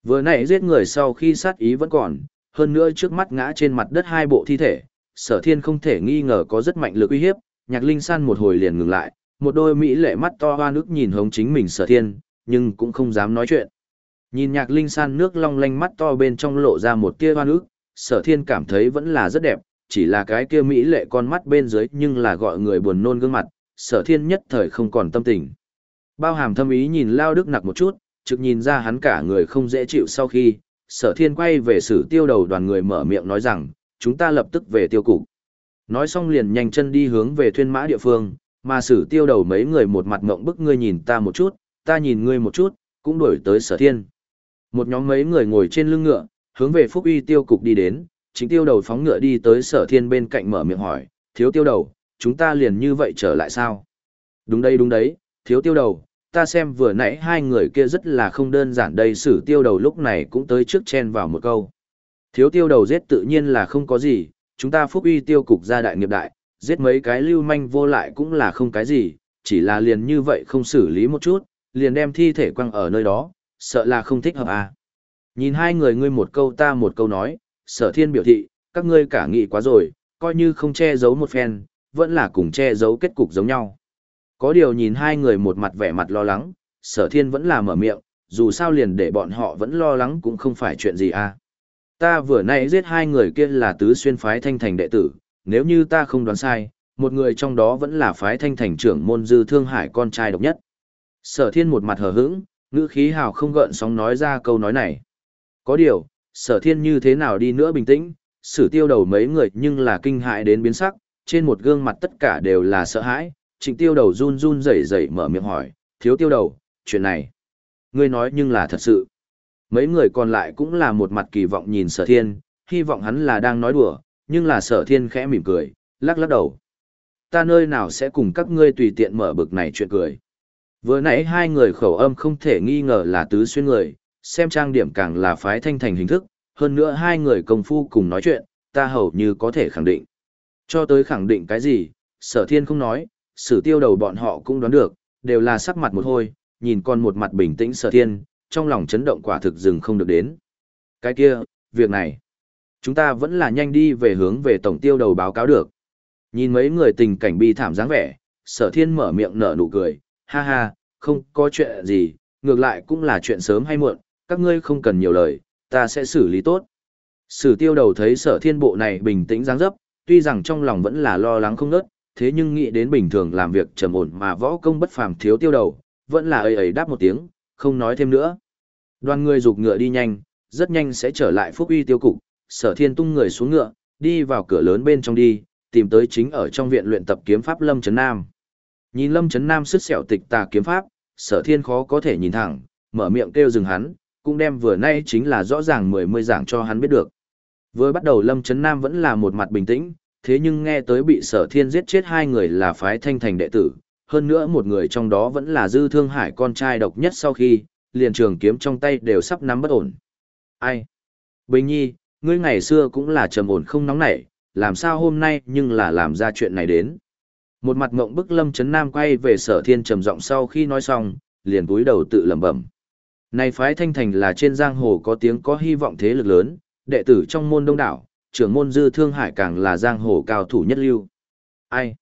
Vừa nãy giết người sau khi sát ý vẫn còn, hơn nữa trước mắt ngã trên mặt đất hai bộ thi thể, sở thiên không thể nghi ngờ có rất mạnh lực uy hiếp, nhạc linh san một hồi liền ngừng lại, một đôi mỹ lệ mắt to hoa nước nhìn hống chính mình sở thiên, nhưng cũng không dám nói chuyện. Nhìn nhạc linh san nước long lanh mắt to bên trong lộ ra một tia hoa nước, sở thiên cảm thấy vẫn là rất đẹp, chỉ là cái kia mỹ lệ con mắt bên dưới nhưng là gọi người buồn nôn gương mặt, sở thiên nhất thời không còn tâm tình. Bao hàm thâm ý nhìn Lao Đức nặc một chút, trực nhìn ra hắn cả người không dễ chịu sau khi, sở thiên quay về sử tiêu đầu đoàn người mở miệng nói rằng, chúng ta lập tức về tiêu cục. Nói xong liền nhanh chân đi hướng về thuyên mã địa phương, mà sử tiêu đầu mấy người một mặt ngộng bức ngươi nhìn ta một chút, ta nhìn ngươi một chút, cũng đuổi tới sở thiên. Một nhóm mấy người ngồi trên lưng ngựa, hướng về phúc uy tiêu cục đi đến, chính tiêu đầu phóng ngựa đi tới sở thiên bên cạnh mở miệng hỏi, thiếu tiêu đầu, chúng ta liền như vậy trở lại sao? Đúng đây đúng đấy, thiếu tiêu đầu, ta xem vừa nãy hai người kia rất là không đơn giản đây sử tiêu đầu lúc này cũng tới trước chen vào một câu. Thiếu tiêu đầu giết tự nhiên là không có gì, chúng ta phúc uy tiêu cục gia đại nghiệp đại, giết mấy cái lưu manh vô lại cũng là không cái gì, chỉ là liền như vậy không xử lý một chút, liền đem thi thể quăng ở nơi đó, sợ là không thích hợp à. Nhìn hai người ngươi một câu ta một câu nói, sở thiên biểu thị, các ngươi cả nghị quá rồi, coi như không che giấu một phen, vẫn là cùng che giấu kết cục giống nhau. Có điều nhìn hai người một mặt vẻ mặt lo lắng, sở thiên vẫn là mở miệng, dù sao liền để bọn họ vẫn lo lắng cũng không phải chuyện gì à. Ta vừa nãy giết hai người kia là tứ xuyên phái thanh thành đệ tử, nếu như ta không đoán sai, một người trong đó vẫn là phái thanh thành trưởng môn dư thương hải con trai độc nhất. Sở thiên một mặt hờ hững, ngữ khí hào không gợn sóng nói ra câu nói này. Có điều, sở thiên như thế nào đi nữa bình tĩnh, sử tiêu đầu mấy người nhưng là kinh hại đến biến sắc, trên một gương mặt tất cả đều là sợ hãi, trịnh tiêu đầu run run rẩy rẩy mở miệng hỏi, thiếu tiêu đầu, chuyện này. Ngươi nói nhưng là thật sự. Mấy người còn lại cũng là một mặt kỳ vọng nhìn sở thiên, hy vọng hắn là đang nói đùa, nhưng là sở thiên khẽ mỉm cười, lắc lắc đầu. Ta nơi nào sẽ cùng các ngươi tùy tiện mở bực này chuyện cười. Vừa nãy hai người khẩu âm không thể nghi ngờ là tứ xuyên người, xem trang điểm càng là phái thanh thành hình thức, hơn nữa hai người công phu cùng nói chuyện, ta hầu như có thể khẳng định. Cho tới khẳng định cái gì, sở thiên không nói, sử tiêu đầu bọn họ cũng đoán được, đều là sắc mặt một hôi, nhìn con một mặt bình tĩnh sở thiên, trong lòng chấn động quả thực dừng không được đến. Cái kia, việc này, chúng ta vẫn là nhanh đi về hướng về tổng tiêu đầu báo cáo được. Nhìn mấy người tình cảnh bi thảm dáng vẻ, sở thiên mở miệng nở nụ cười, ha ha, không có chuyện gì, ngược lại cũng là chuyện sớm hay muộn, các ngươi không cần nhiều lời, ta sẽ xử lý tốt. Sử tiêu đầu thấy sở thiên bộ này bình tĩnh dáng dấp, tuy rằng trong lòng vẫn là lo lắng không ngớt, thế nhưng nghĩ đến bình thường làm việc trầm ổn mà võ công bất phàm thiếu tiêu đầu, vẫn là ấy ấy đáp một tiếng, không nói thêm nữa. Đoàn người rục ngựa đi nhanh, rất nhanh sẽ trở lại phúc uy tiêu cục, sở thiên tung người xuống ngựa, đi vào cửa lớn bên trong đi, tìm tới chính ở trong viện luyện tập kiếm pháp Lâm Trấn Nam. Nhìn Lâm Trấn Nam sứt sẹo tịch tà kiếm pháp, sở thiên khó có thể nhìn thẳng, mở miệng kêu dừng hắn, cũng đem vừa nay chính là rõ ràng mười mươi giảng cho hắn biết được. Vừa bắt đầu Lâm Trấn Nam vẫn là một mặt bình tĩnh, thế nhưng nghe tới bị sở thiên giết chết hai người là phái thanh thành đệ tử, hơn nữa một người trong đó vẫn là dư thương hải con trai độc nhất sau khi, liền trường kiếm trong tay đều sắp nắm bất ổn. Ai? Bình nhi, ngươi ngày xưa cũng là trầm ổn không nóng nảy, làm sao hôm nay nhưng là làm ra chuyện này đến. Một mặt mộng bức lâm chấn nam quay về sở thiên trầm giọng sau khi nói xong, liền cúi đầu tự lẩm bẩm. Này phái thanh thành là trên giang hồ có tiếng có hy vọng thế lực lớn, đệ tử trong môn đông đảo, trưởng môn dư thương hải càng là giang hồ cao thủ nhất lưu. Ai?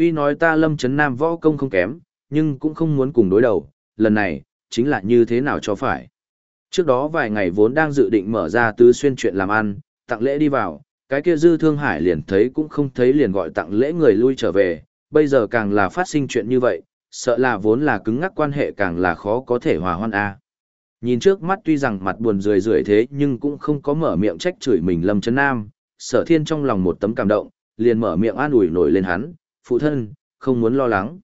Tuy nói ta lâm chấn nam võ công không kém, nhưng cũng không muốn cùng đối đầu, lần này, chính là như thế nào cho phải. Trước đó vài ngày vốn đang dự định mở ra tứ xuyên chuyện làm ăn, tặng lễ đi vào, cái kia dư thương hải liền thấy cũng không thấy liền gọi tặng lễ người lui trở về, bây giờ càng là phát sinh chuyện như vậy, sợ là vốn là cứng ngắc quan hệ càng là khó có thể hòa hoan a. Nhìn trước mắt tuy rằng mặt buồn rười rượi thế nhưng cũng không có mở miệng trách chửi mình Lâm Trấn Nam, sở thiên trong lòng một tấm cảm động, liền mở miệng an ủi nổi lên hắn, phụ thân, không muốn lo lắng.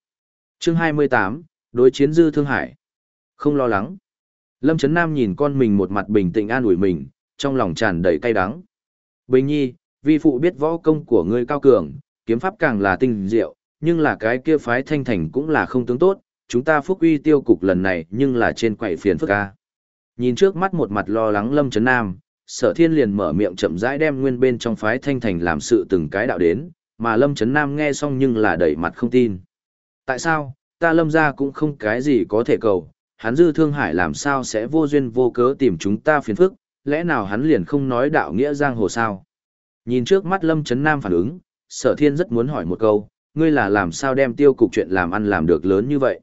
chương 28, đối chiến dư thương hải. Không lo lắng. Lâm Trấn Nam nhìn con mình một mặt bình tĩnh an ủi mình, trong lòng tràn đầy cay đắng. Bình nhi, vi phụ biết võ công của ngươi cao cường, kiếm pháp càng là tinh diệu, nhưng là cái kia phái thanh thành cũng là không tướng tốt, chúng ta phúc uy tiêu cục lần này nhưng là trên quậy phiền phức ca. Nhìn trước mắt một mặt lo lắng Lâm Trấn Nam, sở thiên liền mở miệng chậm rãi đem nguyên bên trong phái thanh thành làm sự từng cái đạo đến, mà Lâm Trấn Nam nghe xong nhưng là đẩy mặt không tin. Tại sao, ta Lâm ra cũng không cái gì có thể cầu, hắn dư thương hải làm sao sẽ vô duyên vô cớ tìm chúng ta phiền phức, lẽ nào hắn liền không nói đạo nghĩa giang hồ sao? Nhìn trước mắt Lâm Trấn Nam phản ứng, sở thiên rất muốn hỏi một câu, ngươi là làm sao đem tiêu cục chuyện làm ăn làm được lớn như vậy?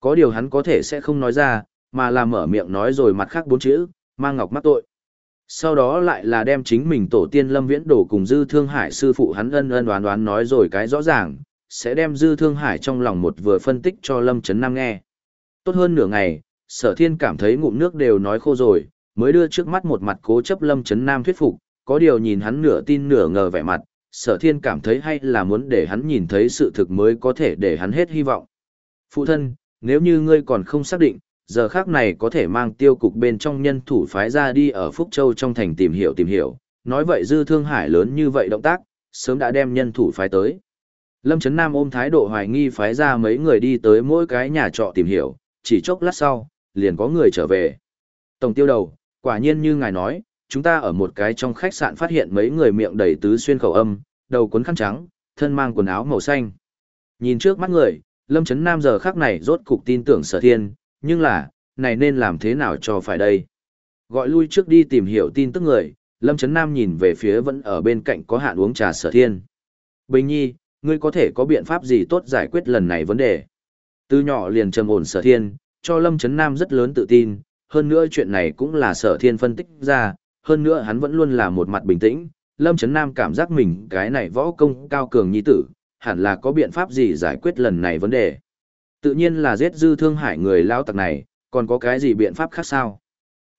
Có điều hắn có thể sẽ không nói ra, mà là mở miệng nói rồi mặt khác bốn chữ, mang ngọc mắc tội. Sau đó lại là đem chính mình tổ tiên Lâm Viễn Đổ cùng Dư Thương Hải sư phụ hắn ân ân đoán đoán nói rồi cái rõ ràng, sẽ đem Dư Thương Hải trong lòng một vừa phân tích cho Lâm Trấn Nam nghe. Tốt hơn nửa ngày, sở thiên cảm thấy ngụm nước đều nói khô rồi, mới đưa trước mắt một mặt cố chấp Lâm Trấn Nam thuyết phục, có điều nhìn hắn nửa tin nửa ngờ vẻ mặt, sở thiên cảm thấy hay là muốn để hắn nhìn thấy sự thực mới có thể để hắn hết hy vọng. Phụ thân, nếu như ngươi còn không xác định, giờ khác này có thể mang tiêu cục bên trong nhân thủ phái ra đi ở Phúc Châu trong thành tìm hiểu tìm hiểu, nói vậy dư thương hải lớn như vậy động tác, sớm đã đem nhân thủ phái tới. Lâm Trấn Nam ôm thái độ hoài nghi phái ra mấy người đi tới mỗi cái nhà trọ tìm hiểu, chỉ chốc lát sau, liền có người trở về. Tổng tiêu đầu, quả nhiên như ngài nói, chúng ta ở một cái trong khách sạn phát hiện mấy người miệng đầy tứ xuyên khẩu âm, đầu cuốn khăn trắng, thân mang quần áo màu xanh. Nhìn trước mắt người, Lâm Trấn Nam giờ khắc này rốt cục tin tưởng sở thiên, nhưng là, này nên làm thế nào cho phải đây? Gọi lui trước đi tìm hiểu tin tức người, Lâm Trấn Nam nhìn về phía vẫn ở bên cạnh có hạn uống trà sở thiên. Bình nhi, ngươi có thể có biện pháp gì tốt giải quyết lần này vấn đề? Từ nhỏ liền trầm ổn sở thiên, cho Lâm Trấn Nam rất lớn tự tin, hơn nữa chuyện này cũng là sở thiên phân tích ra, hơn nữa hắn vẫn luôn là một mặt bình tĩnh, Lâm Trấn Nam cảm giác mình cái này võ công cao cường nhi tử, hẳn là có biện pháp gì giải quyết lần này vấn đề. Tự nhiên là giết dư thương hải người lao tặc này, còn có cái gì biện pháp khác sao?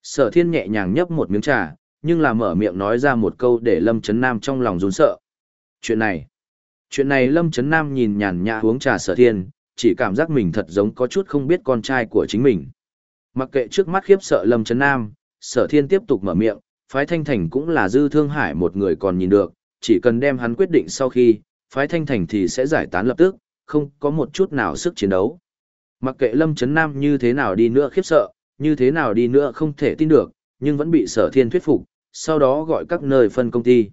Sở thiên nhẹ nhàng nhấp một miếng trà, nhưng là mở miệng nói ra một câu để Lâm Trấn Nam trong lòng rốn sợ. Chuyện này, chuyện này Lâm Trấn Nam nhìn nhàn nhã uống trà sở thiên, chỉ cảm giác mình thật giống có chút không biết con trai của chính mình. Mặc kệ trước mắt khiếp sợ Lâm Trấn Nam, sở thiên tiếp tục mở miệng, phái thanh thành cũng là dư thương hải một người còn nhìn được, chỉ cần đem hắn quyết định sau khi, phái thanh thành thì sẽ giải tán lập tức, không có một chút nào sức chiến đấu. Mặc kệ Lâm Trấn Nam như thế nào đi nữa khiếp sợ, như thế nào đi nữa không thể tin được, nhưng vẫn bị sở thiên thuyết phục, sau đó gọi các nơi phân công ty.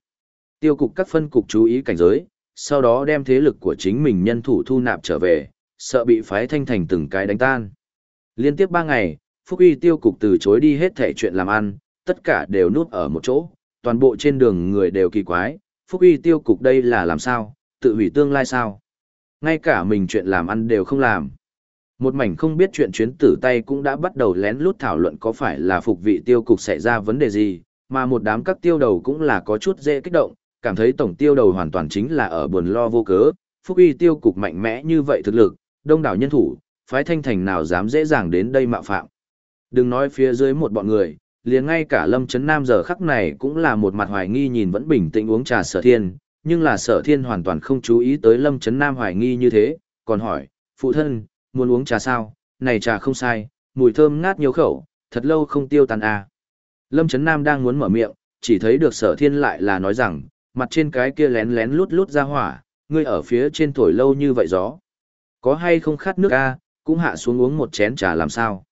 Tiêu cục các phân cục chú ý cảnh giới, sau đó đem thế lực của chính mình nhân thủ thu nạp trở về, sợ bị phái thanh thành từng cái đánh tan. Liên tiếp 3 ngày, Phúc uy tiêu cục từ chối đi hết thể chuyện làm ăn, tất cả đều núp ở một chỗ, toàn bộ trên đường người đều kỳ quái, Phúc uy tiêu cục đây là làm sao, tự hủy tương lai sao. Ngay cả mình chuyện làm ăn đều không làm. Một mảnh không biết chuyện chuyến tử tay cũng đã bắt đầu lén lút thảo luận có phải là phục vị tiêu cục xảy ra vấn đề gì, mà một đám các tiêu đầu cũng là có chút dễ kích động, cảm thấy tổng tiêu đầu hoàn toàn chính là ở buồn lo vô cớ, phúc uy tiêu cục mạnh mẽ như vậy thực lực, đông đảo nhân thủ, phái thanh thành nào dám dễ dàng đến đây mạo phạm. Đừng nói phía dưới một bọn người, liền ngay cả Lâm Trấn Nam giờ khắc này cũng là một mặt hoài nghi nhìn vẫn bình tĩnh uống trà sở thiên, nhưng là sở thiên hoàn toàn không chú ý tới Lâm Trấn Nam hoài nghi như thế, còn hỏi, phụ thân, muốn uống trà sao, này trà không sai, mùi thơm ngát nhiều khẩu, thật lâu không tiêu tan à. Lâm Trấn Nam đang muốn mở miệng, chỉ thấy được sở thiên lại là nói rằng, mặt trên cái kia lén lén lút lút ra hỏa, ngươi ở phía trên thổi lâu như vậy gió. Có hay không khát nước a cũng hạ xuống uống một chén trà làm sao.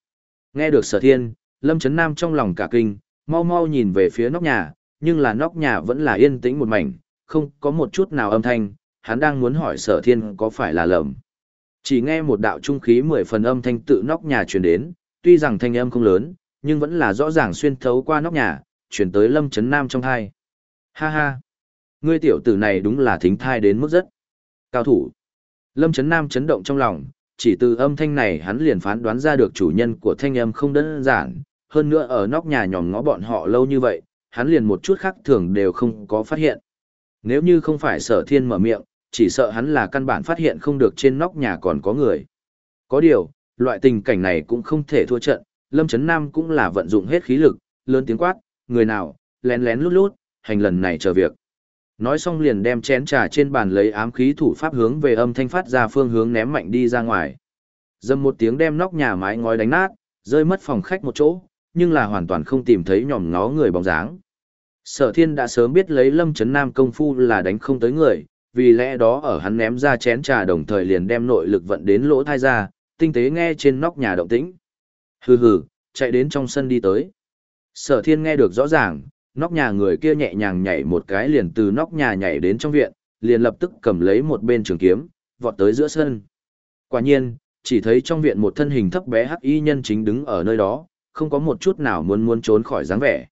Nghe được sở thiên, Lâm Trấn Nam trong lòng cả kinh, mau mau nhìn về phía nóc nhà, nhưng là nóc nhà vẫn là yên tĩnh một mảnh, không có một chút nào âm thanh, hắn đang muốn hỏi sở thiên có phải là lầm. Chỉ nghe một đạo trung khí mười phần âm thanh tự nóc nhà truyền đến, tuy rằng thanh âm không lớn, nhưng vẫn là rõ ràng xuyên thấu qua nóc nhà, truyền tới Lâm Chấn Nam trong thai. Ha ha! Ngươi tiểu tử này đúng là thính thai đến mức rất cao thủ. Lâm Chấn Nam chấn động trong lòng, chỉ từ âm thanh này hắn liền phán đoán ra được chủ nhân của thanh âm không đơn giản, hơn nữa ở nóc nhà nhòm ngó bọn họ lâu như vậy, hắn liền một chút khác thường đều không có phát hiện. Nếu như không phải sở thiên mở miệng, chỉ sợ hắn là căn bản phát hiện không được trên nóc nhà còn có người. Có điều, loại tình cảnh này cũng không thể thua trận, Lâm Trấn Nam cũng là vận dụng hết khí lực, lớn tiếng quát, người nào, lén lén lút lút, hành lần này chờ việc. Nói xong liền đem chén trà trên bàn lấy ám khí thủ pháp hướng về âm thanh phát ra phương hướng ném mạnh đi ra ngoài. Dầm một tiếng đem nóc nhà mái ngói đánh nát, rơi mất phòng khách một chỗ, nhưng là hoàn toàn không tìm thấy nhòm ngó người bóng dáng. Sở thiên đã sớm biết lấy lâm chấn nam công phu là đánh không tới người, vì lẽ đó ở hắn ném ra chén trà đồng thời liền đem nội lực vận đến lỗ thai ra, tinh tế nghe trên nóc nhà động tĩnh. Hừ hừ, chạy đến trong sân đi tới. Sở thiên nghe được rõ ràng, nóc nhà người kia nhẹ nhàng nhảy một cái liền từ nóc nhà nhảy đến trong viện, liền lập tức cầm lấy một bên trường kiếm, vọt tới giữa sân. Quả nhiên, Chỉ thấy trong viện một thân hình thấp bé hắc y nhân chính đứng ở nơi đó, không có một chút nào muốn muốn trốn khỏi dáng vẻ.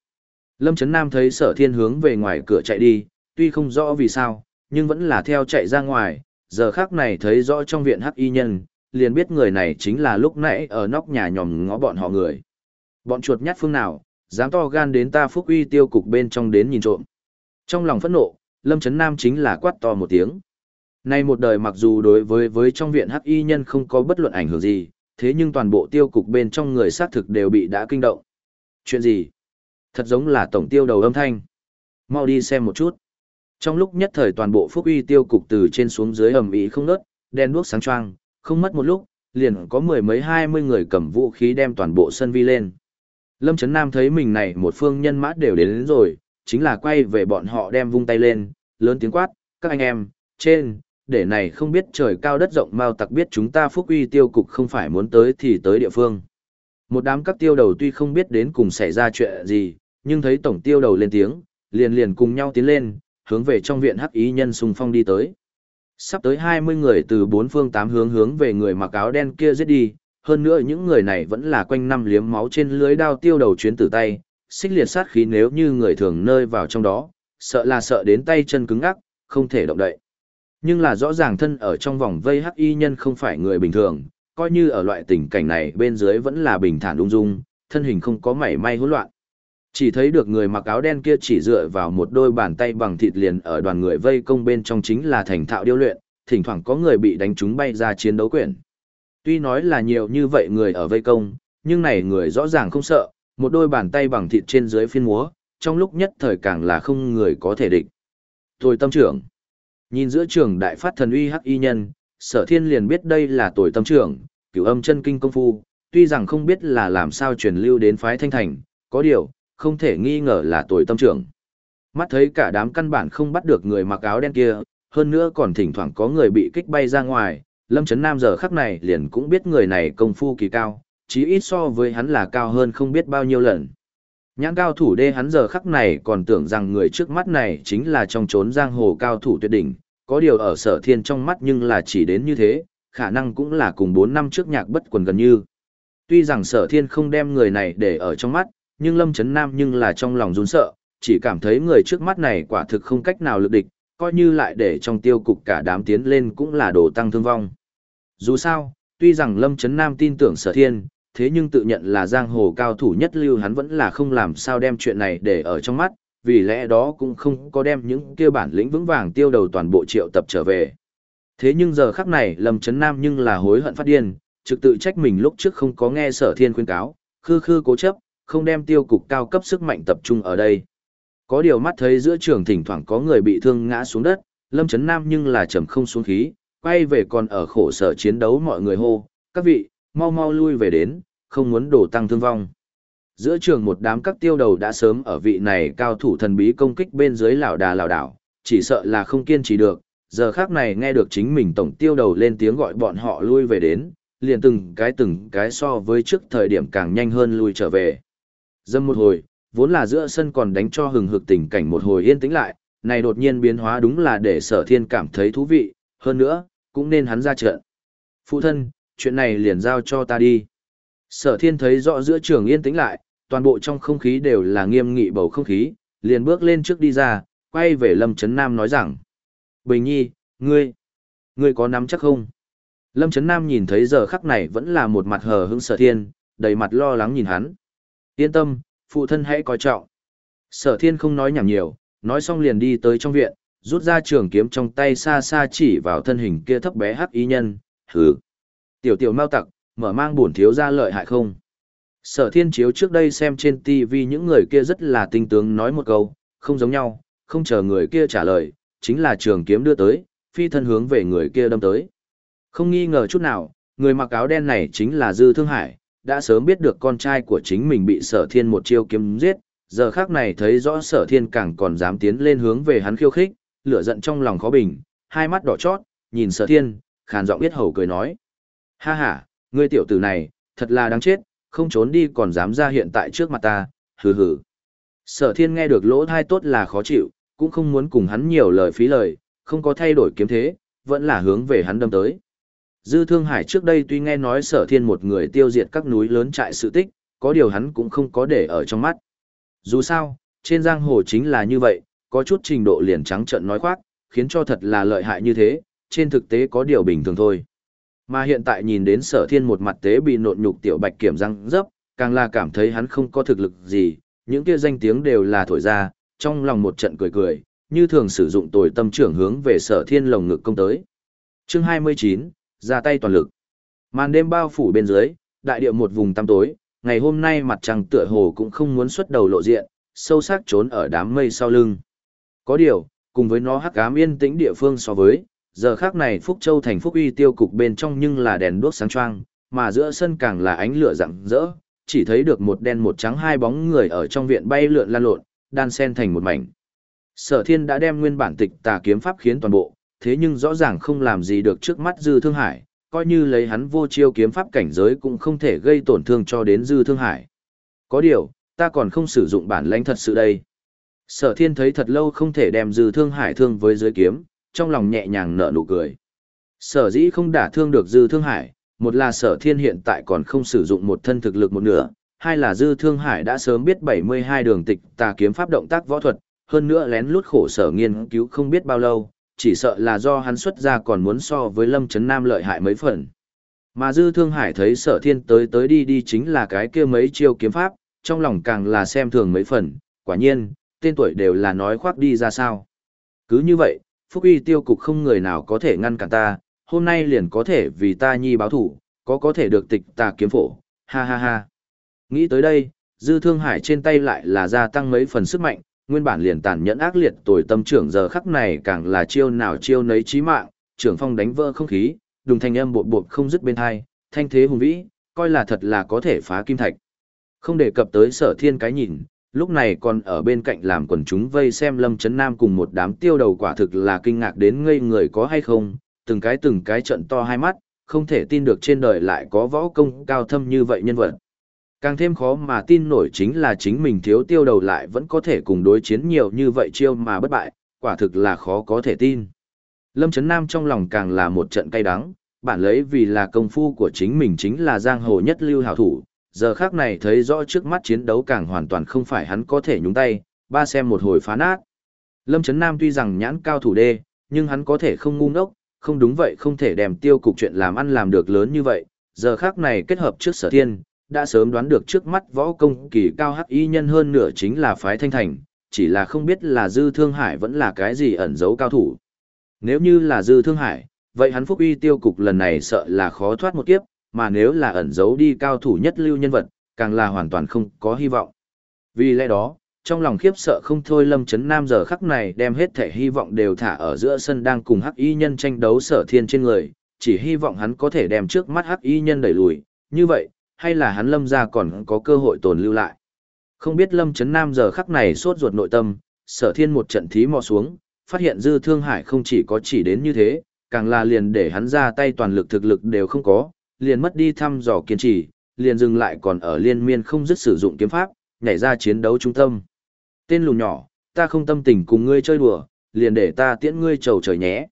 Lâm Trấn Nam thấy sở thiên hướng về ngoài cửa chạy đi, tuy không rõ vì sao, nhưng vẫn là theo chạy ra ngoài, giờ khác này thấy rõ trong viện hắc y nhân, liền biết người này chính là lúc nãy ở nóc nhà nhòm ngó bọn họ người. Bọn chuột nhát phương nào, dám to gan đến ta phúc uy tiêu cục bên trong đến nhìn trộm. Trong lòng phẫn nộ, Lâm Trấn Nam chính là quát to một tiếng. Nay một đời mặc dù đối với với trong viện hắc y nhân không có bất luận ảnh hưởng gì, thế nhưng toàn bộ tiêu cục bên trong người xác thực đều bị đã kinh động. Chuyện gì? Thật giống là tổng tiêu đầu âm thanh. Mau đi xem một chút. Trong lúc nhất thời toàn bộ phúc uy tiêu cục từ trên xuống dưới ầm ĩ không ngớt, đen đuốc sáng choang, không mất một lúc, liền có mười mấy hai mươi người cầm vũ khí đem toàn bộ sân vi lên. Lâm Trấn Nam thấy mình này một phương nhân mã đều đến, đến rồi, chính là quay về bọn họ đem vung tay lên, lớn tiếng quát, các anh em, trên, để này không biết trời cao đất rộng mau tặc biết chúng ta phúc uy tiêu cục không phải muốn tới thì tới địa phương. Một đám các tiêu đầu tuy không biết đến cùng xảy ra chuyện gì, nhưng thấy tổng tiêu đầu lên tiếng, liền liền cùng nhau tiến lên, hướng về trong viện hắc ý nhân xung phong đi tới. Sắp tới 20 người từ bốn phương tám hướng hướng về người mặc áo đen kia giết đi, hơn nữa những người này vẫn là quanh năm liếm máu trên lưới đao tiêu đầu chuyến tử tay, xích liệt sát khí nếu như người thường nơi vào trong đó, sợ là sợ đến tay chân cứng ngắc, không thể động đậy. Nhưng là rõ ràng thân ở trong vòng vây hắc y nhân không phải người bình thường, coi như ở loại tình cảnh này bên dưới vẫn là bình thản ung dung, thân hình không có mảy may hỗn loạn. Chỉ thấy được người mặc áo đen kia chỉ dựa vào một đôi bàn tay bằng thịt liền ở đoàn người vây công bên trong chính là thành thạo điêu luyện, thỉnh thoảng có người bị đánh trúng bay ra chiến đấu quyển. Tuy nói là nhiều như vậy người ở vây công, nhưng này người rõ ràng không sợ, một đôi bàn tay bằng thịt trên dưới phiên múa, trong lúc nhất thời càng là không người có thể địch. Tồi tâm trưởng. Nhìn giữa trường đại phát thần uy hắc y nhân, sở thiên liền biết đây là tuổi tâm trưởng, cửu âm chân kinh công phu, tuy rằng không biết là làm sao truyền lưu đến phái thanh thành, có điều, không thể nghi ngờ là tuổi tâm trưởng. Mắt thấy cả đám căn bản không bắt được người mặc áo đen kia, hơn nữa còn thỉnh thoảng có người bị kích bay ra ngoài, Lâm Trấn Nam giờ khắc này liền cũng biết người này công phu kỳ cao, chí ít so với hắn là cao hơn không biết bao nhiêu lần. Nhãn cao thủ đê hắn giờ khắc này còn tưởng rằng người trước mắt này chính là trong trốn giang hồ cao thủ tuyệt đỉnh, có điều ở sở thiên trong mắt nhưng là chỉ đến như thế, khả năng cũng là cùng 4 năm trước nhạc bất quần gần như. Tuy rằng sở thiên không đem người này để ở trong mắt, nhưng Lâm Trấn Nam nhưng là trong lòng run sợ, chỉ cảm thấy người trước mắt này quả thực không cách nào lực địch, coi như lại để trong tiêu cục cả đám tiến lên cũng là đồ tăng thương vong. Dù sao, tuy rằng Lâm Trấn Nam tin tưởng sở thiên, thế nhưng tự nhận là giang hồ cao thủ nhất lưu hắn vẫn là không làm sao đem chuyện này để ở trong mắt, vì lẽ đó cũng không có đem những kia bản lĩnh vững vàng tiêu đầu toàn bộ triệu tập trở về. Thế nhưng giờ khắc này Lâm Trấn Nam nhưng là hối hận phát điên, trực tự trách mình lúc trước không có nghe sở thiên khuyên cáo, khư khư cố chấp, không đem tiêu cục cao cấp sức mạnh tập trung ở đây. Có điều mắt thấy giữa trường thỉnh thoảng có người bị thương ngã xuống đất, Lâm Trấn Nam nhưng là trầm không xuống khí, quay về còn ở khổ sở chiến đấu mọi người hô, các vị, mau mau lui về đến, không muốn đổ tăng thương vong. Giữa trường một đám các tiêu đầu đã sớm ở vị này cao thủ thần bí công kích bên dưới lão đà lão đảo, chỉ sợ là không kiên trì được, giờ khác này nghe được chính mình tổng tiêu đầu lên tiếng gọi bọn họ lui về đến, liền từng cái từng cái so với trước thời điểm càng nhanh hơn lui trở về. Dâm một hồi, vốn là giữa sân còn đánh cho hừng hực tình cảnh một hồi yên tĩnh lại, này đột nhiên biến hóa đúng là để sở thiên cảm thấy thú vị, hơn nữa, cũng nên hắn ra trận. Phụ thân, chuyện này liền giao cho ta đi. Sở thiên thấy rõ giữa trường yên tĩnh lại, toàn bộ trong không khí đều là nghiêm nghị bầu không khí, liền bước lên trước đi ra, quay về Lâm Trấn Nam nói rằng. Bình nhi, ngươi, ngươi có nắm chắc không? Lâm Trấn Nam nhìn thấy giờ khắc này vẫn là một mặt hờ hững sở thiên, đầy mặt lo lắng nhìn hắn. Yên tâm, phụ thân hãy coi trọng. Sở thiên không nói nhảm nhiều, nói xong liền đi tới trong viện, rút ra trường kiếm trong tay xa xa chỉ vào thân hình kia thấp bé hắc ý nhân, hừ. Tiểu tiểu mau tặc, mở mang bổn thiếu ra lợi hại không? Sở thiên chiếu trước đây xem trên TV những người kia rất là tinh tướng nói một câu, không giống nhau, không chờ người kia trả lời, chính là trường kiếm đưa tới, phi thân hướng về người kia đâm tới. Không nghi ngờ chút nào, người mặc áo đen này chính là Dư Thương Hải, đã sớm biết được con trai của chính mình bị sở thiên một chiêu kiếm giết, giờ khác này thấy rõ sở thiên càng còn dám tiến lên hướng về hắn khiêu khích, lửa giận trong lòng khó bình, hai mắt đỏ chót, nhìn sở thiên, khàn giọng biết hầu cười nói. Ha ha, ngươi tiểu tử này, thật là đáng chết, không trốn đi còn dám ra hiện tại trước mặt ta, hừ hừ. Sở thiên nghe được lỗ thai tốt là khó chịu, cũng không muốn cùng hắn nhiều lời phí lời, không có thay đổi kiếm thế, vẫn là hướng về hắn đâm tới. Dư Thương Hải trước đây tuy nghe nói sở thiên một người tiêu diệt các núi lớn trại sự tích, có điều hắn cũng không có để ở trong mắt. Dù sao, trên giang hồ chính là như vậy, có chút trình độ liền trắng trợn nói khoác, khiến cho thật là lợi hại như thế, trên thực tế có điều bình thường thôi. Mà hiện tại nhìn đến sở thiên một mặt tế bị nộn nhục tiểu bạch kiểm răng dấp, càng là cảm thấy hắn không có thực lực gì, những kia danh tiếng đều là thổi ra, trong lòng một trận cười cười, như thường sử dụng tồi tâm trưởng hướng về sở thiên lồng ngực công tới. Chương 29, ra tay toàn lực. Màn đêm bao phủ bên dưới, đại địa một vùng tăm tối, ngày hôm nay mặt trăng tựa hồ cũng không muốn xuất đầu lộ diện, sâu sắc trốn ở đám mây sau lưng. Có điều, cùng với nó hắc ám yên tĩnh địa phương so với, giờ khác này Phúc Châu thành Phúc Uy tiêu cục bên trong nhưng là đèn đuốc sáng choang, mà giữa sân càng là ánh lửa rạng rỡ, chỉ thấy được một đen một trắng hai bóng người ở trong viện bay lượn lan lộn, đan sen thành một mảnh. Sở Thiên đã đem nguyên bản tịch tà kiếm pháp khiến toàn bộ, thế nhưng rõ ràng không làm gì được trước mắt Dư Thương Hải, coi như lấy hắn vô chiêu kiếm pháp cảnh giới cũng không thể gây tổn thương cho đến Dư Thương Hải. Có điều, ta còn không sử dụng bản lãnh thật sự đây. Sở Thiên thấy thật lâu không thể đem Dư Thương Hải thương với dưới kiếm, trong lòng nhẹ nhàng nở nụ cười. Sở dĩ không đả thương được Dư Thương Hải, một là Sở Thiên hiện tại còn không sử dụng một thân thực lực một nửa, hai là Dư Thương Hải đã sớm biết 72 đường tịch tà kiếm pháp động tác võ thuật, hơn nữa lén lút khổ sở nghiên cứu không biết bao lâu, chỉ sợ là do hắn xuất ra còn muốn so với Lâm Trấn Nam lợi hại mấy phần. Mà Dư Thương Hải thấy sở thiên tới tới đi đi chính là cái kia mấy chiêu kiếm pháp, trong lòng càng là xem thường mấy phần, quả nhiên, tên tuổi đều là nói khoác đi ra sao. Cứ như vậy, Phúc uy tiêu cục không người nào có thể ngăn cản ta, hôm nay liền có thể vì ta nhi báo thủ, có có thể được tịch tà kiếm phổ, ha ha ha. Nghĩ tới đây, Dư Thương Hải trên tay lại là gia tăng mấy phần sức mạnh, nguyên bản liền tàn nhẫn ác liệt tồi tâm trưởng giờ khắc này càng là chiêu nào chiêu nấy chí mạng, trưởng phong đánh vỡ không khí, đùng thanh âm bột bột không dứt bên hai, thanh thế hùng vĩ, coi là thật là có thể phá kim thạch. Không đề cập tới sở thiên cái nhìn, lúc này còn ở bên cạnh làm quần chúng vây xem Lâm Trấn Nam cùng một đám tiêu đầu quả thực là kinh ngạc đến ngây người có hay không, từng cái từng cái trận to hai mắt, không thể tin được trên đời lại có võ công cao thâm như vậy nhân vật. Càng thêm khó mà tin nổi chính là chính mình thiếu tiêu đầu lại vẫn có thể cùng đối chiến nhiều như vậy chiêu mà bất bại, quả thực là khó có thể tin. Lâm Trấn Nam trong lòng càng là một trận cay đắng, bản lấy vì là công phu của chính mình chính là giang hồ nhất lưu hảo thủ, giờ khác này thấy rõ trước mắt chiến đấu càng hoàn toàn không phải hắn có thể nhúng tay, ba xem một hồi phá nát. Lâm Trấn Nam tuy rằng nhãn cao thủ đê, nhưng hắn có thể không ngu ngốc, không đúng vậy không thể đem tiêu cục chuyện làm ăn làm được lớn như vậy, giờ khác này kết hợp trước sở thiên, đã sớm đoán được trước mắt võ công kỳ cao hắc y nhân hơn nửa chính là phái thanh thành, chỉ là không biết là dư thương hải vẫn là cái gì ẩn giấu cao thủ. Nếu như là dư thương hải, vậy hắn phúc uy tiêu cục lần này sợ là khó thoát một kiếp, mà nếu là ẩn giấu đi cao thủ nhất lưu nhân vật, càng là hoàn toàn không có hy vọng. Vì lẽ đó, trong lòng khiếp sợ không thôi Lâm chấn Nam giờ khắc này đem hết thể hy vọng đều thả ở giữa sân đang cùng hắc y nhân tranh đấu sở thiên trên người, chỉ hy vọng hắn có thể đem trước mắt hắc y nhân đẩy lùi, như vậy, hay là hắn lâm ra còn có cơ hội tồn lưu lại. Không biết lâm chấn nam giờ khắc này sốt ruột nội tâm, sở thiên một trận thí mò xuống, phát hiện dư thương hải không chỉ có chỉ đến như thế, càng là liền để hắn ra tay toàn lực thực lực đều không có, liền mất đi thăm dò kiên trì, liền dừng lại còn ở liên miên không dứt sử dụng kiếm pháp, nhảy ra chiến đấu trung tâm. Tên lùn nhỏ, ta không tâm tình cùng ngươi chơi đùa, liền để ta tiễn ngươi trầu trời nhé.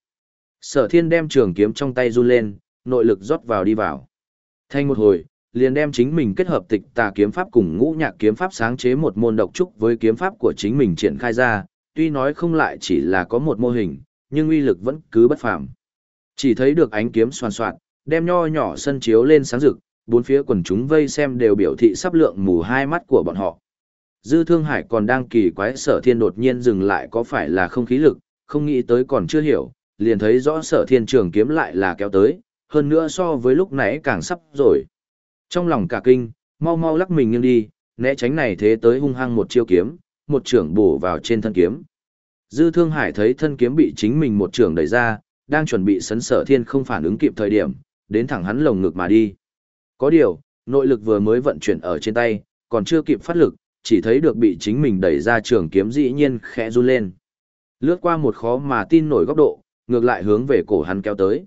Sở thiên đem trường kiếm trong tay run lên, nội lực rót vào đi vào. Thanh một hồi, liền đem chính mình kết hợp tịch tà kiếm pháp cùng ngũ nhạc kiếm pháp sáng chế một môn độc trúc với kiếm pháp của chính mình triển khai ra, tuy nói không lại chỉ là có một mô hình, nhưng uy lực vẫn cứ bất phàm. Chỉ thấy được ánh kiếm xoan xoạt, đem nho nhỏ sân chiếu lên sáng rực, bốn phía quần chúng vây xem đều biểu thị sắp lượng mù hai mắt của bọn họ. Dư Thương Hải còn đang kỳ quái sở thiên đột nhiên dừng lại có phải là không khí lực, không nghĩ tới còn chưa hiểu, liền thấy rõ sở thiên trường kiếm lại là kéo tới, hơn nữa so với lúc nãy càng sắp rồi. Trong lòng cả kinh, mau mau lắc mình nghiêng đi, né tránh này thế tới hung hăng một chiêu kiếm, một trưởng bổ vào trên thân kiếm. Dư Thương Hải thấy thân kiếm bị chính mình một trưởng đẩy ra, đang chuẩn bị sấn sở thiên không phản ứng kịp thời điểm, đến thẳng hắn lồng ngực mà đi. Có điều, nội lực vừa mới vận chuyển ở trên tay, còn chưa kịp phát lực, chỉ thấy được bị chính mình đẩy ra trường kiếm dĩ nhiên khẽ run lên. Lướt qua một khó mà tin nổi góc độ, ngược lại hướng về cổ hắn kéo tới.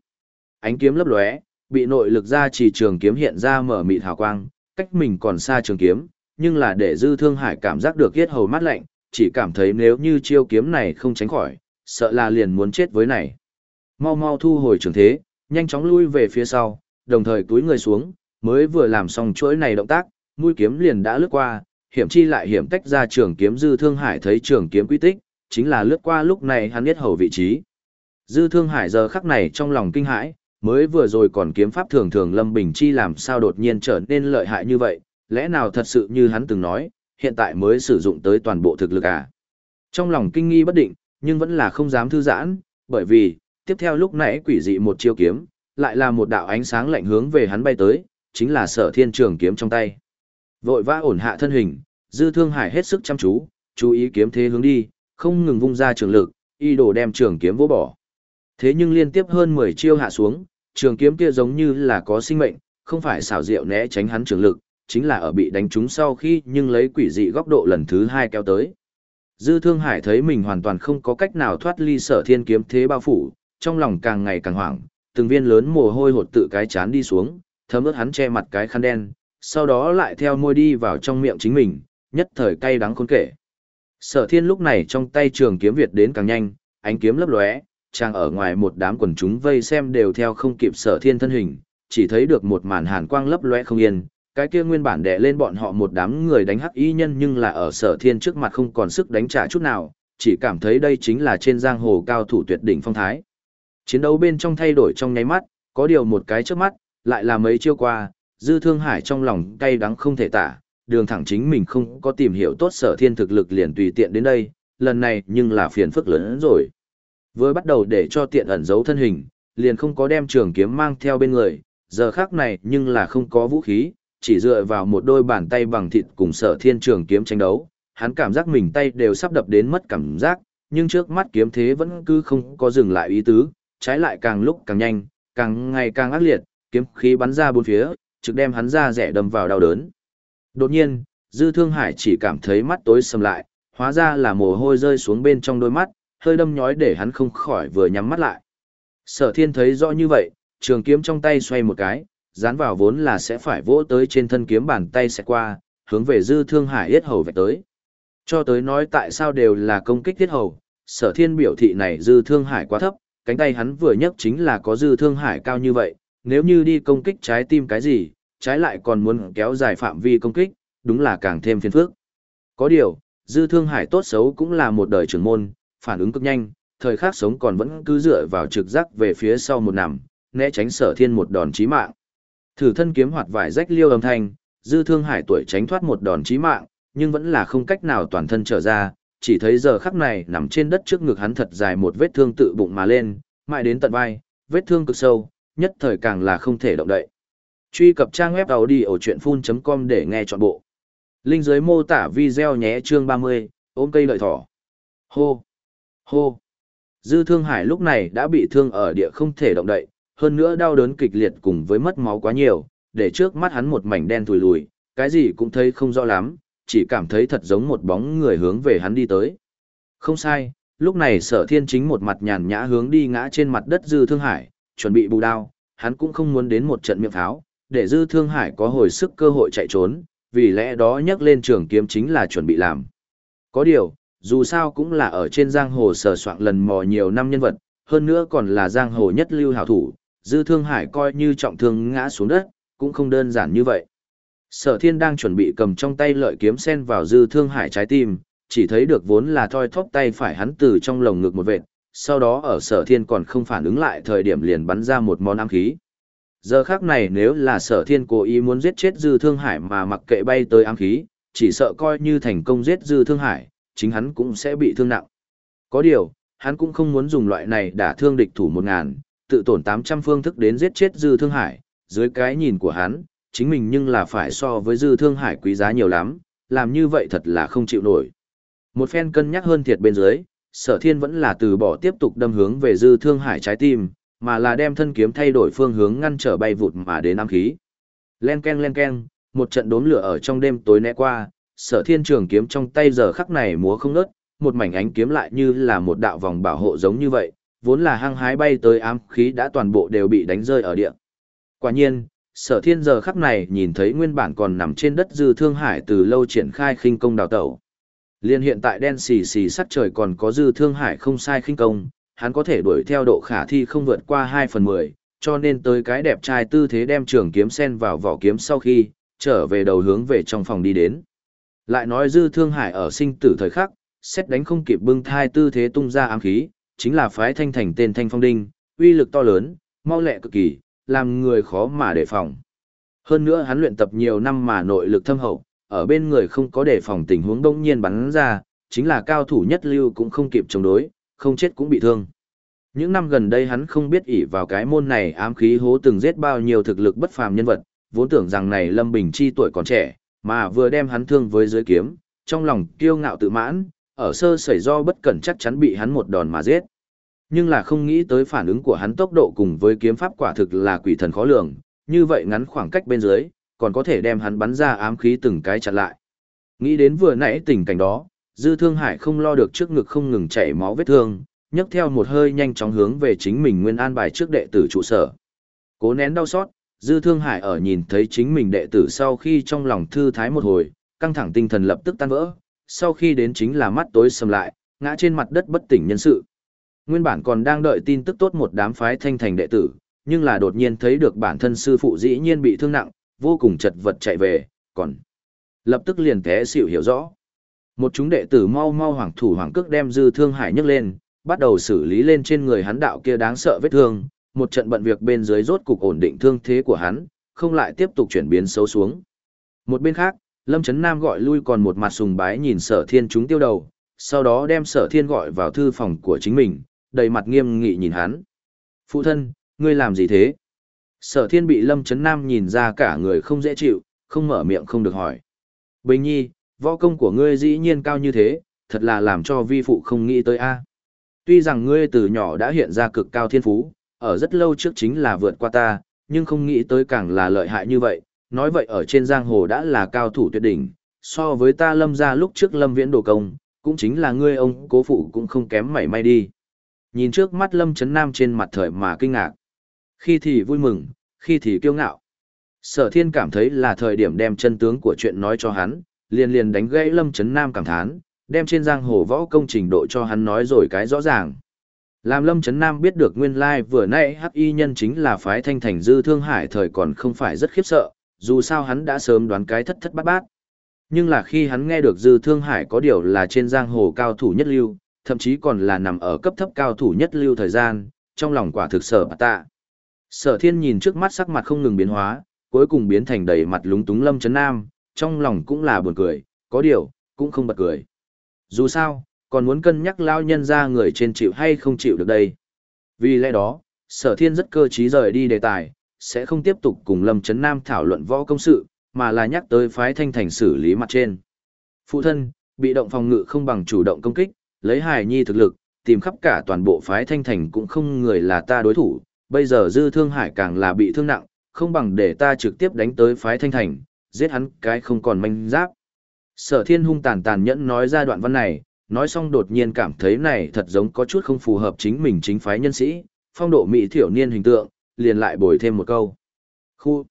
Ánh kiếm lấp lóe, bị nội lực ra chỉ trường kiếm hiện ra mở mịt hào quang, cách mình còn xa trường kiếm, nhưng là để dư thương hải cảm giác được yết hầu mát lạnh, chỉ cảm thấy nếu như chiêu kiếm này không tránh khỏi, sợ là liền muốn chết với này. Mau mau thu hồi trường thế, nhanh chóng lui về phía sau, đồng thời túi người xuống, mới vừa làm xong chuỗi này động tác, mũi kiếm liền đã lướt qua, hiểm chi lại hiểm tách ra trường kiếm Dư Thương Hải thấy trường kiếm quy tích, chính là lướt qua lúc này hắn biết hầu vị trí. Dư Thương Hải giờ khắc này trong lòng kinh hãi, mới vừa rồi còn kiếm pháp thường thường Lâm Bình Chi làm sao đột nhiên trở nên lợi hại như vậy, lẽ nào thật sự như hắn từng nói, hiện tại mới sử dụng tới toàn bộ thực lực à. Trong lòng kinh nghi bất định, nhưng vẫn là không dám thư giãn, bởi vì, tiếp theo lúc nãy quỷ dị một chiêu kiếm, lại là một đạo ánh sáng lạnh hướng về hắn bay tới, chính là sở thiên trường kiếm trong tay. Vội vã ổn hạ thân hình, dư thương hải hết sức chăm chú, chú ý kiếm thế hướng đi, không ngừng vung ra trường lực, y đồ đem trường kiếm vô bỏ. Thế nhưng liên tiếp hơn 10 chiêu hạ xuống, trường kiếm kia giống như là có sinh mệnh, không phải xảo diệu né tránh hắn trường lực, chính là ở bị đánh trúng sau khi nhưng lấy quỷ dị góc độ lần thứ hai kéo tới. Dư Thương Hải thấy mình hoàn toàn không có cách nào thoát ly sở thiên kiếm thế bao phủ, trong lòng càng ngày càng hoảng, từng viên lớn mồ hôi hột tự cái chán đi xuống, thấm ướt hắn che mặt cái khăn đen, sau đó lại theo môi đi vào trong miệng chính mình, nhất thời cay đắng khốn kể. Sở thiên lúc này trong tay trường kiếm Việt đến càng nhanh, ánh kiếm lấp lóe, chàng ở ngoài một đám quần chúng vây xem đều theo không kịp sở thiên thân hình, chỉ thấy được một màn hàn quang lấp lóe không yên, cái kia nguyên bản đè lên bọn họ một đám người đánh hắc y nhân nhưng là ở sở thiên trước mặt không còn sức đánh trả chút nào, chỉ cảm thấy đây chính là trên giang hồ cao thủ tuyệt đỉnh phong thái. Chiến đấu bên trong thay đổi trong nháy mắt, có điều một cái trước mắt, lại là mấy chiêu qua, dư thương hải trong lòng cay đắng không thể tả, đường thẳng chính mình không có tìm hiểu tốt sở thiên thực lực liền tùy tiện đến đây, lần này nhưng là phiền phức lớn hơn rồi. Với bắt đầu để cho tiện ẩn giấu thân hình, liền không có đem trường kiếm mang theo bên người, giờ khác này nhưng là không có vũ khí, chỉ dựa vào một đôi bàn tay bằng thịt cùng sở thiên trường kiếm tranh đấu, hắn cảm giác mình tay đều sắp đập đến mất cảm giác, nhưng trước mắt kiếm thế vẫn cứ không có dừng lại ý tứ, trái lại càng lúc càng nhanh, càng ngày càng ác liệt, kiếm khí bắn ra bốn phía, trực đem hắn ra rẻ đâm vào đau đớn. Đột nhiên, Dư Thương Hải chỉ cảm thấy mắt tối sầm lại, hóa ra là mồ hôi rơi xuống bên trong đôi mắt, hơi đâm nhói để hắn không khỏi vừa nhắm mắt lại. Sở Thiên thấy rõ như vậy, trường kiếm trong tay xoay một cái, dán vào vốn là sẽ phải vỗ tới trên thân kiếm bàn tay sẽ qua, hướng về Dư Thương Hải yết hầu vạch tới. Cho tới nói tại sao đều là công kích tiết hầu, Sở Thiên biểu thị này Dư Thương Hải quá thấp, cánh tay hắn vừa nhấc chính là có Dư Thương Hải cao như vậy, nếu như đi công kích trái tim cái gì, trái lại còn muốn kéo dài phạm vi công kích, đúng là càng thêm phiền phức. Có điều, Dư Thương Hải tốt xấu cũng là một đời trưởng môn, phản ứng cực nhanh, thời khắc sống còn vẫn cứ dựa vào trực giác về phía sau một nằm, né tránh sở thiên một đòn chí mạng. Thử thân kiếm hoạt vải rách liêu âm thanh, Dư Thương Hải tuổi tránh thoát một đòn chí mạng, nhưng vẫn là không cách nào toàn thân trở ra, chỉ thấy giờ khắc này nằm trên đất trước ngực hắn thật dài một vết thương tự bụng mà lên, mãi đến tận vai, vết thương cực sâu, nhất thời càng là không thể động đậy. Truy cập trang web đầu đi ở chuyện full.com để nghe trọn bộ. Linh dưới mô tả video nhé chương 30, ôm cây lợi thỏ. Hô! Hô! Dư Thương Hải lúc này đã bị thương ở địa không thể động đậy, hơn nữa đau đớn kịch liệt cùng với mất máu quá nhiều, để trước mắt hắn một mảnh đen thùi lùi, cái gì cũng thấy không rõ lắm, chỉ cảm thấy thật giống một bóng người hướng về hắn đi tới. Không sai, lúc này sở thiên chính một mặt nhàn nhã hướng đi ngã trên mặt đất Dư Thương Hải, chuẩn bị bù đao, hắn cũng không muốn đến một trận miệng pháo, để Dư Thương Hải có hồi sức cơ hội chạy trốn, vì lẽ đó nhắc lên trường kiếm chính là chuẩn bị làm. Có điều, dù sao cũng là ở trên giang hồ sờ soạn lần mò nhiều năm nhân vật, hơn nữa còn là giang hồ nhất lưu hảo thủ, Dư Thương Hải coi như trọng thương ngã xuống đất, cũng không đơn giản như vậy. Sở Thiên đang chuẩn bị cầm trong tay lợi kiếm sen vào Dư Thương Hải trái tim, chỉ thấy được vốn là thoi thóp tay phải hắn từ trong lồng ngực một vệt, sau đó ở Sở Thiên còn không phản ứng lại thời điểm liền bắn ra một món ám khí. Giờ khác này nếu là sở thiên cố ý muốn giết chết dư thương hải mà mặc kệ bay tới ám khí, chỉ sợ coi như thành công giết dư thương hải, chính hắn cũng sẽ bị thương nặng. Có điều, hắn cũng không muốn dùng loại này đả thương địch thủ một ngàn, tự tổn 800 phương thức đến giết chết dư thương hải, dưới cái nhìn của hắn, chính mình nhưng là phải so với dư thương hải quý giá nhiều lắm, làm như vậy thật là không chịu nổi. Một phen cân nhắc hơn thiệt bên dưới, sở thiên vẫn là từ bỏ tiếp tục đâm hướng về dư thương hải trái tim, mà là đem thân kiếm thay đổi phương hướng ngăn trở bay vụt mà đến ám khí. Len ken len ken, một trận đốm lửa ở trong đêm tối né qua, sở thiên trường kiếm trong tay giờ khắc này múa không ngớt, một mảnh ánh kiếm lại như là một đạo vòng bảo hộ giống như vậy, vốn là hăng hái bay tới ám khí đã toàn bộ đều bị đánh rơi ở địa. Quả nhiên, sở thiên giờ khắc này nhìn thấy nguyên bản còn nằm trên đất dư thương hải từ lâu triển khai khinh công đào tẩu. Liên hiện tại đen xì xì sắt trời còn có dư thương hải không sai khinh công, hắn có thể đuổi theo độ khả thi không vượt qua 2 phần 10, cho nên tới cái đẹp trai tư thế đem trường kiếm sen vào vỏ kiếm sau khi, trở về đầu hướng về trong phòng đi đến. Lại nói dư thương hải ở sinh tử thời khắc, xét đánh không kịp bưng thai tư thế tung ra ám khí, chính là phái thanh thành tên thanh phong đinh, uy lực to lớn, mau lẹ cực kỳ, làm người khó mà đề phòng. Hơn nữa hắn luyện tập nhiều năm mà nội lực thâm hậu, ở bên người không có đề phòng tình huống đông nhiên bắn ra, chính là cao thủ nhất lưu cũng không kịp chống đối, không chết cũng bị thương. Những năm gần đây hắn không biết ỷ vào cái môn này ám khí hố từng giết bao nhiêu thực lực bất phàm nhân vật, vốn tưởng rằng này Lâm Bình Chi tuổi còn trẻ, mà vừa đem hắn thương với dưới kiếm, trong lòng kiêu ngạo tự mãn, ở sơ xảy do bất cẩn chắc chắn bị hắn một đòn mà giết. Nhưng là không nghĩ tới phản ứng của hắn tốc độ cùng với kiếm pháp quả thực là quỷ thần khó lường, như vậy ngắn khoảng cách bên dưới, còn có thể đem hắn bắn ra ám khí từng cái chặn lại. Nghĩ đến vừa nãy tình cảnh đó, Dư Thương Hải không lo được trước ngực không ngừng chảy máu vết thương, nhấc theo một hơi nhanh chóng hướng về chính mình nguyên an bài trước đệ tử trụ sở. Cố nén đau xót, Dư Thương Hải ở nhìn thấy chính mình đệ tử sau khi trong lòng thư thái một hồi, căng thẳng tinh thần lập tức tan vỡ, sau khi đến chính là mắt tối sầm lại, ngã trên mặt đất bất tỉnh nhân sự. Nguyên bản còn đang đợi tin tức tốt một đám phái thanh thành đệ tử, nhưng là đột nhiên thấy được bản thân sư phụ dĩ nhiên bị thương nặng, vô cùng chật vật chạy về, còn lập tức liền té xỉu hiểu rõ. Một chúng đệ tử mau mau hoảng thủ hoảng cước đem dư thương hải nhấc lên, bắt đầu xử lý lên trên người hắn đạo kia đáng sợ vết thương, một trận bận việc bên dưới rốt cục ổn định thương thế của hắn, không lại tiếp tục chuyển biến xấu xuống. Một bên khác, Lâm Trấn Nam gọi lui còn một mặt sùng bái nhìn sở thiên chúng tiêu đầu, sau đó đem sở thiên gọi vào thư phòng của chính mình, đầy mặt nghiêm nghị nhìn hắn. Phụ thân, ngươi làm gì thế? Sở thiên bị Lâm Trấn Nam nhìn ra cả người không dễ chịu, không mở miệng không được hỏi. Bình nhi, võ công của ngươi dĩ nhiên cao như thế, thật là làm cho vi phụ không nghĩ tới a. Tuy rằng ngươi từ nhỏ đã hiện ra cực cao thiên phú, ở rất lâu trước chính là vượt qua ta, nhưng không nghĩ tới càng là lợi hại như vậy, nói vậy ở trên giang hồ đã là cao thủ tuyệt đỉnh, so với ta lâm ra lúc trước lâm viễn đồ công, cũng chính là ngươi ông cố phụ cũng không kém mảy may đi. Nhìn trước mắt lâm chấn nam trên mặt thời mà kinh ngạc. Khi thì vui mừng, khi thì kiêu ngạo. Sở thiên cảm thấy là thời điểm đem chân tướng của chuyện nói cho hắn, liền liền đánh gãy lâm chấn nam cảm thán, đem trên giang hồ võ công trình độ cho hắn nói rồi cái rõ ràng. Làm Lâm Trấn Nam biết được nguyên lai vừa nãy hắc y nhân chính là phái thanh thành dư thương hải thời còn không phải rất khiếp sợ, dù sao hắn đã sớm đoán cái thất thất bát bát. Nhưng là khi hắn nghe được dư thương hải có điều là trên giang hồ cao thủ nhất lưu, thậm chí còn là nằm ở cấp thấp cao thủ nhất lưu thời gian, trong lòng quả thực sở bạc tạ. Sở thiên nhìn trước mắt sắc mặt không ngừng biến hóa, cuối cùng biến thành đầy mặt lúng túng Lâm Trấn Nam, trong lòng cũng là buồn cười, có điều, cũng không bật cười. Dù sao, còn muốn cân nhắc lao nhân ra người trên chịu hay không chịu được đây. Vì lẽ đó, sở thiên rất cơ trí rời đi đề tài, sẽ không tiếp tục cùng Lâm Trấn Nam thảo luận võ công sự, mà là nhắc tới phái thanh thành xử lý mặt trên. Phụ thân, bị động phòng ngự không bằng chủ động công kích, lấy hài nhi thực lực, tìm khắp cả toàn bộ phái thanh thành cũng không người là ta đối thủ, bây giờ dư thương hải càng là bị thương nặng, không bằng để ta trực tiếp đánh tới phái thanh thành, giết hắn cái không còn manh giáp. Sở thiên hung tàn tàn nhẫn nói ra đoạn văn này, nói xong đột nhiên cảm thấy này thật giống có chút không phù hợp chính mình chính phái nhân sĩ, phong độ mỹ thiểu niên hình tượng, liền lại bồi thêm một câu. Khu!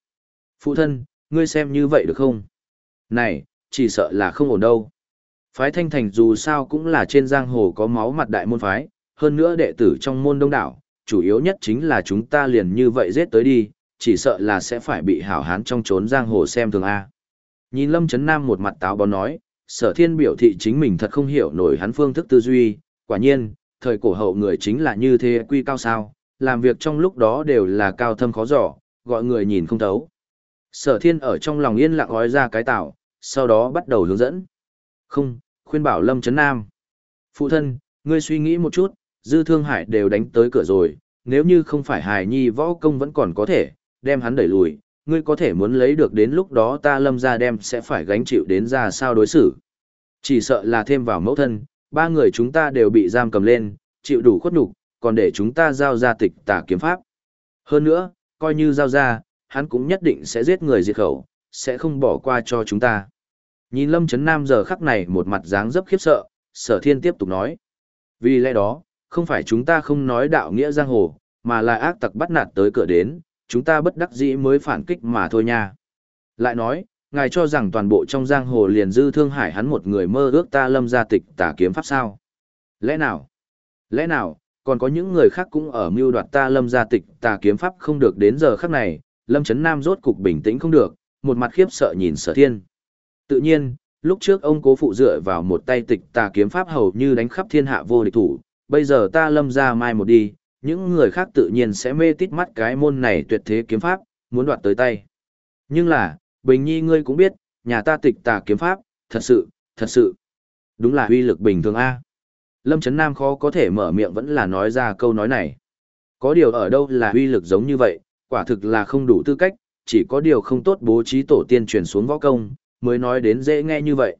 Phụ thân, ngươi xem như vậy được không? Này, chỉ sợ là không ổn đâu. Phái thanh thành dù sao cũng là trên giang hồ có máu mặt đại môn phái, hơn nữa đệ tử trong môn đông đảo, chủ yếu nhất chính là chúng ta liền như vậy giết tới đi, chỉ sợ là sẽ phải bị hảo hán trong trốn giang hồ xem thường A. Nhìn Lâm Trấn Nam một mặt táo bón nói, sở thiên biểu thị chính mình thật không hiểu nổi hắn phương thức tư duy, quả nhiên, thời cổ hậu người chính là như thế quy cao sao, làm việc trong lúc đó đều là cao thâm khó giỏ, gọi người nhìn không thấu. Sở thiên ở trong lòng yên lặng gói ra cái tạo, sau đó bắt đầu hướng dẫn. Không, khuyên bảo Lâm Trấn Nam. Phụ thân, ngươi suy nghĩ một chút, dư thương hải đều đánh tới cửa rồi, nếu như không phải hài nhi võ công vẫn còn có thể, đem hắn đẩy lùi, ngươi có thể muốn lấy được đến lúc đó ta lâm ra đem sẽ phải gánh chịu đến ra sao đối xử. Chỉ sợ là thêm vào mẫu thân, ba người chúng ta đều bị giam cầm lên, chịu đủ khuất nhục, còn để chúng ta giao ra tịch tả kiếm pháp. Hơn nữa, coi như giao ra, hắn cũng nhất định sẽ giết người diệt khẩu, sẽ không bỏ qua cho chúng ta. Nhìn Lâm Trấn Nam giờ khắc này một mặt dáng dấp khiếp sợ, sở thiên tiếp tục nói. Vì lẽ đó, không phải chúng ta không nói đạo nghĩa giang hồ, mà là ác tặc bắt nạt tới cửa đến, chúng ta bất đắc dĩ mới phản kích mà thôi nha. Lại nói, ngài cho rằng toàn bộ trong giang hồ liền dư thương hải hắn một người mơ ước ta lâm gia tịch tả kiếm pháp sao? Lẽ nào? Lẽ nào, còn có những người khác cũng ở mưu đoạt ta lâm gia tịch tà kiếm pháp không được đến giờ khắc này, lâm chấn nam rốt cục bình tĩnh không được, một mặt khiếp sợ nhìn sở thiên. Tự nhiên, lúc trước ông cố phụ dựa vào một tay tịch tà kiếm pháp hầu như đánh khắp thiên hạ vô địch thủ, bây giờ ta lâm ra mai một đi, những người khác tự nhiên sẽ mê tít mắt cái môn này tuyệt thế kiếm pháp, muốn đoạt tới tay. Nhưng là, Bình Nhi ngươi cũng biết, nhà ta tịch tà kiếm pháp, thật sự, thật sự, đúng là uy lực bình thường A. Lâm Trấn Nam khó có thể mở miệng vẫn là nói ra câu nói này. Có điều ở đâu là uy lực giống như vậy, quả thực là không đủ tư cách, chỉ có điều không tốt bố trí tổ tiên truyền xuống võ công, mới nói đến dễ nghe như vậy.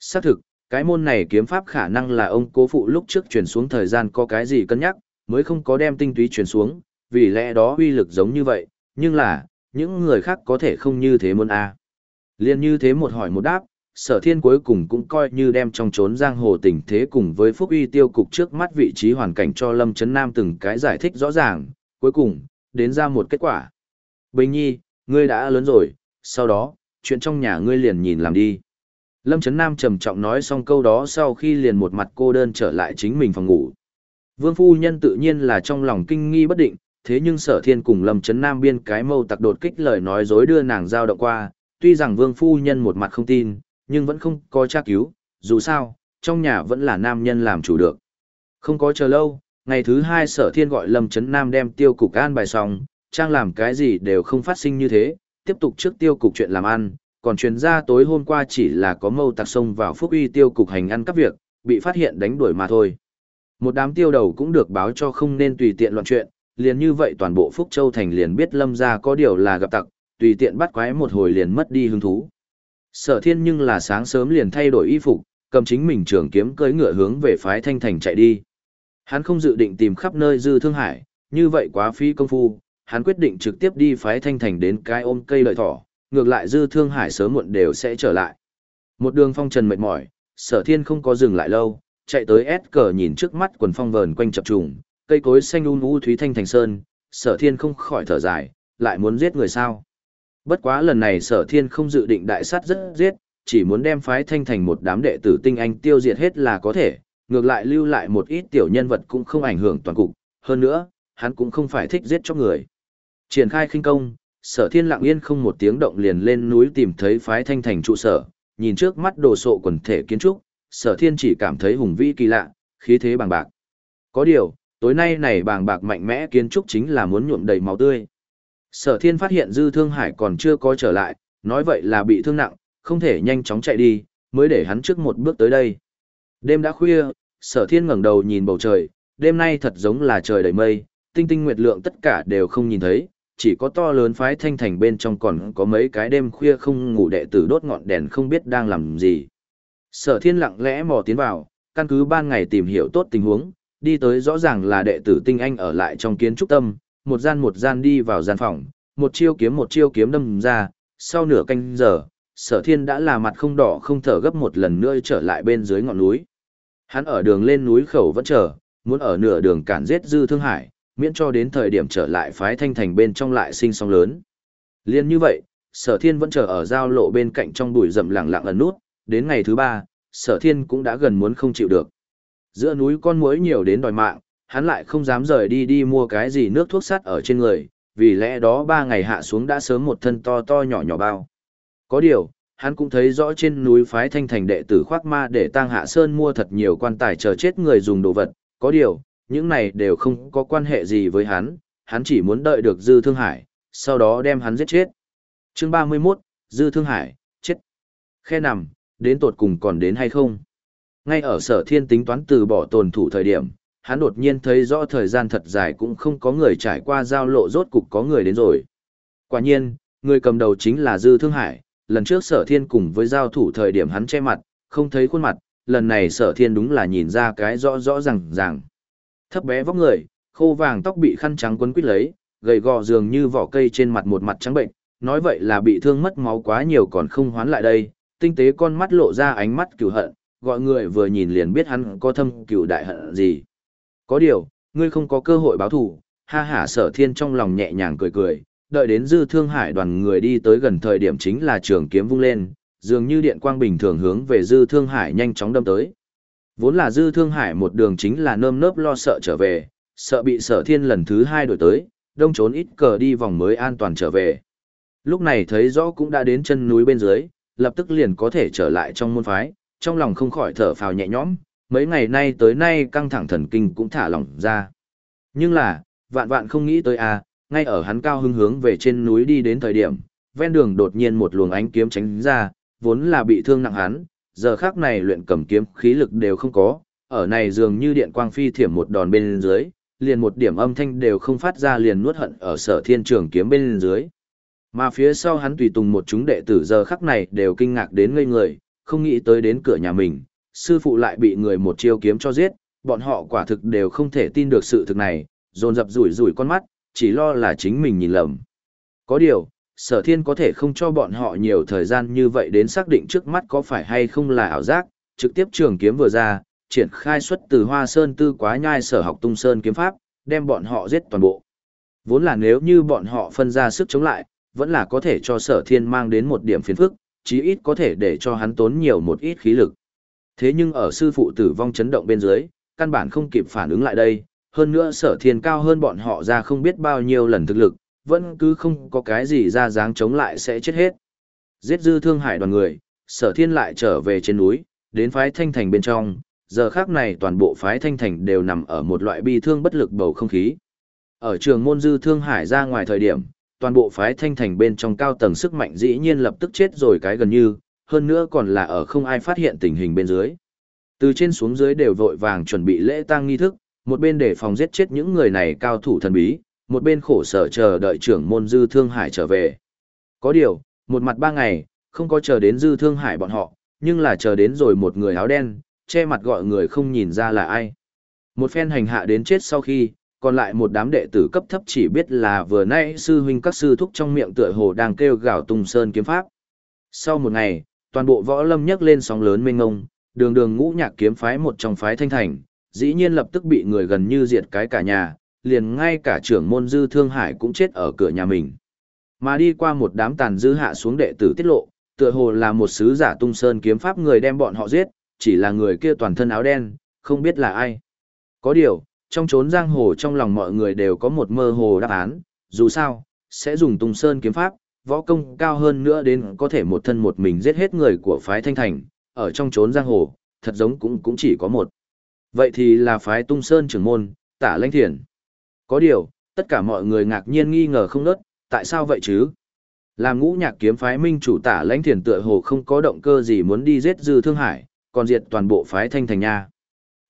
Xác thực, cái môn này kiếm pháp khả năng là ông cố phụ lúc trước truyền xuống thời gian có cái gì cân nhắc, mới không có đem tinh túy truyền xuống, vì lẽ đó uy lực giống như vậy, nhưng là, những người khác có thể không như thế môn A. Liên như thế một hỏi một đáp, sở thiên cuối cùng cũng coi như đem trong trốn giang hồ tình thế cùng với phúc uy tiêu cục trước mắt vị trí hoàn cảnh cho Lâm Trấn Nam từng cái giải thích rõ ràng, cuối cùng, đến ra một kết quả. Bình nhi, ngươi đã lớn rồi, sau đó, chuyện trong nhà ngươi liền nhìn làm đi. Lâm Trấn Nam trầm trọng nói xong câu đó sau khi liền một mặt cô đơn trở lại chính mình phòng ngủ. Vương phu nhân tự nhiên là trong lòng kinh nghi bất định, thế nhưng sở thiên cùng Lâm Chấn Nam biên cái mâu tặc đột kích lời nói dối đưa nàng giao động qua, tuy rằng vương phu nhân một mặt không tin, nhưng vẫn không có tra cứu, dù sao, trong nhà vẫn là nam nhân làm chủ được. Không có chờ lâu, ngày thứ hai sở thiên gọi Lâm Chấn Nam đem tiêu cục an bài xong, trang làm cái gì đều không phát sinh như thế, tiếp tục trước tiêu cục chuyện làm ăn, còn truyền ra tối hôm qua chỉ là có mâu tặc xông vào phúc uy tiêu cục hành ăn các việc, bị phát hiện đánh đuổi mà thôi. Một đám tiêu đầu cũng được báo cho không nên tùy tiện loạn chuyện, liền như vậy toàn bộ Phúc Châu Thành liền biết lâm ra có điều là gặp tặc, tùy tiện bắt quái một hồi liền mất đi hứng thú. Sở thiên nhưng là sáng sớm liền thay đổi y phục, cầm chính mình trường kiếm cưỡi ngựa hướng về phái thanh thành chạy đi. Hắn không dự định tìm khắp nơi dư thương hải, như vậy quá phí công phu, hắn quyết định trực tiếp đi phái thanh thành đến cái ôm cây lợi thỏ, ngược lại dư thương hải sớm muộn đều sẽ trở lại. Một đường phong trần mệt mỏi, sở thiên không có dừng lại lâu, chạy tới S cờ nhìn trước mắt quần phong vờn quanh chập trùng, cây cối xanh um u thúy thanh thành sơn, sở thiên không khỏi thở dài, lại muốn giết người sao. Bất quá lần này sở thiên không dự định đại sát rất giết, chỉ muốn đem phái thanh thành một đám đệ tử tinh anh tiêu diệt hết là có thể, ngược lại lưu lại một ít tiểu nhân vật cũng không ảnh hưởng toàn cục, hơn nữa, hắn cũng không phải thích giết cho người. Triển khai khinh công, sở thiên lặng yên không một tiếng động liền lên núi tìm thấy phái thanh thành trụ sở, nhìn trước mắt đồ sộ quần thể kiến trúc, sở thiên chỉ cảm thấy hùng vĩ kỳ lạ, khí thế bàng bạc. Có điều, tối nay này bàng bạc mạnh mẽ kiến trúc chính là muốn nhuộm đầy máu tươi. Sở thiên phát hiện dư thương hải còn chưa có trở lại, nói vậy là bị thương nặng, không thể nhanh chóng chạy đi, mới để hắn trước một bước tới đây. Đêm đã khuya, sở thiên ngẩng đầu nhìn bầu trời, đêm nay thật giống là trời đầy mây, tinh tinh nguyệt lượng tất cả đều không nhìn thấy, chỉ có to lớn phái thanh thành bên trong còn có mấy cái đêm khuya không ngủ đệ tử đốt ngọn đèn không biết đang làm gì. Sở thiên lặng lẽ mò tiến vào, căn cứ ban ngày tìm hiểu tốt tình huống, đi tới rõ ràng là đệ tử tinh anh ở lại trong kiến trúc tâm, một gian một gian đi vào gian phòng, một chiêu kiếm một chiêu kiếm đâm ra, sau nửa canh giờ, sở thiên đã là mặt không đỏ không thở gấp một lần nữa trở lại bên dưới ngọn núi. Hắn ở đường lên núi khẩu vẫn chờ, muốn ở nửa đường cản giết dư thương hải, miễn cho đến thời điểm trở lại phái thanh thành bên trong lại sinh sóng lớn. Liên như vậy, sở thiên vẫn chờ ở giao lộ bên cạnh trong bụi rậm lặng lặng ẩn nút, đến ngày thứ ba, sở thiên cũng đã gần muốn không chịu được. Giữa núi con muỗi nhiều đến đòi mạng, hắn lại không dám rời đi đi mua cái gì nước thuốc sắt ở trên người, vì lẽ đó ba ngày hạ xuống đã sớm một thân to to nhỏ nhỏ bao. Có điều, hắn cũng thấy rõ trên núi phái thanh thành đệ tử khoác ma để tang hạ sơn mua thật nhiều quan tài chờ chết người dùng đồ vật, có điều, những này đều không có quan hệ gì với hắn, hắn chỉ muốn đợi được Dư Thương Hải, sau đó đem hắn giết chết. Chương 31, Dư Thương Hải, chết. Khe nằm, đến tột cùng còn đến hay không? Ngay ở sở thiên tính toán từ bỏ tồn thủ thời điểm, hắn đột nhiên thấy rõ thời gian thật dài cũng không có người trải qua giao lộ rốt cục có người đến rồi. Quả nhiên, người cầm đầu chính là Dư Thương Hải, lần trước sở thiên cùng với giao thủ thời điểm hắn che mặt, không thấy khuôn mặt, lần này sở thiên đúng là nhìn ra cái rõ rõ ràng ràng. Thấp bé vóc người, khô vàng tóc bị khăn trắng quấn quít lấy, gầy gò dường như vỏ cây trên mặt một mặt trắng bệnh, nói vậy là bị thương mất máu quá nhiều còn không hoán lại đây, tinh tế con mắt lộ ra ánh mắt cửu hận, gọi người vừa nhìn liền biết hắn có thâm cửu đại hận gì. Có điều, ngươi không có cơ hội báo thù, ha hả sở thiên trong lòng nhẹ nhàng cười cười, đợi đến dư thương hải đoàn người đi tới gần thời điểm chính là trường kiếm vung lên, dường như điện quang bình thường hướng về dư thương hải nhanh chóng đâm tới. Vốn là dư thương hải một đường chính là nơm nớp lo sợ trở về, sợ bị sở thiên lần thứ hai đổi tới, đông trốn ít cờ đi vòng mới an toàn trở về. Lúc này thấy rõ cũng đã đến chân núi bên dưới, lập tức liền có thể trở lại trong môn phái, trong lòng không khỏi thở phào nhẹ nhõm, mấy ngày nay tới nay căng thẳng thần kinh cũng thả lỏng ra. Nhưng là, vạn vạn không nghĩ tới à, ngay ở hắn cao hưng hướng về trên núi đi đến thời điểm, ven đường đột nhiên một luồng ánh kiếm tránh ra, vốn là bị thương nặng hắn, giờ khác này luyện cầm kiếm khí lực đều không có, ở này dường như điện quang phi thiểm một đòn bên dưới, liền một điểm âm thanh đều không phát ra liền nuốt hận ở sở thiên trường kiếm bên dưới. Mà phía sau hắn tùy tùng một chúng đệ tử giờ khắc này đều kinh ngạc đến ngây người, không nghĩ tới đến cửa nhà mình, sư phụ lại bị người một chiêu kiếm cho giết, bọn họ quả thực đều không thể tin được sự thực này, dồn dập rủi rủi con mắt, chỉ lo là chính mình nhìn lầm. Có điều, sở thiên có thể không cho bọn họ nhiều thời gian như vậy đến xác định trước mắt có phải hay không là ảo giác, trực tiếp trường kiếm vừa ra, triển khai xuất từ hoa sơn tư quá nhai sở học tung sơn kiếm pháp, đem bọn họ giết toàn bộ. Vốn là nếu như bọn họ phân ra sức chống lại, vẫn là có thể cho sở thiên mang đến một điểm phiền phức, chí ít có thể để cho hắn tốn nhiều một ít khí lực. Thế nhưng ở sư phụ tử vong chấn động bên dưới, căn bản không kịp phản ứng lại đây, hơn nữa sở thiên cao hơn bọn họ ra không biết bao nhiêu lần thực lực, vẫn cứ không có cái gì ra dáng chống lại sẽ chết hết. Giết dư thương hải đoàn người, sở thiên lại trở về trên núi, đến phái thanh thành bên trong, giờ khác này toàn bộ phái thanh thành đều nằm ở một loại bi thương bất lực bầu không khí. Ở trường môn dư thương hải ra ngoài thời điểm, toàn bộ phái thanh thành bên trong cao tầng sức mạnh dĩ nhiên lập tức chết rồi cái gần như, hơn nữa còn là ở không ai phát hiện tình hình bên dưới. Từ trên xuống dưới đều vội vàng chuẩn bị lễ tang nghi thức, một bên để phòng giết chết những người này cao thủ thần bí, một bên khổ sở chờ đợi trưởng môn dư thương hải trở về. Có điều, một mặt ba ngày, không có chờ đến dư thương hải bọn họ, nhưng là chờ đến rồi một người áo đen, che mặt gọi người không nhìn ra là ai. Một phen hành hạ đến chết sau khi, còn lại một đám đệ tử cấp thấp chỉ biết là vừa nãy sư huynh các sư thúc trong miệng tựa hồ đang kêu gào tung sơn kiếm pháp. Sau một ngày, toàn bộ võ lâm nhấc lên sóng lớn mênh ngông, đường đường ngũ nhạc kiếm phái một trong phái thanh thành, dĩ nhiên lập tức bị người gần như diệt cái cả nhà, liền ngay cả trưởng môn dư thương hải cũng chết ở cửa nhà mình. Mà đi qua một đám tàn dư hạ xuống đệ tử tiết lộ, tựa hồ là một sứ giả tung sơn kiếm pháp người đem bọn họ giết, chỉ là người kia toàn thân áo đen, không biết là ai. Có điều, trong chốn giang hồ trong lòng mọi người đều có một mơ hồ đáp án, dù sao, sẽ dùng tung sơn kiếm pháp, võ công cao hơn nữa đến có thể một thân một mình giết hết người của phái thanh thành, ở trong chốn giang hồ, thật giống cũng cũng chỉ có một. Vậy thì là phái tung sơn trưởng môn, tả lãnh thiền. Có điều, tất cả mọi người ngạc nhiên nghi ngờ không nớt, tại sao vậy chứ? Làm ngũ nhạc kiếm phái minh chủ tả lãnh thiền tựa hồ không có động cơ gì muốn đi giết dư thương hải, còn diệt toàn bộ phái thanh thành nha.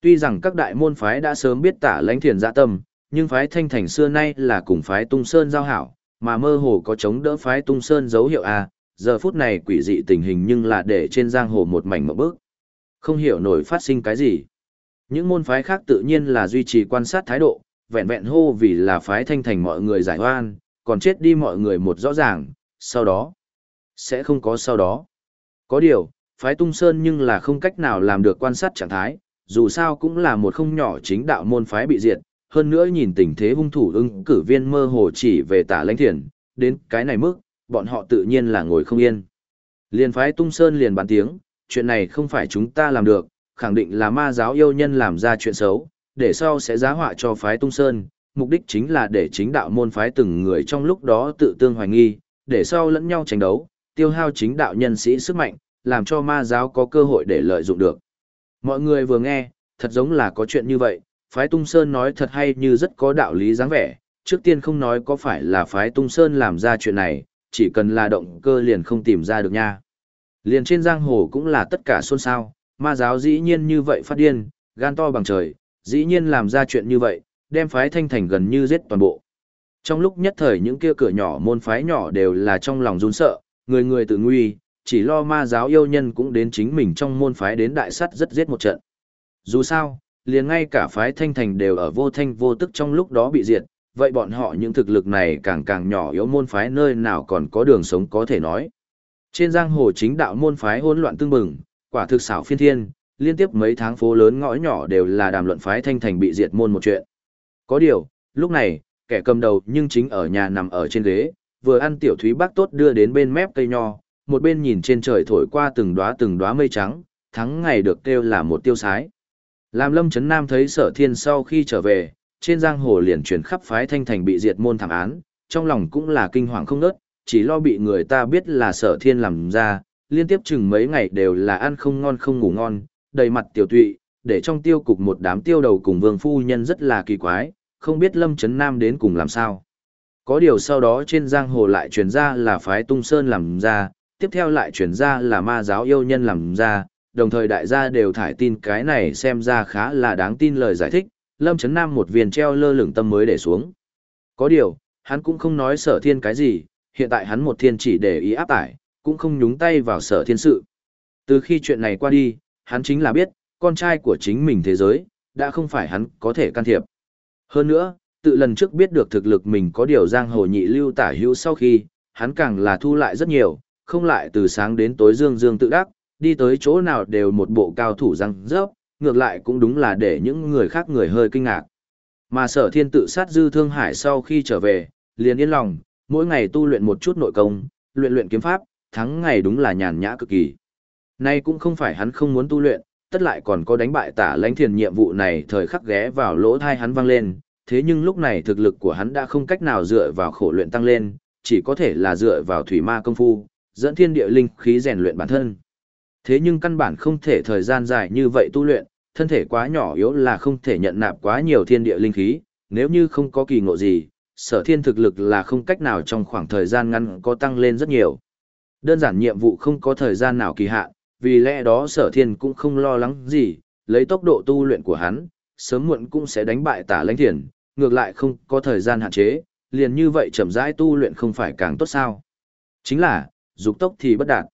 Tuy rằng các đại môn phái đã sớm biết tả lãnh thiền dạ tâm, nhưng phái thanh thành xưa nay là cùng phái tung sơn giao hảo, mà mơ hồ có chống đỡ phái tung sơn dấu hiệu A, giờ phút này quỷ dị tình hình nhưng là để trên giang hồ một mảnh mộng bước. Không hiểu nổi phát sinh cái gì. Những môn phái khác tự nhiên là duy trì quan sát thái độ, vẹn vẹn hô vì là phái thanh thành mọi người giải oan, còn chết đi mọi người một rõ ràng, sau đó, sẽ không có sau đó. Có điều, phái tung sơn nhưng là không cách nào làm được quan sát trạng thái, dù sao cũng là một không nhỏ chính đạo môn phái bị diệt, hơn nữa nhìn tình thế hung thủ ưng cử viên mơ hồ chỉ về tả lãnh thiền, đến cái này mức, bọn họ tự nhiên là ngồi không yên. Liền phái tung sơn liền bàn tiếng, chuyện này không phải chúng ta làm được, khẳng định là ma giáo yêu nhân làm ra chuyện xấu, để sau sẽ giá họa cho phái tung sơn, mục đích chính là để chính đạo môn phái từng người trong lúc đó tự tương hoài nghi, để sau lẫn nhau tranh đấu, tiêu hao chính đạo nhân sĩ sức mạnh, làm cho ma giáo có cơ hội để lợi dụng được. Mọi người vừa nghe, thật giống là có chuyện như vậy, phái tung sơn nói thật hay như rất có đạo lý dáng vẻ, trước tiên không nói có phải là phái tung sơn làm ra chuyện này, chỉ cần là động cơ liền không tìm ra được nha. Liền trên giang hồ cũng là tất cả xôn xao, ma giáo dĩ nhiên như vậy phát điên, gan to bằng trời, dĩ nhiên làm ra chuyện như vậy, đem phái thanh thành gần như giết toàn bộ. Trong lúc nhất thời những kia cửa nhỏ môn phái nhỏ đều là trong lòng run sợ, người người tự nguy, chỉ lo ma giáo yêu nhân cũng đến chính mình trong môn phái đến đại sắt rất giết một trận. Dù sao, liền ngay cả phái thanh thành đều ở vô thanh vô tức trong lúc đó bị diệt, vậy bọn họ những thực lực này càng càng nhỏ yếu môn phái nơi nào còn có đường sống có thể nói. Trên giang hồ chính đạo môn phái hỗn loạn tương bừng, quả thực xảo phiên thiên, liên tiếp mấy tháng phố lớn ngõ nhỏ đều là đàm luận phái thanh thành bị diệt môn một chuyện. Có điều, lúc này, kẻ cầm đầu nhưng chính ở nhà nằm ở trên ghế, vừa ăn tiểu thúy bác tốt đưa đến bên mép cây nho, một bên nhìn trên trời thổi qua từng đóa từng đóa mây trắng, thắng ngày được kêu là một tiêu sái. Làm Lâm Trấn Nam thấy sở thiên sau khi trở về, trên giang hồ liền truyền khắp phái thanh thành bị diệt môn thảm án, trong lòng cũng là kinh hoàng không nớt, chỉ lo bị người ta biết là sở thiên làm ra, liên tiếp chừng mấy ngày đều là ăn không ngon không ngủ ngon, đầy mặt tiểu tụy, để trong tiêu cục một đám tiêu đầu cùng vương phu nhân rất là kỳ quái, không biết Lâm Trấn Nam đến cùng làm sao. Có điều sau đó trên giang hồ lại truyền ra là phái tung sơn làm ra, tiếp theo lại chuyển ra là ma giáo yêu nhân làm ra, đồng thời đại gia đều thải tin cái này xem ra khá là đáng tin lời giải thích, Lâm Trấn Nam một viên treo lơ lửng tâm mới để xuống. Có điều, hắn cũng không nói sở thiên cái gì, hiện tại hắn một thiên chỉ để ý áp tải, cũng không nhúng tay vào sở thiên sự. Từ khi chuyện này qua đi, hắn chính là biết, con trai của chính mình thế giới, đã không phải hắn có thể can thiệp. Hơn nữa, tự lần trước biết được thực lực mình có điều giang hồ nhị lưu tả hữu sau khi, hắn càng là thu lại rất nhiều, không lại từ sáng đến tối dương dương tự đắc, đi tới chỗ nào đều một bộ cao thủ răng rớp, ngược lại cũng đúng là để những người khác người hơi kinh ngạc. Mà sở thiên tự sát dư thương hải sau khi trở về, liền yên lòng, mỗi ngày tu luyện một chút nội công, luyện luyện kiếm pháp, thắng ngày đúng là nhàn nhã cực kỳ. Nay cũng không phải hắn không muốn tu luyện, tất lại còn có đánh bại tả lãnh thiền nhiệm vụ này thời khắc ghé vào lỗ thai hắn vang lên, thế nhưng lúc này thực lực của hắn đã không cách nào dựa vào khổ luyện tăng lên, chỉ có thể là dựa vào thủy ma công phu, dẫn thiên địa linh khí rèn luyện bản thân. Thế nhưng căn bản không thể thời gian dài như vậy tu luyện, thân thể quá nhỏ yếu là không thể nhận nạp quá nhiều thiên địa linh khí, nếu như không có kỳ ngộ gì, sở thiên thực lực là không cách nào trong khoảng thời gian ngắn có tăng lên rất nhiều. Đơn giản nhiệm vụ không có thời gian nào kỳ hạn, vì lẽ đó sở thiên cũng không lo lắng gì, lấy tốc độ tu luyện của hắn, sớm muộn cũng sẽ đánh bại tả lãnh thiền, ngược lại không có thời gian hạn chế, liền như vậy chậm rãi tu luyện không phải càng tốt sao. Chính là, dục tốc thì bất đạt.